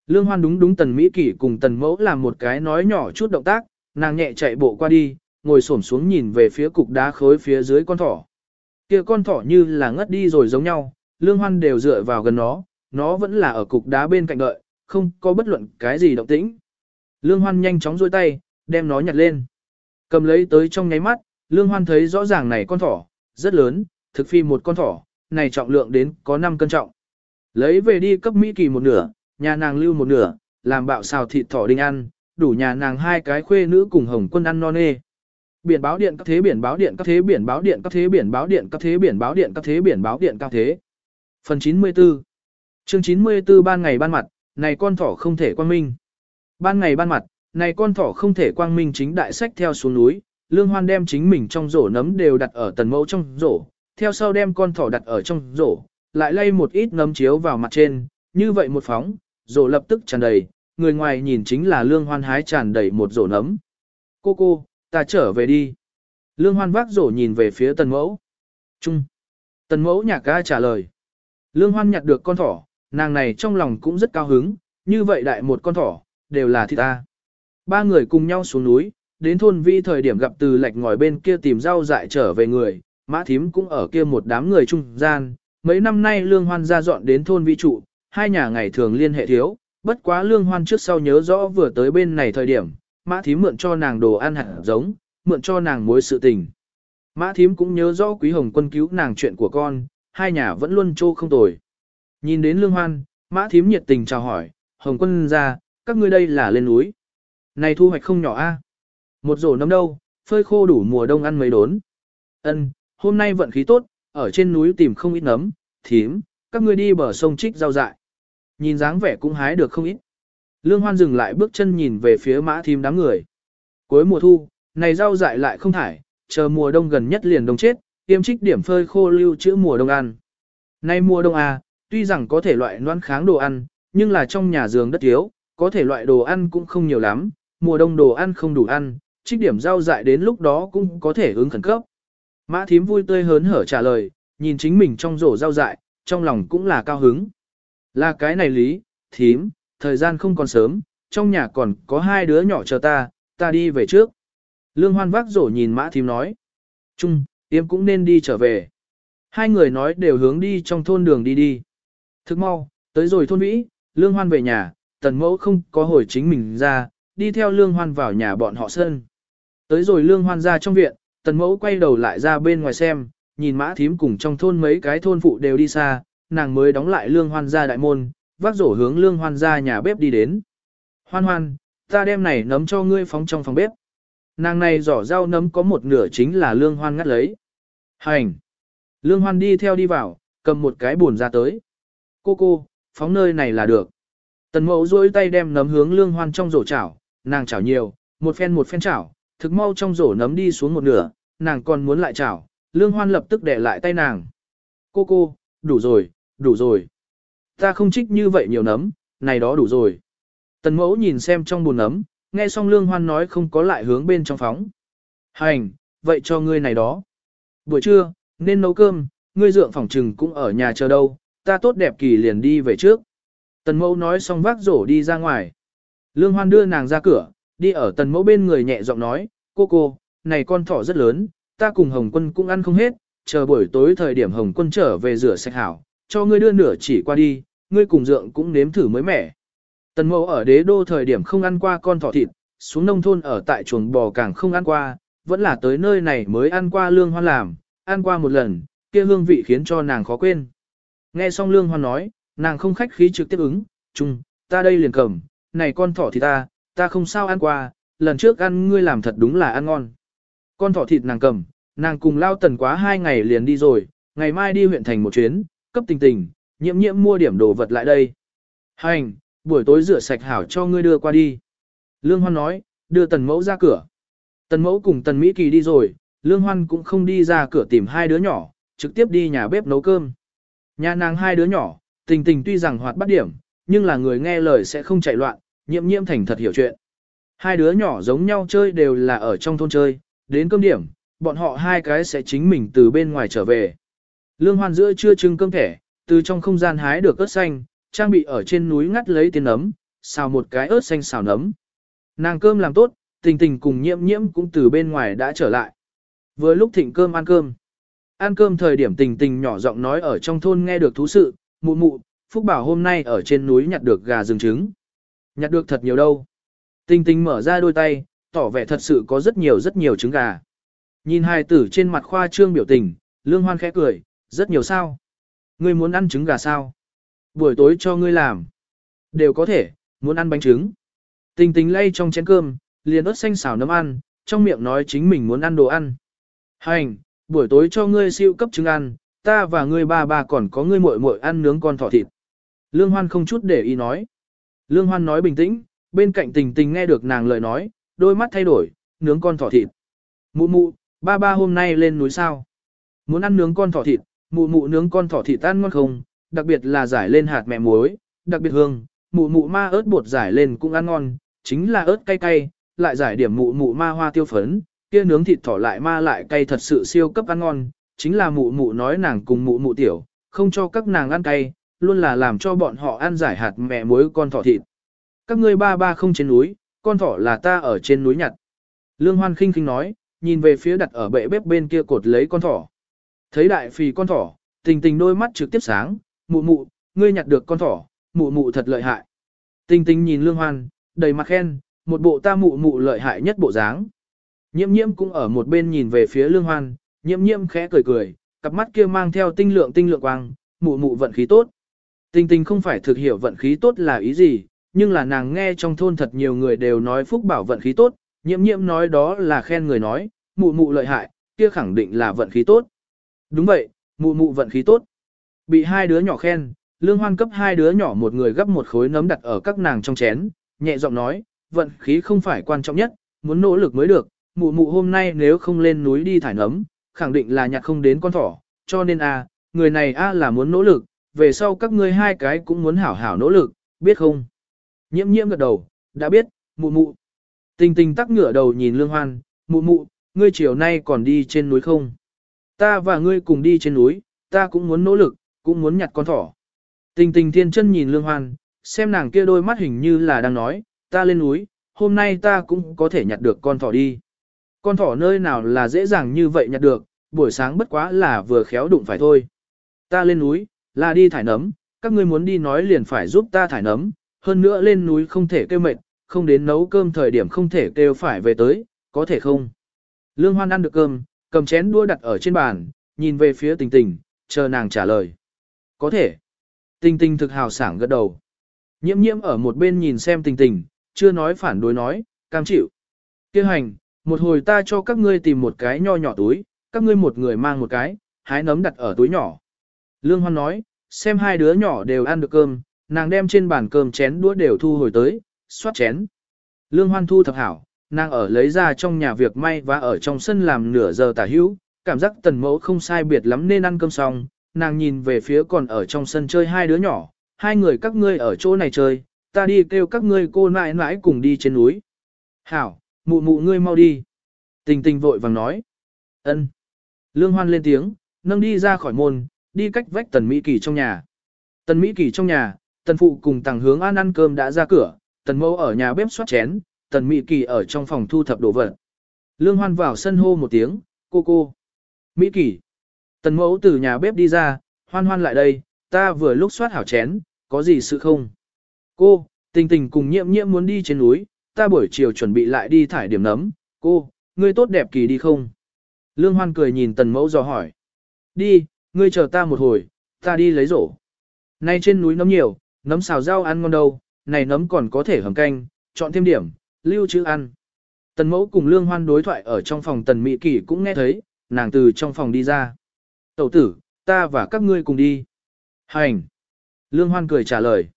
Lương Hoan đúng đúng tần Mỹ Kỳ cùng tần mẫu làm một cái nói nhỏ chút động tác, nàng nhẹ chạy bộ qua đi, ngồi xổm xuống nhìn về phía cục đá khối phía dưới con thỏ. Kia con thỏ như là ngất đi rồi giống nhau, Lương Hoan đều dựa vào gần nó, nó vẫn là ở cục đá bên cạnh đợi, không có bất luận cái gì động tĩnh. Lương Hoan nhanh chóng duỗi tay, đem nó nhặt lên. Cầm lấy tới trong nháy mắt, Lương Hoan thấy rõ ràng này con thỏ, rất lớn, thực phi một con thỏ, này trọng lượng đến có 5 cân trọng. Lấy về đi cấp Mỹ Kỳ một nửa, nhà nàng lưu một nửa, làm bạo xào thịt thỏ đinh ăn, đủ nhà nàng hai cái khuê nữ cùng hồng quân ăn non nê. Biển báo điện các thế biển báo điện các thế biển báo điện các thế biển báo điện các thế biển báo điện các thế biển báo điện các thế. Phần 94 Chương 94 ban ngày ban mặt, này con thỏ không thể quang minh. Ban ngày ban mặt, này con thỏ không thể quang minh chính đại sách theo xuống núi, Lương Hoan đem chính mình trong rổ nấm đều đặt ở tần mẫu trong rổ, theo sau đem con thỏ đặt ở trong rổ, lại lay một ít nấm chiếu vào mặt trên, như vậy một phóng, rổ lập tức tràn đầy, người ngoài nhìn chính là Lương Hoan hái tràn đầy một rổ nấm. Cô cô, ta trở về đi. Lương Hoan vác rổ nhìn về phía tần mẫu. Trung. Tần mẫu nhạc ca trả lời. Lương Hoan nhặt được con thỏ, nàng này trong lòng cũng rất cao hứng, như vậy đại một con thỏ, đều là thịt ta. Ba người cùng nhau xuống núi, đến thôn vi thời điểm gặp từ lạch ngòi bên kia tìm rau dại trở về người, mã thím cũng ở kia một đám người trung gian. Mấy năm nay lương hoan ra dọn đến thôn vi trụ, hai nhà ngày thường liên hệ thiếu, bất quá lương hoan trước sau nhớ rõ vừa tới bên này thời điểm, mã thím mượn cho nàng đồ ăn hạt giống, mượn cho nàng mối sự tình. Mã thím cũng nhớ rõ quý hồng quân cứu nàng chuyện của con, hai nhà vẫn luôn trô không tồi. Nhìn đến lương hoan, mã thím nhiệt tình chào hỏi, hồng quân ra, các ngươi đây là lên núi. Này thu hoạch không nhỏ a. Một rổ nấm đâu, phơi khô đủ mùa đông ăn mấy đốn. Ân, hôm nay vận khí tốt, ở trên núi tìm không ít nấm, thím, các ngươi đi bờ sông trích rau dại. Nhìn dáng vẻ cũng hái được không ít. Lương Hoan dừng lại bước chân nhìn về phía mã thím đám người. Cuối mùa thu, này rau dại lại không thải, chờ mùa đông gần nhất liền đông chết, tiêm trích điểm phơi khô lưu trữ mùa đông ăn. Nay mùa đông à, tuy rằng có thể loại noan kháng đồ ăn, nhưng là trong nhà giường đất thiếu, có thể loại đồ ăn cũng không nhiều lắm, mùa đông đồ ăn không đủ ăn, trích điểm rau dại đến lúc đó cũng có thể ứng khẩn cấp. Mã thím vui tươi hớn hở trả lời, nhìn chính mình trong rổ rau dại, trong lòng cũng là cao hứng. Là cái này lý, thím, thời gian không còn sớm, trong nhà còn có hai đứa nhỏ chờ ta, ta đi về trước. Lương hoan vác rổ nhìn mã thím nói. Trung, tiêm cũng nên đi trở về. Hai người nói đều hướng đi trong thôn đường đi đi. Thức mau, tới rồi thôn vĩ, lương hoan về nhà, tần mẫu không có hồi chính mình ra, đi theo lương hoan vào nhà bọn họ sơn. Tới rồi lương hoan ra trong viện, tần mẫu quay đầu lại ra bên ngoài xem, nhìn mã thím cùng trong thôn mấy cái thôn phụ đều đi xa, nàng mới đóng lại lương hoan ra đại môn, vác rổ hướng lương hoan ra nhà bếp đi đến. Hoan hoan, ta đem này nấm cho ngươi phóng trong phòng bếp. Nàng này giỏ rau nấm có một nửa chính là lương hoan ngắt lấy. Hành! Lương hoan đi theo đi vào, cầm một cái buồn ra tới. Cô cô, phóng nơi này là được. Tần mẫu duỗi tay đem nấm hướng lương hoan trong rổ chảo, nàng chảo nhiều, một phen một phen chảo, thực mau trong rổ nấm đi xuống một nửa, nàng còn muốn lại chảo, lương hoan lập tức để lại tay nàng. Cô cô, đủ rồi, đủ rồi. Ta không trích như vậy nhiều nấm, này đó đủ rồi. Tần mẫu nhìn xem trong bùn nấm, nghe xong lương hoan nói không có lại hướng bên trong phóng. Hành, vậy cho ngươi này đó. Buổi trưa, nên nấu cơm, ngươi dượng phòng trừng cũng ở nhà chờ đâu, ta tốt đẹp kỳ liền đi về trước. Tần mẫu nói xong vác rổ đi ra ngoài. Lương hoan đưa nàng ra cửa, đi ở tần mẫu bên người nhẹ giọng nói, cô cô, này con thỏ rất lớn, ta cùng Hồng quân cũng ăn không hết, chờ buổi tối thời điểm Hồng quân trở về rửa sạch hảo, cho ngươi đưa nửa chỉ qua đi, ngươi cùng dượng cũng nếm thử mới mẻ. Tần mẫu ở đế đô thời điểm không ăn qua con thỏ thịt, xuống nông thôn ở tại chuồng bò càng không ăn qua, vẫn là tới nơi này mới ăn qua lương hoan làm, ăn qua một lần, kia hương vị khiến cho nàng khó quên. Nghe xong lương hoan nói, nàng không khách khí trực tiếp ứng, chung, ta đây liền cầm, này con thỏ thì ta, ta không sao ăn qua, lần trước ăn ngươi làm thật đúng là ăn ngon. Con thỏ thịt nàng cầm, nàng cùng lao tần quá hai ngày liền đi rồi, ngày mai đi huyện thành một chuyến, cấp tình tình, nhiễm nhiễm mua điểm đồ vật lại đây. Hành, buổi tối rửa sạch hảo cho ngươi đưa qua đi. Lương Hoan nói, đưa tần mẫu ra cửa. Tần mẫu cùng tần Mỹ Kỳ đi rồi, Lương Hoan cũng không đi ra cửa tìm hai đứa nhỏ, trực tiếp đi nhà bếp nấu cơm. Nhà nàng hai đứa nhỏ, tình tình tuy rằng hoạt bắt điểm, nhưng là người nghe lời sẽ không chạy loạn, nhiễm nhiễm thành thật hiểu chuyện. Hai đứa nhỏ giống nhau chơi đều là ở trong thôn chơi, đến cơm điểm, bọn họ hai cái sẽ chính mình từ bên ngoài trở về. Lương Hoan giữa trưa trưng cơm thẻ, từ trong không gian hái được ớt xanh, trang bị ở trên núi ngắt lấy tiền nấm, xào một cái ớt xanh xào nấm. Nàng cơm làm tốt, tình tình cùng nhiễm nhiễm cũng từ bên ngoài đã trở lại. Vừa lúc thịnh cơm ăn cơm. Ăn cơm thời điểm tình tình nhỏ giọng nói ở trong thôn nghe được thú sự, mụ mụ, Phúc Bảo hôm nay ở trên núi nhặt được gà rừng trứng. Nhặt được thật nhiều đâu. Tình tình mở ra đôi tay, tỏ vẻ thật sự có rất nhiều rất nhiều trứng gà. Nhìn hai tử trên mặt khoa trương biểu tình, lương hoan khẽ cười, rất nhiều sao. Ngươi muốn ăn trứng gà sao? Buổi tối cho ngươi làm. Đều có thể, muốn ăn bánh trứng. Tình tình lay trong chén cơm, liền ớt xanh xào nấm ăn, trong miệng nói chính mình muốn ăn đồ ăn. Hành, buổi tối cho ngươi siêu cấp trứng ăn, ta và ngươi ba ba còn có ngươi muội muội ăn nướng con thỏ thịt. Lương Hoan không chút để ý nói. Lương Hoan nói bình tĩnh, bên cạnh tình tình nghe được nàng lời nói, đôi mắt thay đổi, nướng con thỏ thịt. Mụ mụ, ba ba hôm nay lên núi sao? Muốn ăn nướng con thỏ thịt, mụ mụ nướng con thỏ thịt tan ngon không? Đặc biệt là giải lên hạt mẹ muối, đặc biệt hương, mụ mụ ma ớt bột giải lên cũng ăn ngon, chính là ớt cay cay, lại giải điểm mụ mụ ma hoa tiêu phấn, kia nướng thịt thỏ lại ma lại cay thật sự siêu cấp ăn ngon, chính là mụ mụ nói nàng cùng mụ mụ tiểu, không cho các nàng ăn cay, luôn là làm cho bọn họ ăn giải hạt mẹ muối con thỏ thịt. Các ngươi ba ba không trên núi, con thỏ là ta ở trên núi nhặt. Lương Hoan khinh khinh nói, nhìn về phía đặt ở bệ bếp bên kia cột lấy con thỏ. Thấy đại phì con thỏ, tình tình đôi mắt trực tiếp sáng, mụ mụ, ngươi nhặt được con thỏ, mụ mụ thật lợi hại. Tình tình nhìn Lương Hoan, đầy mặt khen, một bộ ta mụ mụ lợi hại nhất bộ dáng. Nhiễm nhiễm cũng ở một bên nhìn về phía Lương Hoan, nhiễm nhiễm khẽ cười cười, cặp mắt kia mang theo tinh lượng tinh lượng quang, mụ mụ vận khí tốt. Tinh Tinh không phải thực hiểu vận khí tốt là ý gì, nhưng là nàng nghe trong thôn thật nhiều người đều nói phúc bảo vận khí tốt, nhiễm nhiễm nói đó là khen người nói, mụ mụ lợi hại, kia khẳng định là vận khí tốt. Đúng vậy, mụ mụ vận khí tốt. Bị hai đứa nhỏ khen, lương hoan cấp hai đứa nhỏ một người gấp một khối nấm đặt ở các nàng trong chén, nhẹ giọng nói, vận khí không phải quan trọng nhất, muốn nỗ lực mới được, mụ mụ hôm nay nếu không lên núi đi thải nấm, khẳng định là nhặt không đến con thỏ, cho nên a, người này a là muốn nỗ lực, về sau các ngươi hai cái cũng muốn hảo hảo nỗ lực, biết không? Nhiễm nhiễm gật đầu, đã biết, mụ mụ. Tình tình tắc ngửa đầu nhìn lương hoan, mụ mụ, ngươi chiều nay còn đi trên núi không? Ta và ngươi cùng đi trên núi, ta cũng muốn nỗ lực, cũng muốn nhặt con thỏ. Tình tình thiên chân nhìn lương hoan, xem nàng kia đôi mắt hình như là đang nói, ta lên núi, hôm nay ta cũng có thể nhặt được con thỏ đi. Con thỏ nơi nào là dễ dàng như vậy nhặt được, buổi sáng bất quá là vừa khéo đụng phải thôi. Ta lên núi, là đi thải nấm, các ngươi muốn đi nói liền phải giúp ta thải nấm, hơn nữa lên núi không thể kêu mệt, không đến nấu cơm thời điểm không thể kêu phải về tới, có thể không? Lương Hoan ăn được cơm, cầm chén đua đặt ở trên bàn, nhìn về phía tình tình, chờ nàng trả lời. Có thể. Tình tình thực hào sảng gật đầu. Nhiễm nhiễm ở một bên nhìn xem tình tình, chưa nói phản đối nói, cam chịu. Kêu hành, một hồi ta cho các ngươi tìm một cái nho nhỏ túi, các ngươi một người mang một cái, hái nấm đặt ở túi nhỏ. Lương Hoan nói, xem hai đứa nhỏ đều ăn được cơm, nàng đem trên bàn cơm chén đũa đều thu hồi tới, xoát chén. Lương Hoan thu thập hảo, nàng ở lấy ra trong nhà việc may và ở trong sân làm nửa giờ tả hữu, cảm giác tần mẫu không sai biệt lắm nên ăn cơm xong, nàng nhìn về phía còn ở trong sân chơi hai đứa nhỏ, hai người các ngươi ở chỗ này chơi, ta đi kêu các ngươi cô nãi nãi cùng đi trên núi. Hảo, mụ mụ ngươi mau đi. Tình tình vội vàng nói. ân. Lương Hoan lên tiếng, nâng đi ra khỏi môn, đi cách vách tần Mỹ Kỳ trong nhà. Tần Mỹ Kỳ trong nhà, tần phụ cùng tàng hướng an ăn cơm đã ra cửa, tần Mâu ở nhà bếp xoát chén, tần Mỹ Kỳ ở trong phòng thu thập đồ vật. Lương Hoan vào sân hô một tiếng, cô cô. Mỹ Kỳ. Tần mẫu từ nhà bếp đi ra, hoan hoan lại đây, ta vừa lúc xoát hảo chén, có gì sự không? Cô, tình tình cùng nhiễm nhiễm muốn đi trên núi, ta buổi chiều chuẩn bị lại đi thải điểm nấm, cô, ngươi tốt đẹp kỳ đi không? Lương Hoan cười nhìn tần mẫu dò hỏi. Đi, ngươi chờ ta một hồi, ta đi lấy rổ. Nay trên núi nấm nhiều, nấm xào rau ăn ngon đâu, này nấm còn có thể hầm canh, chọn thêm điểm, lưu trữ ăn. Tần mẫu cùng Lương Hoan đối thoại ở trong phòng tần Mỹ Kỳ cũng nghe thấy, nàng từ trong phòng đi ra. Tẩu tử, ta và các ngươi cùng đi. Hành. Lương Hoan cười trả lời.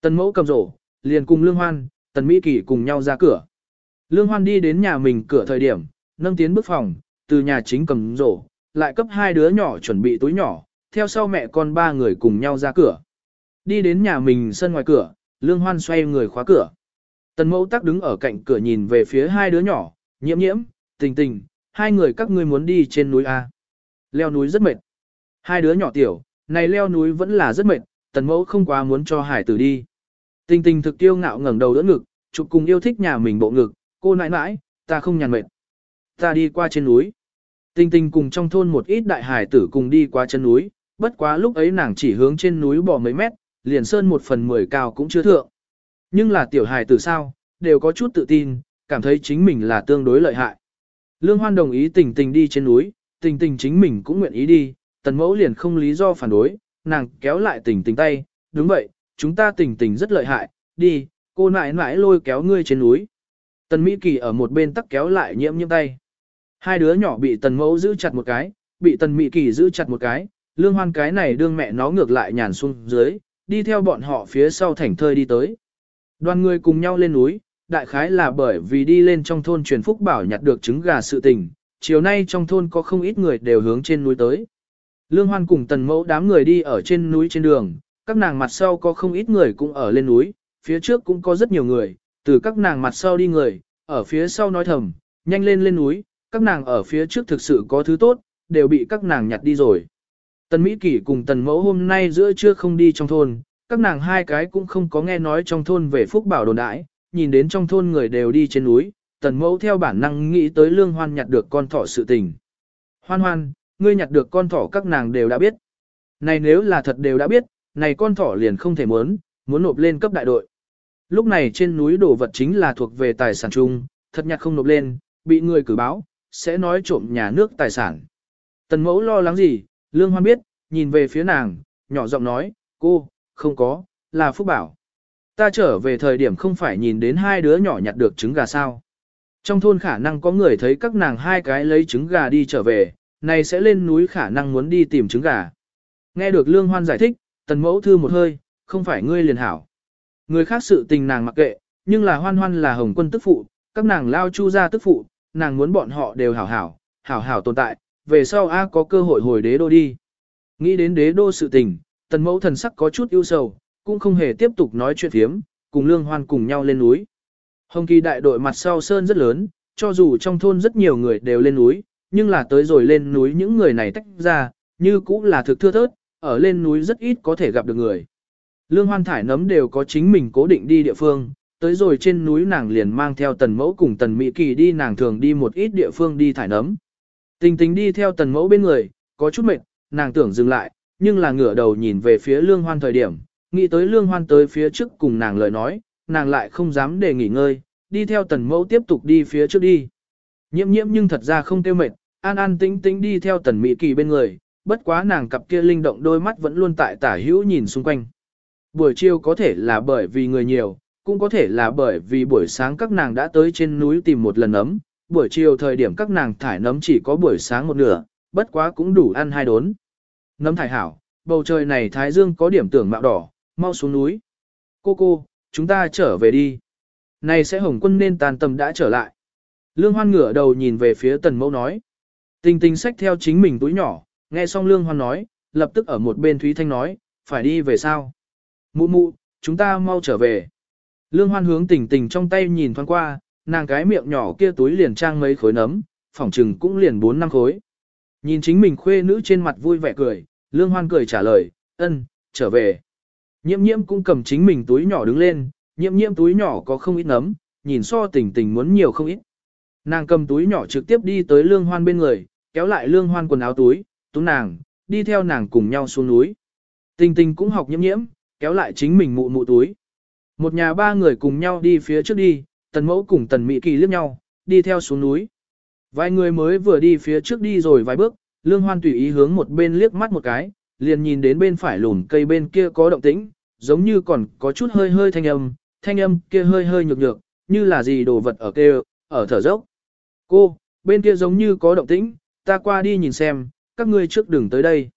Tần mẫu cầm rổ, liền cùng Lương Hoan, Tần Mỹ Kỳ cùng nhau ra cửa. Lương Hoan đi đến nhà mình cửa thời điểm, nâng tiến bước phòng, từ nhà chính cầm rổ, lại cấp hai đứa nhỏ chuẩn bị túi nhỏ, theo sau mẹ con ba người cùng nhau ra cửa. Đi đến nhà mình sân ngoài cửa, Lương Hoan xoay người khóa cửa. Tần mẫu tắc đứng ở cạnh cửa nhìn về phía hai đứa nhỏ, nhiễm nhiễm, tình tình, hai người các ngươi muốn đi trên núi A. Leo núi rất mệt. Hai đứa nhỏ tiểu, này leo núi vẫn là rất mệt, tần mẫu không quá muốn cho hải tử đi. Tình tình thực tiêu ngạo ngẩng đầu đỡ ngực, chụp cùng yêu thích nhà mình bộ ngực, cô nãi nãi, ta không nhàn mệt. Ta đi qua trên núi. Tình tình cùng trong thôn một ít đại hải tử cùng đi qua chân núi, bất quá lúc ấy nàng chỉ hướng trên núi bỏ mấy mét, liền sơn một phần mười cao cũng chưa thượng. Nhưng là tiểu hải tử sao, đều có chút tự tin, cảm thấy chính mình là tương đối lợi hại. Lương Hoan đồng ý tình tình đi trên núi, tình tình chính mình cũng nguyện ý đi, tần mẫu liền không lý do phản đối, nàng kéo lại tình tình tay, đúng vậy, chúng ta tình tình rất lợi hại, đi, cô nãi nãi lôi kéo ngươi trên núi. Tần Mỹ Kỳ ở một bên tắc kéo lại nhiễm nhiễm tay. Hai đứa nhỏ bị tần mẫu giữ chặt một cái, bị tần Mỹ Kỳ giữ chặt một cái, lương hoan cái này đương mẹ nó ngược lại nhàn xuống dưới, đi theo bọn họ phía sau thảnh thơi đi tới. Đoàn người cùng nhau lên núi, đại khái là bởi vì đi lên trong thôn truyền phúc bảo nhặt được trứng gà sự tình, chiều nay trong thôn có không ít người đều hướng trên núi tới. Lương Hoan cùng tần mẫu đám người đi ở trên núi trên đường, các nàng mặt sau có không ít người cũng ở lên núi, phía trước cũng có rất nhiều người, từ các nàng mặt sau đi người, ở phía sau nói thầm, nhanh lên lên núi, các nàng ở phía trước thực sự có thứ tốt, đều bị các nàng nhặt đi rồi. Tần Mỹ Kỷ cùng tần mẫu hôm nay giữa trưa không đi trong thôn, các nàng hai cái cũng không có nghe nói trong thôn về phúc bảo đồn đãi, nhìn đến trong thôn người đều đi trên núi, tần mẫu theo bản năng nghĩ tới lương hoan nhặt được con thỏ sự tình. Hoan hoan, ngươi nhặt được con thỏ các nàng đều đã biết. Này nếu là thật đều đã biết, này con thỏ liền không thể muốn, muốn nộp lên cấp đại đội. Lúc này trên núi đồ vật chính là thuộc về tài sản chung, thật nhặt không nộp lên, bị người cử báo, sẽ nói trộm nhà nước tài sản. Tần mẫu lo lắng gì, lương hoan biết, nhìn về phía nàng, nhỏ giọng nói, cô, không có, là Phúc Bảo. Ta trở về thời điểm không phải nhìn đến hai đứa nhỏ nhặt được trứng gà sao. Trong thôn khả năng có người thấy các nàng hai cái lấy trứng gà đi trở về, này sẽ lên núi khả năng muốn đi tìm trứng gà. Nghe được Lương Hoan giải thích, tần mẫu thư một hơi, không phải ngươi liền hảo. Người khác sự tình nàng mặc kệ, nhưng là hoan hoan là hồng quân tức phụ, các nàng lao chu ra tức phụ, nàng muốn bọn họ đều hảo hảo, hảo hảo tồn tại, về sau A có cơ hội hồi đế đô đi. Nghĩ đến đế đô sự tình, tần mẫu thần sắc có chút ưu sầu, cũng không hề tiếp tục nói chuyện thiếm, cùng lương hoan cùng nhau lên núi. Hồng kỳ đại đội mặt sau sơn rất lớn, cho dù trong thôn rất nhiều người đều lên núi, nhưng là tới rồi lên núi những người này tách ra, như cũng là thực thưa thớt, ở lên núi rất ít có thể gặp được người. Lương hoan thải nấm đều có chính mình cố định đi địa phương, tới rồi trên núi nàng liền mang theo tần mẫu cùng tần mỹ kỳ đi nàng thường đi một ít địa phương đi thải nấm. Tình tình đi theo tần mẫu bên người, có chút mệt, nàng tưởng dừng lại, nhưng là ngửa đầu nhìn về phía lương hoan thời điểm, nghĩ tới lương hoan tới phía trước cùng nàng lời nói, nàng lại không dám để nghỉ ngơi, đi theo tần mẫu tiếp tục đi phía trước đi. Nhiễm nhiễm nhưng thật ra không tiêu mệt, an an tĩnh tĩnh đi theo tần mỹ kỳ bên người, bất quá nàng cặp kia linh động đôi mắt vẫn luôn tại tả hữu nhìn xung quanh. Buổi chiều có thể là bởi vì người nhiều, cũng có thể là bởi vì buổi sáng các nàng đã tới trên núi tìm một lần ấm, buổi chiều thời điểm các nàng thải nấm chỉ có buổi sáng một nửa, bất quá cũng đủ ăn hai đốn. Nấm thải hảo, bầu trời này thái dương có điểm tưởng mạo đỏ, mau xuống núi. Cô cô, chúng ta trở về đi. Này sẽ hồng quân nên tàn tầm đã trở lại. Lương hoan ngửa đầu nhìn về phía tần mẫu nói. Tình tình sách theo chính mình túi nhỏ, nghe xong lương hoan nói, lập tức ở một bên Thúy Thanh nói, phải đi về sao? Mụ mụ, chúng ta mau trở về. Lương hoan hướng tình tình trong tay nhìn thoáng qua, nàng cái miệng nhỏ kia túi liền trang mấy khối nấm, phỏng trừng cũng liền bốn năm khối. Nhìn chính mình khuê nữ trên mặt vui vẻ cười, lương hoan cười trả lời, ân, trở về. Nhiễm nhiễm cũng cầm chính mình túi nhỏ đứng lên, nhiễm nhiễm túi nhỏ có không ít nấm, nhìn so tình tình muốn nhiều không ít. Nàng cầm túi nhỏ trực tiếp đi tới lương hoan bên người, kéo lại lương hoan quần áo túi, tú nàng, đi theo nàng cùng nhau xuống núi. Tình tình cũng học nhiễm nhiễm, kéo lại chính mình mụ mụ túi. Một nhà ba người cùng nhau đi phía trước đi, tần mẫu cùng tần mỹ kỳ liếc nhau, đi theo xuống núi. Vài người mới vừa đi phía trước đi rồi vài bước, lương hoan tùy ý hướng một bên liếc mắt một cái, liền nhìn đến bên phải lùn cây bên kia có động tĩnh, giống như còn có chút hơi hơi thanh âm, thanh âm kia hơi hơi nhược nhược, như là gì đồ vật ở kêu, ở thở dốc. Cô, bên kia giống như có động tĩnh, ta qua đi nhìn xem, các ngươi trước đừng tới đây.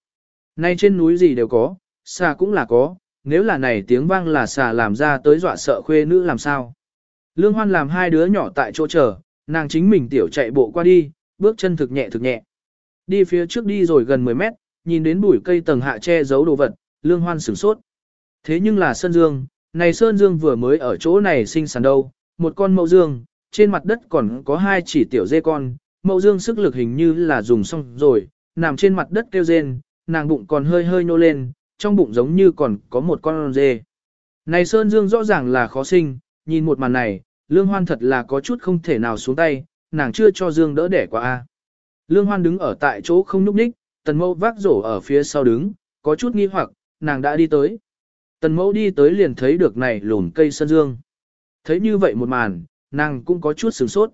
Nay trên núi gì đều có, xà cũng là có, nếu là này tiếng vang là xà làm ra tới dọa sợ khuê nữ làm sao. Lương Hoan làm hai đứa nhỏ tại chỗ chờ, nàng chính mình tiểu chạy bộ qua đi, bước chân thực nhẹ thực nhẹ. Đi phía trước đi rồi gần 10 mét, nhìn đến bụi cây tầng hạ che giấu đồ vật, Lương Hoan sửng sốt. Thế nhưng là Sơn Dương, này Sơn Dương vừa mới ở chỗ này sinh sản đâu, một con mẫu dương, trên mặt đất còn có hai chỉ tiểu dê con, mẫu dương sức lực hình như là dùng xong rồi, nằm trên mặt đất kêu rên, nàng bụng còn hơi hơi nô lên, trong bụng giống như còn có một con dê. Này Sơn Dương rõ ràng là khó sinh, nhìn một màn này, Lương Hoan thật là có chút không thể nào xuống tay, nàng chưa cho Dương đỡ đẻ qua a. Lương Hoan đứng ở tại chỗ không nhúc nhích, Tần Mẫu vác rổ ở phía sau đứng, có chút nghi hoặc, nàng đã đi tới. Tần Mẫu đi tới liền thấy được này lùn cây Sơn Dương. Thấy như vậy một màn, nàng cũng có chút sửng sốt.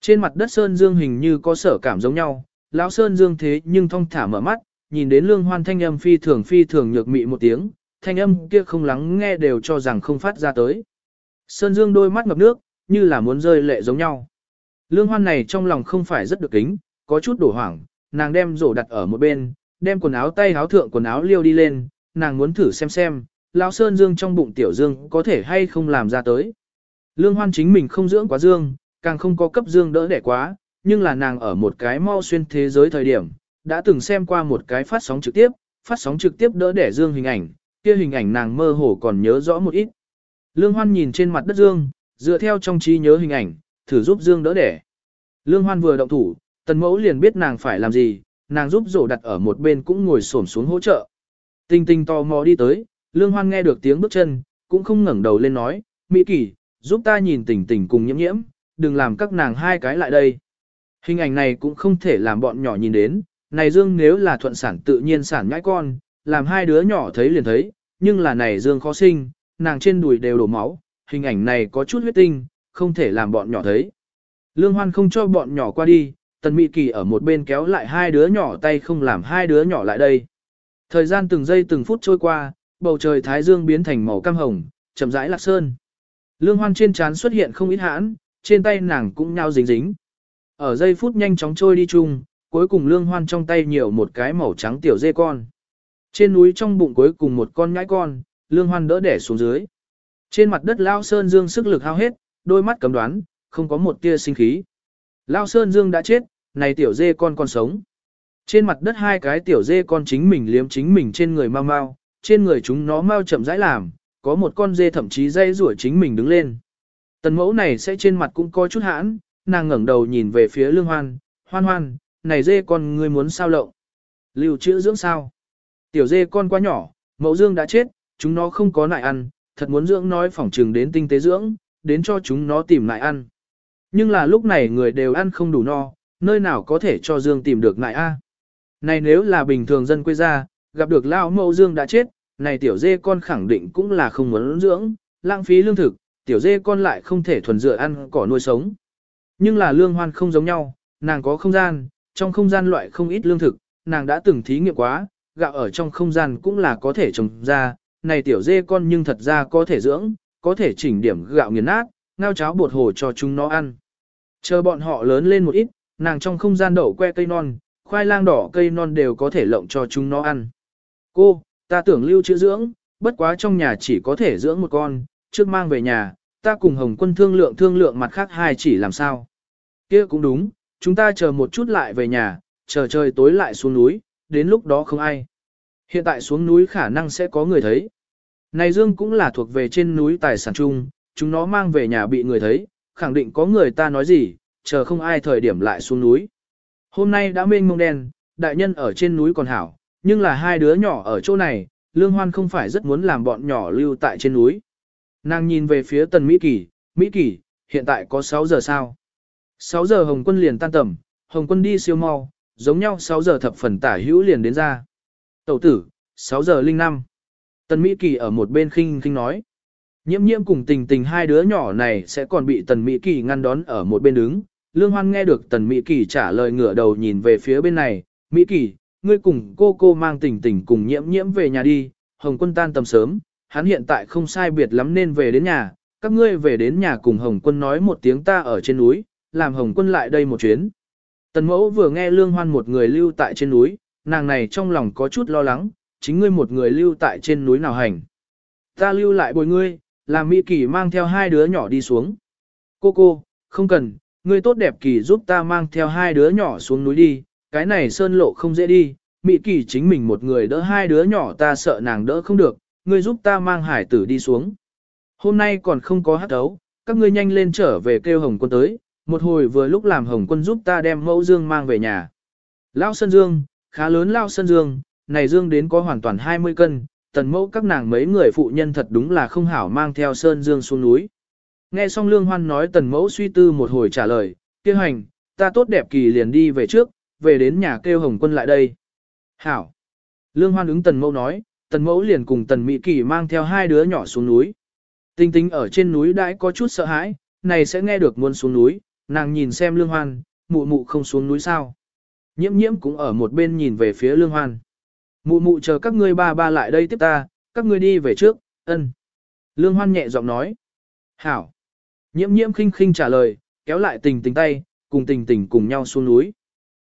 Trên mặt đất Sơn Dương hình như có sở cảm giống nhau, lão Sơn Dương thế nhưng thong thả mở mắt, nhìn đến lương hoan thanh âm phi thường phi thường nhược mị một tiếng, thanh âm kia không lắng nghe đều cho rằng không phát ra tới. Sơn Dương đôi mắt ngập nước, như là muốn rơi lệ giống nhau. Lương hoan này trong lòng không phải rất được kính, có chút đổ hoảng, nàng đem rổ đặt ở một bên, đem quần áo tay áo thượng quần áo liêu đi lên, nàng muốn thử xem xem, lão Sơn Dương trong bụng tiểu Dương có thể hay không làm ra tới. Lương hoan chính mình không dưỡng quá Dương, càng không có cấp Dương đỡ đẻ quá, nhưng là nàng ở một cái mau xuyên thế giới thời điểm, đã từng xem qua một cái phát sóng trực tiếp, phát sóng trực tiếp đỡ đẻ Dương hình ảnh, kia hình ảnh nàng mơ hồ còn nhớ rõ một ít. Lương Hoan nhìn trên mặt đất Dương, dựa theo trong trí nhớ hình ảnh, thử giúp Dương đỡ đẻ. Lương Hoan vừa động thủ, tần mẫu liền biết nàng phải làm gì, nàng giúp rổ đặt ở một bên cũng ngồi xổm xuống hỗ trợ. Tinh tinh tò mò đi tới, Lương Hoan nghe được tiếng bước chân, cũng không ngẩng đầu lên nói, Mỹ Kỳ, giúp ta nhìn tình tình cùng nhiễm nhiễm, đừng làm các nàng hai cái lại đây. Hình ảnh này cũng không thể làm bọn nhỏ nhìn đến, này Dương nếu là thuận sản tự nhiên sản nhãi con, làm hai đứa nhỏ thấy liền thấy, nhưng là này Dương khó sinh, nàng trên đùi đều đổ máu, hình ảnh này có chút huyết tinh, không thể làm bọn nhỏ thấy. Lương Hoan không cho bọn nhỏ qua đi, Tần Mị Kỳ ở một bên kéo lại hai đứa nhỏ tay không làm hai đứa nhỏ lại đây. Thời gian từng giây từng phút trôi qua, bầu trời thái dương biến thành màu cam hồng, chậm rãi lạc sơn. Lương Hoan trên trán xuất hiện không ít hãn, trên tay nàng cũng nhao dính dính. Ở giây phút nhanh chóng trôi đi chung, cuối cùng Lương Hoan trong tay nhiều một cái màu trắng tiểu dê con. Trên núi trong bụng cuối cùng một con nhãi con, Lương Hoan đỡ đẻ xuống dưới. Trên mặt đất Lao Sơn Dương sức lực hao hết, đôi mắt cấm đoán, không có một tia sinh khí. Lao Sơn Dương đã chết, này tiểu dê con còn sống. Trên mặt đất hai cái tiểu dê con chính mình liếm chính mình trên người mau mau, trên người chúng nó mau chậm rãi làm, có một con dê thậm chí dây rủa chính mình đứng lên. Tần mẫu này sẽ trên mặt cũng có chút hãn, nàng ngẩng đầu nhìn về phía lương hoan, hoan hoan, này dê con ngươi muốn sao lộng. Lưu trữ dưỡng sao. Tiểu dê con quá nhỏ, mẫu dương đã chết, chúng nó không có nại ăn, thật muốn dưỡng nói phỏng trừng đến tinh tế dưỡng, đến cho chúng nó tìm nại ăn. Nhưng là lúc này người đều ăn không đủ no, nơi nào có thể cho dương tìm được nại a? Này nếu là bình thường dân quê gia, gặp được lao mẫu dương đã chết, này tiểu dê con khẳng định cũng là không muốn dưỡng, lãng phí lương thực, tiểu dê con lại không thể thuần dựa ăn cỏ nuôi sống. Nhưng là lương hoan không giống nhau, nàng có không gian, trong không gian loại không ít lương thực, nàng đã từng thí nghiệm quá, gạo ở trong không gian cũng là có thể trồng ra, này tiểu dê con nhưng thật ra có thể dưỡng, có thể chỉnh điểm gạo nghiền nát, ngao cháo bột hồ cho chúng nó ăn. Chờ bọn họ lớn lên một ít, nàng trong không gian đậu que cây non, khoai lang đỏ cây non đều có thể lộng cho chúng nó ăn. Cô, ta tưởng lưu trữ dưỡng, bất quá trong nhà chỉ có thể dưỡng một con, trước mang về nhà, ta cùng Hồng quân thương lượng thương lượng mặt khác hai chỉ làm sao. kia cũng đúng, chúng ta chờ một chút lại về nhà, chờ trời tối lại xuống núi, đến lúc đó không ai. Hiện tại xuống núi khả năng sẽ có người thấy. Này dương cũng là thuộc về trên núi tài sản chung, chúng nó mang về nhà bị người thấy, khẳng định có người ta nói gì, chờ không ai thời điểm lại xuống núi. Hôm nay đã mênh mông đen, đại nhân ở trên núi còn hảo, nhưng là hai đứa nhỏ ở chỗ này, Lương Hoan không phải rất muốn làm bọn nhỏ lưu tại trên núi. Nàng nhìn về phía tần Mỹ Kỳ, Mỹ Kỳ, hiện tại có 6 giờ sao? 6 giờ Hồng quân liền tan tầm, Hồng quân đi siêu mau, giống nhau 6 giờ thập phần tả hữu liền đến ra. Tẩu tử, 6 giờ linh năm. Tần Mỹ Kỳ ở một bên khinh khinh nói. Nhiễm nhiễm cùng tình tình hai đứa nhỏ này sẽ còn bị Tần Mỹ Kỳ ngăn đón ở một bên đứng. Lương Hoan nghe được Tần Mỹ Kỳ trả lời ngửa đầu nhìn về phía bên này. Mỹ Kỳ, ngươi cùng cô cô mang tình tình cùng nhiễm nhiễm về nhà đi. Hồng quân tan tầm sớm, hắn hiện tại không sai biệt lắm nên về đến nhà. Các ngươi về đến nhà cùng Hồng quân nói một tiếng ta ở trên núi, làm Hồng quân lại đây một chuyến. Tần mẫu vừa nghe Lương Hoan một người lưu tại trên núi, nàng này trong lòng có chút lo lắng, chính ngươi một người lưu tại trên núi nào hành. Ta lưu lại bồi ngươi, làm Mỹ Kỳ mang theo hai đứa nhỏ đi xuống. Cô cô, không cần, ngươi tốt đẹp Kỳ giúp ta mang theo hai đứa nhỏ xuống núi đi, cái này sơn lộ không dễ đi, Mỹ Kỳ chính mình một người đỡ hai đứa nhỏ ta sợ nàng đỡ không được, ngươi giúp ta mang hải tử đi xuống. Hôm nay còn không có hát đấu, các ngươi nhanh lên trở về kêu Hồng quân tới, một hồi vừa lúc làm Hồng quân giúp ta đem mẫu dương mang về nhà. Lao Sơn Dương, khá lớn Lao Sơn Dương, này Dương đến có hoàn toàn 20 cân, tần mẫu các nàng mấy người phụ nhân thật đúng là không hảo mang theo Sơn Dương xuống núi. Nghe xong Lương Hoan nói tần mẫu suy tư một hồi trả lời, kêu hành, ta tốt đẹp kỳ liền đi về trước, về đến nhà kêu Hồng quân lại đây. Hảo. Lương Hoan ứng tần mẫu nói, tần mẫu liền cùng tần Mỹ Kỳ mang theo hai đứa nhỏ xuống núi. Tinh tinh ở trên núi đãi có chút sợ hãi, này sẽ nghe được muốn xuống núi, nàng nhìn xem Lương Hoan, mụ mụ không xuống núi sao. Nhiễm nhiễm cũng ở một bên nhìn về phía Lương Hoan. Mụ mụ chờ các ngươi ba ba lại đây tiếp ta, các ngươi đi về trước, ân. Lương Hoan nhẹ giọng nói. Hảo. Nhiễm nhiễm khinh khinh trả lời, kéo lại tình tình tay, cùng tình tình cùng nhau xuống núi.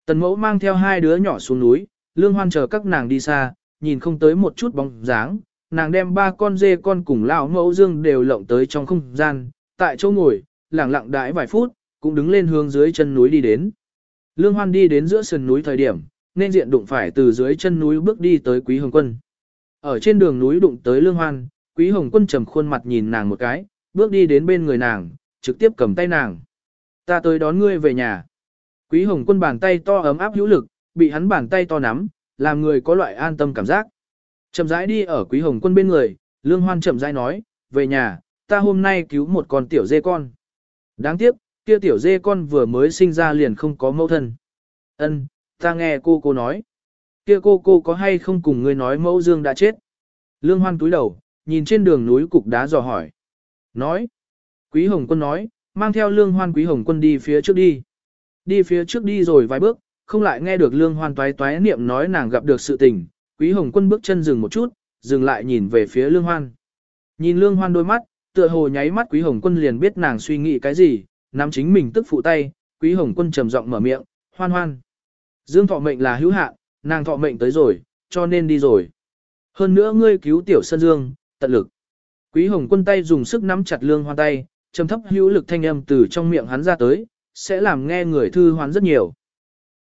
Tần mẫu mang theo hai đứa nhỏ xuống núi, Lương Hoan chờ các nàng đi xa, nhìn không tới một chút bóng dáng, nàng đem ba con dê con cùng lão mẫu dương đều lộng tới trong không gian, tại chỗ ngồi, lặng lặng đãi vài phút, cũng đứng lên hướng dưới chân núi đi đến. Lương Hoan đi đến giữa sườn núi thời điểm, nên diện đụng phải từ dưới chân núi bước đi tới Quý Hồng Quân. Ở trên đường núi đụng tới Lương Hoan, Quý Hồng Quân trầm khuôn mặt nhìn nàng một cái, bước đi đến bên người nàng, trực tiếp cầm tay nàng. Ta tới đón ngươi về nhà. Quý Hồng Quân bàn tay to ấm áp hữu lực, bị hắn bàn tay to nắm, làm người có loại an tâm cảm giác. Chậm rãi đi ở Quý Hồng Quân bên người, Lương Hoan chậm rãi nói, về nhà, ta hôm nay cứu một con tiểu dê con. Đáng tiếc, kia tiểu dê con vừa mới sinh ra liền không có mẫu thân. Ân, ta nghe cô cô nói. Kia cô cô có hay không cùng ngươi nói mẫu dương đã chết? Lương Hoan túi đầu, nhìn trên đường núi cục đá dò hỏi. Nói. Quý Hồng Quân nói, mang theo Lương Hoan Quý Hồng Quân đi phía trước đi. Đi phía trước đi rồi vài bước, không lại nghe được Lương Hoan toái toái niệm nói nàng gặp được sự tình. Quý Hồng Quân bước chân dừng một chút, dừng lại nhìn về phía Lương Hoan. Nhìn Lương Hoan đôi mắt, tựa hồ nháy mắt Quý Hồng Quân liền biết nàng suy nghĩ cái gì, nắm chính mình tức phụ tay, Quý Hồng Quân trầm giọng mở miệng, hoan hoan. Dương thọ mệnh là hữu hạn, nàng thọ mệnh tới rồi, cho nên đi rồi. Hơn nữa ngươi cứu tiểu sân dương, tận lực. Quý Hồng Quân tay dùng sức nắm chặt lương hoan tay, trầm thấp hữu lực thanh âm từ trong miệng hắn ra tới, sẽ làm nghe người thư hoán rất nhiều.